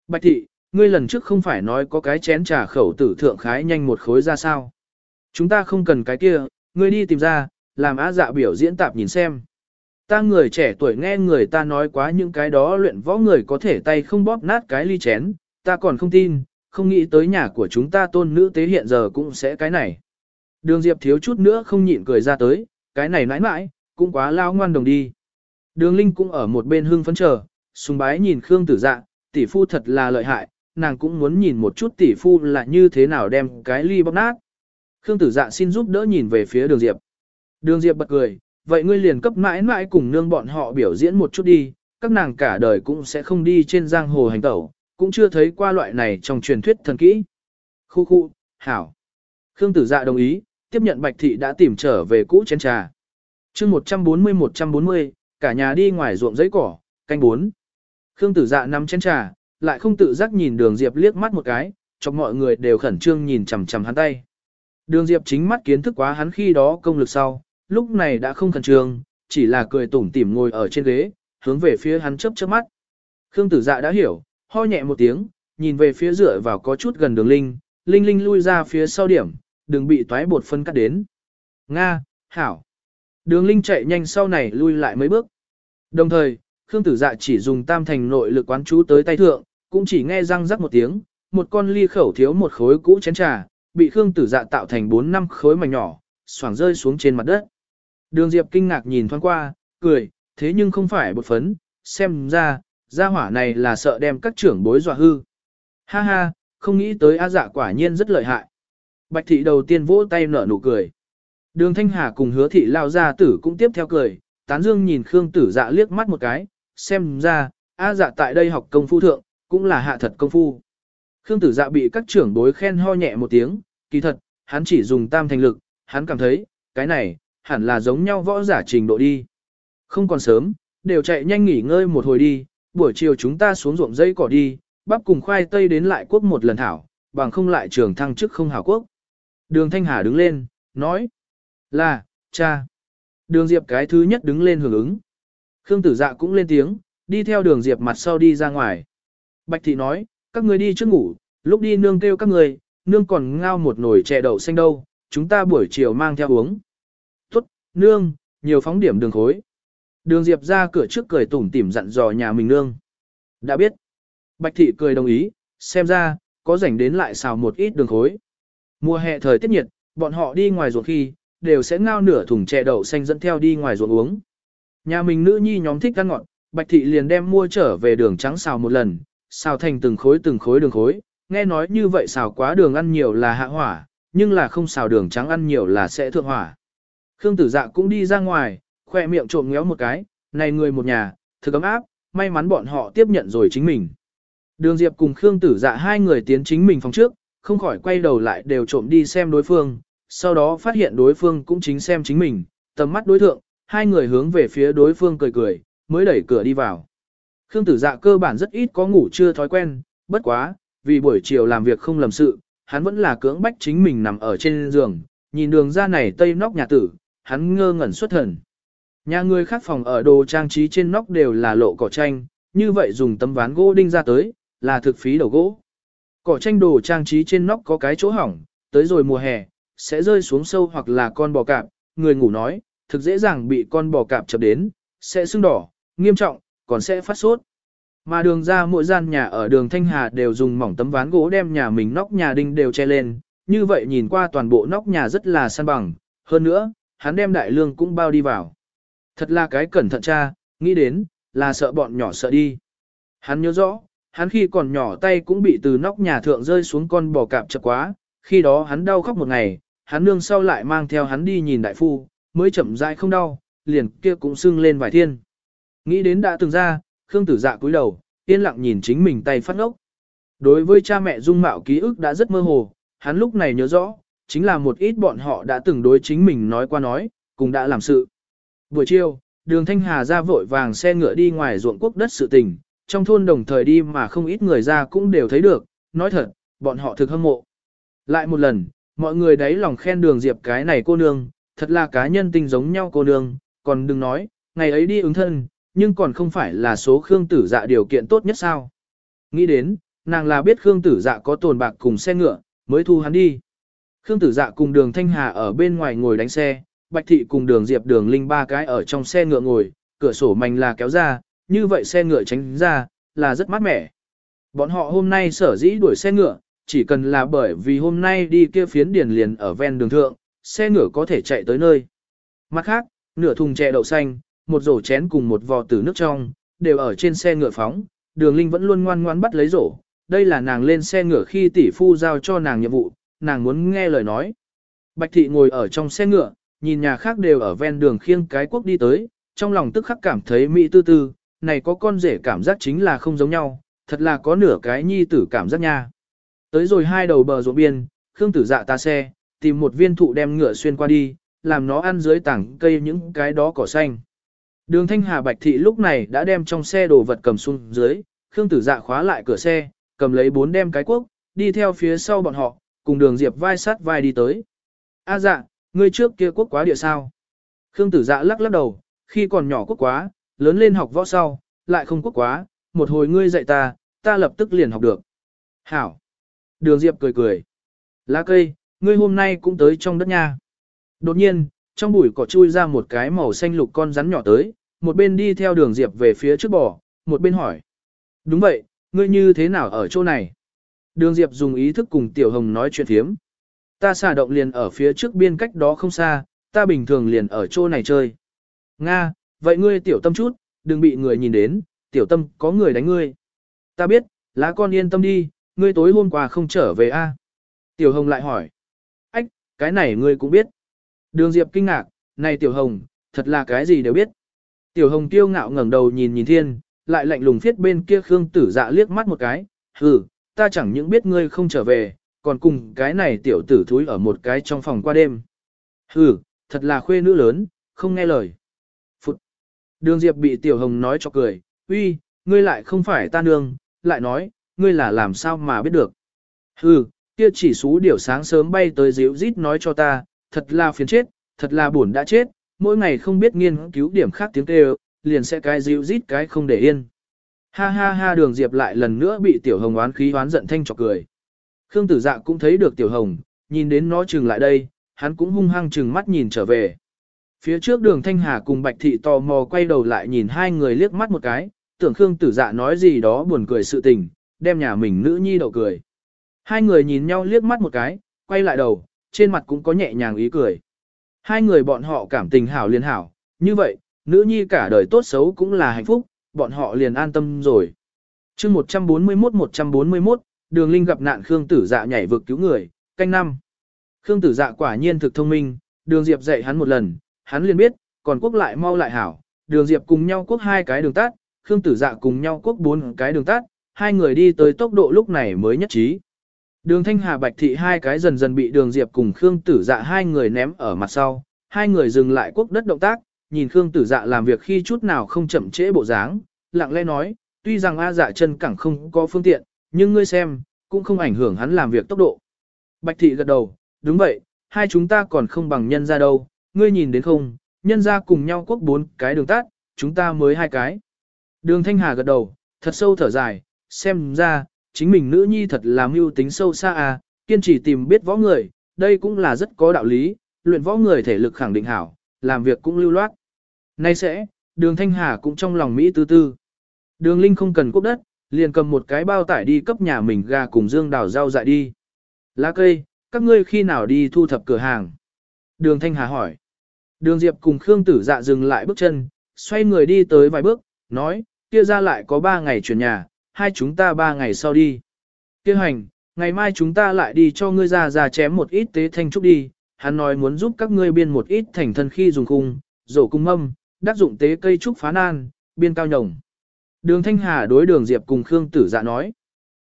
Bạch thị, ngươi lần trước không phải nói có cái chén trà khẩu tử thượng khái nhanh một khối ra sao. Chúng ta không cần cái kia, ngươi đi tìm ra, làm á dạ biểu diễn tạp nhìn xem. Ta người trẻ tuổi nghe người ta nói quá những cái đó luyện võ người có thể tay không bóp nát cái ly chén, ta còn không tin, không nghĩ tới nhà của chúng ta tôn nữ tế hiện giờ cũng sẽ cái này. Đường Diệp thiếu chút nữa không nhịn cười ra tới, cái này nãi nãi, cũng quá lao ngoan đồng đi. Đường Linh cũng ở một bên hưng phấn chờ, sùng bái nhìn Khương Tử Dạ, tỷ phu thật là lợi hại, nàng cũng muốn nhìn một chút tỷ phu là như thế nào đem cái ly bóc nát. Khương Tử Dạ xin giúp đỡ nhìn về phía Đường Diệp. Đường Diệp bật cười, vậy ngươi liền cấp mãi mãi cùng nương bọn họ biểu diễn một chút đi, các nàng cả đời cũng sẽ không đi trên giang hồ hành tẩu, cũng chưa thấy qua loại này trong truyền thuyết thần kỹ. Khu khu, hảo. Khương Tử Dạ đồng ý, tiếp nhận Bạch Thị đã tìm trở về cũ chén trà chương 140-140, cả nhà đi ngoài ruộng giấy cỏ, canh bốn. Khương tử dạ nắm chén trà, lại không tự giác nhìn đường Diệp liếc mắt một cái, cho mọi người đều khẩn trương nhìn chằm chằm hắn tay. Đường Diệp chính mắt kiến thức quá hắn khi đó công lực sau, lúc này đã không khẩn trương, chỉ là cười tủm tỉm ngồi ở trên ghế, hướng về phía hắn chớp chớp mắt. Khương tử dạ đã hiểu, ho nhẹ một tiếng, nhìn về phía dựa vào có chút gần đường Linh, Linh Linh lui ra phía sau điểm, đừng bị toái bột phân cắt đến. Nga, Hảo. Đường Linh chạy nhanh sau này lui lại mấy bước. Đồng thời, Khương Tử Dạ chỉ dùng tam thành nội lực quán chú tới tay thượng, cũng chỉ nghe răng rắc một tiếng, một con ly khẩu thiếu một khối cũ chén trà, bị Khương Tử Dạ tạo thành 4 năm khối mảnh nhỏ, xoảng rơi xuống trên mặt đất. Đường Diệp kinh ngạc nhìn thoáng qua, cười, thế nhưng không phải bột phấn, xem ra, gia hỏa này là sợ đem các trưởng bối dọa hư. Ha ha, không nghĩ tới A dạ quả nhiên rất lợi hại. Bạch thị đầu tiên vỗ tay nở nụ cười. Đường Thanh Hà cùng hứa thị lao ra tử cũng tiếp theo cười, tán dương nhìn Khương tử dạ liếc mắt một cái, xem ra, A dạ tại đây học công phu thượng, cũng là hạ thật công phu. Khương tử dạ bị các trưởng bối khen ho nhẹ một tiếng, kỳ thật, hắn chỉ dùng tam thành lực, hắn cảm thấy, cái này, hẳn là giống nhau võ giả trình độ đi. Không còn sớm, đều chạy nhanh nghỉ ngơi một hồi đi, buổi chiều chúng ta xuống ruộng dây cỏ đi, bắp cùng khoai tây đến lại quốc một lần thảo, bằng không lại trường thăng chức không hảo quốc. Đường Thanh Hà đứng lên, nói, là, cha. Đường Diệp cái thứ nhất đứng lên hưởng ứng. Khương Tử Dạ cũng lên tiếng, đi theo đường Diệp mặt sau đi ra ngoài. Bạch Thị nói, các người đi trước ngủ, lúc đi nương kêu các người, nương còn ngao một nồi chè đậu xanh đâu, chúng ta buổi chiều mang theo uống. Tốt, nương, nhiều phóng điểm đường khối. Đường Diệp ra cửa trước cười tủm tỉm dặn dò nhà mình nương. Đã biết. Bạch thị cười đồng ý, xem ra, có rảnh đến lại xào một ít đường khối. Mùa hè thời tiết nhiệt, bọn họ đi ngoài ruộng khi, đều sẽ ngao nửa thùng chè đậu xanh dẫn theo đi ngoài ruộng uống. Nhà mình nữ nhi nhóm thích ăn ngọt, Bạch thị liền đem mua trở về đường trắng xào một lần, xào thành từng khối từng khối đường khối. Nghe nói như vậy xào quá đường ăn nhiều là hạ hỏa, nhưng là không xào đường trắng ăn nhiều là sẽ thượng hỏa. Khương tử dạ cũng đi ra ngoài, khoe miệng trộm ngéo một cái, này người một nhà, thực ấm áp, may mắn bọn họ tiếp nhận rồi chính mình. Đường Diệp cùng Khương Tử Dạ hai người tiến chính mình phòng trước, không khỏi quay đầu lại đều trộm đi xem đối phương, sau đó phát hiện đối phương cũng chính xem chính mình, tầm mắt đối thượng, hai người hướng về phía đối phương cười cười, mới đẩy cửa đi vào. Khương Tử Dạ cơ bản rất ít có ngủ chưa thói quen, bất quá, vì buổi chiều làm việc không lầm sự, hắn vẫn là cưỡng bách chính mình nằm ở trên giường, nhìn đường ra này tây nóc nhà tử, hắn ngơ ngẩn xuất thần. Nhà người khác phòng ở đồ trang trí trên nóc đều là lộ cỏ tranh, như vậy dùng tấm ván gỗ đinh ra tới, là thực phí đầu gỗ. Cỏ tranh đồ trang trí trên nóc có cái chỗ hỏng, tới rồi mùa hè, sẽ rơi xuống sâu hoặc là con bò cạp, người ngủ nói, thực dễ dàng bị con bò cạp chập đến, sẽ sưng đỏ, nghiêm trọng, còn sẽ phát sốt. Mà đường ra mỗi gian nhà ở đường Thanh Hà đều dùng mỏng tấm ván gỗ đem nhà mình nóc nhà đinh đều che lên, như vậy nhìn qua toàn bộ nóc nhà rất là san bằng, hơn nữa, hắn đem đại lương cũng bao đi vào. Thật là cái cẩn thận cha, nghĩ đến, là sợ bọn nhỏ sợ đi. Hắn nhớ rõ, hắn khi còn nhỏ tay cũng bị từ nóc nhà thượng rơi xuống con bò cạp chập quá, khi đó hắn đau khóc một ngày, hắn nương sau lại mang theo hắn đi nhìn đại phu, mới chậm rãi không đau, liền kia cũng sưng lên vài thiên. Nghĩ đến đã từng ra, Khương Tử Dạ cúi đầu, yên lặng nhìn chính mình tay phát ngốc. Đối với cha mẹ dung mạo ký ức đã rất mơ hồ, hắn lúc này nhớ rõ, chính là một ít bọn họ đã từng đối chính mình nói qua nói, cùng đã làm sự. Buổi chiều, đường Thanh Hà ra vội vàng xe ngựa đi ngoài ruộng quốc đất sự tình, trong thôn đồng thời đi mà không ít người ra cũng đều thấy được, nói thật, bọn họ thực hâm mộ. Lại một lần, mọi người đấy lòng khen đường Diệp cái này cô nương, thật là cá nhân tinh giống nhau cô nương, còn đừng nói, ngày ấy đi ứng thân, nhưng còn không phải là số Khương Tử Dạ điều kiện tốt nhất sao. Nghĩ đến, nàng là biết Khương Tử Dạ có tồn bạc cùng xe ngựa, mới thu hắn đi. Khương Tử Dạ cùng đường Thanh Hà ở bên ngoài ngồi đánh xe, Bạch Thị cùng đường Diệp đường Linh ba cái ở trong xe ngựa ngồi, cửa sổ mảnh là kéo ra, như vậy xe ngựa tránh ra, là rất mát mẻ. Bọn họ hôm nay sở dĩ đuổi xe ngựa, chỉ cần là bởi vì hôm nay đi kia phiến điền liền ở ven đường thượng, xe ngựa có thể chạy tới nơi. Mặt khác, nửa thùng chè đậu xanh, một rổ chén cùng một vò tử nước trong, đều ở trên xe ngựa phóng, đường Linh vẫn luôn ngoan ngoan bắt lấy rổ. Đây là nàng lên xe ngựa khi tỷ phu giao cho nàng nhiệm vụ, nàng muốn nghe lời nói. Bạch thị ngồi ở trong xe ngựa, nhìn nhà khác đều ở ven đường khiêng cái quốc đi tới, trong lòng tức khắc cảm thấy mỹ tư tư, này có con rể cảm giác chính là không giống nhau, thật là có nửa cái nhi tử cảm giác nha. Tới rồi hai đầu bờ ruộng biên, Khương tử dạ ta xe, tìm một viên thụ đem ngựa xuyên qua đi, làm nó ăn dưới tảng cây những cái đó cỏ xanh. Đường Thanh Hà Bạch Thị lúc này đã đem trong xe đồ vật cầm xuống dưới, Khương tử dạ khóa lại cửa xe, cầm lấy bốn đem cái cuốc đi theo phía sau bọn họ, cùng đường Diệp vai sát vai đi tới. A dạ, ngươi trước kia quốc quá địa sao? Khương tử dạ lắc lắc đầu, khi còn nhỏ quốc quá, lớn lên học võ sau, lại không quốc quá, một hồi ngươi dạy ta, ta lập tức liền học được. Hảo. Đường Diệp cười cười. Lá cây, ngươi hôm nay cũng tới trong đất nha. Đột nhiên, trong bụi cỏ chui ra một cái màu xanh lục con rắn nhỏ tới, một bên đi theo đường Diệp về phía trước bò, một bên hỏi. Đúng vậy, ngươi như thế nào ở chỗ này? Đường Diệp dùng ý thức cùng Tiểu Hồng nói chuyện thiếm. Ta xả động liền ở phía trước biên cách đó không xa, ta bình thường liền ở chỗ này chơi. Nga, vậy ngươi Tiểu Tâm chút, đừng bị người nhìn đến, Tiểu Tâm có người đánh ngươi. Ta biết, lá con yên tâm đi, ngươi tối hôm qua không trở về a? Tiểu Hồng lại hỏi. Ách, cái này ngươi cũng biết. Đường Diệp kinh ngạc, này Tiểu Hồng, thật là cái gì đều biết. Tiểu Hồng tiêu ngạo ngẩng đầu nhìn nhìn thiên, lại lạnh lùng phiết bên kia Khương Tử Dạ liếc mắt một cái, hừ, ta chẳng những biết ngươi không trở về, còn cùng cái này tiểu tử thúi ở một cái trong phòng qua đêm. Hừ, thật là khuê nữ lớn, không nghe lời. Phụt. Đường Diệp bị Tiểu Hồng nói cho cười, uy, ngươi lại không phải ta nương, lại nói, ngươi là làm sao mà biết được. Hừ, kia chỉ xú điểu sáng sớm bay tới díu rít nói cho ta, thật là phiền chết, thật là buồn đã chết, mỗi ngày không biết nghiên cứu điểm khác tiếng kêu, liền sẽ cái díu rít cái không để yên. Ha ha ha đường Diệp lại lần nữa bị Tiểu Hồng oán khí oán giận thanh chọc cười. Khương Tử Dạ cũng thấy được Tiểu Hồng, nhìn đến nó chừng lại đây, hắn cũng hung hăng chừng mắt nhìn trở về. Phía trước đường Thanh Hà cùng Bạch Thị tò mò quay đầu lại nhìn hai người liếc mắt một cái, tưởng Khương Tử Dạ nói gì đó buồn cười sự tình, đem nhà mình nữ nhi đậu cười. Hai người nhìn nhau liếc mắt một cái, quay lại đầu, trên mặt cũng có nhẹ nhàng ý cười. Hai người bọn họ cảm tình hảo liên hảo, như vậy, nữ nhi cả đời tốt xấu cũng là hạnh phúc, bọn họ liền an tâm rồi. chương 141-141, đường linh gặp nạn Khương Tử Dạ nhảy vực cứu người, canh năm. Khương Tử Dạ quả nhiên thực thông minh, đường Diệp dạy hắn một lần, hắn liền biết, còn quốc lại mau lại hảo, đường Diệp cùng nhau quốc hai cái đường tắt, Khương Tử Dạ cùng nhau quốc bốn cái đường tắt, hai người đi tới tốc độ lúc này mới nhất trí. Đường Thanh Hà Bạch Thị hai cái dần dần bị đường Diệp cùng Khương Tử Dạ hai người ném ở mặt sau, hai người dừng lại quốc đất động tác, nhìn Khương Tử Dạ làm việc khi chút nào không chậm trễ bộ dáng, lặng lẽ nói, tuy rằng A Dạ chân cẳng không có phương tiện, nhưng ngươi xem, cũng không ảnh hưởng hắn làm việc tốc độ. Bạch Thị gật đầu, đúng vậy, hai chúng ta còn không bằng nhân ra đâu, ngươi nhìn đến không, nhân ra cùng nhau quốc bốn cái đường tát, chúng ta mới hai cái. Đường Thanh Hà gật đầu, thật sâu thở dài, xem ra, chính mình nữ nhi thật là mưu tính sâu xa à, kiên trì tìm biết võ người, đây cũng là rất có đạo lý, luyện võ người thể lực khẳng định hảo, làm việc cũng lưu loát. Nay sẽ, đường Thanh Hà cũng trong lòng Mỹ tư tư. Đường Linh không cần quốc đất, liền cầm một cái bao tải đi cấp nhà mình gà cùng dương đào rau dại đi. Lá cây, các ngươi khi nào đi thu thập cửa hàng? Đường Thanh Hà hỏi. Đường Diệp cùng Khương Tử dạ dừng lại bước chân, xoay người đi tới vài bước, nói, kia ra lại có ba ngày chuyển nhà, hai chúng ta ba ngày sau đi. Kêu hành, ngày mai chúng ta lại đi cho ngươi ra ra chém một ít tế thanh trúc đi, hắn nói muốn giúp các ngươi biên một ít thành thân khi dùng khung, rổ cung mâm, đắc dụng tế cây trúc phá nan, biên cao nhồng. Đường Thanh Hà đối đường Diệp cùng Khương Tử Dạ nói.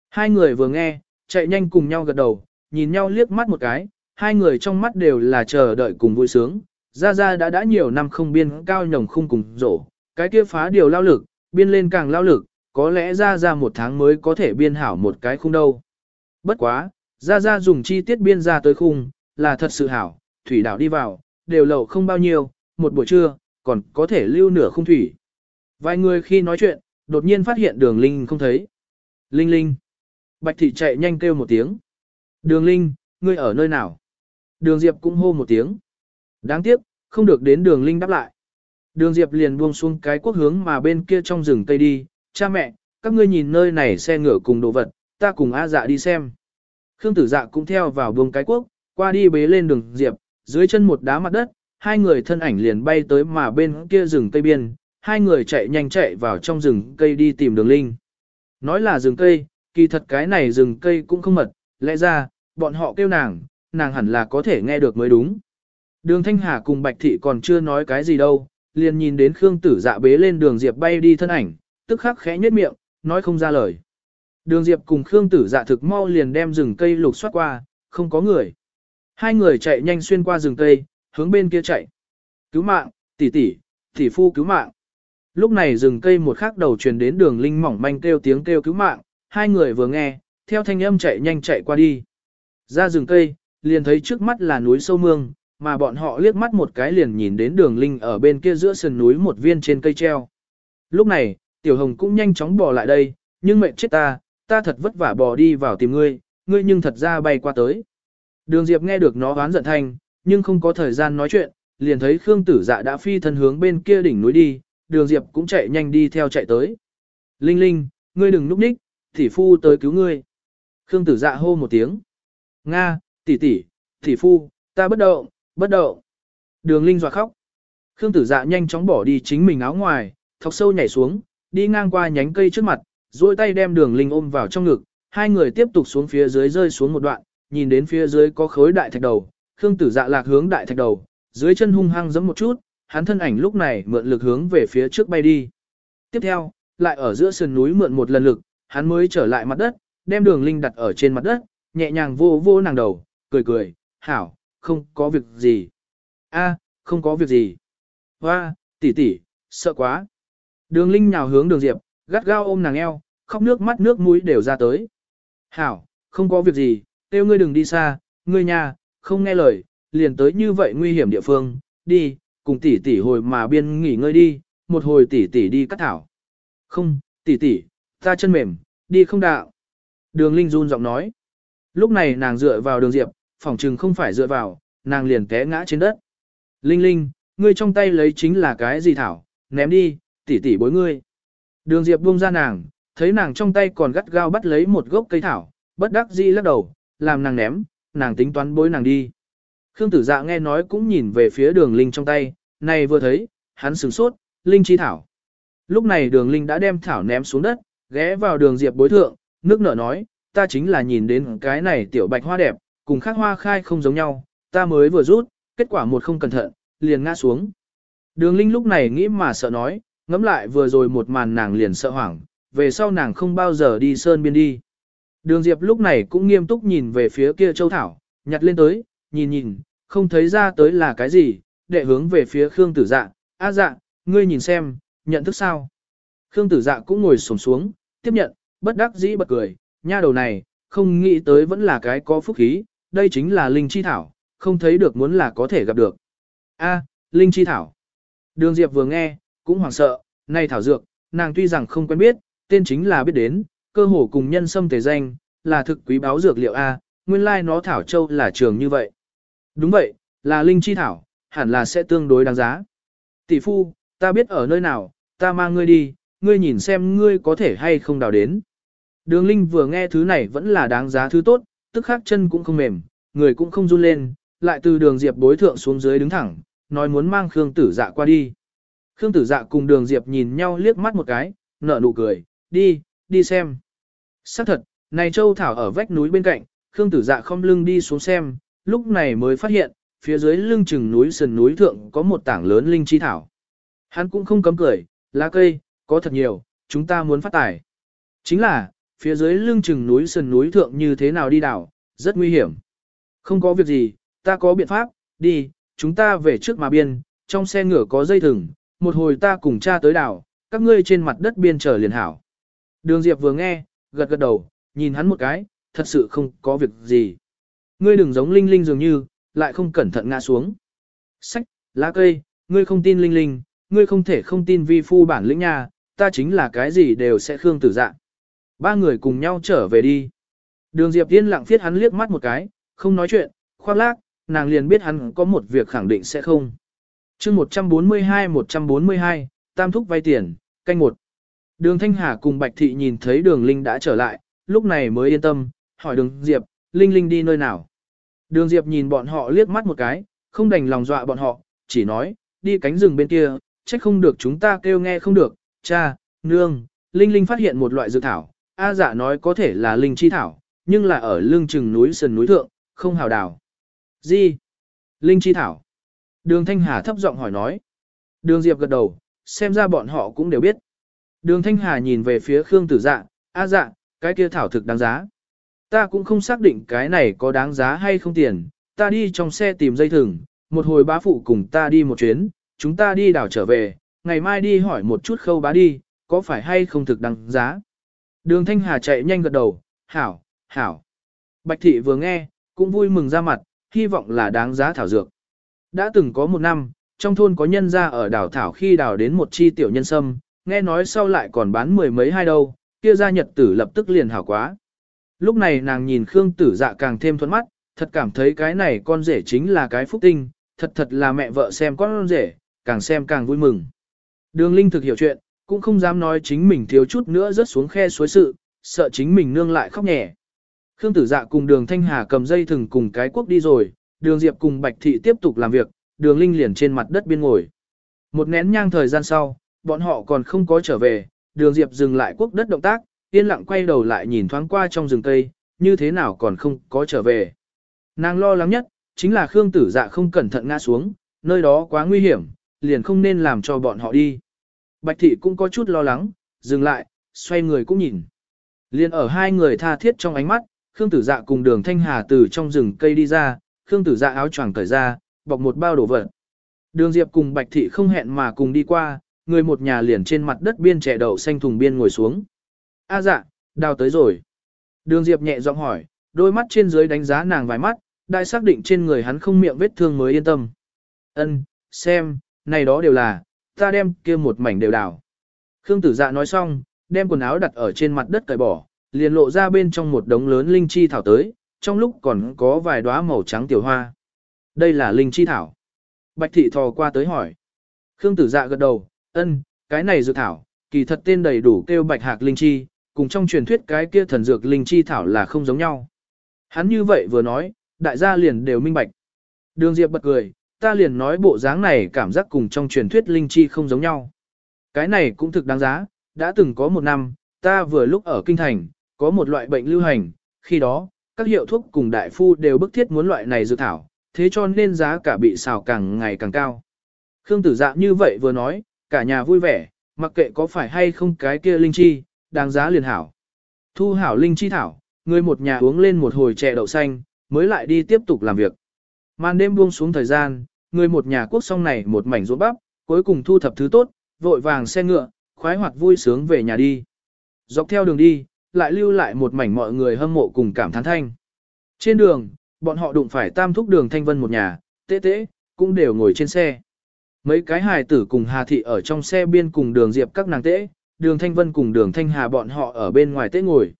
Hai người vừa nghe, chạy nhanh cùng nhau gật đầu, nhìn nhau liếc mắt một cái, hai người trong mắt đều là chờ đợi cùng vui sướng. Gia Gia đã đã nhiều năm không biên cao nhồng khung cùng rổ, cái kia phá điều lao lực, biên lên càng lao lực, có lẽ Ra Ra một tháng mới có thể biên hảo một cái khung đâu. Bất quá, Ra Ra dùng chi tiết biên ra tới khung, là thật sự hảo, thủy đảo đi vào, đều lậu không bao nhiêu, một buổi trưa, còn có thể lưu nửa khung thủy. Vài người khi nói chuyện, đột nhiên phát hiện đường Linh không thấy. Linh Linh. Bạch thị chạy nhanh kêu một tiếng. Đường Linh, ngươi ở nơi nào? Đường Diệp cũng hô một tiếng. Đáng tiếc, không được đến đường Linh đáp lại. Đường Diệp liền buông xuống cái quốc hướng mà bên kia trong rừng tây đi. Cha mẹ, các ngươi nhìn nơi này xe ngựa cùng đồ vật, ta cùng A dạ đi xem. Khương tử dạ cũng theo vào buông cái quốc, qua đi bế lên đường Diệp, dưới chân một đá mặt đất, hai người thân ảnh liền bay tới mà bên kia rừng tây biên, hai người chạy nhanh chạy vào trong rừng cây đi tìm đường linh. Nói là rừng cây, kỳ thật cái này rừng cây cũng không mật, lẽ ra, bọn họ kêu nàng, nàng hẳn là có thể nghe được mới đúng. Đường Thanh Hà cùng Bạch Thị còn chưa nói cái gì đâu, liền nhìn đến Khương Tử Dạ bế lên đường Diệp bay đi thân ảnh, tức khắc khẽ nhếch miệng, nói không ra lời. Đường Diệp cùng Khương Tử Dạ thực mau liền đem rừng cây lục soát qua, không có người. Hai người chạy nhanh xuyên qua rừng cây, hướng bên kia chạy. Cứu mạng, tỷ tỷ, tỷ phu cứu mạng. Lúc này rừng cây một khắc đầu truyền đến đường linh mỏng manh kêu tiếng kêu cứu mạng, hai người vừa nghe, theo thanh âm chạy nhanh chạy qua đi. Ra rừng cây, liền thấy trước mắt là núi sâu mương, mà bọn họ liếc mắt một cái liền nhìn đến đường linh ở bên kia giữa sườn núi một viên trên cây treo. Lúc này, tiểu hồng cũng nhanh chóng bò lại đây, nhưng mệt chết ta, ta thật vất vả bò đi vào tìm ngươi, ngươi nhưng thật ra bay qua tới. Đường Diệp nghe được nó oán giận thanh, nhưng không có thời gian nói chuyện, liền thấy Khương Tử Dạ đã phi thân hướng bên kia đỉnh núi đi, Đường Diệp cũng chạy nhanh đi theo chạy tới. Linh Linh, ngươi đừng núp ních, tỷ phu tới cứu ngươi. Khương Tử Dạ hô một tiếng. Nga, tỷ tỷ, tỷ phu, ta bất động, bất động. Đường Linh dọa khóc. Khương Tử Dạ nhanh chóng bỏ đi chính mình áo ngoài, thọc sâu nhảy xuống, đi ngang qua nhánh cây trước mặt, duỗi tay đem Đường Linh ôm vào trong ngực, hai người tiếp tục xuống phía dưới rơi xuống một đoạn, nhìn đến phía dưới có khối đại thạch đầu, Khương Tử Dạ lạc hướng đại thạch đầu, dưới chân hung hăng giẫm một chút, hắn thân ảnh lúc này mượn lực hướng về phía trước bay đi. Tiếp theo, lại ở giữa sườn núi mượn một lần lực, hắn mới trở lại mặt đất, đem Đường Linh đặt ở trên mặt đất, nhẹ nhàng vô vô nàng đầu, cười cười, "Hảo, không có việc gì." "A, không có việc gì." "Hoa, tỷ tỷ, sợ quá." Đường Linh nhào hướng Đường Diệp, gắt gao ôm nàng eo, khóc nước mắt nước mũi đều ra tới. Hảo, không có việc gì, kêu ngươi đừng đi xa, ngươi nhà, không nghe lời, liền tới như vậy nguy hiểm địa phương, đi, cùng tỷ tỷ hồi mà biên nghỉ ngơi đi, một hồi tỷ tỷ đi cắt thảo. Không, tỷ tỷ, ta chân mềm, đi không đạo. Đường Linh run giọng nói. Lúc này nàng dựa vào đường diệp, phỏng chừng không phải dựa vào, nàng liền té ngã trên đất. Linh Linh, ngươi trong tay lấy chính là cái gì thảo, ném đi, tỷ tỷ bối ngươi. Đường diệp buông ra nàng, thấy nàng trong tay còn gắt gao bắt lấy một gốc cây thảo, bất đắc dĩ lắc đầu, làm nàng ném, nàng tính toán bối nàng đi. Khương tử dạ nghe nói cũng nhìn về phía đường linh trong tay, này vừa thấy, hắn sửng sốt, linh chi thảo. Lúc này đường linh đã đem thảo ném xuống đất, ghé vào đường diệp bối thượng, nước nở nói, ta chính là nhìn đến cái này tiểu bạch hoa đẹp, cùng khác hoa khai không giống nhau, ta mới vừa rút, kết quả một không cẩn thận, liền ngã xuống. Đường linh lúc này nghĩ mà sợ nói, ngẫm lại vừa rồi một màn nàng liền sợ hoảng, về sau nàng không bao giờ đi sơn biên đi. Đường Diệp lúc này cũng nghiêm túc nhìn về phía kia châu thảo, nhặt lên tới, nhìn nhìn, không thấy ra tới là cái gì, đệ hướng về phía Khương Tử Dạ, "A dạ, ngươi nhìn xem, nhận thức sao?" Khương Tử Dạ cũng ngồi xổm xuống, tiếp nhận, bất đắc dĩ bật cười, nha đầu này, không nghĩ tới vẫn là cái có phúc khí, đây chính là linh chi thảo, không thấy được muốn là có thể gặp được. A, linh chi thảo. Đường Diệp vừa nghe, cũng hoảng sợ, này thảo dược, nàng tuy rằng không quen biết, tên chính là biết đến, cơ hồ cùng nhân sâm tề danh, là thực quý báo dược liệu A, nguyên lai nó thảo châu là trường như vậy. Đúng vậy, là linh chi thảo, hẳn là sẽ tương đối đáng giá. Tỷ phu, ta biết ở nơi nào, ta mang ngươi đi, ngươi nhìn xem ngươi có thể hay không đào đến. Đường Linh vừa nghe thứ này vẫn là đáng giá thứ tốt, tức khắc chân cũng không mềm, người cũng không run lên, lại từ đường Diệp bối thượng xuống dưới đứng thẳng, nói muốn mang Khương Tử Dạ qua đi. Khương Tử Dạ cùng đường Diệp nhìn nhau liếc mắt một cái, nở nụ cười, đi, đi xem. Xác thật, này châu thảo ở vách núi bên cạnh, Khương Tử Dạ không lưng đi xuống xem, lúc này mới phát hiện, phía dưới lưng chừng núi sườn núi thượng có một tảng lớn linh chi thảo. Hắn cũng không cấm cười, lá cây, có thật nhiều, chúng ta muốn phát tài. Chính là, phía dưới lưng chừng núi sườn núi thượng như thế nào đi đảo, rất nguy hiểm. Không có việc gì, ta có biện pháp, đi, chúng ta về trước mà biên, trong xe ngựa có dây thừng, một hồi ta cùng cha tới đảo, các ngươi trên mặt đất biên trở liền hảo. Đường Diệp vừa nghe, gật gật đầu, nhìn hắn một cái, thật sự không có việc gì. Ngươi đừng giống Linh Linh dường như, lại không cẩn thận ngã xuống. Sách, lá cây, ngươi không tin Linh Linh, ngươi không thể không tin vi phu bản lĩnh nha, ta chính là cái gì đều sẽ khương tử dạng. Ba người cùng nhau trở về đi. Đường Diệp Tiên lặng phiết hắn liếc mắt một cái, không nói chuyện, khoác lác, nàng liền biết hắn có một việc khẳng định sẽ không chương 142-142, tam thúc vay tiền, canh một. Đường Thanh Hà cùng Bạch Thị nhìn thấy đường Linh đã trở lại, lúc này mới yên tâm, hỏi đường Diệp, Linh Linh đi nơi nào. Đường Diệp nhìn bọn họ liếc mắt một cái, không đành lòng dọa bọn họ, chỉ nói, đi cánh rừng bên kia, trách không được chúng ta kêu nghe không được, cha, nương, Linh Linh phát hiện một loại dược thảo, A dạ nói có thể là linh chi thảo, nhưng là ở lưng chừng núi sườn núi thượng, không hào đào. Gì? Linh chi thảo. Đường Thanh Hà thấp giọng hỏi nói. Đường Diệp gật đầu, xem ra bọn họ cũng đều biết. Đường Thanh Hà nhìn về phía Khương Tử Dạ, A dạ, cái kia thảo thực đáng giá. Ta cũng không xác định cái này có đáng giá hay không tiền, ta đi trong xe tìm dây thừng, một hồi bá phụ cùng ta đi một chuyến, chúng ta đi đảo trở về, ngày mai đi hỏi một chút khâu bá đi, có phải hay không thực đáng giá. Đường Thanh Hà chạy nhanh gật đầu, hảo, hảo. Bạch thị vừa nghe, cũng vui mừng ra mặt, hy vọng là đáng giá thảo dược. Đã từng có một năm, trong thôn có nhân ra ở đảo thảo khi đào đến một chi tiểu nhân sâm, nghe nói sau lại còn bán mười mấy hai đâu, kia ra nhật tử lập tức liền hảo quá. Lúc này nàng nhìn Khương tử dạ càng thêm thuẫn mắt, thật cảm thấy cái này con rể chính là cái phúc tinh, thật thật là mẹ vợ xem con rể, càng xem càng vui mừng. Đường Linh thực hiểu chuyện, cũng không dám nói chính mình thiếu chút nữa rớt xuống khe suối sự, sợ chính mình nương lại khóc nhẹ. Khương Tử Dạ cùng Đường Thanh Hà cầm dây thừng cùng cái quốc đi rồi, Đường Diệp cùng Bạch Thị tiếp tục làm việc, Đường Linh liền trên mặt đất biên ngồi. Một nén nhang thời gian sau, bọn họ còn không có trở về, Đường Diệp dừng lại quốc đất động tác, yên lặng quay đầu lại nhìn thoáng qua trong rừng cây, như thế nào còn không có trở về. Nàng lo lắng nhất, chính là Khương Tử Dạ không cẩn thận ngã xuống, nơi đó quá nguy hiểm, liền không nên làm cho bọn họ đi. Bạch Thị cũng có chút lo lắng, dừng lại, xoay người cũng nhìn. Liền ở hai người tha thiết trong ánh mắt, Khương Tử Dạ cùng Đường Thanh Hà từ trong rừng cây đi ra, Khương Tử Dạ áo choàng cởi ra, bọc một bao đồ vật. Đường Diệp cùng Bạch Thị không hẹn mà cùng đi qua, người một nhà liền trên mặt đất biên trẻ đậu xanh thùng biên ngồi xuống. A dạ, đào tới rồi. Đường Diệp nhẹ giọng hỏi, đôi mắt trên dưới đánh giá nàng vài mắt, đại xác định trên người hắn không miệng vết thương mới yên tâm. Ân, xem, này đó đều là, ta đem kia một mảnh đều đào. Khương tử dạ nói xong, đem quần áo đặt ở trên mặt đất cởi bỏ, liền lộ ra bên trong một đống lớn linh chi thảo tới, trong lúc còn có vài đóa màu trắng tiểu hoa. Đây là linh chi thảo. Bạch thị thò qua tới hỏi. Khương tử dạ gật đầu, ân, cái này dược thảo, kỳ thật tên đầy đủ kêu bạch hạc linh chi, cùng trong truyền thuyết cái kia thần dược linh chi thảo là không giống nhau. Hắn như vậy vừa nói, đại gia liền đều minh bạch. Đường Diệp bật cười, ta liền nói bộ dáng này cảm giác cùng trong truyền thuyết linh chi không giống nhau. Cái này cũng thực đáng giá, đã từng có một năm, ta vừa lúc ở kinh thành, có một loại bệnh lưu hành, khi đó, các hiệu thuốc cùng đại phu đều bức thiết muốn loại này dược thảo, thế cho nên giá cả bị xào càng ngày càng cao. Khương tử dạ như vậy vừa nói, cả nhà vui vẻ, mặc kệ có phải hay không cái kia linh chi, đáng giá liền hảo. Thu hảo linh chi thảo, người một nhà uống lên một hồi chè đậu xanh, mới lại đi tiếp tục làm việc. Màn đêm buông xuống thời gian, người một nhà quốc song này một mảnh ruộng bắp, cuối cùng thu thập thứ tốt, vội vàng xe ngựa, khoái hoạt vui sướng về nhà đi. Dọc theo đường đi, lại lưu lại một mảnh mọi người hâm mộ cùng cảm thán thanh. Trên đường, bọn họ đụng phải tam thúc đường thanh vân một nhà, tế tế, cũng đều ngồi trên xe. Mấy cái hài tử cùng Hà Thị ở trong xe biên cùng đường diệp các nàng tế, đường thanh vân cùng đường thanh hà bọn họ ở bên ngoài tế ngồi.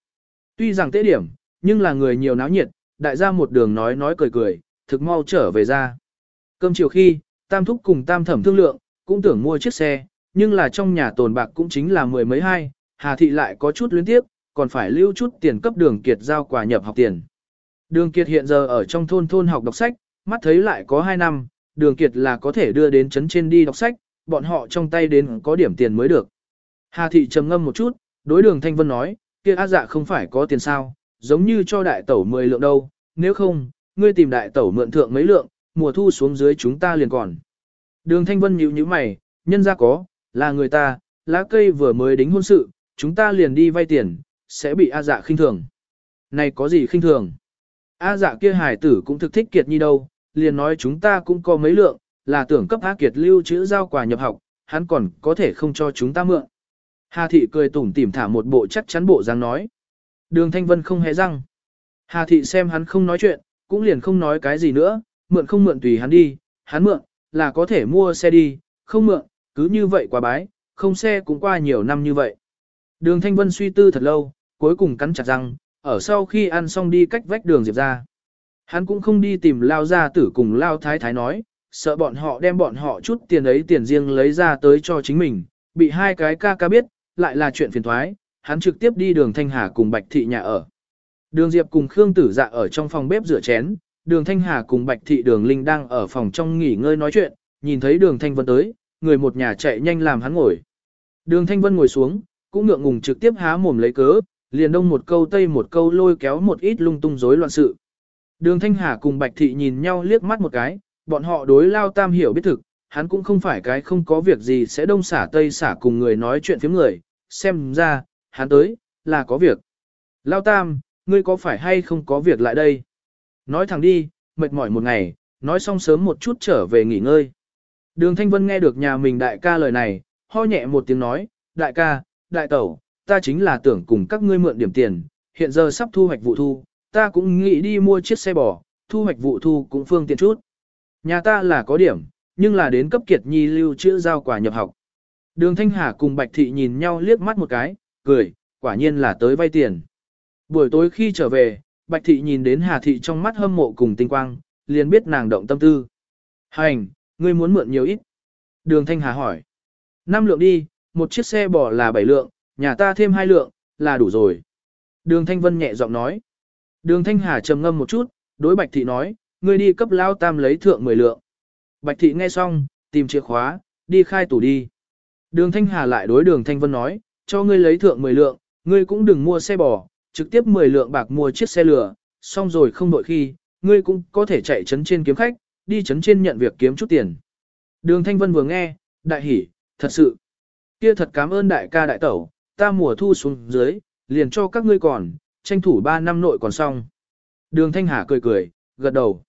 Tuy rằng tế điểm, nhưng là người nhiều náo nhiệt, đại gia một đường nói nói cười cười, thực mau trở về ra. Cơm chiều khi, tam thúc cùng tam thẩm thương lượng, cũng tưởng mua chiếc xe, nhưng là trong nhà tồn bạc cũng chính là mười mấy hai, Hà Thị lại có chút luyến tiếp, còn phải lưu chút tiền cấp đường kiệt giao quà nhập học tiền. Đường kiệt hiện giờ ở trong thôn thôn học đọc sách, mắt thấy lại có 2 năm, đường kiệt là có thể đưa đến chấn trên đi đọc sách, bọn họ trong tay đến có điểm tiền mới được. Hà Thị trầm ngâm một chút, đối đường Thanh Vân nói, kia á dạ không phải có tiền sao, giống như cho đại tẩu 10 lượng đâu, nếu không, ngươi tìm đại tẩu mượn thượng mấy lượng, mùa thu xuống dưới chúng ta liền còn. Đường Thanh Vân nhíu nhíu mày, nhân ra có, là người ta, lá cây vừa mới đính hôn sự, chúng ta liền đi vay tiền, sẽ bị A dạ khinh thường. Này có gì khinh thường? A dạ kia hải tử cũng thực thích kiệt nhi đâu, liền nói chúng ta cũng có mấy lượng, là tưởng cấp A kiệt lưu trữ giao quà nhập học, hắn còn có thể không cho chúng ta mượn. Hà thị cười tủm tỉm thả một bộ chắc chắn bộ dáng nói. Đường Thanh Vân không hề răng. Hà thị xem hắn không nói chuyện, cũng liền không nói cái gì nữa, mượn không mượn tùy hắn đi, hắn mượn, là có thể mua xe đi, không mượn, cứ như vậy quá bái, không xe cũng qua nhiều năm như vậy. Đường Thanh Vân suy tư thật lâu, cuối cùng cắn chặt răng, ở sau khi ăn xong đi cách vách đường Diệp ra. Hắn cũng không đi tìm lao gia tử cùng lao thái thái nói, sợ bọn họ đem bọn họ chút tiền ấy tiền riêng lấy ra tới cho chính mình, bị hai cái ca ca biết, lại là chuyện phiền thoái, hắn trực tiếp đi đường Thanh Hà cùng Bạch Thị nhà ở. Đường Diệp cùng Khương Tử Dạ ở trong phòng bếp rửa chén, đường Thanh Hà cùng Bạch Thị đường Linh đang ở phòng trong nghỉ ngơi nói chuyện, nhìn thấy đường Thanh Vân tới, người một nhà chạy nhanh làm hắn ngồi. Đường Thanh Vân ngồi xuống, cũng ngượng ngùng trực tiếp há mồm lấy cớ, liền đông một câu tây một câu lôi kéo một ít lung tung rối loạn sự. Đường Thanh Hà cùng Bạch Thị nhìn nhau liếc mắt một cái, bọn họ đối lao tam hiểu biết thực, hắn cũng không phải cái không có việc gì sẽ đông xả tây xả cùng người nói chuyện phía người, xem ra, hắn tới, là có việc. Lao tam, ngươi có phải hay không có việc lại đây? Nói thẳng đi, mệt mỏi một ngày, nói xong sớm một chút trở về nghỉ ngơi. Đường Thanh Vân nghe được nhà mình đại ca lời này, ho nhẹ một tiếng nói, đại ca, đại tẩu, ta chính là tưởng cùng các ngươi mượn điểm tiền, hiện giờ sắp thu hoạch vụ thu, ta cũng nghĩ đi mua chiếc xe bò, thu hoạch vụ thu cũng phương tiện chút. Nhà ta là có điểm, nhưng là đến cấp kiệt nhi lưu trữ giao quả nhập học. Đường Thanh Hà cùng Bạch Thị nhìn nhau liếc mắt một cái, cười, quả nhiên là tới vay tiền. Buổi tối khi trở về, Bạch Thị nhìn đến Hà Thị trong mắt hâm mộ cùng tinh quang, liền biết nàng động tâm tư. Hành, ngươi muốn mượn nhiều ít. Đường Thanh Hà hỏi. Năm lượng đi, một chiếc xe bò là bảy lượng, nhà ta thêm hai lượng, là đủ rồi. Đường Thanh Vân nhẹ giọng nói. Đường Thanh Hà trầm ngâm một chút, đối Bạch Thị nói, ngươi đi cấp lao tam lấy thượng mười lượng. Bạch Thị nghe xong, tìm chìa khóa, đi khai tủ đi. Đường Thanh Hà lại đối đường Thanh Vân nói, cho ngươi lấy thượng mười lượng, ngươi cũng đừng mua xe bò, trực tiếp mười lượng bạc mua chiếc xe lửa, xong rồi không đội khi, ngươi cũng có thể chạy chấn trên kiếm khách, đi chấn trên nhận việc kiếm chút tiền. Đường Thanh Vân vừa nghe, đại hỉ, thật sự. Kia thật cảm ơn đại ca đại tẩu, ta mùa thu xuống dưới, liền cho các ngươi còn, tranh thủ 3 năm nội còn xong. Đường Thanh Hà cười cười, gật đầu.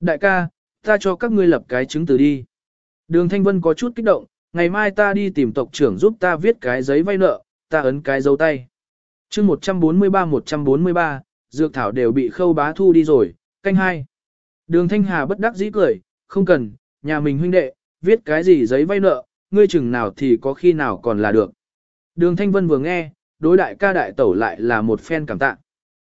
Đại ca, ta cho các ngươi lập cái chứng từ đi. Đường Thanh Vân có chút kích động, ngày mai ta đi tìm tộc trưởng giúp ta viết cái giấy vay nợ, ta ấn cái dấu tay. chương 143-143, dược thảo đều bị khâu bá thu đi rồi, canh hai. Đường Thanh Hà bất đắc dĩ cười, không cần, nhà mình huynh đệ, viết cái gì giấy vay nợ, ngươi chừng nào thì có khi nào còn là được. Đường Thanh Vân vừa nghe, đối đại ca đại tẩu lại là một phen cảm tạ.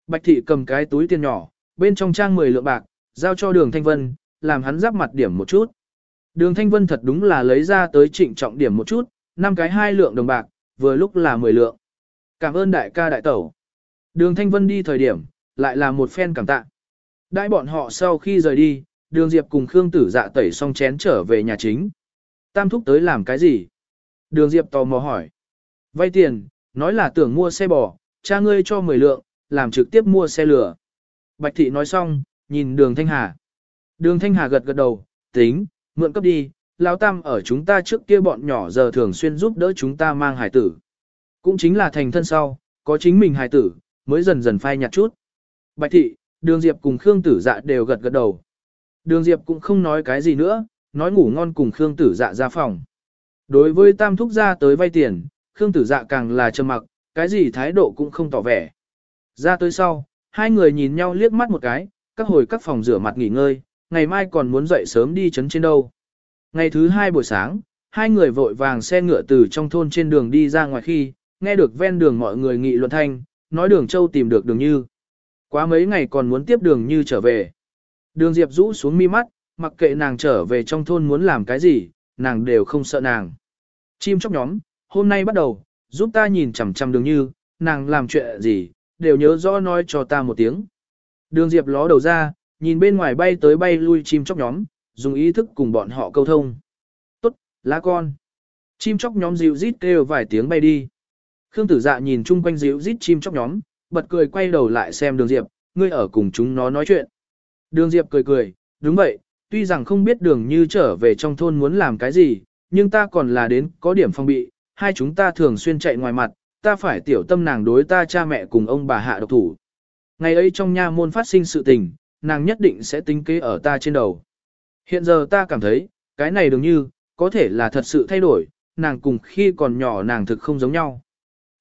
Bạch thị cầm cái túi tiền nhỏ, bên trong trang 10 lượng bạc, giao cho đường Thanh Vân, làm hắn giáp mặt điểm một chút. Đường Thanh Vân thật đúng là lấy ra tới trịnh trọng điểm một chút, năm cái hai lượng đồng bạc, vừa lúc là 10 lượng. Cảm ơn đại ca đại tẩu. Đường Thanh Vân đi thời điểm, lại là một phen cảm tạ. Đại bọn họ sau khi rời đi, đường Diệp cùng Khương Tử dạ tẩy xong chén trở về nhà chính. Tam thúc tới làm cái gì? Đường Diệp tò mò hỏi. Vay tiền, nói là tưởng mua xe bò, cha ngươi cho 10 lượng, làm trực tiếp mua xe lửa. Bạch thị nói xong, nhìn đường Thanh Hà. Đường Thanh Hà gật gật đầu, tính, mượn cấp đi, lão tam ở chúng ta trước kia bọn nhỏ giờ thường xuyên giúp đỡ chúng ta mang hải tử. Cũng chính là thành thân sau, có chính mình hải tử, mới dần dần phai nhạt chút. Bạch thị, đường Diệp cùng Khương tử dạ đều gật gật đầu. Đường Diệp cũng không nói cái gì nữa, nói ngủ ngon cùng Khương tử dạ ra phòng. Đối với tam thúc ra tới vay tiền, Khương tử dạ càng là trầm mặc, cái gì thái độ cũng không tỏ vẻ. Ra tới sau, hai người nhìn nhau liếc mắt một cái, các hồi các phòng rửa mặt nghỉ ngơi, ngày mai còn muốn dậy sớm đi chấn trên đâu. Ngày thứ hai buổi sáng, hai người vội vàng xe ngựa từ trong thôn trên đường đi ra ngoài khi, nghe được ven đường mọi người nghị luận thanh, nói đường châu tìm được đường như. Quá mấy ngày còn muốn tiếp đường như trở về. Đường Diệp rũ xuống mi mắt, mặc kệ nàng trở về trong thôn muốn làm cái gì, nàng đều không sợ nàng. Chim chóc nhóm, hôm nay bắt đầu, giúp ta nhìn chằm chằm đường như, nàng làm chuyện gì, đều nhớ rõ nói cho ta một tiếng. Đường Diệp ló đầu ra, nhìn bên ngoài bay tới bay lui chim chóc nhóm, dùng ý thức cùng bọn họ câu thông. Tốt, lá con. Chim chóc nhóm dịu rít kêu vài tiếng bay đi. Khương tử dạ nhìn chung quanh dịu rít chim chóc nhóm, bật cười quay đầu lại xem đường Diệp, ngươi ở cùng chúng nó nói chuyện. Đường Diệp cười cười, đúng vậy, tuy rằng không biết đường như trở về trong thôn muốn làm cái gì, nhưng ta còn là đến có điểm phong bị, hai chúng ta thường xuyên chạy ngoài mặt, ta phải tiểu tâm nàng đối ta cha mẹ cùng ông bà hạ độc thủ. Ngày ấy trong nha môn phát sinh sự tình, nàng nhất định sẽ tính kế ở ta trên đầu. Hiện giờ ta cảm thấy, cái này đừng như, có thể là thật sự thay đổi, nàng cùng khi còn nhỏ nàng thực không giống nhau.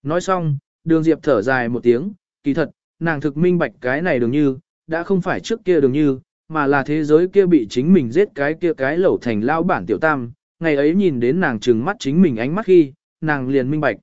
Nói xong, đường Diệp thở dài một tiếng, kỳ thật, nàng thực minh bạch cái này đường như, đã không phải trước kia đường như, mà là thế giới kia bị chính mình giết cái kia cái lẩu thành lao bản tiểu tam, ngày ấy nhìn đến nàng trừng mắt chính mình ánh mắt khi, nàng liền minh bạch.